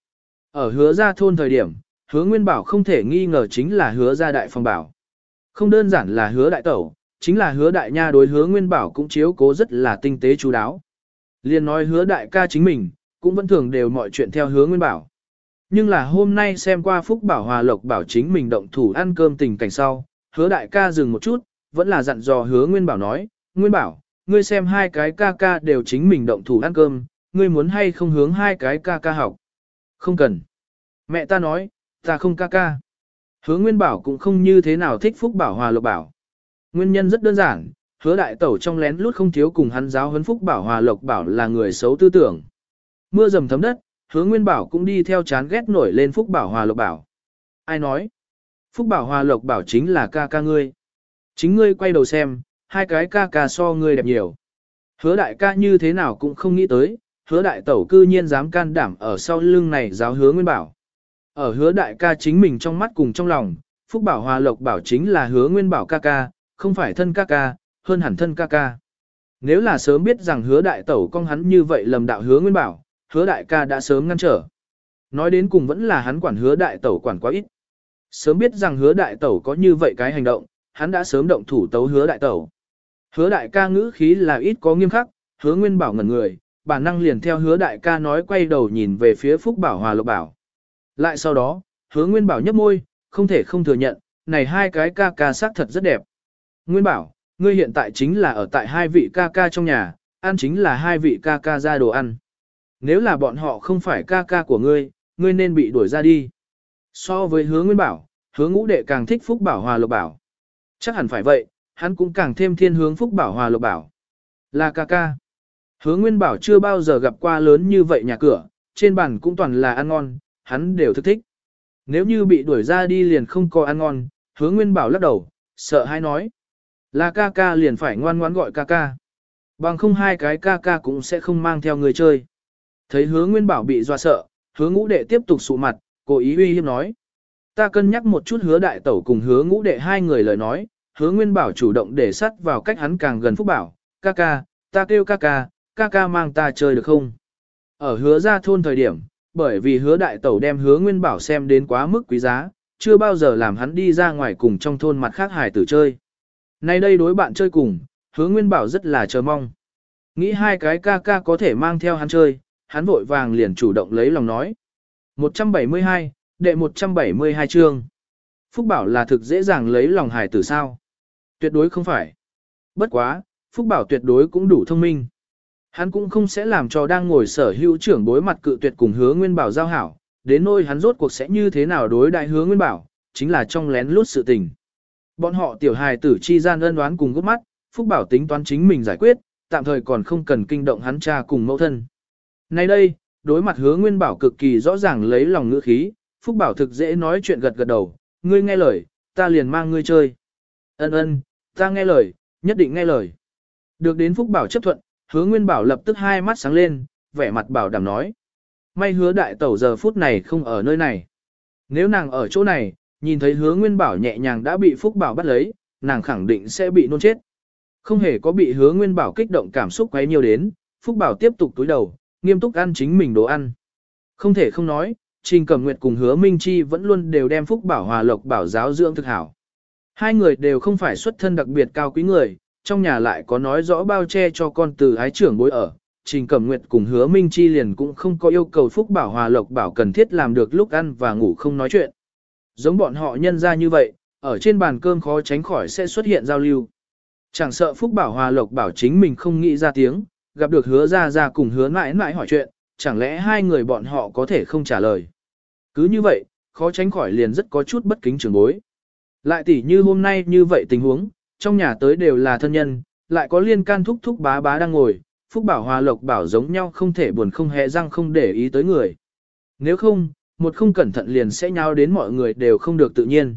Ở hứa ra thôn thời điểm, hứa Nguyên Bảo không thể nghi ngờ chính là hứa gia đại phong bảo. Không đơn giản là hứa đại tẩu, chính là hứa đại nha đối hứa Nguyên Bảo cũng chiếu cố rất là tinh tế chú đáo. Liên nói hứa đại ca chính mình, cũng vẫn thường đều mọi chuyện theo hứa Nguyên Bảo. Nhưng là hôm nay xem qua Phúc Bảo Hòa Lộc Bảo chính mình động thủ ăn cơm tình cảnh sau, hứa đại ca dừng một chút, vẫn là dặn dò hứa Nguyên Bảo nói, Nguyên Bảo, ngươi xem hai cái ca ca đều chính mình động thủ ăn cơm, ngươi muốn hay không hướng hai cái ca ca học. Không cần. Mẹ ta nói, ta không ca ca. Hứa Nguyên Bảo cũng không như thế nào thích Phúc Bảo Hòa Lộc Bảo. Nguyên nhân rất đơn giản, hứa đại tẩu trong lén lút không thiếu cùng hắn giáo huấn Phúc Bảo Hòa Lộc Bảo là người xấu tư tưởng. Mưa dầm thấm đất, hứa Nguyên Bảo cũng đi theo chán ghét nổi lên Phúc Bảo Hòa Lộc Bảo. Ai nói? Phúc Bảo Hòa Lộc Bảo chính là ca ca ngươi. Chính ngươi quay đầu xem, hai cái ca ca so ngươi đẹp nhiều. Hứa đại ca như thế nào cũng không nghĩ tới, hứa đại tẩu cư nhiên dám can đảm ở sau lưng này giáo hứa Nguyên Bảo. Ở hứa đại ca chính mình trong mắt cùng trong lòng, Phúc Bảo Hòa Lộc Bảo chính là hứa Nguyên Bảo ca ca, không phải thân ca ca, hơn hẳn thân ca ca. Nếu là sớm biết rằng hứa đại tẩu con hắn như vậy lầm đạo hứa Nguyên Bảo, hứa đại ca đã sớm ngăn trở. Nói đến cùng vẫn là hắn quản hứa đại tẩu quản quá ít. Sớm biết rằng hứa đại tẩu có như vậy cái hành động, hắn đã sớm động thủ tấu hứa đại tẩu. Hứa đại ca ngữ khí là ít có nghiêm khắc, hứa Nguyên Bảo ngẩn người, bản năng liền theo hứa đại ca nói quay đầu nhìn về phía Phúc Bảo Hòa Lộc Bảo. Lại sau đó, hứa Nguyên Bảo nhấp môi, không thể không thừa nhận, này hai cái ca ca sắc thật rất đẹp. Nguyên Bảo, Ngươi hiện tại chính là ở tại hai vị ca ca trong nhà, ăn chính là hai vị ca ca ra đồ ăn. Nếu là bọn họ không phải ca ca của ngươi, ngươi nên bị đuổi ra đi. So với hứa nguyên bảo, hứa ngũ đệ càng thích phúc bảo hòa lộc bảo. Chắc hẳn phải vậy, hắn cũng càng thêm thiên hướng phúc bảo hòa lộc bảo. Là ca ca. Hứa nguyên bảo chưa bao giờ gặp qua lớn như vậy nhà cửa, trên bàn cũng toàn là ăn ngon, hắn đều thức thích. Nếu như bị đuổi ra đi liền không có ăn ngon, hứa nguyên bảo lắc đầu, sợ hay nói. Là ca ca liền phải ngoan ngoãn gọi ca ca. Bằng không hai cái ca ca cũng sẽ không mang theo người chơi. Thấy hứa nguyên bảo bị dọa sợ, hứa ngũ đệ tiếp tục sụ mặt, cố ý uy hiếp nói. Ta cân nhắc một chút hứa đại tẩu cùng hứa ngũ đệ hai người lời nói, hứa nguyên bảo chủ động để sắt vào cách hắn càng gần phúc bảo, ca ca, ta kêu ca ca, ca ca mang ta chơi được không? Ở hứa ra thôn thời điểm, bởi vì hứa đại tẩu đem hứa nguyên bảo xem đến quá mức quý giá, chưa bao giờ làm hắn đi ra ngoài cùng trong thôn mặt khác hải tử chơi. Nay đây đối bạn chơi cùng, hứa nguyên bảo rất là chờ mong. Nghĩ hai cái ca ca có thể mang theo hắn chơi, hắn vội vàng liền chủ động lấy lòng nói. 172, đệ 172 chương. Phúc Bảo là thực dễ dàng lấy lòng hải tử sao? Tuyệt đối không phải. Bất quá, Phúc Bảo tuyệt đối cũng đủ thông minh. Hắn cũng không sẽ làm cho đang ngồi sở hữu trưởng đối mặt cự tuyệt cùng hứa Nguyên Bảo giao hảo, đến nôi hắn rốt cuộc sẽ như thế nào đối đại hứa Nguyên Bảo, chính là trong lén lút sự tình. Bọn họ tiểu hài tử chi gian ân đoán cùng gốc mắt, Phúc Bảo tính toán chính mình giải quyết, tạm thời còn không cần kinh động hắn cha cùng mẫu thân. Nay đây, đối mặt hứa Nguyên Bảo cực kỳ rõ ràng lấy lòng ngữ khí, Phúc Bảo thực dễ nói chuyện gật gật đầu, ngươi nghe lời, ta liền mang ngươi chơi. Ân ân, ta nghe lời, nhất định nghe lời. Được đến Phúc Bảo chấp thuận, hứa Nguyên Bảo lập tức hai mắt sáng lên, vẻ mặt bảo đảm nói. May hứa đại tẩu giờ phút này không ở nơi này. Nếu nàng ở chỗ này, nhìn thấy hứa Nguyên Bảo nhẹ nhàng đã bị Phúc Bảo bắt lấy, nàng khẳng định sẽ bị nôn chết. Không hề có bị hứa Nguyên Bảo kích động cảm xúc quấy nhiều đến, Phúc Bảo tiếp tục túi đầu, nghiêm túc ăn chính mình đồ ăn. Không thể không nói, Trình Cẩm Nguyệt cùng Hứa Minh Chi vẫn luôn đều đem Phúc Bảo Hòa Lộc Bảo giáo dưỡng thực hảo. Hai người đều không phải xuất thân đặc biệt cao quý người, trong nhà lại có nói rõ bao che cho con từ ái trưởng bối ở. Trình Cẩm Nguyệt cùng Hứa Minh Chi liền cũng không có yêu cầu Phúc Bảo Hòa Lộc Bảo cần thiết làm được lúc ăn và ngủ không nói chuyện. Giống bọn họ nhân ra như vậy, ở trên bàn cơm khó tránh khỏi sẽ xuất hiện giao lưu. Chẳng sợ Phúc Bảo Hòa Lộc Bảo chính mình không nghĩ ra tiếng, gặp được hứa ra ra cùng hứa mãi mãi hỏi chuyện, chẳng lẽ hai người bọn họ có thể không trả lời. Cứ như vậy, khó tránh khỏi liền rất có chút bất kính trưởng bối. Lại tỉ như hôm nay như vậy tình huống, trong nhà tới đều là thân nhân, lại có liên can thúc thúc bá bá đang ngồi, Phúc Bảo Hòa Lộc Bảo giống nhau không thể buồn không hề răng không để ý tới người. Nếu không, một không cẩn thận liền sẽ nhau đến mọi người đều không được tự nhiên.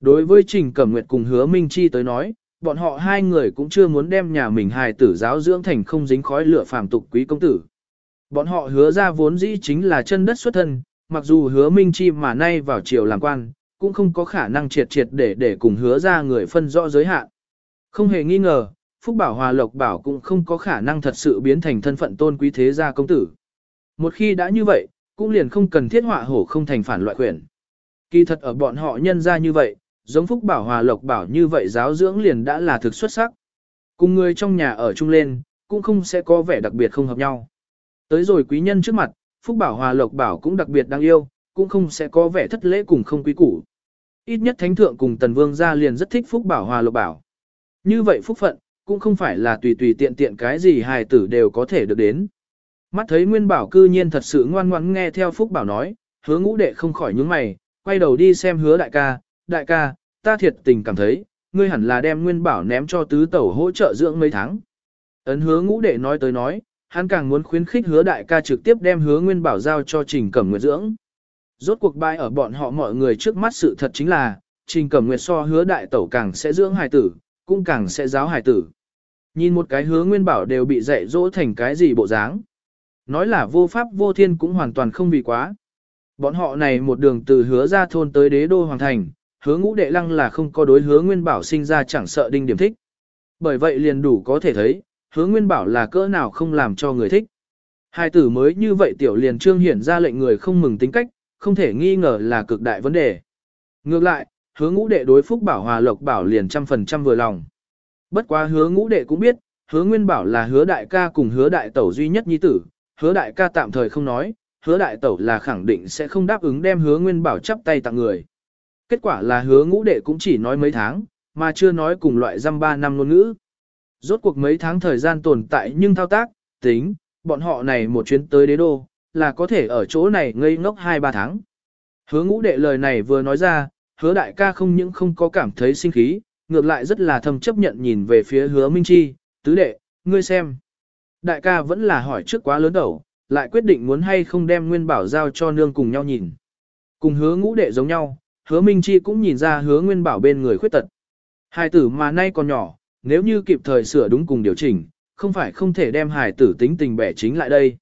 Đối với Trình Cẩm Nguyệt cùng Hứa Minh Chi tới nói, bọn họ hai người cũng chưa muốn đem nhà mình hài tử giáo dưỡng thành không dính khói lửa phàm tục quý công tử. Bọn họ hứa ra vốn dĩ chính là chân đất xuất thân, mặc dù hứa minh chi mà nay vào triều làm quan, cũng không có khả năng triệt triệt để để cùng hứa ra người phân rõ giới hạn. Không hề nghi ngờ, Phúc Bảo Hòa Lộc Bảo cũng không có khả năng thật sự biến thành thân phận tôn quý thế gia công tử. Một khi đã như vậy, cũng liền không cần thiết họa hổ không thành phản loại quyền. Kỳ thật ở bọn họ nhân ra như vậy, giống Phúc Bảo Hòa Lộc Bảo như vậy giáo dưỡng liền đã là thực xuất sắc. Cùng người trong nhà ở chung lên, cũng không sẽ có vẻ đặc biệt không hợp nhau. Tới rồi quý nhân trước mặt, Phúc Bảo Hòa Lộc Bảo cũng đặc biệt đáng yêu, cũng không sẽ có vẻ thất lễ cùng không quý củ. Ít nhất Thánh Thượng cùng Tần Vương gia liền rất thích Phúc Bảo Hòa Lộc Bảo. Như vậy Phúc Phận, cũng không phải là tùy tùy tiện tiện cái gì hài tử đều có thể được đến. Mắt thấy Nguyên Bảo cư nhiên thật sự ngoan ngoãn nghe theo Phúc Bảo nói, hứa ngũ đệ không khỏi nhướng mày, quay đầu đi xem hứa đại ca, đại ca, ta thiệt tình cảm thấy, ngươi hẳn là đem Nguyên Bảo ném cho tứ tẩu hỗ trợ dưỡng mấy tháng. Ấn hứa ngũ đệ nói tới nói, hắn càng muốn khuyến khích hứa đại ca trực tiếp đem hứa nguyên bảo giao cho Trình Cẩm Nguyệt dưỡng. Rốt cuộc bại ở bọn họ mọi người trước mắt sự thật chính là, Trình Cẩm Nguyệt so hứa đại tẩu càng sẽ dưỡng hài tử, cũng càng sẽ giáo hài tử. Nhìn một cái hứa nguyên bảo đều bị dạy dỗ thành cái gì bộ dáng. Nói là vô pháp vô thiên cũng hoàn toàn không vì quá. Bọn họ này một đường từ hứa ra thôn tới đế đô hoàng thành, hứa ngũ đệ lăng là không có đối hứa nguyên bảo sinh ra chẳng sợ đinh điểm thích. Bởi vậy liền đủ có thể thấy, hứa nguyên bảo là cỡ nào không làm cho người thích. Hai tử mới như vậy tiểu liền trương hiển ra lệnh người không mừng tính cách, không thể nghi ngờ là cực đại vấn đề. Ngược lại, hứa ngũ đệ đối phúc bảo hòa lộc bảo liền trăm phần trăm vừa lòng. Bất quá hứa ngũ đệ cũng biết, hứa nguyên bảo là hứa đại ca cùng hứa đại tẩu duy nhất nhi tử, hứa đại ca tạm thời không nói, hứa đại tẩu là khẳng định sẽ không đáp ứng đem hứa nguyên bảo chắp tay tặng người. Kết quả là hứa ngũ đệ cũng chỉ nói mấy tháng, mà chưa nói cùng loại dăm ba năm ngôn ngữ. Rốt cuộc mấy tháng thời gian tồn tại nhưng thao tác, tính, bọn họ này một chuyến tới đế đô, là có thể ở chỗ này ngây ngốc 2-3 tháng. Hứa ngũ đệ lời này vừa nói ra, hứa đại ca không những không có cảm thấy sinh khí, ngược lại rất là thầm chấp nhận nhìn về phía hứa Minh Chi, tứ đệ, ngươi xem. Đại ca vẫn là hỏi trước quá lớn đầu, lại quyết định muốn hay không đem nguyên bảo giao cho nương cùng nhau nhìn. Cùng hứa ngũ đệ giống nhau, hứa Minh Chi cũng nhìn ra hứa nguyên bảo bên người khuyết tật. Hai tử mà nay còn nhỏ, nếu như kịp thời sửa đúng cùng điều chỉnh, không phải không thể đem hài tử tính tình bẻ chính lại đây.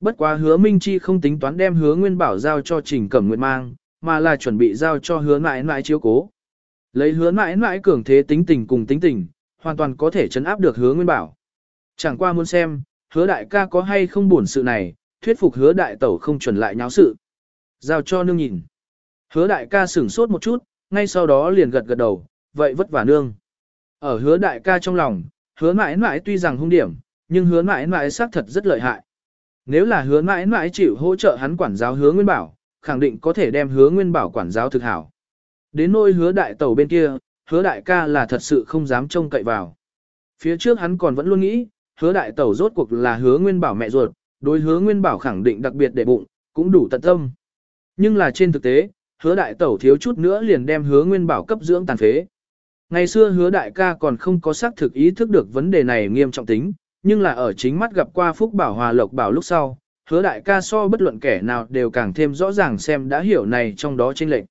Bất quá hứa Minh Chi không tính toán đem hứa Nguyên Bảo giao cho Trình Cẩm Nguyệt mang, mà là chuẩn bị giao cho hứa mãi mãi chiếu cố. Lấy hứa mãi mãi cường thế tính tình cùng tính tình, hoàn toàn có thể chấn áp được hứa Nguyên Bảo. Chẳng qua muốn xem, hứa đại ca có hay không buồn sự này, thuyết phục hứa đại tẩu không chuẩn lại nháo sự. Giao cho nương nhìn. Hứa đại ca sửng sốt một chút, ngay sau đó liền gật gật đầu, vậy vất vả nương. Ở hứa đại ca trong lòng, hứa mãi mãi tuy rằng hung điểm, nhưng hứa mãi mãi xác thật rất lợi hại. Nếu là hứa mãi mãi chịu hỗ trợ hắn quản giáo hứa nguyên bảo, khẳng định có thể đem hứa nguyên bảo quản giáo thực hảo. Đến nôi hứa đại tẩu bên kia, hứa đại ca là thật sự không dám trông cậy vào. Phía trước hắn còn vẫn luôn nghĩ, hứa đại tẩu rốt cuộc là hứa nguyên bảo mẹ ruột, đối hứa nguyên bảo khẳng định đặc biệt để bụng, cũng đủ tận tâm. Nhưng là trên thực tế, hứa đại tẩu thiếu chút nữa liền đem hứa nguyên bảo cấp dưỡng tàn phế. Ngày xưa hứa đại ca còn không có xác thực ý thức được vấn đề này nghiêm trọng tính, nhưng là ở chính mắt gặp qua Phúc Bảo Hòa Lộc Bảo lúc sau, hứa đại ca so bất luận kẻ nào đều càng thêm rõ ràng xem đã hiểu này trong đó chênh lệch.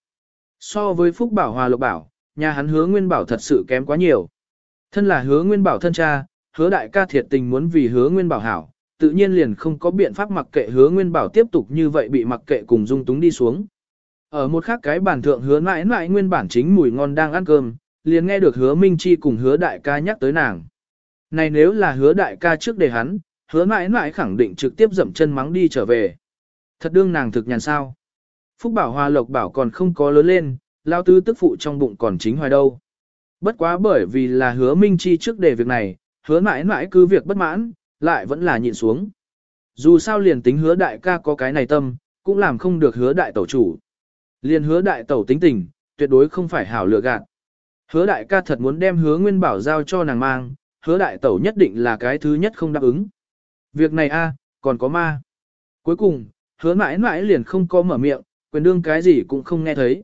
So với Phúc Bảo Hòa Lộc Bảo, nhà hắn hứa Nguyên Bảo thật sự kém quá nhiều. Thân là hứa Nguyên Bảo thân cha, hứa đại ca thiệt tình muốn vì hứa Nguyên Bảo hảo, tự nhiên liền không có biện pháp mặc kệ hứa Nguyên Bảo tiếp tục như vậy bị mặc kệ cùng dung túng đi xuống. Ở một khác cái bàn thượng hứa mãi mãi nguyên bản chính mùi ngon đang ăn cơm, liền nghe được hứa Minh Chi cùng hứa đại ca nhắc tới nàng. Này nếu là hứa đại ca trước để hắn, hứa mãi mãi khẳng định trực tiếp dậm chân mắng đi trở về. Thật đương nàng thực nhàn sao. Phúc bảo hòa lộc bảo còn không có lớn lên, lao tư tức phụ trong bụng còn chính hoài đâu. Bất quá bởi vì là hứa Minh Chi trước để việc này, hứa mãi mãi cứ việc bất mãn, lại vẫn là nhịn xuống. Dù sao liền tính hứa đại ca có cái này tâm, cũng làm không được hứa đại tẩu chủ. Liền hứa đại tẩu tính tình, tuyệt đối không phải hảo lựa gạt. Hứa đại ca thật muốn đem hứa nguyên bảo giao cho nàng mang, hứa đại tẩu nhất định là cái thứ nhất không đáp ứng. Việc này a còn có ma. Cuối cùng, hứa mãi mãi liền không có mở miệng, quyền đương cái gì cũng không nghe thấy.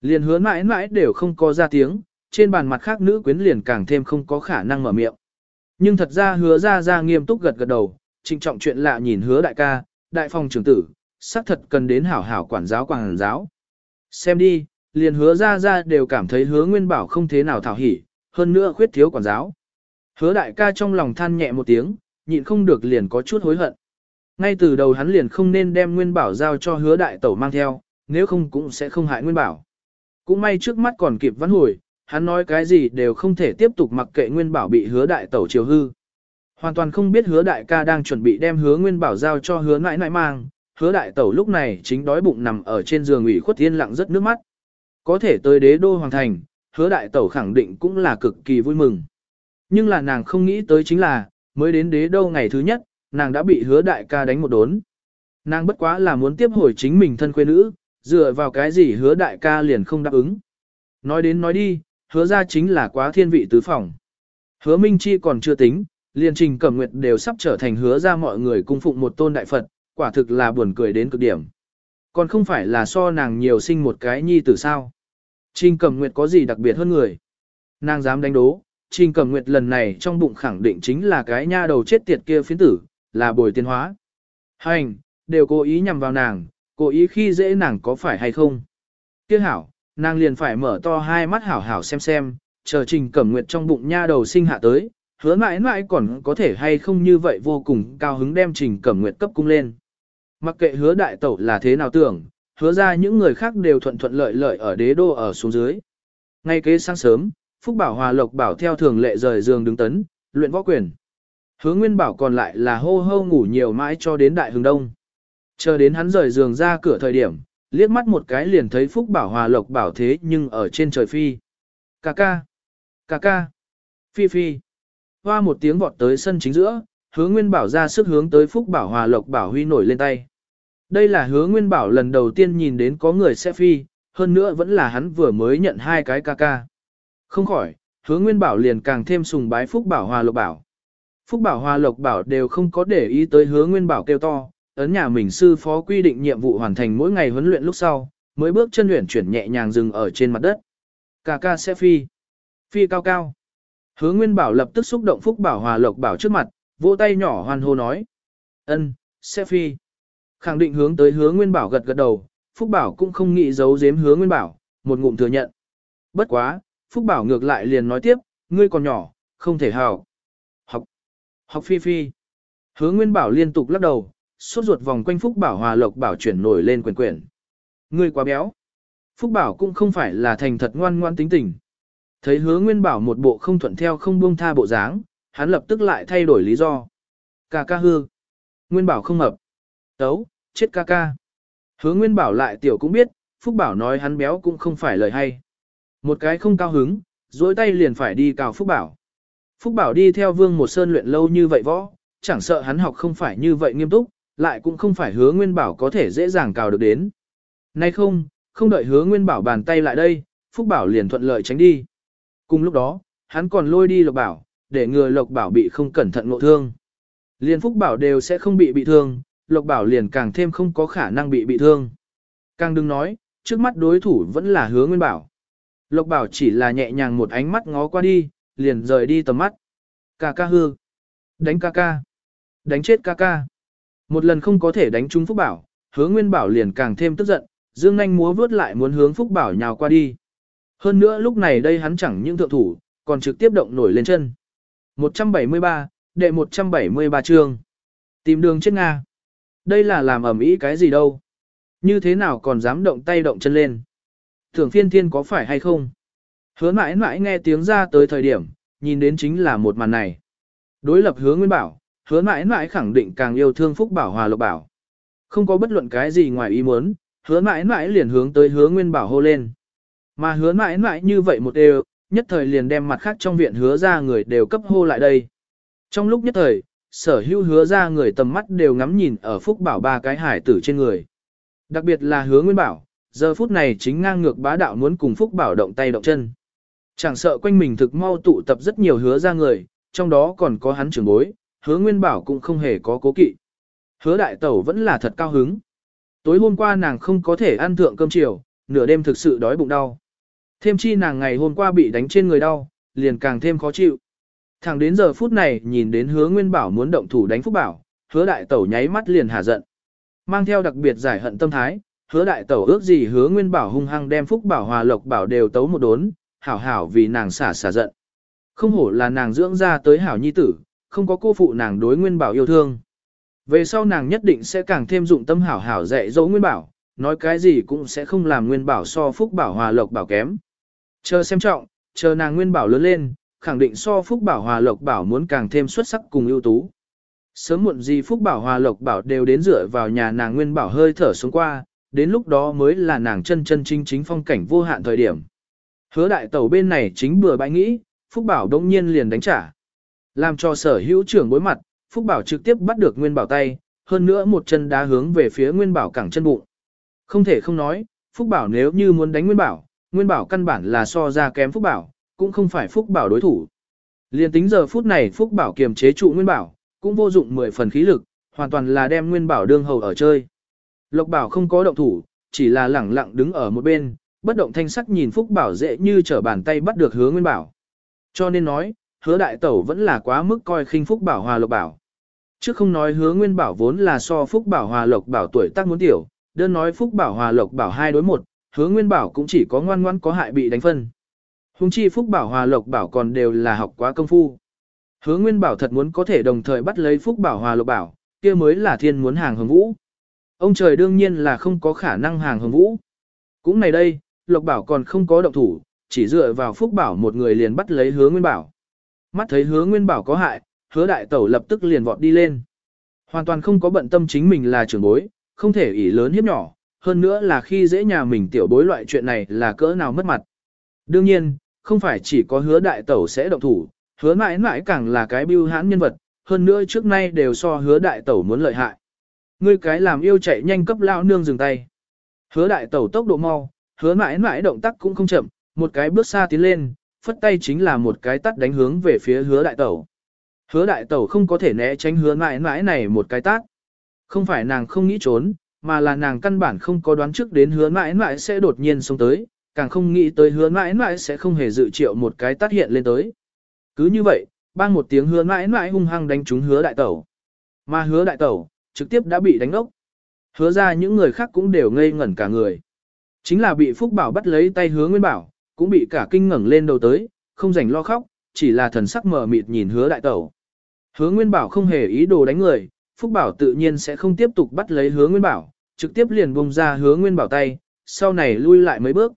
Liền hứa mãi mãi đều không có ra tiếng, trên bàn mặt khác nữ quyến liền càng thêm không có khả năng mở miệng. Nhưng thật ra hứa ra ra nghiêm túc gật gật đầu, trinh trọng chuyện lạ nhìn hứa đại ca, đại phòng trưởng tử, xác thật cần đến hảo hảo quản giáo quản giáo. Xem đi, liền hứa ra ra đều cảm thấy hứa nguyên bảo không thế nào thảo hỉ, hơn nữa khuyết thiếu quản giáo. Hứa đại ca trong lòng than nhẹ một tiếng, nhịn không được liền có chút hối hận. Ngay từ đầu hắn liền không nên đem nguyên bảo giao cho hứa đại tẩu mang theo, nếu không cũng sẽ không hại nguyên bảo. Cũng may trước mắt còn kịp vãn hồi, hắn nói cái gì đều không thể tiếp tục mặc kệ nguyên bảo bị hứa đại tẩu chiều hư. Hoàn toàn không biết hứa đại ca đang chuẩn bị đem hứa nguyên bảo giao cho hứa nãi nãi mang, hứa đại tẩu lúc này chính đói bụng nằm ở trên giường ủy khuất thiên lặng rất nước mắt. Có thể tới đế đô hoàng thành, hứa đại tẩu khẳng định cũng là cực kỳ vui mừng. Nhưng là nàng không nghĩ tới chính là, mới đến đế đô ngày thứ nhất, nàng đã bị hứa đại ca đánh một đốn. Nàng bất quá là muốn tiếp hồi chính mình thân quê nữ, dựa vào cái gì hứa đại ca liền không đáp ứng. Nói đến nói đi, hứa ra chính là quá thiên vị tứ phòng. Hứa Minh Chi còn chưa tính, liền trình cẩm nguyệt đều sắp trở thành hứa ra mọi người cung phụng một tôn đại Phật, quả thực là buồn cười đến cực điểm. Còn không phải là so nàng nhiều sinh một cái nhi tử sao. Trình cẩm nguyệt có gì đặc biệt hơn người. Nàng dám đánh đố, trình cẩm nguyệt lần này trong bụng khẳng định chính là cái nha đầu chết tiệt kia phiến tử, là bồi tiên hóa. Hành, đều cố ý nhằm vào nàng, cố ý khi dễ nàng có phải hay không. Tiếc hảo, nàng liền phải mở to hai mắt hảo hảo xem xem, chờ trình cẩm nguyệt trong bụng nha đầu sinh hạ tới, hứa mãi mãi còn có thể hay không như vậy vô cùng cao hứng đem trình cẩm nguyệt cấp cung lên. Mặc kệ hứa đại tẩu là thế nào tưởng, hứa ra những người khác đều thuận thuận lợi lợi ở đế đô ở xuống dưới. Ngay kế sáng sớm, Phúc Bảo Hòa Lộc Bảo theo thường lệ rời giường đứng tấn, luyện võ quyền. Hứa Nguyên Bảo còn lại là hô hô ngủ nhiều mãi cho đến đại hướng đông. Chờ đến hắn rời giường ra cửa thời điểm, liếc mắt một cái liền thấy Phúc Bảo Hòa Lộc Bảo thế nhưng ở trên trời phi. Cà ca, cà ca, phi phi. Hoa một tiếng vọt tới sân chính giữa, hứa Nguyên Bảo ra sức hướng tới Phúc Bảo Hòa Lộc Bảo huy nổi lên tay. Đây là hứa Nguyên Bảo lần đầu tiên nhìn đến có người sẽ phi, hơn nữa vẫn là hắn vừa mới nhận hai cái ca ca. Không khỏi, hứa nguyên bảo liền càng thêm sùng bái Phúc Bảo Hòa Lộc Bảo. Phúc Bảo Hòa Lộc Bảo đều không có để ý tới hứa nguyên bảo kêu to, ấn nhà mình sư phó quy định nhiệm vụ hoàn thành mỗi ngày huấn luyện lúc sau, mới bước chân luyện chuyển nhẹ nhàng dừng ở trên mặt đất. Cà ca sẽ phi. Phi cao cao. Hứa Nguyên Bảo lập tức xúc động Phúc Bảo Hòa Lộc Bảo trước mặt, vỗ tay nhỏ hoan hô nói. ân, sẽ phi. Khẳng định hướng tới hứa Nguyên Bảo gật gật đầu, Phúc Bảo cũng không nghĩ giấu giếm hứa Nguyên Bảo, một ngụm thừa nhận. Bất quá, Phúc Bảo ngược lại liền nói tiếp, ngươi còn nhỏ, không thể hào. Học. Học phi phi. Hứa Nguyên Bảo liên tục lắc đầu, sốt ruột vòng quanh Phúc Bảo Hòa Lộc Bảo chuyển nổi lên quyền quyển. Ngươi quá béo. Phúc Bảo cũng không phải là thành thật ngoan ngoan tính tình. Thấy hứa Nguyên Bảo một bộ không thuận theo không buông tha bộ dáng, hắn lập tức lại thay đổi lý do. Ca ca hư. Nguyên Bảo không hợp. Tấu, chết ca ca. Hứa Nguyên Bảo lại tiểu cũng biết, Phúc Bảo nói hắn béo cũng không phải lời hay. Một cái không cao hứng, duỗi tay liền phải đi cào Phúc Bảo. Phúc Bảo đi theo Vương Một Sơn luyện lâu như vậy võ, chẳng sợ hắn học không phải như vậy nghiêm túc, lại cũng không phải hứa Nguyên Bảo có thể dễ dàng cào được đến. Nay không, không đợi hứa Nguyên Bảo bàn tay lại đây, Phúc Bảo liền thuận lợi tránh đi. Cùng lúc đó, hắn còn lôi đi Lộc Bảo, để ngừa Lộc Bảo bị không cẩn thận ngộ thương. Liên Phúc Bảo đều sẽ không bị bị thương, Lộc Bảo liền càng thêm không có khả năng bị bị thương. Càng đừng nói, trước mắt đối thủ vẫn là hứa Nguyên Bảo. Lộc Bảo chỉ là nhẹ nhàng một ánh mắt ngó qua đi, liền rời đi tầm mắt. Ca ca hư. Đánh ca ca. Đánh chết ca ca. Một lần không có thể đánh trúng Phúc Bảo, hứa Nguyên Bảo liền càng thêm tức giận, dương nhanh múa vướt lại muốn hướng Phúc Bảo nhào qua đi. Hơn nữa lúc này đây hắn chẳng những thượng thủ, còn trực tiếp động nổi lên chân. 173, đệ 173 chương. Tìm đường chết Nga. Đây là làm ẩm ý cái gì đâu. Như thế nào còn dám động tay động chân lên. Thường phiên thiên có phải hay không? Hứa mãi mãi nghe tiếng ra tới thời điểm, nhìn đến chính là một màn này. Đối lập hứa nguyên bảo, hứa mãi mãi khẳng định càng yêu thương phúc bảo hòa lộc bảo. Không có bất luận cái gì ngoài ý muốn, hứa mãi mãi liền hướng tới hứa nguyên bảo hô lên. Mà hứa mãi mãi như vậy một đều, nhất thời liền đem mặt khác trong viện hứa ra người đều cấp hô lại đây. Trong lúc nhất thời, sở hữu hứa ra người tầm mắt đều ngắm nhìn ở phúc bảo ba cái hải tử trên người. Đặc biệt là hứa nguyên bảo, giờ phút này chính ngang ngược bá đạo muốn cùng phúc bảo động tay động chân. Chẳng sợ quanh mình thực mau tụ tập rất nhiều hứa ra người, trong đó còn có hắn trưởng bối, hứa nguyên bảo cũng không hề có cố kỵ. Hứa đại tẩu vẫn là thật cao hứng. Tối hôm qua nàng không có thể ăn thượng cơm chiều, nửa đêm thực sự đói bụng đau. Thêm chi nàng ngày hôm qua bị đánh trên người đau, liền càng thêm khó chịu. Thẳng đến giờ phút này nhìn đến hứa nguyên bảo muốn động thủ đánh phúc bảo, hứa đại tẩu nháy mắt liền hà giận. Mang theo đặc biệt giải hận tâm thái, hứa đại tẩu ước gì hứa nguyên bảo hung hăng đem phúc bảo hòa lộc bảo đều tấu một đốn, hảo hảo vì nàng xả xả giận. Không hổ là nàng dưỡng ra tới hảo nhi tử, không có cô phụ nàng đối nguyên bảo yêu thương. Về sau nàng nhất định sẽ càng thêm dụng tâm hảo hảo dạy dỗ nguyên bảo, nói cái gì cũng sẽ không làm nguyên bảo so phúc bảo hòa lộc bảo kém. Chờ xem trọng, chờ nàng nguyên bảo lớn lên, khẳng định so phúc bảo hòa lộc bảo muốn càng thêm xuất sắc cùng ưu tú. Sớm muộn gì phúc bảo hòa lộc bảo đều đến dựa vào nhà nàng nguyên bảo hơi thở xuống qua, đến lúc đó mới là nàng chân chân chính chính phong cảnh vô hạn thời điểm. Hứa đại tẩu bên này chính bừa bãi nghĩ, phúc bảo đông nhiên liền đánh trả. Làm cho sở hữu trưởng bối mặt, phúc bảo trực tiếp bắt được nguyên bảo tay, hơn nữa một chân đá hướng về phía nguyên bảo cẳng chân bụng. Không thể không nói, phúc bảo nếu như muốn đánh nguyên bảo, Nguyên Bảo căn bản là so ra kém Phúc Bảo, cũng không phải Phúc Bảo đối thủ. Liên tính giờ phút này Phúc Bảo kiềm chế trụ Nguyên Bảo, cũng vô dụng 10 phần khí lực, hoàn toàn là đem Nguyên Bảo đương hầu ở chơi. Lộc Bảo không có động thủ, chỉ là lẳng lặng đứng ở một bên, bất động thanh sắc nhìn Phúc Bảo dễ như trở bàn tay bắt được hứa Nguyên Bảo. Cho nên nói, hứa đại tẩu vẫn là quá mức coi khinh Phúc Bảo hòa Lộc Bảo. Trước không nói hứa Nguyên Bảo vốn là so Phúc Bảo hòa Lộc Bảo tuổi tác muốn tiểu, đơn nói Phúc Bảo hòa Lộc Bảo hai đối một, hứa nguyên bảo cũng chỉ có ngoan ngoãn có hại bị đánh phân. Hùng chi phúc bảo hòa lộc bảo còn đều là học quá công phu. Hứa nguyên bảo thật muốn có thể đồng thời bắt lấy phúc bảo hòa lộc bảo, kia mới là thiên muốn hàng hồng vũ. Ông trời đương nhiên là không có khả năng hàng hồng vũ. Cũng này đây, lộc bảo còn không có động thủ, chỉ dựa vào phúc bảo một người liền bắt lấy hứa nguyên bảo. Mắt thấy hứa nguyên bảo có hại, hứa đại tẩu lập tức liền vọt đi lên. Hoàn toàn không có bận tâm chính mình là trưởng bối, không thể ỷ lớn hiếp nhỏ, hơn nữa là khi dễ nhà mình tiểu bối loại chuyện này là cỡ nào mất mặt. Đương nhiên, không phải chỉ có hứa đại tẩu sẽ động thủ, hứa mãi mãi càng là cái bưu hãn nhân vật, hơn nữa trước nay đều so hứa đại tẩu muốn lợi hại. Ngươi cái làm yêu chạy nhanh cấp lao nương dừng tay. Hứa đại tẩu tốc độ mau, hứa mãi mãi động tác cũng không chậm, một cái bước xa tiến lên, phất tay chính là một cái tát đánh hướng về phía hứa đại tẩu. Hứa đại tẩu không có thể né tránh hứa mãi mãi này một cái tát. Không phải nàng không nghĩ trốn, mà là nàng căn bản không có đoán trước đến hứa mãi mãi sẽ đột nhiên xông tới, càng không nghĩ tới hứa mãi mãi sẽ không hề dự triệu một cái tát hiện lên tới. Cứ như vậy, bang một tiếng hứa mãi mãi hung hăng đánh trúng hứa đại tẩu. Mà hứa đại tẩu, trực tiếp đã bị đánh ốc. Hứa ra những người khác cũng đều ngây ngẩn cả người. Chính là bị Phúc Bảo bắt lấy tay hứa Nguyên Bảo, cũng bị cả kinh ngẩng lên đầu tới, không rảnh lo khóc, chỉ là thần sắc mờ mịt nhìn hứa đại tẩu. Hứa Nguyên Bảo không hề ý đồ đánh người, Phúc Bảo tự nhiên sẽ không tiếp tục bắt lấy hứa Nguyên Bảo, trực tiếp liền bông ra hứa Nguyên Bảo tay, sau này lui lại mấy bước.